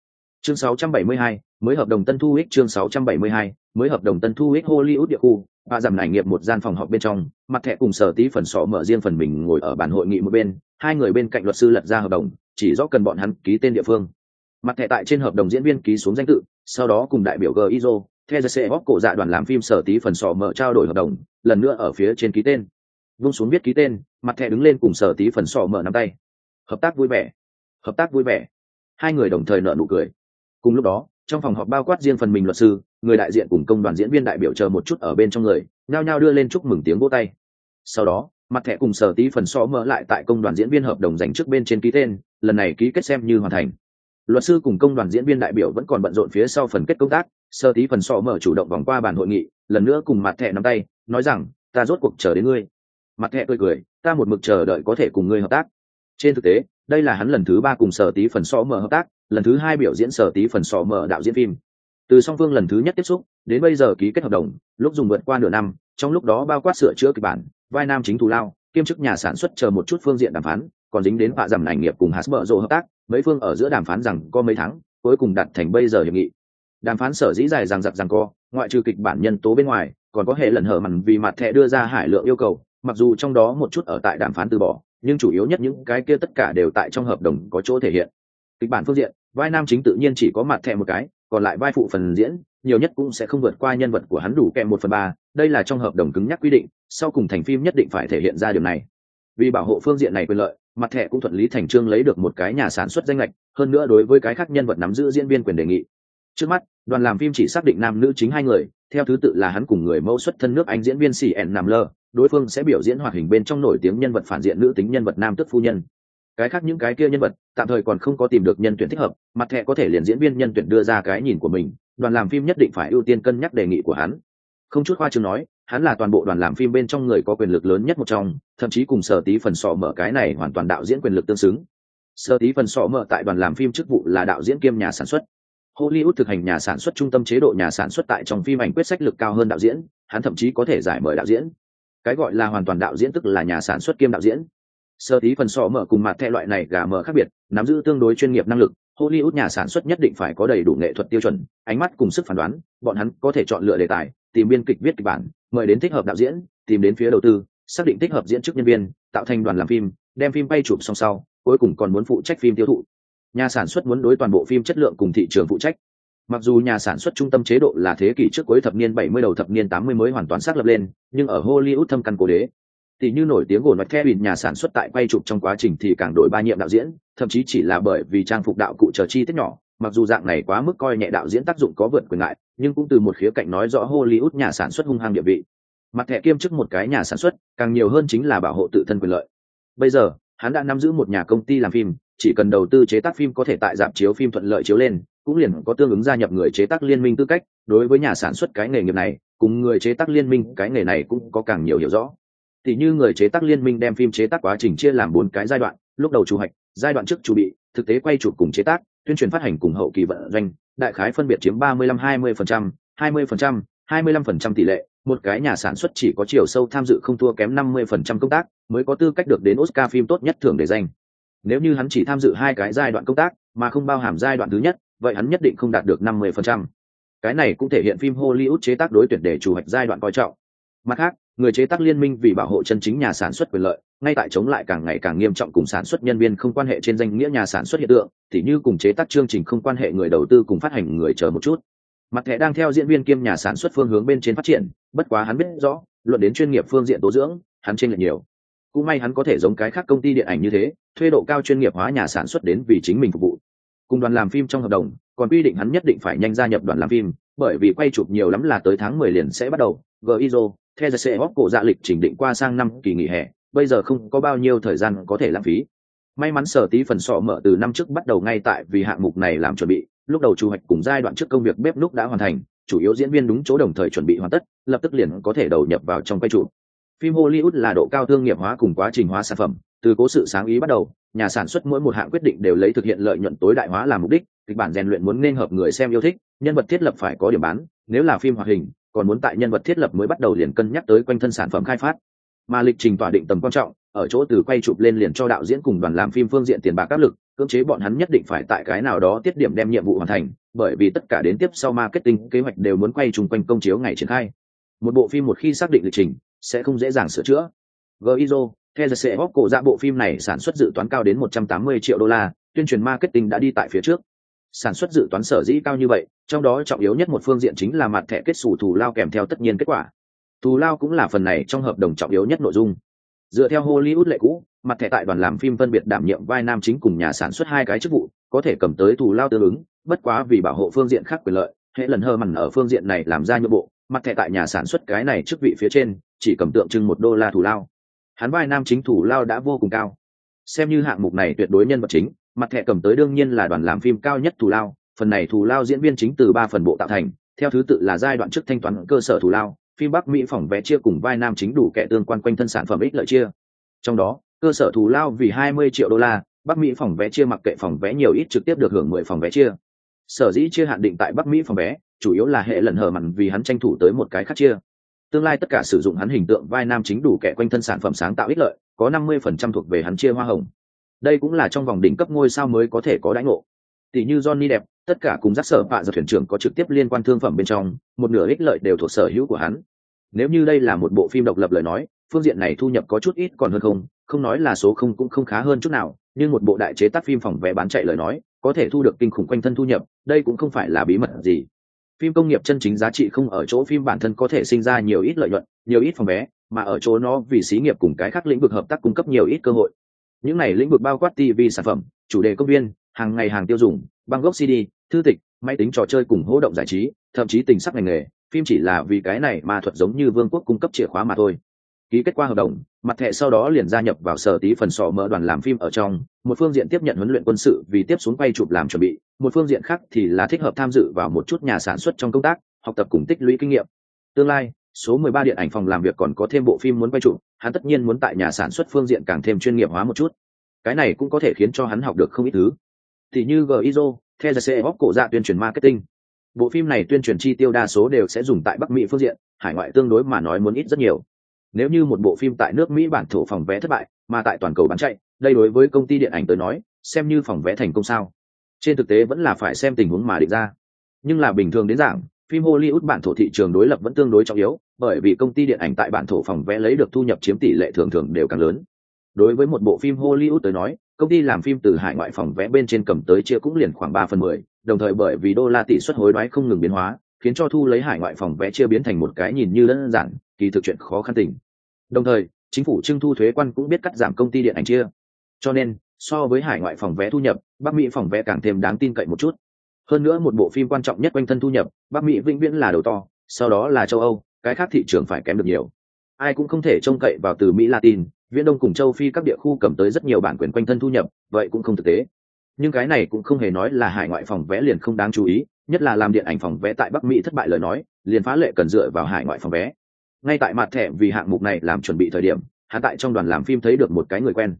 chương 672, mới hợp đồng tân thu ích chương 672, mới hợp đồng tân thu ích hollywood địa khu. Và giảm nải nghiệp một gian phòng họp bên trong mặt thẻ cùng sở tí phần sọ mở riêng phần mình ngồi ở bàn hội nghị một bên hai người bên cạnh luật sư lật ra hợp đồng chỉ rõ cần bọn hắn ký tên địa phương. Mặt thẻ tại trên hợp đồng diễn viên ký xuống danh tự sau đó cùng đại biểu gizo theo jc cổ dạ đoàn làm phim sở tí phần sọ mở trao đổi hợp đồng lần nữa ở phía trên ký tên. Vung xuống viết ký tên mặt thẻ đứng lên cùng sở tí phần sọ mở nắm tay. Hợp tác vui vẻ. Hợp tác vui vẻ. Hai người đồng thời nợ nụ cười cùng lúc đó, trong phòng họp bao quát riêng phần mình luật sư, người đại diện cùng công đoàn diễn viên đại biểu chờ một chút ở bên trong người, nhao nhao đưa lên chúc mừng tiếng vỗ tay. Sau đó, mặt thẻ cùng sở tí phần so mở lại tại công đoàn diễn viên hợp đồng dành trước bên trên ký tên, lần này ký kết xem như hoàn thành. Luật sư cùng công đoàn diễn viên đại biểu vẫn còn bận rộn phía sau phần kết công tác sơ tí phần so mở chủ động vòng qua bàn hội nghị, lần nữa cùng mặt thẻ nắm tay, nói rằng, ta rốt cuộc chờ đến ngươi. Mặt thẻ cười cười, ta một mực chờ đợi có thể cùng ngươi hợp tác. Trên thực tế, đây là hắn lần thứ ba cùng sở tí phần so mở hợp tác lần thứ hai biểu diễn sở tí phần sò mở đạo diễn phim. Từ song phương lần thứ nhất tiếp xúc, đến bây giờ ký kết hợp đồng, lúc dùng vượt qua nửa năm, trong lúc đó bao quát sửa chữa kịch bản, vai nam chính thù lao, kiêm chức nhà sản xuất chờ một chút phương diện đàm phán, còn dính đến họa giảm ảnh nghiệp cùng hasbro hợp tác, mấy phương ở giữa đàm phán rằng có mấy tháng, cuối cùng đặt thành bây giờ hiệp nghị. Đàm phán sở dĩ dài rằng giặc rằng co, ngoại trừ kịch bản nhân tố bên ngoài, còn có hệ lần hở mặn vì mặt thẻ đưa ra hải lượng yêu cầu, mặc dù trong đó một chút ở tại đàm phán từ bỏ, nhưng chủ yếu nhất những cái kia tất cả đều tại trong hợp đồng có chỗ thể hiện kịch bản phương diện, vai nam chính tự nhiên chỉ có mặt thẻ một cái, còn lại vai phụ phần diễn, nhiều nhất cũng sẽ không vượt qua nhân vật của hắn đủ kèm một phần ba, đây là trong hợp đồng cứng nhắc quy định, sau cùng thành phim nhất định phải thể hiện ra điều này. Vì bảo hộ phương diện này quyền lợi, mặt thẻ cũng thuận lý thành trương lấy được một cái nhà sản xuất danh lệch, hơn nữa đối với cái khác nhân vật nắm giữ diễn viên quyền đề nghị. Trước mắt, đoàn làm phim chỉ xác định nam nữ chính hai người, theo thứ tự là hắn cùng người mẫu xuất thân nước anh diễn viên cn nam lơ đối phương sẽ biểu diễn hoạt hình bên trong nổi tiếng nhân vật phản diện nữ tính nhân vật nam tức phu nhân cái khác những cái kia nhân vật, tạm thời còn không có tìm được nhân tuyển thích hợp, mặt thẻ có thể liền diễn viên nhân tuyển đưa ra cái nhìn của mình, đoàn làm phim nhất định phải ưu tiên cân nhắc đề nghị của hắn. Không chút khoa chương nói, hắn là toàn bộ đoàn làm phim bên trong người có quyền lực lớn nhất một trong, thậm chí cùng sở tí phần sọ mở cái này hoàn toàn đạo diễn quyền lực tương xứng. Sở tí phần sọ mở tại đoàn làm phim chức vụ là đạo diễn kiêm nhà sản xuất. Hollywood thực hành nhà sản xuất trung tâm chế độ nhà sản xuất tại trong phim ảnh quyết sách lực cao hơn đạo diễn, hắn thậm chí có thể giải mời đạo diễn. Cái gọi là hoàn toàn đạo diễn tức là nhà sản xuất kiêm đạo diễn sơ tí phần sọ mở cùng mặt thẹ loại này gà mở khác biệt, nắm giữ tương đối chuyên nghiệp năng lực, hollywood nhà sản xuất nhất định phải có đầy đủ nghệ thuật tiêu chuẩn, ánh mắt cùng sức phán đoán, bọn hắn có thể chọn lựa đề tài, tìm biên kịch viết kịch bản, mời đến thích hợp đạo diễn, tìm đến phía đầu tư, xác định thích hợp diễn chức nhân viên, tạo thành đoàn làm phim, đem phim bay chụp song sau, cuối cùng còn muốn phụ trách phim tiêu thụ. Nhà sản xuất muốn đối toàn bộ phim chất lượng cùng thị trường phụ trách. Mặc dù nhà sản xuất trung tâm chế độ là thế kỷ trước cuối thập niên 70 đầu thập niên 80 mới hoàn toàn xác lập lên, nhưng ở hollywood thâm căn cố đế Tỉ như nổi tiếng gồn mạch bình nhà sản xuất tại quay chụp trong quá trình thì càng đổi ba nhiệm đạo diễn, thậm chí chỉ là bởi vì trang phục đạo cụ chờ chi tiết nhỏ, mặc dù dạng này quá mức coi nhẹ đạo diễn tác dụng có vượt quyền ngại, nhưng cũng từ một khía cạnh nói rõ Hollywood nhà sản xuất hung hăng địa vị. Mặt thẻ kiêm chức một cái nhà sản xuất, càng nhiều hơn chính là bảo hộ tự thân quyền lợi. Bây giờ, hắn đã nắm giữ một nhà công ty làm phim, chỉ cần đầu tư chế tác phim có thể tại dạp chiếu phim thuận lợi chiếu lên, cũng liền có tương ứng gia nhập người chế tác liên minh tư cách, đối với nhà sản xuất cái nghề nghiệp này, cùng người chế tác liên minh cái nghề này cũng có càng nhiều hiểu rõ thì như người chế tác liên minh đem phim chế tác quá trình chia làm bốn cái giai đoạn, lúc đầu chủ hoạch, giai đoạn trước chuẩn bị, thực tế quay chụp cùng chế tác, tuyên truyền phát hành cùng hậu kỳ vận doanh, đại khái phân biệt chiếm ba mươi lăm hai mươi phần trăm, hai mươi phần trăm, hai mươi lăm phần trăm tỷ lệ, một cái nhà sản xuất chỉ có chiều sâu tham dự không thua kém năm mươi phần trăm công tác, mới có tư cách được đến oscar phim tốt nhất thưởng để danh. Nếu như hắn chỉ tham dự hai cái giai đoạn công tác, mà không bao hàm giai đoạn thứ nhất, vậy hắn nhất định không đạt được năm mươi phần trăm. Cái này cũng thể hiện phim hollywood chế tác đối tuyển để chủ hoạch giai đoạn coi trọng. Mặt khác người chế tác liên minh vì bảo hộ chân chính nhà sản xuất quyền lợi, ngay tại chống lại càng ngày càng nghiêm trọng cùng sản xuất nhân viên không quan hệ trên danh nghĩa nhà sản xuất hiện tượng thì như cùng chế tác chương trình không quan hệ người đầu tư cùng phát hành người chờ một chút. Mặt thẻ đang theo diễn viên kiêm nhà sản xuất phương hướng bên trên phát triển, bất quá hắn biết rõ, luận đến chuyên nghiệp phương diện tố dưỡng, hắn trên lệch nhiều. Cũng may hắn có thể giống cái khác công ty điện ảnh như thế, thuê độ cao chuyên nghiệp hóa nhà sản xuất đến vì chính mình phục vụ. Cùng đoàn làm phim trong hợp đồng, còn quy định hắn nhất định phải nhanh gia nhập đoàn làm phim, bởi vì quay chụp nhiều lắm là tới tháng mười liền sẽ bắt đầu. Gizo theo giờ sẽ hóc cổ dạ lịch chỉnh định qua sang năm kỳ nghỉ hè, bây giờ không có bao nhiêu thời gian có thể lãng phí. May mắn sở tí phần sọ mở từ năm trước bắt đầu ngay tại vì hạng mục này làm chuẩn bị, lúc đầu chủ hoạch cùng giai đoạn trước công việc bếp lúc đã hoàn thành, chủ yếu diễn viên đúng chỗ đồng thời chuẩn bị hoàn tất, lập tức liền có thể đầu nhập vào trong quay trụ phim hollywood là độ cao thương nghiệp hóa cùng quá trình hóa sản phẩm, từ cố sự sáng ý bắt đầu, nhà sản xuất mỗi một hạng quyết định đều lấy thực hiện lợi nhuận tối đại hóa làm mục đích, kịch bản rèn luyện muốn nên hợp người xem yêu thích, nhân vật thiết lập phải có điểm bán, nếu là phim hoạt hình còn muốn tại nhân vật thiết lập mới bắt đầu liền cân nhắc tới quanh thân sản phẩm khai phát. Mà lịch trình tỏa định tầm quan trọng, ở chỗ từ quay chụp lên liền cho đạo diễn cùng đoàn làm phim phương diện tiền bạc áp lực, cưỡng chế bọn hắn nhất định phải tại cái nào đó tiết điểm đem nhiệm vụ hoàn thành, bởi vì tất cả đến tiếp sau marketing kế hoạch đều muốn quay chung quanh công chiếu ngày triển khai. Một bộ phim một khi xác định lịch trình, sẽ không dễ dàng sửa chữa. Gizo theo sẽ bóc cổ ra bộ phim này sản xuất dự toán cao đến 180 triệu đô la, tuyên truyền marketing đã đi tại phía trước sản xuất dự toán sở dĩ cao như vậy, trong đó trọng yếu nhất một phương diện chính là mặt thẻ kết xù thù lao kèm theo tất nhiên kết quả. Thù lao cũng là phần này trong hợp đồng trọng yếu nhất nội dung. Dựa theo hollywood lệ cũ, mặt thẻ tại đoàn làm phim phân biệt đảm nhiệm vai nam chính cùng nhà sản xuất hai cái chức vụ, có thể cầm tới thù lao tương ứng, bất quá vì bảo hộ phương diện khác quyền lợi, hệ lần hơ mằn ở phương diện này làm ra nhượng bộ, mặt thẻ tại nhà sản xuất cái này chức vị phía trên, chỉ cầm tượng trưng một đô la thù lao. Hắn vai nam chính thủ lao đã vô cùng cao. Xem như hạng mục này tuyệt đối nhân vật chính mặt thẻ cầm tới đương nhiên là đoàn làm phim cao nhất thù lao, phần này thù lao diễn viên chính từ ba phần bộ tạo thành, theo thứ tự là giai đoạn trước thanh toán cơ sở thù lao, phim bắc mỹ phòng vé chia cùng vai nam chính đủ kẻ tương quan quanh thân sản phẩm ích lợi chia. Trong đó, cơ sở thù lao vì 20 triệu đô la, bắc mỹ phòng vé chia mặc kệ phòng vé nhiều ít trực tiếp được hưởng 10 phòng vé chia. Sở dĩ chia hạn định tại bắc mỹ phòng vé, chủ yếu là hệ lần hở mặn vì hắn tranh thủ tới một cái khác chia. Tương lai tất cả sử dụng hắn hình tượng vai nam chính đủ kẻ quanh thân sản phẩm sáng tạo ích lợi, có năm mươi phần trăm thuộc về hắn chia hoa hồng đây cũng là trong vòng đỉnh cấp ngôi sao mới có thể có đãi ngộ. Tỷ như johnny đẹp tất cả cùng giác sở bạ giờ thuyền trưởng có trực tiếp liên quan thương phẩm bên trong, một nửa ích lợi đều thuộc sở hữu của hắn. Nếu như đây là một bộ phim độc lập lời nói, phương diện này thu nhập có chút ít còn hơn không không nói là số không cũng không khá hơn chút nào, nhưng một bộ đại chế tác phim phòng vé bán chạy lời nói, có thể thu được kinh khủng quanh thân thu nhập, đây cũng không phải là bí mật gì. Phim công nghiệp chân chính giá trị không ở chỗ phim bản thân có thể sinh ra nhiều ít lợi nhuận, nhiều ít phòng vé, mà ở chỗ nó vì xí nghiệp cùng cái khác lĩnh vực hợp tác cung cấp nhiều ít cơ hội những này lĩnh vực bao quát tv sản phẩm, chủ đề công viên, hàng ngày hàng tiêu dùng, băng gốc cd, thư tịch, máy tính trò chơi cùng hỗ động giải trí, thậm chí tình sắc ngành nghề, phim chỉ là vì cái này mà thuật giống như vương quốc cung cấp chìa khóa mà thôi. Ký kết qua hợp đồng, mặt thẻ sau đó liền gia nhập vào sở tí phần sọ mở đoàn làm phim ở trong, một phương diện tiếp nhận huấn luyện quân sự vì tiếp xuống quay chụp làm chuẩn bị, một phương diện khác thì là thích hợp tham dự vào một chút nhà sản xuất trong công tác, học tập cùng tích lũy kinh nghiệm. Tương lai số 13 điện ảnh phòng làm việc còn có thêm bộ phim muốn quay chụp hắn tất nhiên muốn tại nhà sản xuất phương diện càng thêm chuyên nghiệp hóa một chút. Cái này cũng có thể khiến cho hắn học được không ít thứ. Thì như gizo theo bóc cổ dạ tuyên truyền marketing. Bộ phim này tuyên truyền chi tiêu đa số đều sẽ dùng tại bắc mỹ phương diện hải ngoại tương đối mà nói muốn ít rất nhiều. Nếu như một bộ phim tại nước mỹ bản thổ phòng vé thất bại mà tại toàn cầu bán chạy đây đối với công ty điện ảnh tới nói xem như phòng vé thành công sao? Trên thực tế vẫn là phải xem tình huống mà định ra. Nhưng là bình thường đến dạng, phim hollywood bản thổ thị trường đối lập vẫn tương đối trọng yếu bởi vì công ty điện ảnh tại bản thổ phòng vé lấy được thu nhập chiếm tỷ lệ thường thường đều càng lớn. Đối với một bộ phim hollywood tới nói, công ty làm phim từ hải ngoại phòng vé bên trên cầm tới chia cũng liền khoảng ba phần mười, đồng thời bởi vì đô la tỷ suất hối đoái không ngừng biến hóa, khiến cho thu lấy hải ngoại phòng vé chia biến thành một cái nhìn như đơn giản, kỳ thực chuyện khó khăn tình. Đồng thời, chính phủ trưng thu thuế quan cũng biết cắt giảm công ty điện ảnh chia. Cho nên, so với hải ngoại phòng vé thu nhập, bắc mỹ phòng vé càng thêm đáng tin cậy một chút. Hơn nữa một bộ phim quan trọng nhất quanh thân thu nhập, bắc mỹ vĩnh viễn là đầu to, sau đó là châu âu cái khác thị trường phải kém được nhiều. Ai cũng không thể trông cậy vào từ mỹ latin viễn đông cùng châu phi các địa khu cầm tới rất nhiều bản quyền quanh thân thu nhập vậy cũng không thực tế. Nhưng cái này cũng không hề nói là hải ngoại phòng vé liền không đáng chú ý nhất là làm điện ảnh phòng vé tại bắc mỹ thất bại lời nói liền phá lệ cần dựa vào hải ngoại phòng vé. Ngay tại mặt thẻ vì hạng mục này làm chuẩn bị thời điểm hắn tại trong đoàn làm phim thấy được một cái người quen.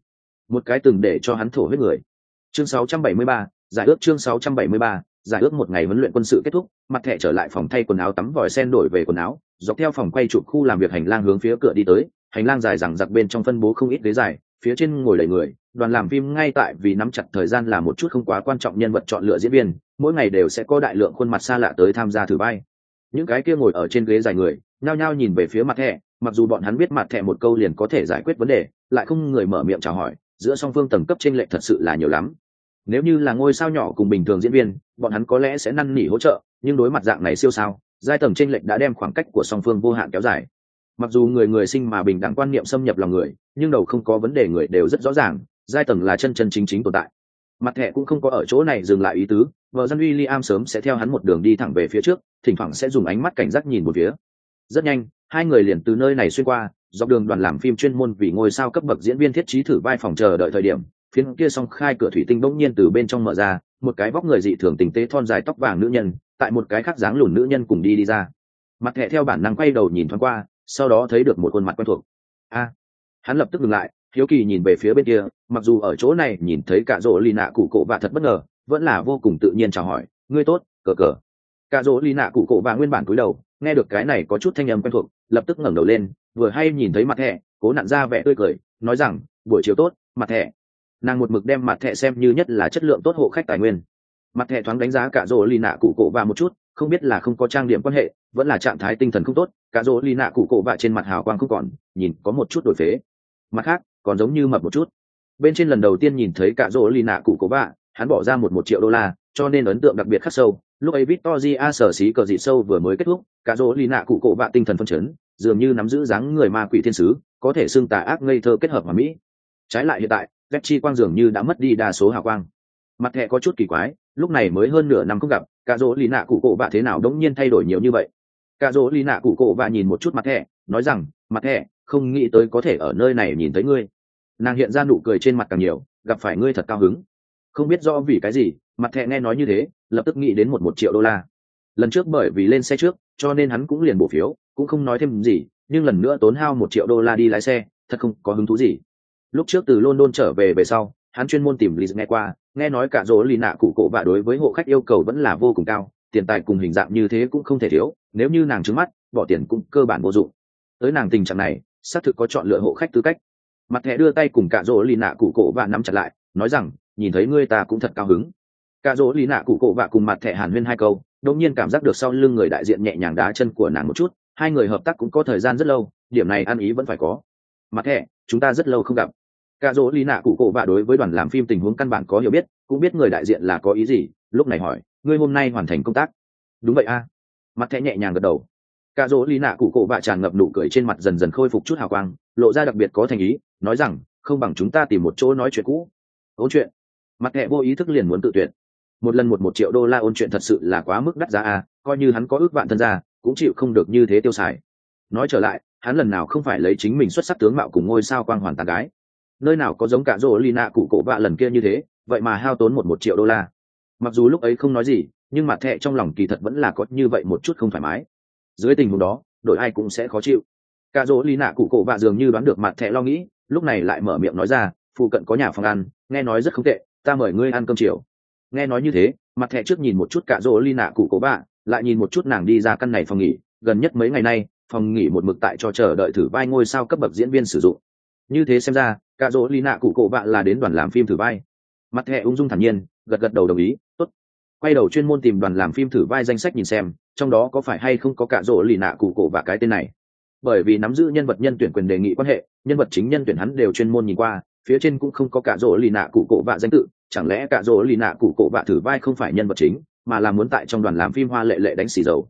Một cái từng để cho hắn thổ huyết người. Chương 673, giải ước chương 673, giải ước một ngày huấn luyện quân sự kết thúc, mặt thẻ trở lại phòng thay quần áo tắm vòi sen đổi về quần áo, dọc theo phòng quay chụp khu làm việc hành lang hướng phía cửa đi tới, hành lang dài rằng giặc bên trong phân bố không ít ghế dài, phía trên ngồi đầy người, đoàn làm phim ngay tại vì nắm chặt thời gian là một chút không quá quan trọng nhân vật chọn lựa diễn viên, mỗi ngày đều sẽ có đại lượng khuôn mặt xa lạ tới tham gia thử vai. Những cái kia ngồi ở trên ghế dài người, nhao nhao nhìn về phía mặt thẻ, mặc dù bọn hắn biết mặt thẻ một câu liền có thể giải quyết vấn đề, lại không người mở miệng chào hỏi, giữa song phương tầng cấp trên lệch thật sự là nhiều lắm nếu như là ngôi sao nhỏ cùng bình thường diễn viên, bọn hắn có lẽ sẽ năn nỉ hỗ trợ, nhưng đối mặt dạng này siêu sao, giai tầng trên lệch đã đem khoảng cách của song phương vô hạn kéo dài. Mặc dù người người sinh mà bình đẳng quan niệm xâm nhập lòng người, nhưng đầu không có vấn đề người đều rất rõ ràng, giai tầng là chân chân chính chính tồn tại. Mặt thẻ cũng không có ở chỗ này dừng lại ý tứ, vợ dân uy liam sớm sẽ theo hắn một đường đi thẳng về phía trước, thỉnh thoảng sẽ dùng ánh mắt cảnh giác nhìn một phía. Rất nhanh, hai người liền từ nơi này xuyên qua, dọc đường đoàn làm phim chuyên môn vì ngôi sao cấp bậc diễn viên thiết trí thử vai phòng chờ đợi thời điểm phiến kia song khai cửa thủy tinh bỗng nhiên từ bên trong mở ra, một cái vóc người dị thường tình tế thon dài tóc vàng nữ nhân, tại một cái khác dáng lùn nữ nhân cùng đi đi ra. Mặt thẹ theo bản năng quay đầu nhìn thoáng qua, sau đó thấy được một khuôn mặt quen thuộc. A, hắn lập tức dừng lại, hiếu kỳ nhìn về phía bên kia, mặc dù ở chỗ này nhìn thấy cả rỗ lì nạ cụ cổ và thật bất ngờ, vẫn là vô cùng tự nhiên chào hỏi, ngươi tốt, cờ cờ. Cả rỗ lì nạ cụ cổ và nguyên bản cúi đầu, nghe được cái này có chút thanh âm quen thuộc, lập tức ngẩng đầu lên, vừa hay nhìn thấy mặt thẹ cố nặn ra vẻ tươi cười, nói rằng, buổi chiều tốt, mặt thẹ nàng một mực đem mặt thẻ xem như nhất là chất lượng tốt hộ khách tài nguyên. Mặt thẻ thoáng đánh giá cả rỗ lì nạ cụ cổ và một chút, không biết là không có trang điểm quan hệ, vẫn là trạng thái tinh thần không tốt, cả rỗ lì nạ cụ cổ và trên mặt hào quang không còn, nhìn có một chút đổi phế. Mặt khác, còn giống như mập một chút. Bên trên lần đầu tiên nhìn thấy cả rỗ lì nạ cụ cổ vạ, hắn bỏ ra một một triệu đô la, cho nên ấn tượng đặc biệt khắc sâu. Lúc ấy victoria a sở xí cờ dị sâu vừa mới kết thúc, cả rỗ lì nạ cụ cổ vạ tinh thần phân chấn, dường như nắm giữ dáng người ma quỷ thiên sứ, có thể xưng tà ác ngây thơ kết hợp hòa mỹ. Trái lại hiện tại ghét chi quang dường như đã mất đi đa số hào quang. Mặt thẹ có chút kỳ quái, lúc này mới hơn nửa năm không gặp cà rỗ lì nạ cụ cổ bạ thế nào đống nhiên thay đổi nhiều như vậy. Cà rỗ lì nạ cụ cổ bạ nhìn một chút mặt thẹ nói rằng, mặt thẹ không nghĩ tới có thể ở nơi này nhìn thấy ngươi. Nàng hiện ra nụ cười trên mặt càng nhiều, gặp phải ngươi thật cao hứng. Không biết do vì cái gì, mặt thẹ nghe nói như thế, lập tức nghĩ đến một một triệu đô la. Lần trước bởi vì lên xe trước, cho nên hắn cũng liền bổ phiếu, cũng không nói thêm gì, nhưng lần nữa tốn hao một triệu đô la đi lái xe, thật không có hứng thú gì lúc trước từ london trở về về sau, hắn chuyên môn tìm lý nghe qua, nghe nói cả dỗ lì nạ cụ cổ và đối với hộ khách yêu cầu vẫn là vô cùng cao, tiền tài cùng hình dạng như thế cũng không thể thiếu, nếu như nàng trứng mắt, bỏ tiền cũng cơ bản vô dụng. Tới nàng tình trạng này, xác thực có chọn lựa hộ khách tư cách. Mặt thẻ đưa tay cùng cả rỗ lì nạ cụ cổ và nắm chặt lại, nói rằng, nhìn thấy ngươi ta cũng thật cao hứng. Cả rỗ lì nạ cụ cổ và cùng mặt thẻ hàn huyên hai câu, đột nhiên cảm giác được sau lưng người đại diện nhẹ nhàng đá chân của nàng một chút, hai người hợp tác cũng có thời gian rất lâu, điểm này ăn ý vẫn phải có. Mặt thẻ, chúng ta rất lâu không gặp cả Dỗ Lý nạ cụ cổ và đối với đoàn làm phim tình huống căn bản có hiểu biết, cũng biết người đại diện là có ý gì, lúc này hỏi, ngươi hôm nay hoàn thành công tác? Đúng vậy a. Mặt thẻ nhẹ nhàng gật đầu. Cả Dỗ Lý nạ cụ cổ và tràn ngập nụ cười trên mặt dần dần khôi phục chút hào quang, lộ ra đặc biệt có thành ý, nói rằng, không bằng chúng ta tìm một chỗ nói chuyện cũ. Ôn chuyện? Mặt thẻ vô ý thức liền muốn tự tuyển một lần một một triệu đô la ôn chuyện thật sự là quá mức đắt giá a, coi như hắn có ước vạn thân gia, cũng chịu không được như thế tiêu xài. Nói trở lại, hắn lần nào không phải lấy chính mình xuất sắc tướng mạo cùng ngôi sao quang hoàn tàn gái nơi nào có giống cả Rô lì nạ cụ cổ vạ lần kia như thế, vậy mà hao tốn một một triệu đô la. Mặc dù lúc ấy không nói gì, nhưng mặt thẹ trong lòng kỳ thật vẫn là có như vậy một chút không thoải mái. Dưới tình huống đó, đội ai cũng sẽ khó chịu. Cả rỗ Lina nạ cụ cổ vạ dường như đoán được mặt thẹ lo nghĩ, lúc này lại mở miệng nói ra, phụ cận có nhà phòng ăn, nghe nói rất không tệ, ta mời ngươi ăn cơm chiều. Nghe nói như thế, mặt thẹ trước nhìn một chút cả rỗ Lina nạ cụ cổ vạ, lại nhìn một chút nàng đi ra căn này phòng nghỉ. Gần nhất mấy ngày nay, phòng nghỉ một mực tại cho chờ đợi thử vai ngôi sao cấp bậc diễn viên sử dụng như thế xem ra cạ rỗ lì nạ cụ cổ vạ là đến đoàn làm phim thử vai. Mặt thẹ ung dung thản nhiên, gật gật đầu đồng ý, tốt. Quay đầu chuyên môn tìm đoàn làm phim thử vai danh sách nhìn xem, trong đó có phải hay không có cạ rỗ lì nạ cụ cổ và cái tên này. Bởi vì nắm giữ nhân vật nhân tuyển quyền đề nghị quan hệ, nhân vật chính nhân tuyển hắn đều chuyên môn nhìn qua, phía trên cũng không có cạ rỗ lì nạ cụ cổ vạ danh tự, chẳng lẽ cạ rỗ lì nạ cụ cổ vạ thử vai không phải nhân vật chính, mà là muốn tại trong đoàn làm phim hoa lệ lệ đánh xì dầu.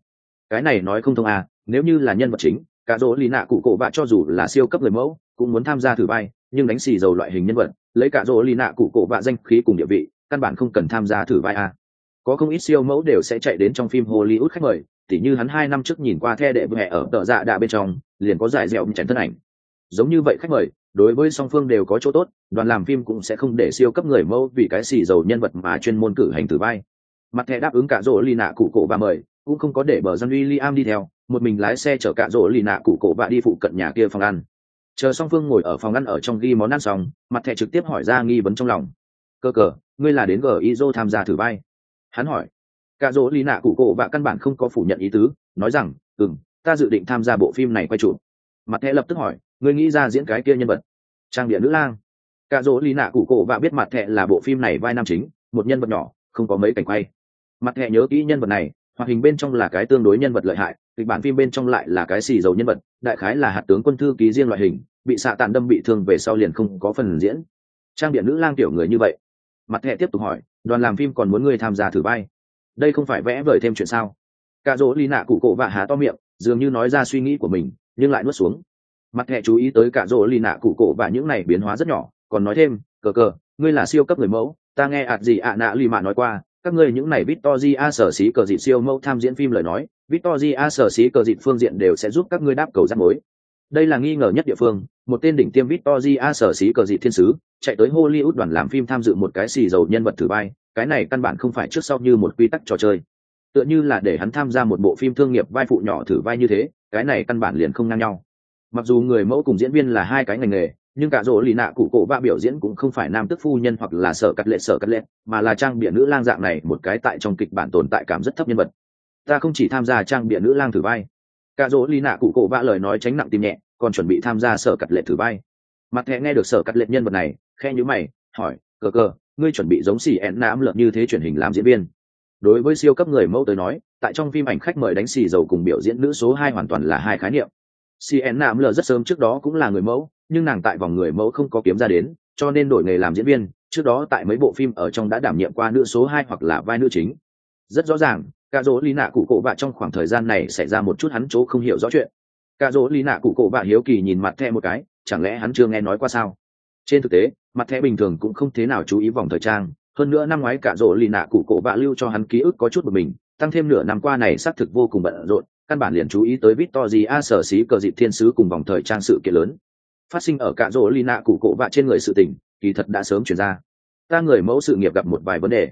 Cái này nói không thông à nếu như là nhân vật chính cạ rỗ lì nạ cụ cổ vạ cho dù là siêu cấp người mẫu cũng muốn tham gia thử vai nhưng đánh xì dầu loại hình nhân vật, lấy cả rỗ lì nạ cụ cổ vạ danh khí cùng địa vị, căn bản không cần tham gia thử vai à có không ít siêu mẫu đều sẽ chạy đến trong phim hollywood khách mời, tỉ như hắn hai năm trước nhìn qua the đệ vẹ ở tờ dạ đạ bên trong, liền có giải dẻo tránh thân ảnh. Giống như vậy khách mời, đối với song phương đều có chỗ tốt, đoàn làm phim cũng sẽ không để siêu cấp người mẫu vì cái xì dầu nhân vật mà chuyên môn cử hành thử vai mặt thẻ đáp ứng cả rỗ lì nạ cụ cổ và mời, cũng không có để bờ dân Liam đi theo, một mình lái xe chở cả rỗ lì nạ cụ cổ và đi phụ cận nhà kia phòng ăn chờ song phương ngồi ở phòng ăn ở trong ghi món ăn xong, mặt thẻ trực tiếp hỏi ra nghi vấn trong lòng. Cơ cờ, ngươi là đến gờ izo tham gia thử vai? Hắn hỏi. Cả dỗ lì nạ cụ cổ và căn bản không có phủ nhận ý tứ, nói rằng ừ m ta dự định tham gia bộ phim này quay trụ mặt thẻ lập tức hỏi, ngươi nghĩ ra diễn cái kia nhân vật? Trang địa nữ lang. Cả dỗ lì nạ cụ cổ và biết mặt thẻ là bộ phim này vai nam chính, một nhân vật nhỏ, không có mấy cảnh quay. Mặt thẻ nhớ kỹ nhân vật này, hoạt hình bên trong là cái tương đối nhân vật lợi hại kịch bản phim bên trong lại là cái xì dầu nhân vật đại khái là hạt tướng quân thư ký riêng loại hình bị xạ tàn đâm bị thương về sau liền không có phần diễn. Trang điện nữ lang tiểu người như vậy. Mặt thẹ tiếp tục hỏi đoàn làm phim còn muốn ngươi tham gia thử vai? Đây không phải vẽ vời thêm chuyện sao? Cả dỗ ly nạ cụ cổ vạ há to miệng dường như nói ra suy nghĩ của mình nhưng lại nuốt xuống. Mặt thẹ chú ý tới cả dỗ ly nạ cụ cổ và những này biến hóa rất nhỏ còn nói thêm cờ cờ ngươi là siêu cấp người mẫu ta nghe ạt gì ạ nạ ly mạ nói qua các ngươi những này vĩ to di A sở xí cờ dịt siêu mẫu tham diễn phim lời nói, Victoria sở sĩ cờ dịt phương diện đều sẽ giúp các ngươi đáp cầu rắc mối. Đây là nghi ngờ nhất địa phương, một tên đỉnh tiêm Victoria sở sĩ cờ dịt thiên sứ, chạy tới Hollywood đoàn làm phim tham dự một cái xì dầu nhân vật thử vai, cái này căn bản không phải trước sau như một quy tắc trò chơi. Tựa như là để hắn tham gia một bộ phim thương nghiệp vai phụ nhỏ thử vai như thế, cái này căn bản liền không ngang nhau. Mặc dù người mẫu cùng diễn viên là hai cái ngành nghề, nhưng cả rỗ lì nạ cụ cổ ba biểu diễn cũng không phải nam tức phu nhân hoặc là sở cắt lệ sở cắt lệ mà là trang bịa nữ lang dạng này một cái tại trong kịch bản tồn tại cảm rất thấp nhân vật ta không chỉ tham gia trang bịa nữ lang thử vai. Cả rỗ lì nạ cụ cổ vã lời nói tránh nặng tim nhẹ, còn chuẩn bị tham gia sở cắt lệ thử vai. Mặt thẹ nghe được sở cắt lệ nhân vật này, khe nhữ mày, hỏi, cờ cờ, ngươi chuẩn bị giống xì ẹn nám lợn như thế truyền hình làm diễn viên? Đối với siêu cấp người mẫu tới nói, tại trong phim ảnh khách mời đánh xì dầu cùng biểu diễn nữ số hai hoàn toàn là hai khái niệm. Cn nam lờ rất sớm trước đó cũng là người mẫu, nhưng nàng tại vòng người mẫu không có kiếm ra đến, cho nên đổi nghề làm diễn viên, trước đó tại mấy bộ phim ở trong đã đảm nhiệm qua nữ số hai hoặc là vai nữ chính. Rất rõ ràng cả dỗ lý nạ cụ cổ bạ trong khoảng thời gian này xảy ra một chút hắn chỗ không hiểu rõ chuyện cả dỗ lý nạ cụ cổ bạ hiếu kỳ nhìn mặt thẹ một cái chẳng lẽ hắn chưa nghe nói qua sao trên thực tế mặt Thẹ bình thường cũng không thế nào chú ý vòng thời trang hơn nữa năm ngoái cả Dỗ lì nạ cụ cổ bạ lưu cho hắn ký ức có chút một mình tăng thêm nửa năm qua này xác thực vô cùng bận rộn căn bản liền chú ý tới Victory A sở xí cờ dịp thiên sứ cùng vòng thời trang sự kiện lớn. Phát sinh ở cả rỗ Nạ cụ cổ vạ trên người sự tình, kỳ thật đã sớm chuyển ra. Ta người mẫu sự nghiệp gặp một vài vấn đề.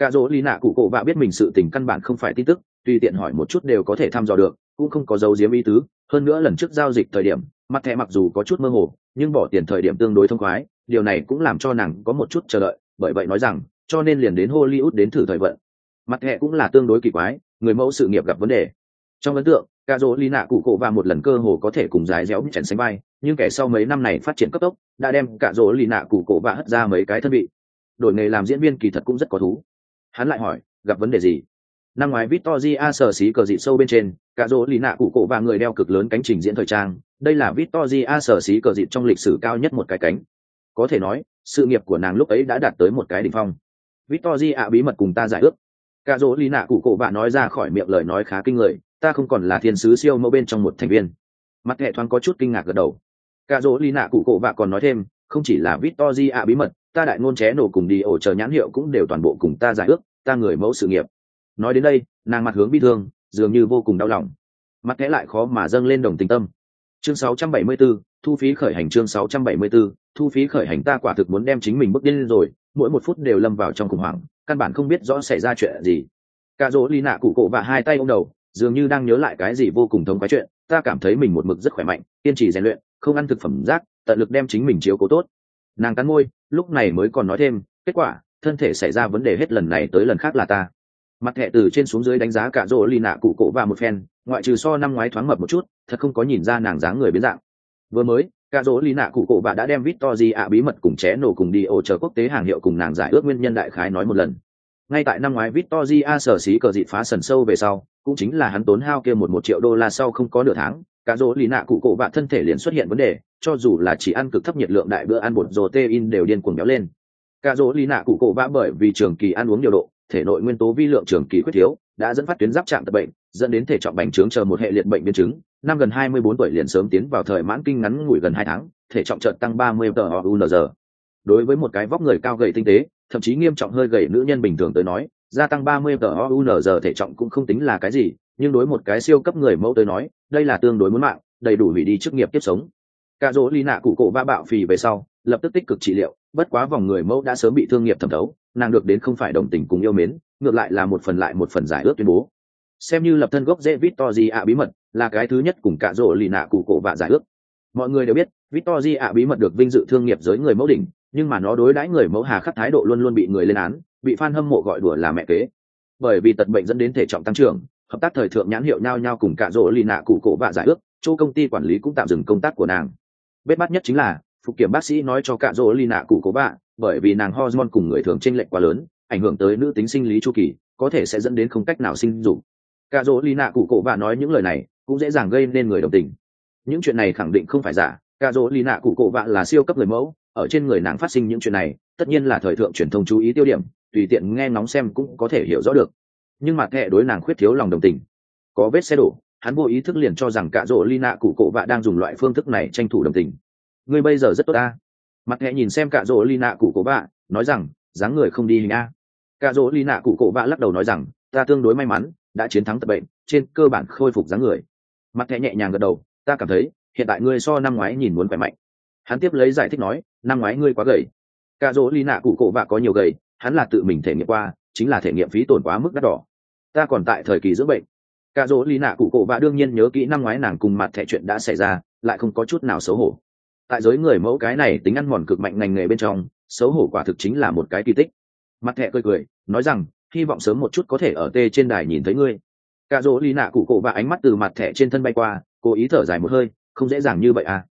Cả dỗ lý nạ cụ cổ vạ biết mình sự tình căn bản không phải tin tức, tùy tiện hỏi một chút đều có thể thăm dò được, cũng không có dấu diếm ý tứ. Hơn nữa lần trước giao dịch thời điểm, mặt thẻ mặc dù có chút mơ hồ, nhưng bỏ tiền thời điểm tương đối thông khoái, điều này cũng làm cho nàng có một chút chờ đợi, bởi vậy nói rằng, cho nên liền đến Hollywood đến thử thời vận. Mặt thẻ cũng là tương đối kỳ quái, người mẫu sự nghiệp gặp vấn đề trong ấn tượng cả dỗ Ly nạ cụ cổ và một lần cơ hồ có thể cùng dài réo chèn sánh vai nhưng kẻ sau mấy năm này phát triển cấp tốc đã đem cả dỗ Ly nạ cụ cổ và hất ra mấy cái thân vị đổi nghề làm diễn viên kỳ thật cũng rất có thú hắn lại hỏi, gặp vấn đề gì? Năm ngoái victoria sở xí cờ dị sâu bên trên, cả rỗ lì nạ cụ cổ và người đeo cực lớn cánh trình diễn thời trang. Đây là victoria sở xí cờ dị trong lịch sử cao nhất một cái cánh. Có thể nói, sự nghiệp của nàng lúc ấy đã đạt tới một cái đỉnh phong. Victoria bí mật cùng ta giải ước. Cả rỗ lì nạ cụ cổ bạn nói ra khỏi miệng lời nói khá kinh người, ta không còn là thiên sứ siêu mẫu bên trong một thành viên. Mặt hệ thoáng có chút kinh ngạc gật đầu. Cả rỗ lì nạ cụ cổ bạn còn nói thêm, không chỉ là victoria bí mật ta đại ngôn ché nổ cùng đi ổ chờ nhãn hiệu cũng đều toàn bộ cùng ta giải ước ta người mẫu sự nghiệp. Nói đến đây nàng mặt hướng bi thương dường như vô cùng đau lòng. Mặt kẽ lại khó mà dâng lên đồng tình tâm. Chương 674, thu phí khởi hành chương 674, thu phí khởi hành ta quả thực muốn đem chính mình bước điên rồi mỗi một phút đều lâm vào trong khủng hoảng căn bản không biết rõ xảy ra chuyện gì. Cả dỗ ly nạ cụ cổ và hai tay ôm đầu dường như đang nhớ lại cái gì vô cùng thống quái chuyện ta cảm thấy mình một mực rất khỏe mạnh kiên trì rèn luyện không ăn thực phẩm rác tận lực đem chính mình chiếu cố tốt. Nàng cắn môi lúc này mới còn nói thêm, kết quả, thân thể xảy ra vấn đề hết lần này tới lần khác là ta. Mặt thẻ từ trên xuống dưới đánh giá cả rỗ lì nạ cụ cổ và một phen, ngoại trừ so năm ngoái thoáng mập một chút, thật không có nhìn ra nàng dáng người biến dạng. Vừa mới, cả rỗ lì nạ cụ cổ và đã đem vít to di ạ bí mật cùng ché nổ cùng đi ổ chờ quốc tế hàng hiệu cùng nàng giải ước nguyên nhân đại khái nói một lần. Ngay tại năm ngoái vít di a sở xí cờ dị phá sần sâu về sau, cũng chính là hắn tốn hao kia một một triệu đô la sau không có nửa tháng cả rô lì nạ cụ cổ vạ thân thể liền xuất hiện vấn đề, cho dù là chỉ ăn cực thấp nhiệt lượng đại bữa ăn bột rồ tê in đều điên cuồng béo lên. Cả rô lì nạ cụ cổ vạ bởi vì trường kỳ ăn uống điều độ, thể nội nguyên tố vi lượng trường kỳ quyết thiếu, đã dẫn phát tuyến giáp trạng tập bệnh, dẫn đến thể trọng bành trướng chờ một hệ liệt bệnh biến chứng. Năm gần hai mươi bốn tuổi liền sớm tiến vào thời mãn kinh ngắn ngủi gần hai tháng, thể trọng chợt tăng ba mươi tờ unz đối với một cái vóc người cao gầy tinh tế, thậm chí nghiêm trọng hơi gầy nữ nhân bình thường tới nói, gia tăng ba mươi tờ unz thể trọng cũng không tính là cái gì, nhưng đối một cái siêu cấp người mẫu tới nói đây là tương đối muốn mạng, đầy đủ hủy đi chức nghiệp tiếp sống. Cả dỗ ly nạ cụ cổ va bạo phì về sau, lập tức tích cực trị liệu, bất quá vòng người mẫu đã sớm bị thương nghiệp thẩm thấu, nàng được đến không phải đồng tình cùng yêu mến, ngược lại là một phần lại một phần giải ước tuyên bố. Xem như lập thân gốc dễ victor ạ bí mật, là cái thứ nhất cùng cả rỗ lì nạ cụ cổ và giải ước. Mọi người đều biết victor ạ bí mật được vinh dự thương nghiệp giới người mẫu đỉnh, nhưng mà nó đối đãi người mẫu hà khắc thái độ luôn luôn bị người lên án, bị fan hâm mộ gọi đùa là mẹ kế. Bởi vì tật bệnh dẫn đến thể trọng tăng trưởng hợp tác thời thượng nhãn hiệu nhau nhau cùng cả rỗ lì nạ cụ cổ và giải ước, chỗ công ty quản lý cũng tạm dừng công tác của nàng. Bết bắt nhất chính là, phục kiểm bác sĩ nói cho cả rỗ lì nạ cụ cổ bạ bởi vì nàng hormone cùng người thường chênh lệch quá lớn, ảnh hưởng tới nữ tính sinh lý chu kỳ, có thể sẽ dẫn đến không cách nào sinh dục. Cả rỗ lì nạ cụ cổ bạ nói những lời này, cũng dễ dàng gây nên người đồng tình. Những chuyện này khẳng định không phải giả, cả rỗ lì nạ cụ cổ vạ là siêu cấp người mẫu, ở trên người nàng phát sinh những chuyện này, tất nhiên là thời thượng truyền thông chú ý tiêu điểm, tùy tiện nghe ngóng xem cũng có thể hiểu rõ được nhưng mà thẹ đối nàng khuyết thiếu lòng đồng tình. Có vết xe đổ, hắn vô ý thức liền cho rằng cạ rỗ ly nạ cụ cổ vạ đang dùng loại phương thức này tranh thủ đồng tình. Ngươi bây giờ rất tốt ta. Mặt thẹ nhìn xem cạ rỗ ly nạ cụ cổ vạ, nói rằng, dáng người không đi hình a. Cạ rỗ ly nạ cụ cổ vạ lắc đầu nói rằng, ta tương đối may mắn, đã chiến thắng tập bệnh, trên cơ bản khôi phục dáng người. Mặt thẹ nhẹ nhàng gật đầu, ta cảm thấy, hiện tại ngươi so năm ngoái nhìn muốn khỏe mạnh. Hắn tiếp lấy giải thích nói, năm ngoái ngươi quá gầy. Cạ rỗ ly nạ cụ cổ vạ có nhiều gầy, hắn là tự mình thể nghiệm qua, chính là thể nghiệm phí tổn quá mức đắt đỏ ta còn tại thời kỳ dưỡng bệnh. Cả dỗ Lý nạ cụ cổ và đương nhiên nhớ kỹ năm ngoái nàng cùng mặt thẻ chuyện đã xảy ra lại không có chút nào xấu hổ. Tại giới người mẫu cái này tính ăn mòn cực mạnh ngành nghề bên trong xấu hổ quả thực chính là một cái kỳ tích. Mặt thẻ cười cười nói rằng hy vọng sớm một chút có thể ở tê trên đài nhìn thấy ngươi. Cả dỗ Lý nạ cụ cổ và ánh mắt từ mặt thẻ trên thân bay qua cố ý thở dài một hơi không dễ dàng như vậy à.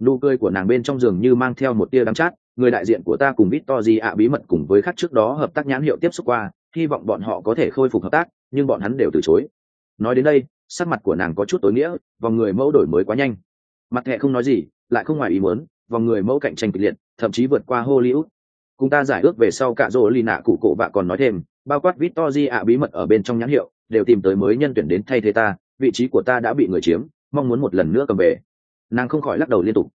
Nụ cười của nàng bên trong giường như mang theo một tia đắng chát người đại diện của ta cùng Victor Di ạ bí mật cùng với khách trước đó hợp tác nhãn hiệu tiếp xúc qua, hy vọng bọn họ có thể khôi phục hợp tác, nhưng bọn hắn đều từ chối. Nói đến đây, sắc mặt của nàng có chút tối nghĩa, vòng người mẫu đổi mới quá nhanh. Mặt thẹ không nói gì, lại không ngoài ý muốn, vòng người mẫu cạnh tranh kịch liệt, thậm chí vượt qua Hollywood. Cùng ta giải ước về sau cả rồ lì nạ cụ cổ vạ còn nói thêm, bao quát Victor Di ạ bí mật ở bên trong nhãn hiệu, đều tìm tới mới nhân tuyển đến thay thế ta, vị trí của ta đã bị người chiếm, mong muốn một lần nữa cầm về. Nàng không khỏi lắc đầu liên tục,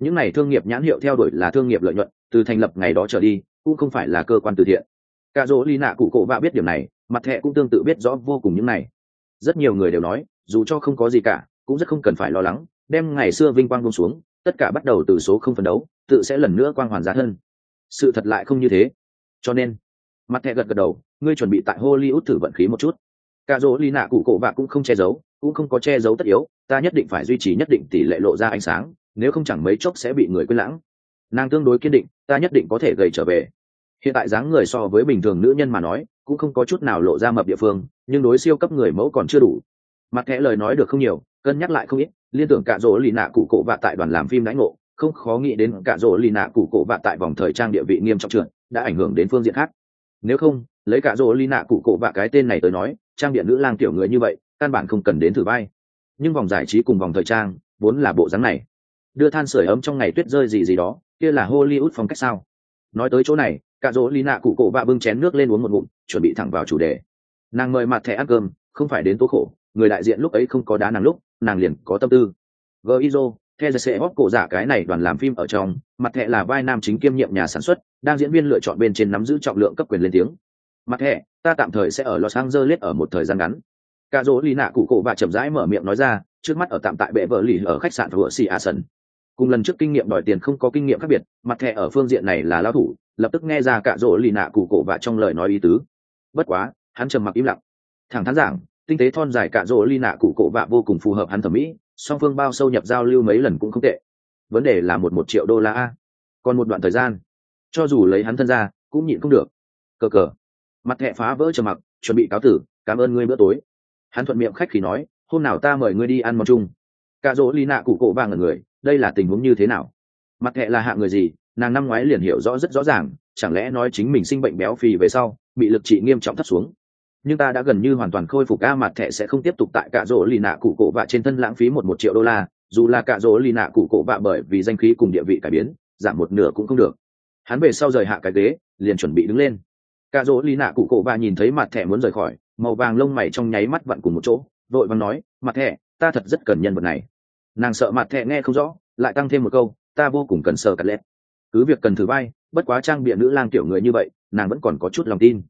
những này thương nghiệp nhãn hiệu theo đuổi là thương nghiệp lợi nhuận từ thành lập ngày đó trở đi cũng không phải là cơ quan từ thiện cả dỗ ly nạ cụ cổ vạ biết điểm này, mặt thẹ cũng tương tự biết rõ vô cùng những này. Rất nhiều người đều nói, dù cho không có gì cả, cũng rất không cần phải lo lắng, đem ngày xưa vinh quang bông xuống, tất cả bắt đầu từ số không phấn đấu, tự sẽ lần nữa quang hoàn giá hơn sự thật lại không như thế. Cho nên, mặt thẹ gật gật đầu, ngươi chuẩn bị tại hollywood thử vận khí một chút. Cả dỗ ly nạ cụ cổ vạ cũng không che giấu, cũng không có che giấu tất yếu, ta nhất định phải duy trì nhất định tỷ lệ lộ ra ánh sáng, nếu không chẳng mấy chốc sẽ bị người quên lãng. Nàng tương đối kiên định, ta nhất định có thể gầy trở về hiện tại dáng người so với bình thường nữ nhân mà nói, cũng không có chút nào lộ ra mập địa phương, nhưng đối siêu cấp người mẫu còn chưa đủ. Mặt thẻ lời nói được không nhiều, cân nhắc lại không ít, liên tưởng cả rỗ lì nạ cụ cổ vạ tại đoàn làm phim đánh ngộ, không khó nghĩ đến cả rỗ lì nạ cụ cổ vạ tại vòng thời trang địa vị nghiêm trọng trượt, đã ảnh hưởng đến phương diện khác. Nếu không, lấy cả rỗ lì nạ cụ cổ vạ cái tên này tới nói, trang điện nữ lang tiểu người như vậy, căn bản không cần đến thử vai. Nhưng vòng giải trí cùng vòng thời trang, vốn là bộ dáng này. Đưa than sửa ấm trong ngày tuyết rơi gì gì đó, kia là hollywood phong cách sao? Nói tới chỗ này cả dỗ lì nạ cụ cổ vạ bưng chén nước lên uống một ngụm, chuẩn bị thẳng vào chủ đề. Nàng mời mặt thẻ ăn cơm, không phải đến tố khổ, người đại diện lúc ấy không có đá nàng lúc, nàng liền có tâm tư. Gizo theo sẽ góp cổ giả cái này đoàn làm phim ở trong, mặt thẻ là vai nam chính kiêm nhiệm nhà sản xuất, đang diễn viên lựa chọn bên trên nắm giữ trọng lượng cấp quyền lên tiếng. Mặt thẻ, ta tạm thời sẽ ở los angeles ở một thời gian ngắn. Cả dỗ lì nạ cụ cổ vạ chậm rãi mở miệng nói ra, trước mắt ở tạm tại bệ vợ lì ở khách sạn vừa xì a sân cùng lần trước kinh nghiệm đòi tiền không có kinh nghiệm khác biệt, mặt thẻ ở phương diện này là lao thủ lập tức nghe ra cả rỗ lì nạ cụ cổ và trong lời nói ý tứ. Bất quá, hắn trầm mặc im lặng. Thẳng thắn giảng, tinh tế thon dài cả rỗ lì nạ cụ cổ vạ vô cùng phù hợp hắn thẩm mỹ, song phương bao sâu nhập giao lưu mấy lần cũng không tệ. Vấn đề là một một triệu đô la a. Còn một đoạn thời gian, cho dù lấy hắn thân ra, cũng nhịn không được. Cờ cờ. Mặt thẹ phá vỡ trầm mặc, chuẩn bị cáo tử, cảm ơn ngươi bữa tối. Hắn thuận miệng khách khi nói, hôm nào ta mời ngươi đi ăn món chung. Cả rỗ ly nạ cụ cổ vàng ở người, đây là tình huống như thế nào? Mặt thẹ là hạ người gì? Nàng năm ngoái liền hiểu rõ rất rõ ràng, chẳng lẽ nói chính mình sinh bệnh béo phì về sau, bị lực trị nghiêm trọng thấp xuống. Nhưng ta đã gần như hoàn toàn khôi phục a mặt thẻ sẽ không tiếp tục tại cả rỗ lì nạ cụ cổ vạ trên thân lãng phí một một triệu đô la, dù là cả rỗ lì nạ cụ cổ vạ bởi vì danh khí cùng địa vị cải biến, giảm một nửa cũng không được. Hắn về sau rời hạ cái ghế, liền chuẩn bị đứng lên. Cả rỗ lì nạ cụ cổ vạ nhìn thấy mặt thẻ muốn rời khỏi, màu vàng lông mày trong nháy mắt vặn cùng một chỗ, vội vàng nói mặt thẻ ta thật rất cần nhân vật này. Nàng sợ mặt thẻ nghe không rõ, lại tăng thêm một câu, ta vô cùng cần sờ cắt lét cứ việc cần thử vai, bất quá trang bịa nữ lang tiểu người như vậy, nàng vẫn còn có chút lòng tin.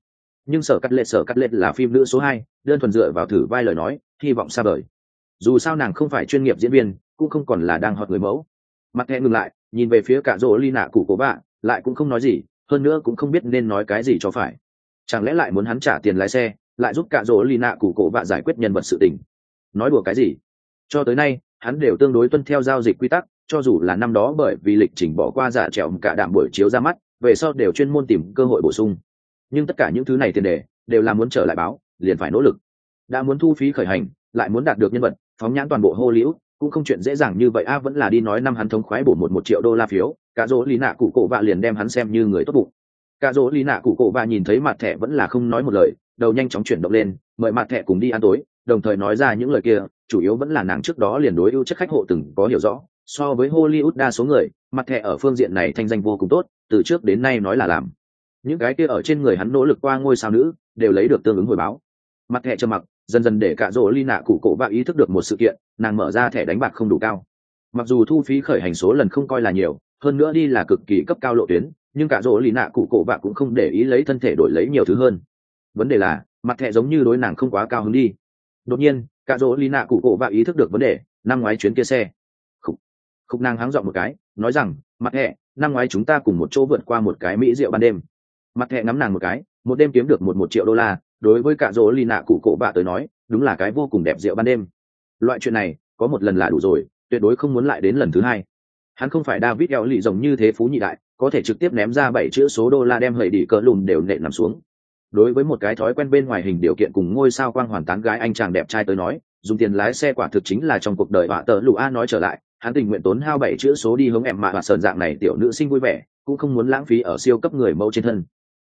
Nhưng sở cắt lệ, sở cắt lệ là phim nữ số hai, đơn thuần dựa vào thử vai lời nói, hy vọng xa vời. Dù sao nàng không phải chuyên nghiệp diễn viên, cũng không còn là đang họp người mẫu. Mặt hẹ ngừng lại, nhìn về phía cả rỗ ly nạ cụ cố bạ lại cũng không nói gì, hơn nữa cũng không biết nên nói cái gì cho phải. Chẳng lẽ lại muốn hắn trả tiền lái xe, lại giúp cả rỗ ly nạ cụ cổ bạ giải quyết nhân vật sự tình? Nói đùa cái gì? Cho tới nay hắn đều tương đối tuân theo giao dịch quy tắc, cho dù là năm đó bởi vì lịch trình bỏ qua giả trẻo cả đạm buổi chiếu ra mắt, về sau đều chuyên môn tìm cơ hội bổ sung. Nhưng tất cả những thứ này tiền đề, đều là muốn trở lại báo, liền phải nỗ lực. Đã muốn thu phí khởi hành, lại muốn đạt được nhân vật, phóng nhãn toàn bộ hô liễu cũng không chuyện dễ dàng như vậy, a, vẫn là đi nói năm hắn thống khoái bổ một một triệu đô la phiếu, cả dỗ lý nạ cụ cổ vạ liền đem hắn xem như người tốt bụng. Cả dỗ lý nạ cụ cổ vạ nhìn thấy mặt thẻ vẫn là không nói một lời, đầu nhanh chóng chuyển động lên, mời mặt thẻ cùng đi ăn tối đồng thời nói ra những lời kia, chủ yếu vẫn là nàng trước đó liền đối ưu chất khách hộ từng có hiểu rõ, so với hollywood đa số người, mặt thẻ ở phương diện này thanh danh vô cùng tốt, từ trước đến nay nói là làm. Những cái kia ở trên người hắn nỗ lực qua ngôi sao nữ, đều lấy được tương ứng hồi báo. Mặt thẻ trầm mặc, dần dần để cả rỗ ly nạ cụ cổ và ý thức được một sự kiện, nàng mở ra thẻ đánh bạc không đủ cao. Mặc dù thu phí khởi hành số lần không coi là nhiều, hơn nữa đi là cực kỳ cấp cao lộ tuyến, nhưng cả rỗ ly nạ cụ cổ và cũng không để ý lấy thân thể đổi lấy nhiều thứ hơn. Vấn đề là, mặt thẻ giống như đối nàng không quá cao hứng đi đột nhiên cả rỗ Lina nạ cụ cổ và ý thức được vấn đề năm ngoái chuyến kia xe. Khúc, khúc nàng háng dọn một cái nói rằng mặt hẹ năm ngoái chúng ta cùng một chỗ vượt qua một cái mỹ rượu ban đêm. Mặt hẹ ngắm nàng một cái một đêm kiếm được một một triệu đô la đối với cả dỗ lì nạ cụ cổ bạ tới nói đúng là cái vô cùng đẹp rượu ban đêm. Loại chuyện này có một lần là đủ rồi tuyệt đối không muốn lại đến lần thứ hai. Hắn không phải david eo lì rồng như thế phú nhị đại có thể trực tiếp ném ra bảy chữ số đô la đem hầy đi cỡ lùm đều nệ nằm xuống đối với một cái thói quen bên ngoài hình điều kiện cùng ngôi sao quang hoàn tán gái anh chàng đẹp trai tới nói dùng tiền lái xe quả thực chính là trong cuộc đời họa tờ lụ a nói trở lại hắn tình nguyện tốn hao bảy chữ số đi hướng em mạ và sờn dạng này tiểu nữ sinh vui vẻ cũng không muốn lãng phí ở siêu cấp người mẫu trên thân.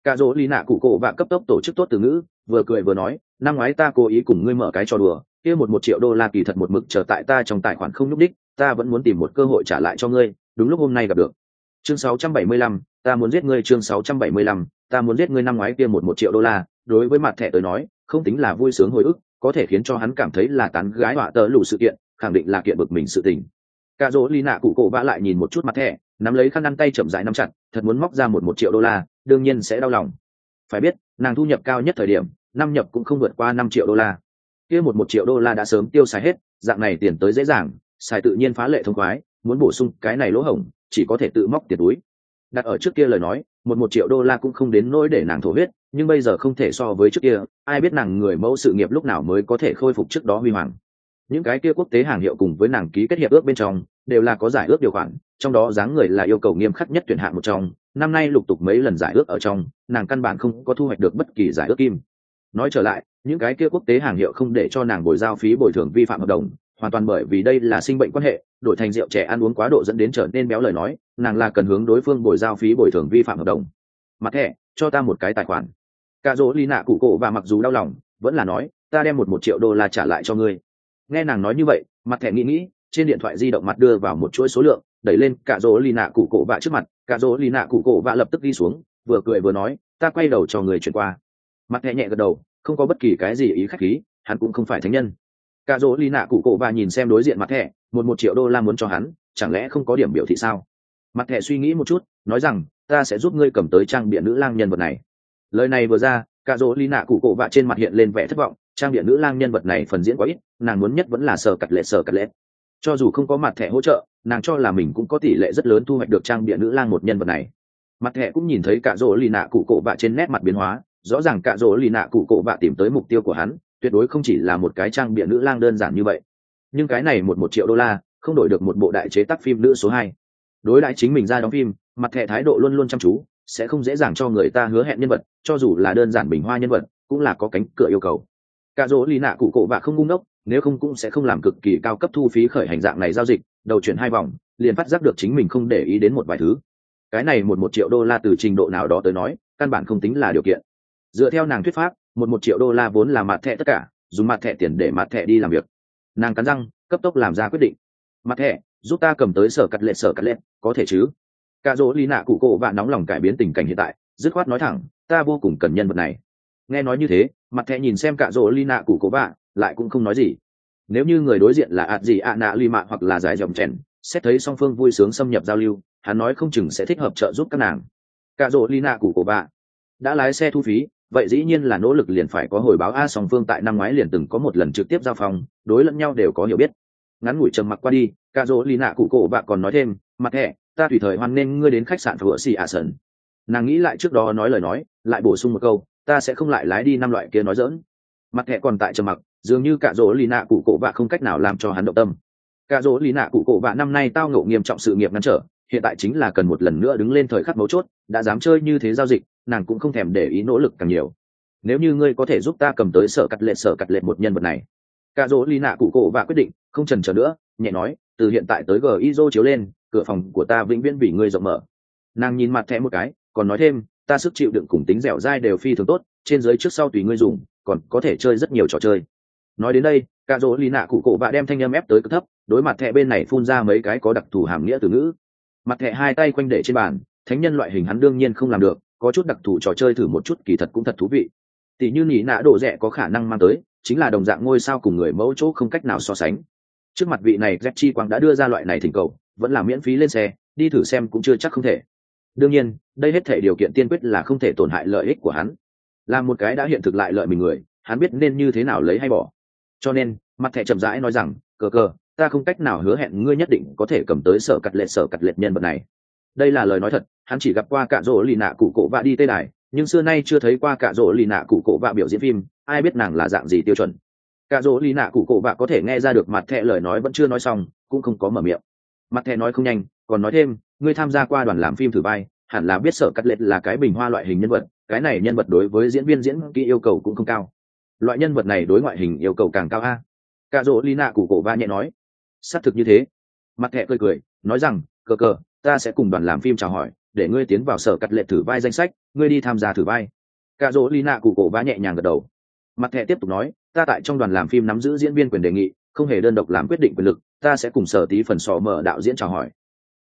Cả dỗ lý nạ cụ cổ và cấp tốc tổ chức tốt từ ngữ vừa cười vừa nói năm ngoái ta cố ý cùng ngươi mở cái trò đùa kia một một triệu đô la kỳ thật một mực trở tại ta trong tài khoản không nhúc đích ta vẫn muốn tìm một cơ hội trả lại cho ngươi đúng lúc hôm nay gặp được. Chương 675, ta muốn giết ngươi chương 675, ta muốn giết ngươi năm ngoái kia một một triệu đô la, đối với mặt thẻ tới nói, không tính là vui sướng hồi ức, có thể khiến cho hắn cảm thấy là tán gái họa tớ lù sự kiện, khẳng định là kiện bực mình sự tình. Cà dỗ ly nạ cụ cổ vã lại nhìn một chút mặt thẻ, nắm lấy khăn ăn tay chậm rãi nắm chặt, thật muốn móc ra một một triệu đô la, đương nhiên sẽ đau lòng. Phải biết, nàng thu nhập cao nhất thời điểm, năm nhập cũng không vượt qua năm triệu đô la. Kia một một triệu đô la đã sớm tiêu xài hết, dạng này tiền tới dễ dàng, xài tự nhiên phá lệ thông khoái, muốn bổ sung cái này lỗ hổng, chỉ có thể tự móc tiền túi đặt ở trước kia lời nói, một một triệu đô la cũng không đến nỗi để nàng thổ huyết, nhưng bây giờ không thể so với trước kia, ai biết nàng người mẫu sự nghiệp lúc nào mới có thể khôi phục trước đó huy hoàng. Những cái kia quốc tế hàng hiệu cùng với nàng ký kết hiệp ước bên trong, đều là có giải ước điều khoản, trong đó dáng người là yêu cầu nghiêm khắc nhất tuyển hạng một trong, năm nay lục tục mấy lần giải ước ở trong, nàng căn bản không có thu hoạch được bất kỳ giải ước kim. Nói trở lại, những cái kia quốc tế hàng hiệu không để cho nàng bồi giao phí bồi thường vi phạm hợp đồng hoàn toàn bởi vì đây là sinh bệnh quan hệ, đổi thành rượu trẻ ăn uống quá độ dẫn đến trở nên béo lời nói, nàng là cần hướng đối phương bồi giao phí bồi thường vi phạm hợp đồng. Mặt thẻ, cho ta một cái tài khoản. Cà dỗ ly nạ cụ cổ và mặc dù đau lòng, vẫn là nói, ta đem một một triệu đô la trả lại cho ngươi. Nghe nàng nói như vậy, mặt thẻ nghĩ nghĩ, trên điện thoại di động mặt đưa vào một chuỗi số lượng, đẩy lên cà dỗ ly nạ cụ cổ vạ trước mặt cà dỗ ly nạ cụ cổ vạ lập tức đi xuống, vừa cười vừa nói, ta quay đầu cho người chuyển qua. Mặt thẻ nhẹ gật đầu, không có bất kỳ cái gì ý khách khí, hắn cũng không phải thánh nhân cả dỗ ly nạ cụ cổ và nhìn xem đối diện mặt thẻ, một một triệu đô la muốn cho hắn, chẳng lẽ không có điểm biểu thị sao? Mặt thẻ suy nghĩ một chút, nói rằng, ta sẽ giúp ngươi cầm tới trang bịa nữ lang nhân vật này. Lời này vừa ra, cả dỗ ly nạ cụ cổ vạ trên mặt hiện lên vẻ thất vọng, trang bịa nữ lang nhân vật này phần diễn quá ít, nàng muốn nhất vẫn là sờ cặt lệ, sờ cặt lệ. Cho dù không có mặt thẻ hỗ trợ, nàng cho là mình cũng có tỷ lệ rất lớn thu hoạch được trang bịa nữ lang một nhân vật này. Mặt thẻ cũng nhìn thấy cả rỗ lì nạ cụ cổ vạ trên nét mặt biến hóa, rõ ràng cả rỗ lì nạ cụ cổ vạ tìm tới mục tiêu của hắn tuyệt đối không chỉ là một cái trang bịa nữ lang đơn giản như vậy. Nhưng cái này một một triệu đô la, không đổi được một bộ đại chế tác phim nữ số hai. Đối lại chính mình ra đóng phim, mặt thẻ thái độ luôn luôn chăm chú, sẽ không dễ dàng cho người ta hứa hẹn nhân vật, cho dù là đơn giản bình hoa nhân vật, cũng là có cánh cửa yêu cầu. Cả dỗ lì nạ cụ cổ và không ngu ngốc, nếu không cũng sẽ không làm cực kỳ cao cấp thu phí khởi hành dạng này giao dịch, đầu chuyển hai vòng, liền phát giác được chính mình không để ý đến một vài thứ. Cái này một một triệu đô la từ trình độ nào đó tới nói, căn bản không tính là điều kiện. Dựa theo nàng thuyết pháp một một triệu đô la vốn là mặt thẻ tất cả, dùng mặt thẻ tiền để mặt thẻ đi làm việc. Nàng cắn răng, cấp tốc làm ra quyết định. Mặt thẻ, giúp ta cầm tới sở cắt lệ, sở cắt lệ, có thể chứ? Cả dỗ lý nạ cụ cổ và nóng lòng cải biến tình cảnh hiện tại, dứt khoát nói thẳng, ta vô cùng cần nhân vật này. Nghe nói như thế, mặt thẻ nhìn xem cả dỗ lý nạ cụ cổ và lại cũng không nói gì. Nếu như người đối diện là ạt gì ạ nạ ly mạ hoặc là giải dòng chèn, xét thấy song phương vui sướng xâm nhập giao lưu, hắn nói không chừng sẽ thích hợp trợ giúp các nàng. Cả Dỗ ly nạ Cụ cổ và đã lái xe thu phí vậy dĩ nhiên là nỗ lực liền phải có hồi báo a song phương tại năm ngoái liền từng có một lần trực tiếp giao phòng đối lẫn nhau đều có hiểu biết. Ngắn ngủi trầm mặc qua đi ca dỗ lì nạ cụ cổ bạn còn nói thêm, mặt hẹ, ta tùy thời hoan nên ngươi đến khách sạn vừa xì ạ sơn nàng nghĩ lại trước đó nói lời nói, lại bổ sung một câu, ta sẽ không lại lái đi năm loại kia nói dỡn. Mặt hẹ còn tại trầm mặc, dường như cả dỗ lì nạ cụ cổ bạn không cách nào làm cho hắn động tâm. Cả dỗ lì nạ cụ cổ bạn năm nay tao ngộ nghiêm trọng sự nghiệp ngăn trở, hiện tại chính là cần một lần nữa đứng lên thời khắc mấu chốt, đã dám chơi như thế giao dịch nàng cũng không thèm để ý nỗ lực càng nhiều. Nếu như ngươi có thể giúp ta cầm tới sở cắt lệ sở cắt lệ một nhân vật này. Cả dỗ ly nạ cụ cổ và quyết định, không trần trở nữa, nhẹ nói, từ hiện tại tới gizo chiếu lên, cửa phòng của ta vĩnh viễn vì ngươi rộng mở. Nàng nhìn mặt thẻ một cái, còn nói thêm, ta sức chịu đựng cùng tính dẻo dai đều phi thường tốt, trên dưới trước sau tùy ngươi dùng, còn có thể chơi rất nhiều trò chơi. Nói đến đây, cả dỗ ly nạ cụ cổ và đem thanh âm ép tới cực thấp, đối mặt thẻ bên này phun ra mấy cái có đặc thù hàm nghĩa từ ngữ. Mặt thẻ hai tay quanh để trên bàn, thánh nhân loại hình hắn đương nhiên không làm được có chút đặc thù trò chơi thử một chút kỳ thật cũng thật thú vị. Tỷ như nỉ nạ độ rẻ có khả năng mang tới, chính là đồng dạng ngôi sao cùng người mẫu chỗ không cách nào so sánh. Trước mặt vị này z chi quang đã đưa ra loại này thỉnh cầu, vẫn là miễn phí lên xe, đi thử xem cũng chưa chắc không thể. Đương nhiên, đây hết thể điều kiện tiên quyết là không thể tổn hại lợi ích của hắn. Là một cái đã hiện thực lại lợi mình người, hắn biết nên như thế nào lấy hay bỏ. Cho nên, mặt thẻ chậm rãi nói rằng, cờ cờ, ta không cách nào hứa hẹn ngươi nhất định có thể cầm tới sở cặt lệ sở cặt lệ nhân vật này. Đây là lời nói thật hắn chỉ gặp qua cả rỗ lì nạ cụ cổ vạ đi tây đài, nhưng xưa nay chưa thấy qua cả rỗ lì nạ cụ cổ vạ biểu diễn phim, ai biết nàng là dạng gì tiêu chuẩn. Cả rỗ lì nạ cụ cổ vạ có thể nghe ra được mặt thẹ lời nói vẫn chưa nói xong, cũng không có mở miệng. Mặt thẹ nói không nhanh, còn nói thêm, ngươi tham gia qua đoàn làm phim thử vai, hẳn là biết sở cắt lệ là cái bình hoa loại hình nhân vật, cái này nhân vật đối với diễn viên diễn kỹ yêu cầu cũng không cao. Loại nhân vật này đối ngoại hình yêu cầu càng cao a. Cả rỗ lì nạ cụ cổ vạ nhẹ nói. Xác thực như thế. Mặt thẹ cười cười, nói rằng, cờ cờ, ta sẽ cùng đoàn làm phim chào hỏi để ngươi tiến vào sở cắt lệ thử vai danh sách, ngươi đi tham gia thử vai. Cạ dỗ lì nạ cụ cổ vã nhẹ nhàng gật đầu. Mặt thẹ tiếp tục nói, ta tại trong đoàn làm phim nắm giữ diễn viên quyền đề nghị, không hề đơn độc làm quyết định quyền lực, ta sẽ cùng sở tí phần sò mở đạo diễn chào hỏi.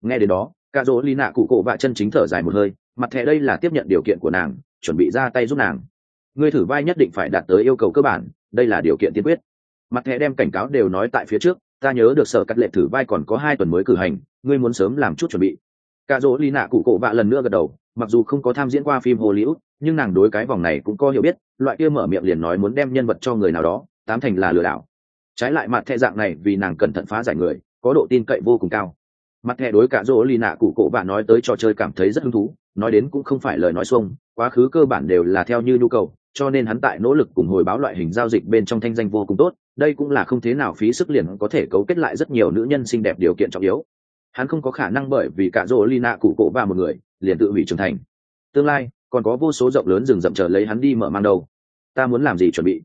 Nghe đến đó cạ dỗ lì nạ cụ cổ vã chân chính thở dài một hơi, mặt thẹ đây là tiếp nhận điều kiện của nàng, chuẩn bị ra tay giúp nàng. Ngươi thử vai nhất định phải đạt tới yêu cầu cơ bản, đây là điều kiện tiên quyết. Mặt thẻ đem cảnh cáo đều nói tại phía trước, ta nhớ được sở cắt lệ thử vai còn có hai tuần mới cử hành, ngươi muốn sớm làm chút chuẩn bị cả dỗ ly nạ cụ cổ vạ lần nữa gật đầu, mặc dù không có tham diễn qua phim hollywood, nhưng nàng đối cái vòng này cũng có hiểu biết, loại kia mở miệng liền nói muốn đem nhân vật cho người nào đó, tám thành là lừa đảo. Trái lại mặt thẻ dạng này vì nàng cẩn thận phá giải người, có độ tin cậy vô cùng cao. Mặt thẻ đối cả dỗ ly nạ cụ cổ vạ nói tới trò chơi cảm thấy rất hứng thú, nói đến cũng không phải lời nói xuông, quá khứ cơ bản đều là theo như nhu cầu, cho nên hắn tại nỗ lực cùng hồi báo loại hình giao dịch bên trong thanh danh vô cùng tốt, đây cũng là không thế nào phí sức liền có thể cấu kết lại rất nhiều nữ nhân xinh đẹp điều kiện trọng yếu hắn không có khả năng bởi vì cả rỗ lina cụ cổ và một người, liền tự hủy trưởng thành. Tương lai, còn có vô số rộng lớn rừng rậm chờ lấy hắn đi mở mang đầu ta muốn làm gì chuẩn bị?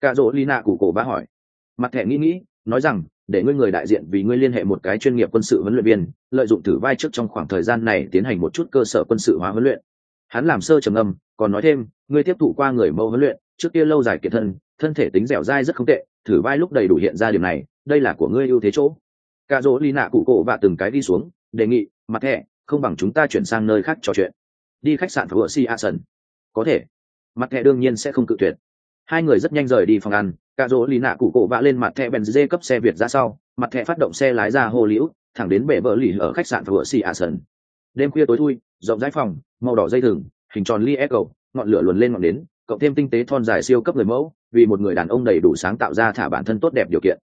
Cả rỗ Lina nạ cụ cổ và hỏi. Mặt thẻ nghĩ nghĩ, nói rằng, để ngươi người đại diện vì ngươi liên hệ một cái chuyên nghiệp quân sự huấn luyện viên, lợi dụng thử vai trước trong khoảng thời gian này tiến hành một chút cơ sở quân sự hóa huấn luyện. Hắn làm sơ trầm âm còn nói thêm, ngươi tiếp thụ qua người mẫu huấn luyện, trước kia lâu dài kiệt thân thân thể tính dẻo dai rất không tệ, thử vai lúc đầy đủ hiện ra điểm này, đây là của ngươi ưu thế chỗ cả dỗ ly nạ cụ cổ và từng cái đi xuống, đề nghị, mặt thẻ không bằng chúng ta chuyển sang nơi khác trò chuyện. Đi khách sạn của si a sân có thể. Mặt thẻ đương nhiên sẽ không cự tuyệt. Hai người rất nhanh rời đi phòng ăn, cả dỗ lì nạ cụ cổ vạ lên mặt thẻ bèn dê cấp xe việt ra sau, mặt thẻ phát động xe lái ra hồ liễu, thẳng đến bể vỡ lì ở khách sạn của si a sân đêm khuya tối thui, rộng rãi phòng, màu đỏ dây thừng, hình tròn ly ép cầu, ngọn lửa luồn lên ngọn đến cộng thêm tinh tế thon dài siêu cấp người mẫu, vì một người đàn ông đầy đủ sáng tạo ra thả bản thân tốt đẹp điều kiện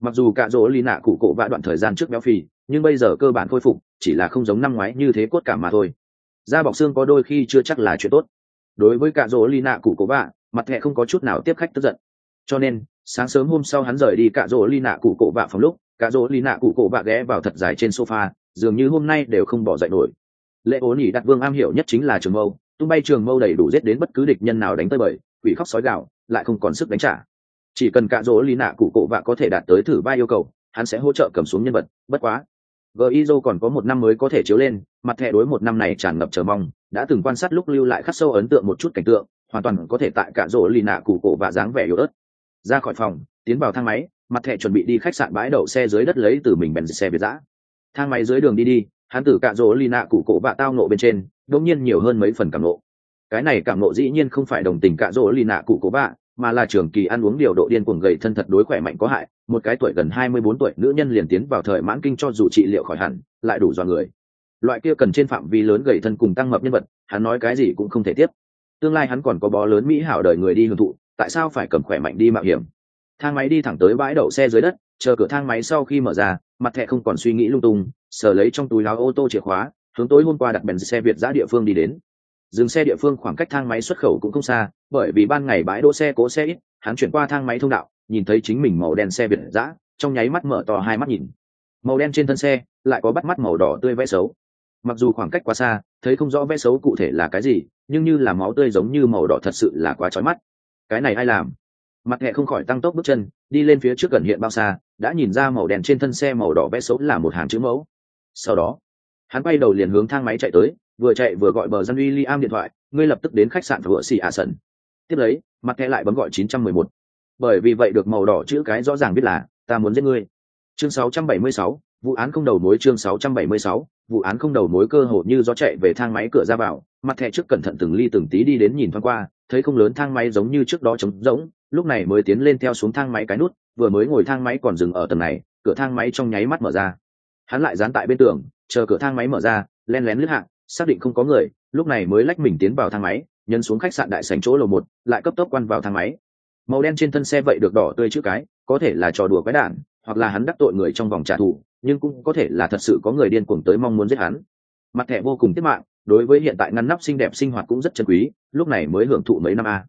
mặc dù cạ rỗ lì nạ cụ cổ vã đoạn thời gian trước béo phì, nhưng bây giờ cơ bản khôi phục, chỉ là không giống năm ngoái như thế cốt cảm mà thôi. Da bọc xương có đôi khi chưa chắc là chuyện tốt. Đối với cạ rỗ lì nạ cụ cổ vã, mặt thẹ không có chút nào tiếp khách tức giận. Cho nên, sáng sớm hôm sau hắn rời đi Cạ rỗ lì nạ cụ cổ vã phòng lúc cạ rỗ lì nạ cụ cổ vã ghé vào thật dài trên sofa, dường như hôm nay đều không bỏ dậy nổi. Lệ ố Nhỉ đặt vương am hiểu nhất chính là trường mâu, tung bay trường mâu đầy đủ giết đến bất cứ địch nhân nào đánh tới bời, quỷ khóc sói gạo lại không còn sức đánh trả chỉ cần cạ rỗ lý nạ cụ cộ vạ có thể đạt tới thử vai yêu cầu, hắn sẽ hỗ trợ cầm xuống nhân vật, bất quá. Gizo còn có một năm mới có thể chiếu lên, mặt thẻ đối một năm này tràn ngập chờ mong, đã từng quan sát lúc lưu lại khắc sâu ấn tượng một chút cảnh tượng, hoàn toàn có thể tại cạ rỗ lý nạ cụ cổ vạ dáng vẻ yếu ớt. Ra khỏi phòng, tiến vào thang máy, mặt thẻ chuẩn bị đi khách sạn bãi đậu xe dưới đất lấy từ mình bèn xe việt giã. Thang máy dưới đường đi đi, hắn từ cạ rỗ lì nạ cụ cổ bạ tao nộ bên trên, đột nhiên nhiều hơn mấy phần cảm nộ cái này cảm nộ dĩ nhiên không phải đồng tình cạ rỗ lì nạ cụ cổ vạ mà là trường kỳ ăn uống điều độ điên cuồng gầy thân thật đối khỏe mạnh có hại, một cái tuổi gần hai mươi bốn tuổi nữ nhân liền tiến vào thời mãn kinh cho dù trị liệu khỏi hẳn, lại đủ do người. Loại kia cần trên phạm vi lớn gầy thân cùng tăng mập nhân vật, hắn nói cái gì cũng không thể tiếp. Tương lai hắn còn có bó lớn mỹ hảo đời người đi hưởng thụ, tại sao phải cầm khỏe mạnh đi mạo hiểm? Thang máy đi thẳng tới bãi đậu xe dưới đất, chờ cửa thang máy sau khi mở ra, mặt thẹ không còn suy nghĩ lung tung sở lấy trong túi láo ô tô chìa khóa, hướng tối hôm qua đặt bèn xe việt giã địa phương đi đến dừng xe địa phương khoảng cách thang máy xuất khẩu cũng không xa, bởi vì ban ngày bãi đỗ xe cố xe ít, hắn chuyển qua thang máy thông đạo, nhìn thấy chính mình màu đen xe việt giã trong nháy mắt mở to hai mắt nhìn. Màu đen trên thân xe lại có bắt mắt màu đỏ tươi vẽ xấu. Mặc dù khoảng cách quá xa, thấy không rõ vẽ xấu cụ thể là cái gì, nhưng như là máu tươi giống như màu đỏ thật sự là quá trói mắt. Cái này ai làm? Mặt nghệ không khỏi tăng tốc bước chân, đi lên phía trước gần hiện bao xa, đã nhìn ra màu đèn trên thân xe màu đỏ vẽ xấu là một hàng chữ mẫu. Sau đó, hắn quay đầu liền hướng thang máy chạy tới vừa chạy vừa gọi bờ dân uy li am điện thoại ngươi lập tức đến khách sạn vựa xì ạ sần. Tiếp lấy mặt thẻ lại bấm gọi 911. bởi vì vậy được màu đỏ chữ cái rõ ràng biết là ta muốn giết ngươi. Chương 676, vụ án không đầu mối chương 676, vụ án không đầu mối cơ hồ như gió chạy về thang máy cửa ra vào. Mặt thẻ trước cẩn thận từng ly từng tí đi đến nhìn thoáng qua thấy không lớn thang máy giống như trước đó trống rỗng lúc này mới tiến lên theo xuống thang máy cái nút vừa mới ngồi thang máy còn dừng ở tầng này cửa thang máy trong nháy mắt mở ra. Hắn lại dán tại bên tường chờ cửa thang máy mở ra len lén lướt hạng xác định không có người, lúc này mới lách mình tiến vào thang máy nhân xuống khách sạn đại sành chỗ lầu một, lại cấp tốc quan vào thang máy. Màu đen trên thân xe vậy được đỏ tươi chữ cái, có thể là trò đùa quái đản, hoặc là hắn đắc tội người trong vòng trả thù, nhưng cũng có thể là thật sự có người điên cuồng tới mong muốn giết hắn. Mặt thẻ vô cùng tiết mạng, đối với hiện tại ngăn nắp xinh đẹp sinh hoạt cũng rất chân quý, lúc này mới hưởng thụ mấy năm a.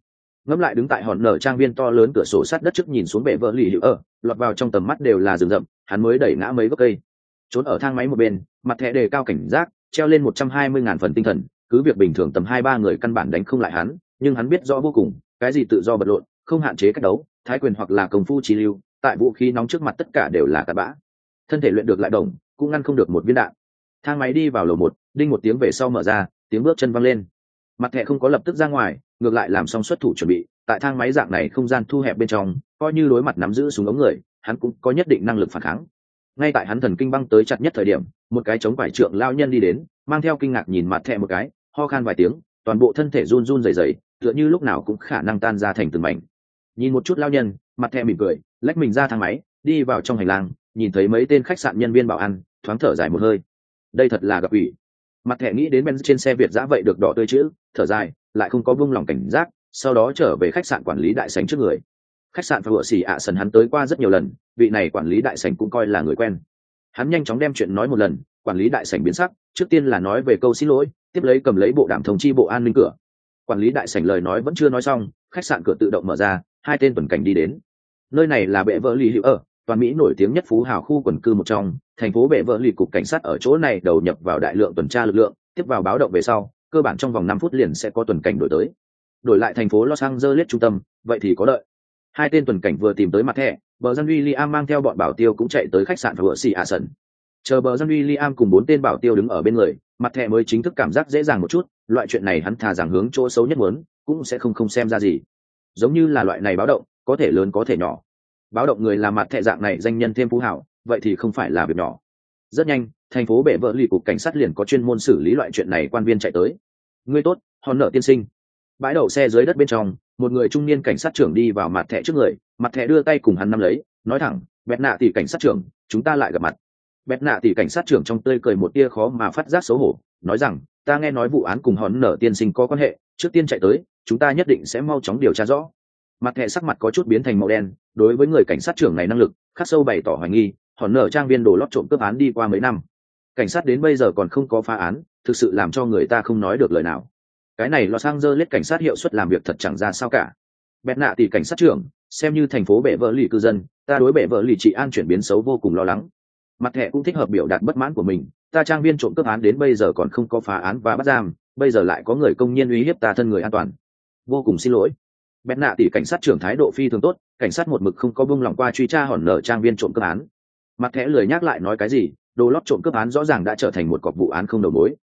Ngẫm lại đứng tại hòn nở trang viên to lớn cửa sổ sát đất trước nhìn xuống bệ vỡ lì hữu ở, lọt vào trong tầm mắt đều là rừng rậm, hắn mới đẩy ngã mấy gốc cây. Trốn ở thang máy một bên, mặt thẻ đề cao cảnh giác treo lên một trăm hai mươi ngàn phần tinh thần, cứ việc bình thường tầm hai ba người căn bản đánh không lại hắn, nhưng hắn biết rõ vô cùng, cái gì tự do bật lộn không hạn chế cách đấu, thái quyền hoặc là công phu trí lưu, tại vũ khí nóng trước mặt tất cả đều là cặn bã. Thân thể luyện được lại đồng, cũng ngăn không được một viên đạn. Thang máy đi vào lầu một, đinh một tiếng về sau mở ra, tiếng bước chân văng lên. Mặt hệ không có lập tức ra ngoài, ngược lại làm xong xuất thủ chuẩn bị, tại thang máy dạng này không gian thu hẹp bên trong, coi như đối mặt nắm giữ súng ống người, hắn cũng có nhất định năng lực phản kháng ngay tại hắn thần kinh băng tới chặt nhất thời điểm, một cái chống vải trượng lao nhân đi đến, mang theo kinh ngạc nhìn mặt thẹ một cái, ho khan vài tiếng, toàn bộ thân thể run run rẩy rẩy, tựa như lúc nào cũng khả năng tan ra thành từng mảnh. Nhìn một chút lao nhân, mặt thẹ mỉm cười, lách mình ra thang máy, đi vào trong hành lang, nhìn thấy mấy tên khách sạn nhân viên bảo ăn, thoáng thở dài một hơi. Đây thật là gặp ủy. Mặt thẹ nghĩ đến bên trên xe việt giã vậy được đỏ tươi chữ, thở dài, lại không có vung lòng cảnh giác, sau đó trở về khách sạn quản lý đại sành trước người khách sạn phải vựa xỉ ạ sần hắn tới qua rất nhiều lần, vị này quản lý đại sành cũng coi là người quen. Hắn nhanh chóng đem chuyện nói một lần, quản lý đại sảnh biến sắc, trước tiên là nói về câu xin lỗi, tiếp lấy cầm lấy bộ đảm thông chi bộ an ninh cửa. Quản lý đại sảnh lời nói vẫn chưa nói xong, khách sạn cửa tự động mở ra, hai tên tuần cảnh đi đến. Nơi này là bệ vợ lì hữu ở, toàn mỹ nổi tiếng nhất phú hào khu quần cư một trong, thành phố bệ vợ lì cục cảnh sát ở chỗ này đầu nhập vào đại lượng tuần tra lực lượng, tiếp vào báo động về sau, cơ bản trong vòng năm phút liền sẽ có tuần cảnh đổi tới. Đổi lại thành phố los angeles trung tâm, vậy thì có đợi hai tên tuần cảnh vừa tìm tới mặt thẻ, bờ dân William mang theo bọn bảo tiêu cũng chạy tới khách sạn và vừa xì ạ sần. Chờ bờ dân William cùng bốn tên bảo tiêu đứng ở bên người, mặt thẻ mới chính thức cảm giác dễ dàng một chút, loại chuyện này hắn thà rằng hướng chỗ xấu nhất muốn, cũng sẽ không không xem ra gì. Giống như là loại này báo động, có thể lớn có thể nhỏ. Báo động người làm mặt thẻ dạng này danh nhân thêm phú hảo, vậy thì không phải là việc nhỏ. Rất nhanh, thành phố bể vợ lì cục cảnh sát liền có chuyên môn xử lý loại chuyện này quan viên chạy tới. Ngươi tốt, hòn nợ tiên sinh bãi đậu xe dưới đất bên trong, một người trung niên cảnh sát trưởng đi vào mặt thẻ trước người, mặt thẻ đưa tay cùng hắn nắm lấy, nói thẳng, bẹt nạ tỷ cảnh sát trưởng, chúng ta lại gặp mặt. Bẹt nạ tỷ cảnh sát trưởng trong tươi cười một tia khó mà phát giác xấu hổ, nói rằng, ta nghe nói vụ án cùng hòn nở tiên sinh có quan hệ, trước tiên chạy tới, chúng ta nhất định sẽ mau chóng điều tra rõ. Mặt thẻ sắc mặt có chút biến thành màu đen, đối với người cảnh sát trưởng này năng lực, khắc sâu bày tỏ hoài nghi, hòn nở trang viên đồ lót trộm cướp án đi qua mấy năm. Cảnh sát đến bây giờ còn không có phá án, thực sự làm cho người ta không nói được lời nào cái này los angeles cảnh sát hiệu suất làm việc thật chẳng ra sao cả. Bẹt nạ thì cảnh sát trưởng, xem như thành phố bệ vợ lì cư dân, ta đối bệ vợ lì trị an chuyển biến xấu vô cùng lo lắng. Mặt thẻ cũng thích hợp biểu đạt bất mãn của mình, ta trang viên trộm cướp án đến bây giờ còn không có phá án và bắt giam, bây giờ lại có người công nhân uy hiếp ta thân người an toàn. Vô cùng xin lỗi. Bẹt nạ tỷ cảnh sát trưởng thái độ phi thường tốt, cảnh sát một mực không có buông lòng qua truy tra hòn nở trang viên trộm cướp án. Mặt thẻ lười nhắc lại nói cái gì, đồ lót trộm cướp án rõ ràng đã trở thành một cọc vụ án không đầu mối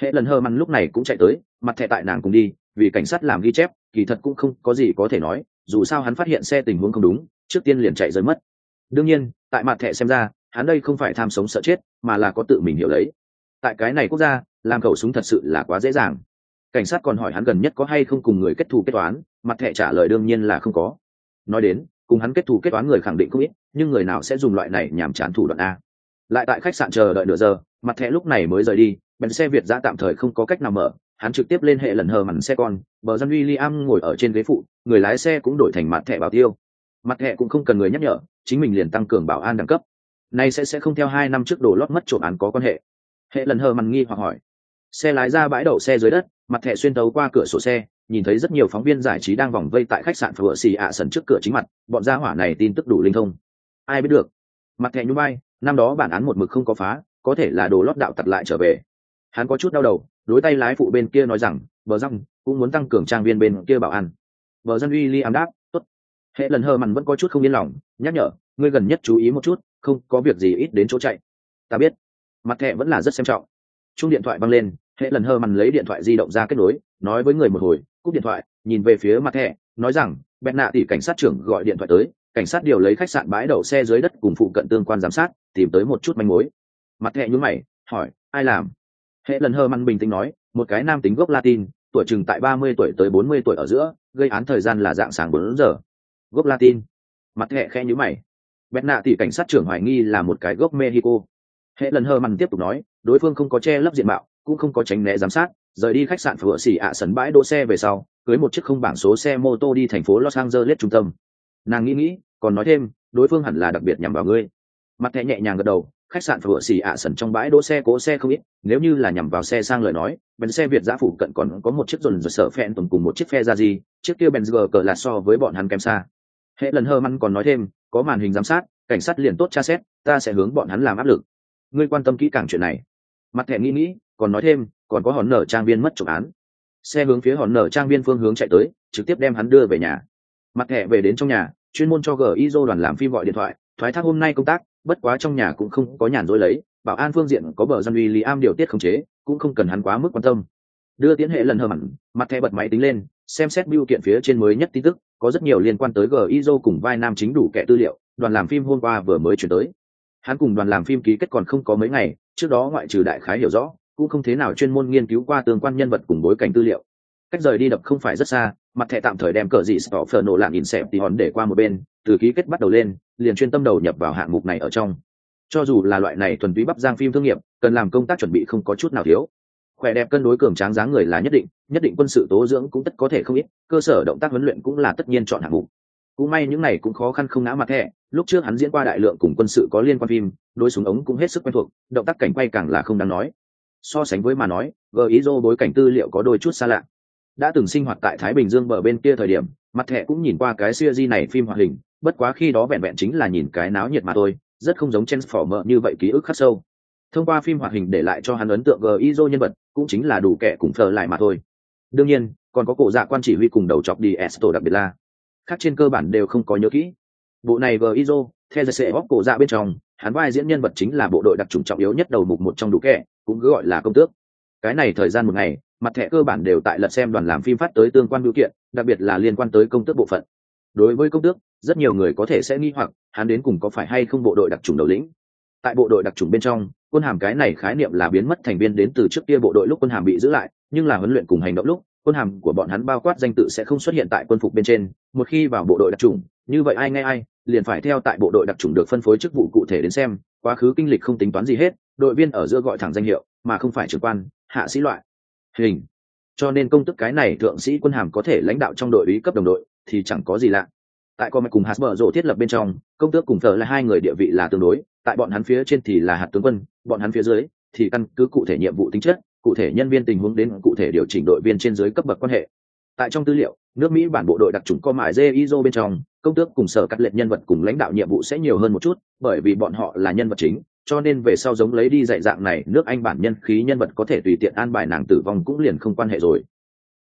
hệ lần hơ măng lúc này cũng chạy tới, mặt thẻ tại nàng cùng đi, vì cảnh sát làm ghi chép, kỳ thật cũng không có gì có thể nói, dù sao hắn phát hiện xe tình huống không đúng, trước tiên liền chạy rơi mất. Đương nhiên, tại mặt thẻ xem ra, hắn đây không phải tham sống sợ chết, mà là có tự mình hiểu lấy. Tại cái này quốc gia, làm khẩu súng thật sự là quá dễ dàng. Cảnh sát còn hỏi hắn gần nhất có hay không cùng người kết thù kết toán, mặt thẻ trả lời đương nhiên là không có. Nói đến, cùng hắn kết thù kết toán người khẳng định không ít, nhưng người nào sẽ dùng loại này nhằm chán thủ đoạn a? Lại tại khách sạn chờ đợi nửa giờ, mặt thẻ lúc này mới rời đi bèn xe việt giã tạm thời không có cách nào mở, hắn trực tiếp lên hệ lần hờ mặn xe con, bờ dân uy liam ngồi ở trên ghế phụ, người lái xe cũng đổi thành mặt thẻ bảo tiêu. Mặt thẻ cũng không cần người nhắc nhở, chính mình liền tăng cường bảo an đẳng cấp. Nay sẽ sẽ không theo hai năm trước đồ lót mất trộm án có quan hệ. Hệ lần hờ mặn nghi hoặc hỏi. Xe lái ra bãi đậu xe dưới đất, mặt thẻ xuyên tấu qua cửa sổ xe, nhìn thấy rất nhiều phóng viên giải trí đang vòng vây tại khách sạn phở xì ạ sần trước cửa chính mặt, bọn gia hỏa này tin tức đủ linh thông. Ai biết được? Mặt thẻ nhún bay năm đó bản án một mực không có phá, có thể là đồ lót đạo tặt lại trở về hắn có chút đau đầu, đối tay lái phụ bên kia nói rằng, bờ răng, cũng muốn tăng cường trang viên bên kia bảo an. Bờ dân uy li ám đáp, tốt. Hệ lần hờ mặn vẫn có chút không yên lòng, nhắc nhở, ngươi gần nhất chú ý một chút, không có việc gì ít đến chỗ chạy. Ta biết. Mặt thẹ vẫn là rất xem trọng. Chung điện thoại văng lên, hệ lần hờ mặn lấy điện thoại di động ra kết nối, nói với người một hồi, cúp điện thoại, nhìn về phía mặt thẹ nói rằng bẹn nạ tỷ cảnh sát trưởng gọi điện thoại tới, cảnh sát điều lấy khách sạn bãi đậu xe dưới đất cùng phụ cận tương quan giám sát, tìm tới một chút manh mối. Mặt thẹ nhún mày, hỏi, ai làm? Hệ lần hơ măn bình tĩnh nói, một cái nam tính gốc latin, tuổi chừng tại ba mươi tuổi tới bốn mươi tuổi ở giữa, gây án thời gian là dạng sáng bốn giờ. Gốc latin. Mặt hệ khe nhữ mày. Bẹt nạ thì cảnh sát trưởng hoài nghi là một cái gốc mexico. Hệ lần hơ măn tiếp tục nói, đối phương không có che lấp diện mạo, cũng không có tránh né giám sát, rời đi khách sạn phở xỉ ạ sấn bãi đỗ xe về sau, cưới một chiếc không bảng số xe mô tô đi thành phố los angeles trung tâm. Nàng nghĩ nghĩ, còn nói thêm, đối phương hẳn là đặc biệt nhằm vào ngươi. Mặt thẻ nhẹ nhàng gật đầu khách sạn phở xì ạ sần trong bãi đỗ xe cố xe không ít, nếu như là nhằm vào xe sang lời nói bèn xe việt giã phủ cận còn có một chiếc dồn dồn sở phen tuần cùng một chiếc phe ra gì chiếc kia bèn gờ cờ là so với bọn hắn kém xa. Hệ lần hơ măn còn nói thêm, có màn hình giám sát, cảnh sát liền tốt tra xét, ta sẽ hướng bọn hắn làm áp lực. Ngươi quan tâm kỹ càng chuyện này. Mặt thẻ nghĩ nghĩ, còn nói thêm, còn có hòn nở trang viên mất trộm án. Xe hướng phía hòn nở trang viên phương hướng chạy tới, trực tiếp đem hắn đưa về nhà. Mặt thẻ về đến trong nhà, chuyên môn cho gizo đoàn làm phim gọi điện thoại, thoái thác hôm nay công tác bất quá trong nhà cũng không có nhàn rỗi lấy, bảo an phương diện có bờ dân uy, lý am điều tiết khống chế, cũng không cần hắn quá mức quan tâm. Đưa tiến hệ lần hờ mặn, mặt thẻ bật máy tính lên, xem xét biểu kiện phía trên mới nhất tin tức, có rất nhiều liên quan tới gizo cùng vai nam chính đủ kẻ tư liệu, đoàn làm phim hôm qua vừa mới chuyển tới. Hắn cùng đoàn làm phim ký kết còn không có mấy ngày, trước đó ngoại trừ đại khái hiểu rõ, cũng không thế nào chuyên môn nghiên cứu qua tương quan nhân vật cùng bối cảnh tư liệu. Cách rời đi đập không phải rất xa mặt thẻ tạm thời đem cờ dị stop phở nổ lạng in xẹp thì hòn để qua một bên, từ ký kết bắt đầu lên, liền chuyên tâm đầu nhập vào hạng mục này ở trong. Cho dù là loại này thuần túy bắp giang phim thương nghiệp, cần làm công tác chuẩn bị không có chút nào thiếu. Khỏe đẹp cân đối cường tráng dáng người là nhất định nhất định quân sự tố dưỡng cũng tất có thể không ít, cơ sở động tác huấn luyện cũng là tất nhiên chọn hạng mục. Cũng may những này cũng khó khăn không ngã mặt thẻ, lúc trước hắn diễn qua đại lượng cùng quân sự có liên quan phim, đối súng ống cũng hết sức quen thuộc, động tác cảnh quay càng là không đáng nói. So sánh với mà nói, gờ ý dô bối cảnh tư liệu có đôi chút xa lạ đã từng sinh hoạt tại thái bình dương bờ bên kia thời điểm, mặt thẹ cũng nhìn qua cái siêu di này phim hoạt hình, bất quá khi đó vẹn vẹn chính là nhìn cái náo nhiệt mà thôi, rất không giống Transformer như vậy ký ức khắc sâu. Thông qua phim hoạt hình để lại cho hắn ấn tượng gizo nhân vật, cũng chính là đủ kẻ cùng thờ lại mà thôi. Đương nhiên, còn có cổ dạ quan chỉ huy cùng đầu chọc đi esto đặc biệt là. Khác trên cơ bản đều không có nhớ kỹ. Bộ này gizo theo giải sẽ góp cổ dạ bên trong, hắn vai diễn nhân vật chính là bộ đội đặc trùng trọng yếu nhất đầu mục một trong đủ kẻ, cũng cứ gọi là công tước. Cái này thời gian một ngày mặt thẻ cơ bản đều tại lật xem đoàn làm phim phát tới tương quan biểu kiện, đặc biệt là liên quan tới công tước bộ phận. Đối với công tước, rất nhiều người có thể sẽ nghi hoặc, hắn đến cùng có phải hay không bộ đội đặc trùng đầu lĩnh. Tại bộ đội đặc trùng bên trong, quân hàm cái này khái niệm là biến mất thành viên đến từ trước kia bộ đội lúc quân hàm bị giữ lại, nhưng là huấn luyện cùng hành động lúc, quân hàm của bọn hắn bao quát danh tự sẽ không xuất hiện tại quân phục bên trên. Một khi vào bộ đội đặc trùng như vậy ai nghe ai, liền phải theo tại bộ đội đặc trùng được phân phối chức vụ cụ thể đến xem, quá khứ kinh lịch không tính toán gì hết, đội viên ở giữa gọi thẳng danh hiệu, mà không phải trưởng quan, hạ sĩ loại hình. Cho nên công tức cái này thượng sĩ quân hàm có thể lãnh đạo trong đội ý cấp đồng đội, thì chẳng có gì lạ. Tại co mạch cùng hạt mở rộ thiết lập bên trong, công tước cùng thờ là hai người địa vị là tương đối, tại bọn hắn phía trên thì là hạt tướng quân, bọn hắn phía dưới thì căn cứ cụ thể nhiệm vụ tính chất, cụ thể nhân viên tình huống đến cụ thể điều chỉnh đội viên trên dưới cấp bậc quan hệ tại trong tư liệu, nước mỹ bản bộ đội đặc trùng co mại jizo bên trong, công tước cùng sở cắt lệch nhân vật cùng lãnh đạo nhiệm vụ sẽ nhiều hơn một chút, bởi vì bọn họ là nhân vật chính, cho nên về sau giống lấy đi dạy dạng này, nước anh bản nhân khí nhân vật có thể tùy tiện an bài nàng tử vong cũng liền không quan hệ rồi.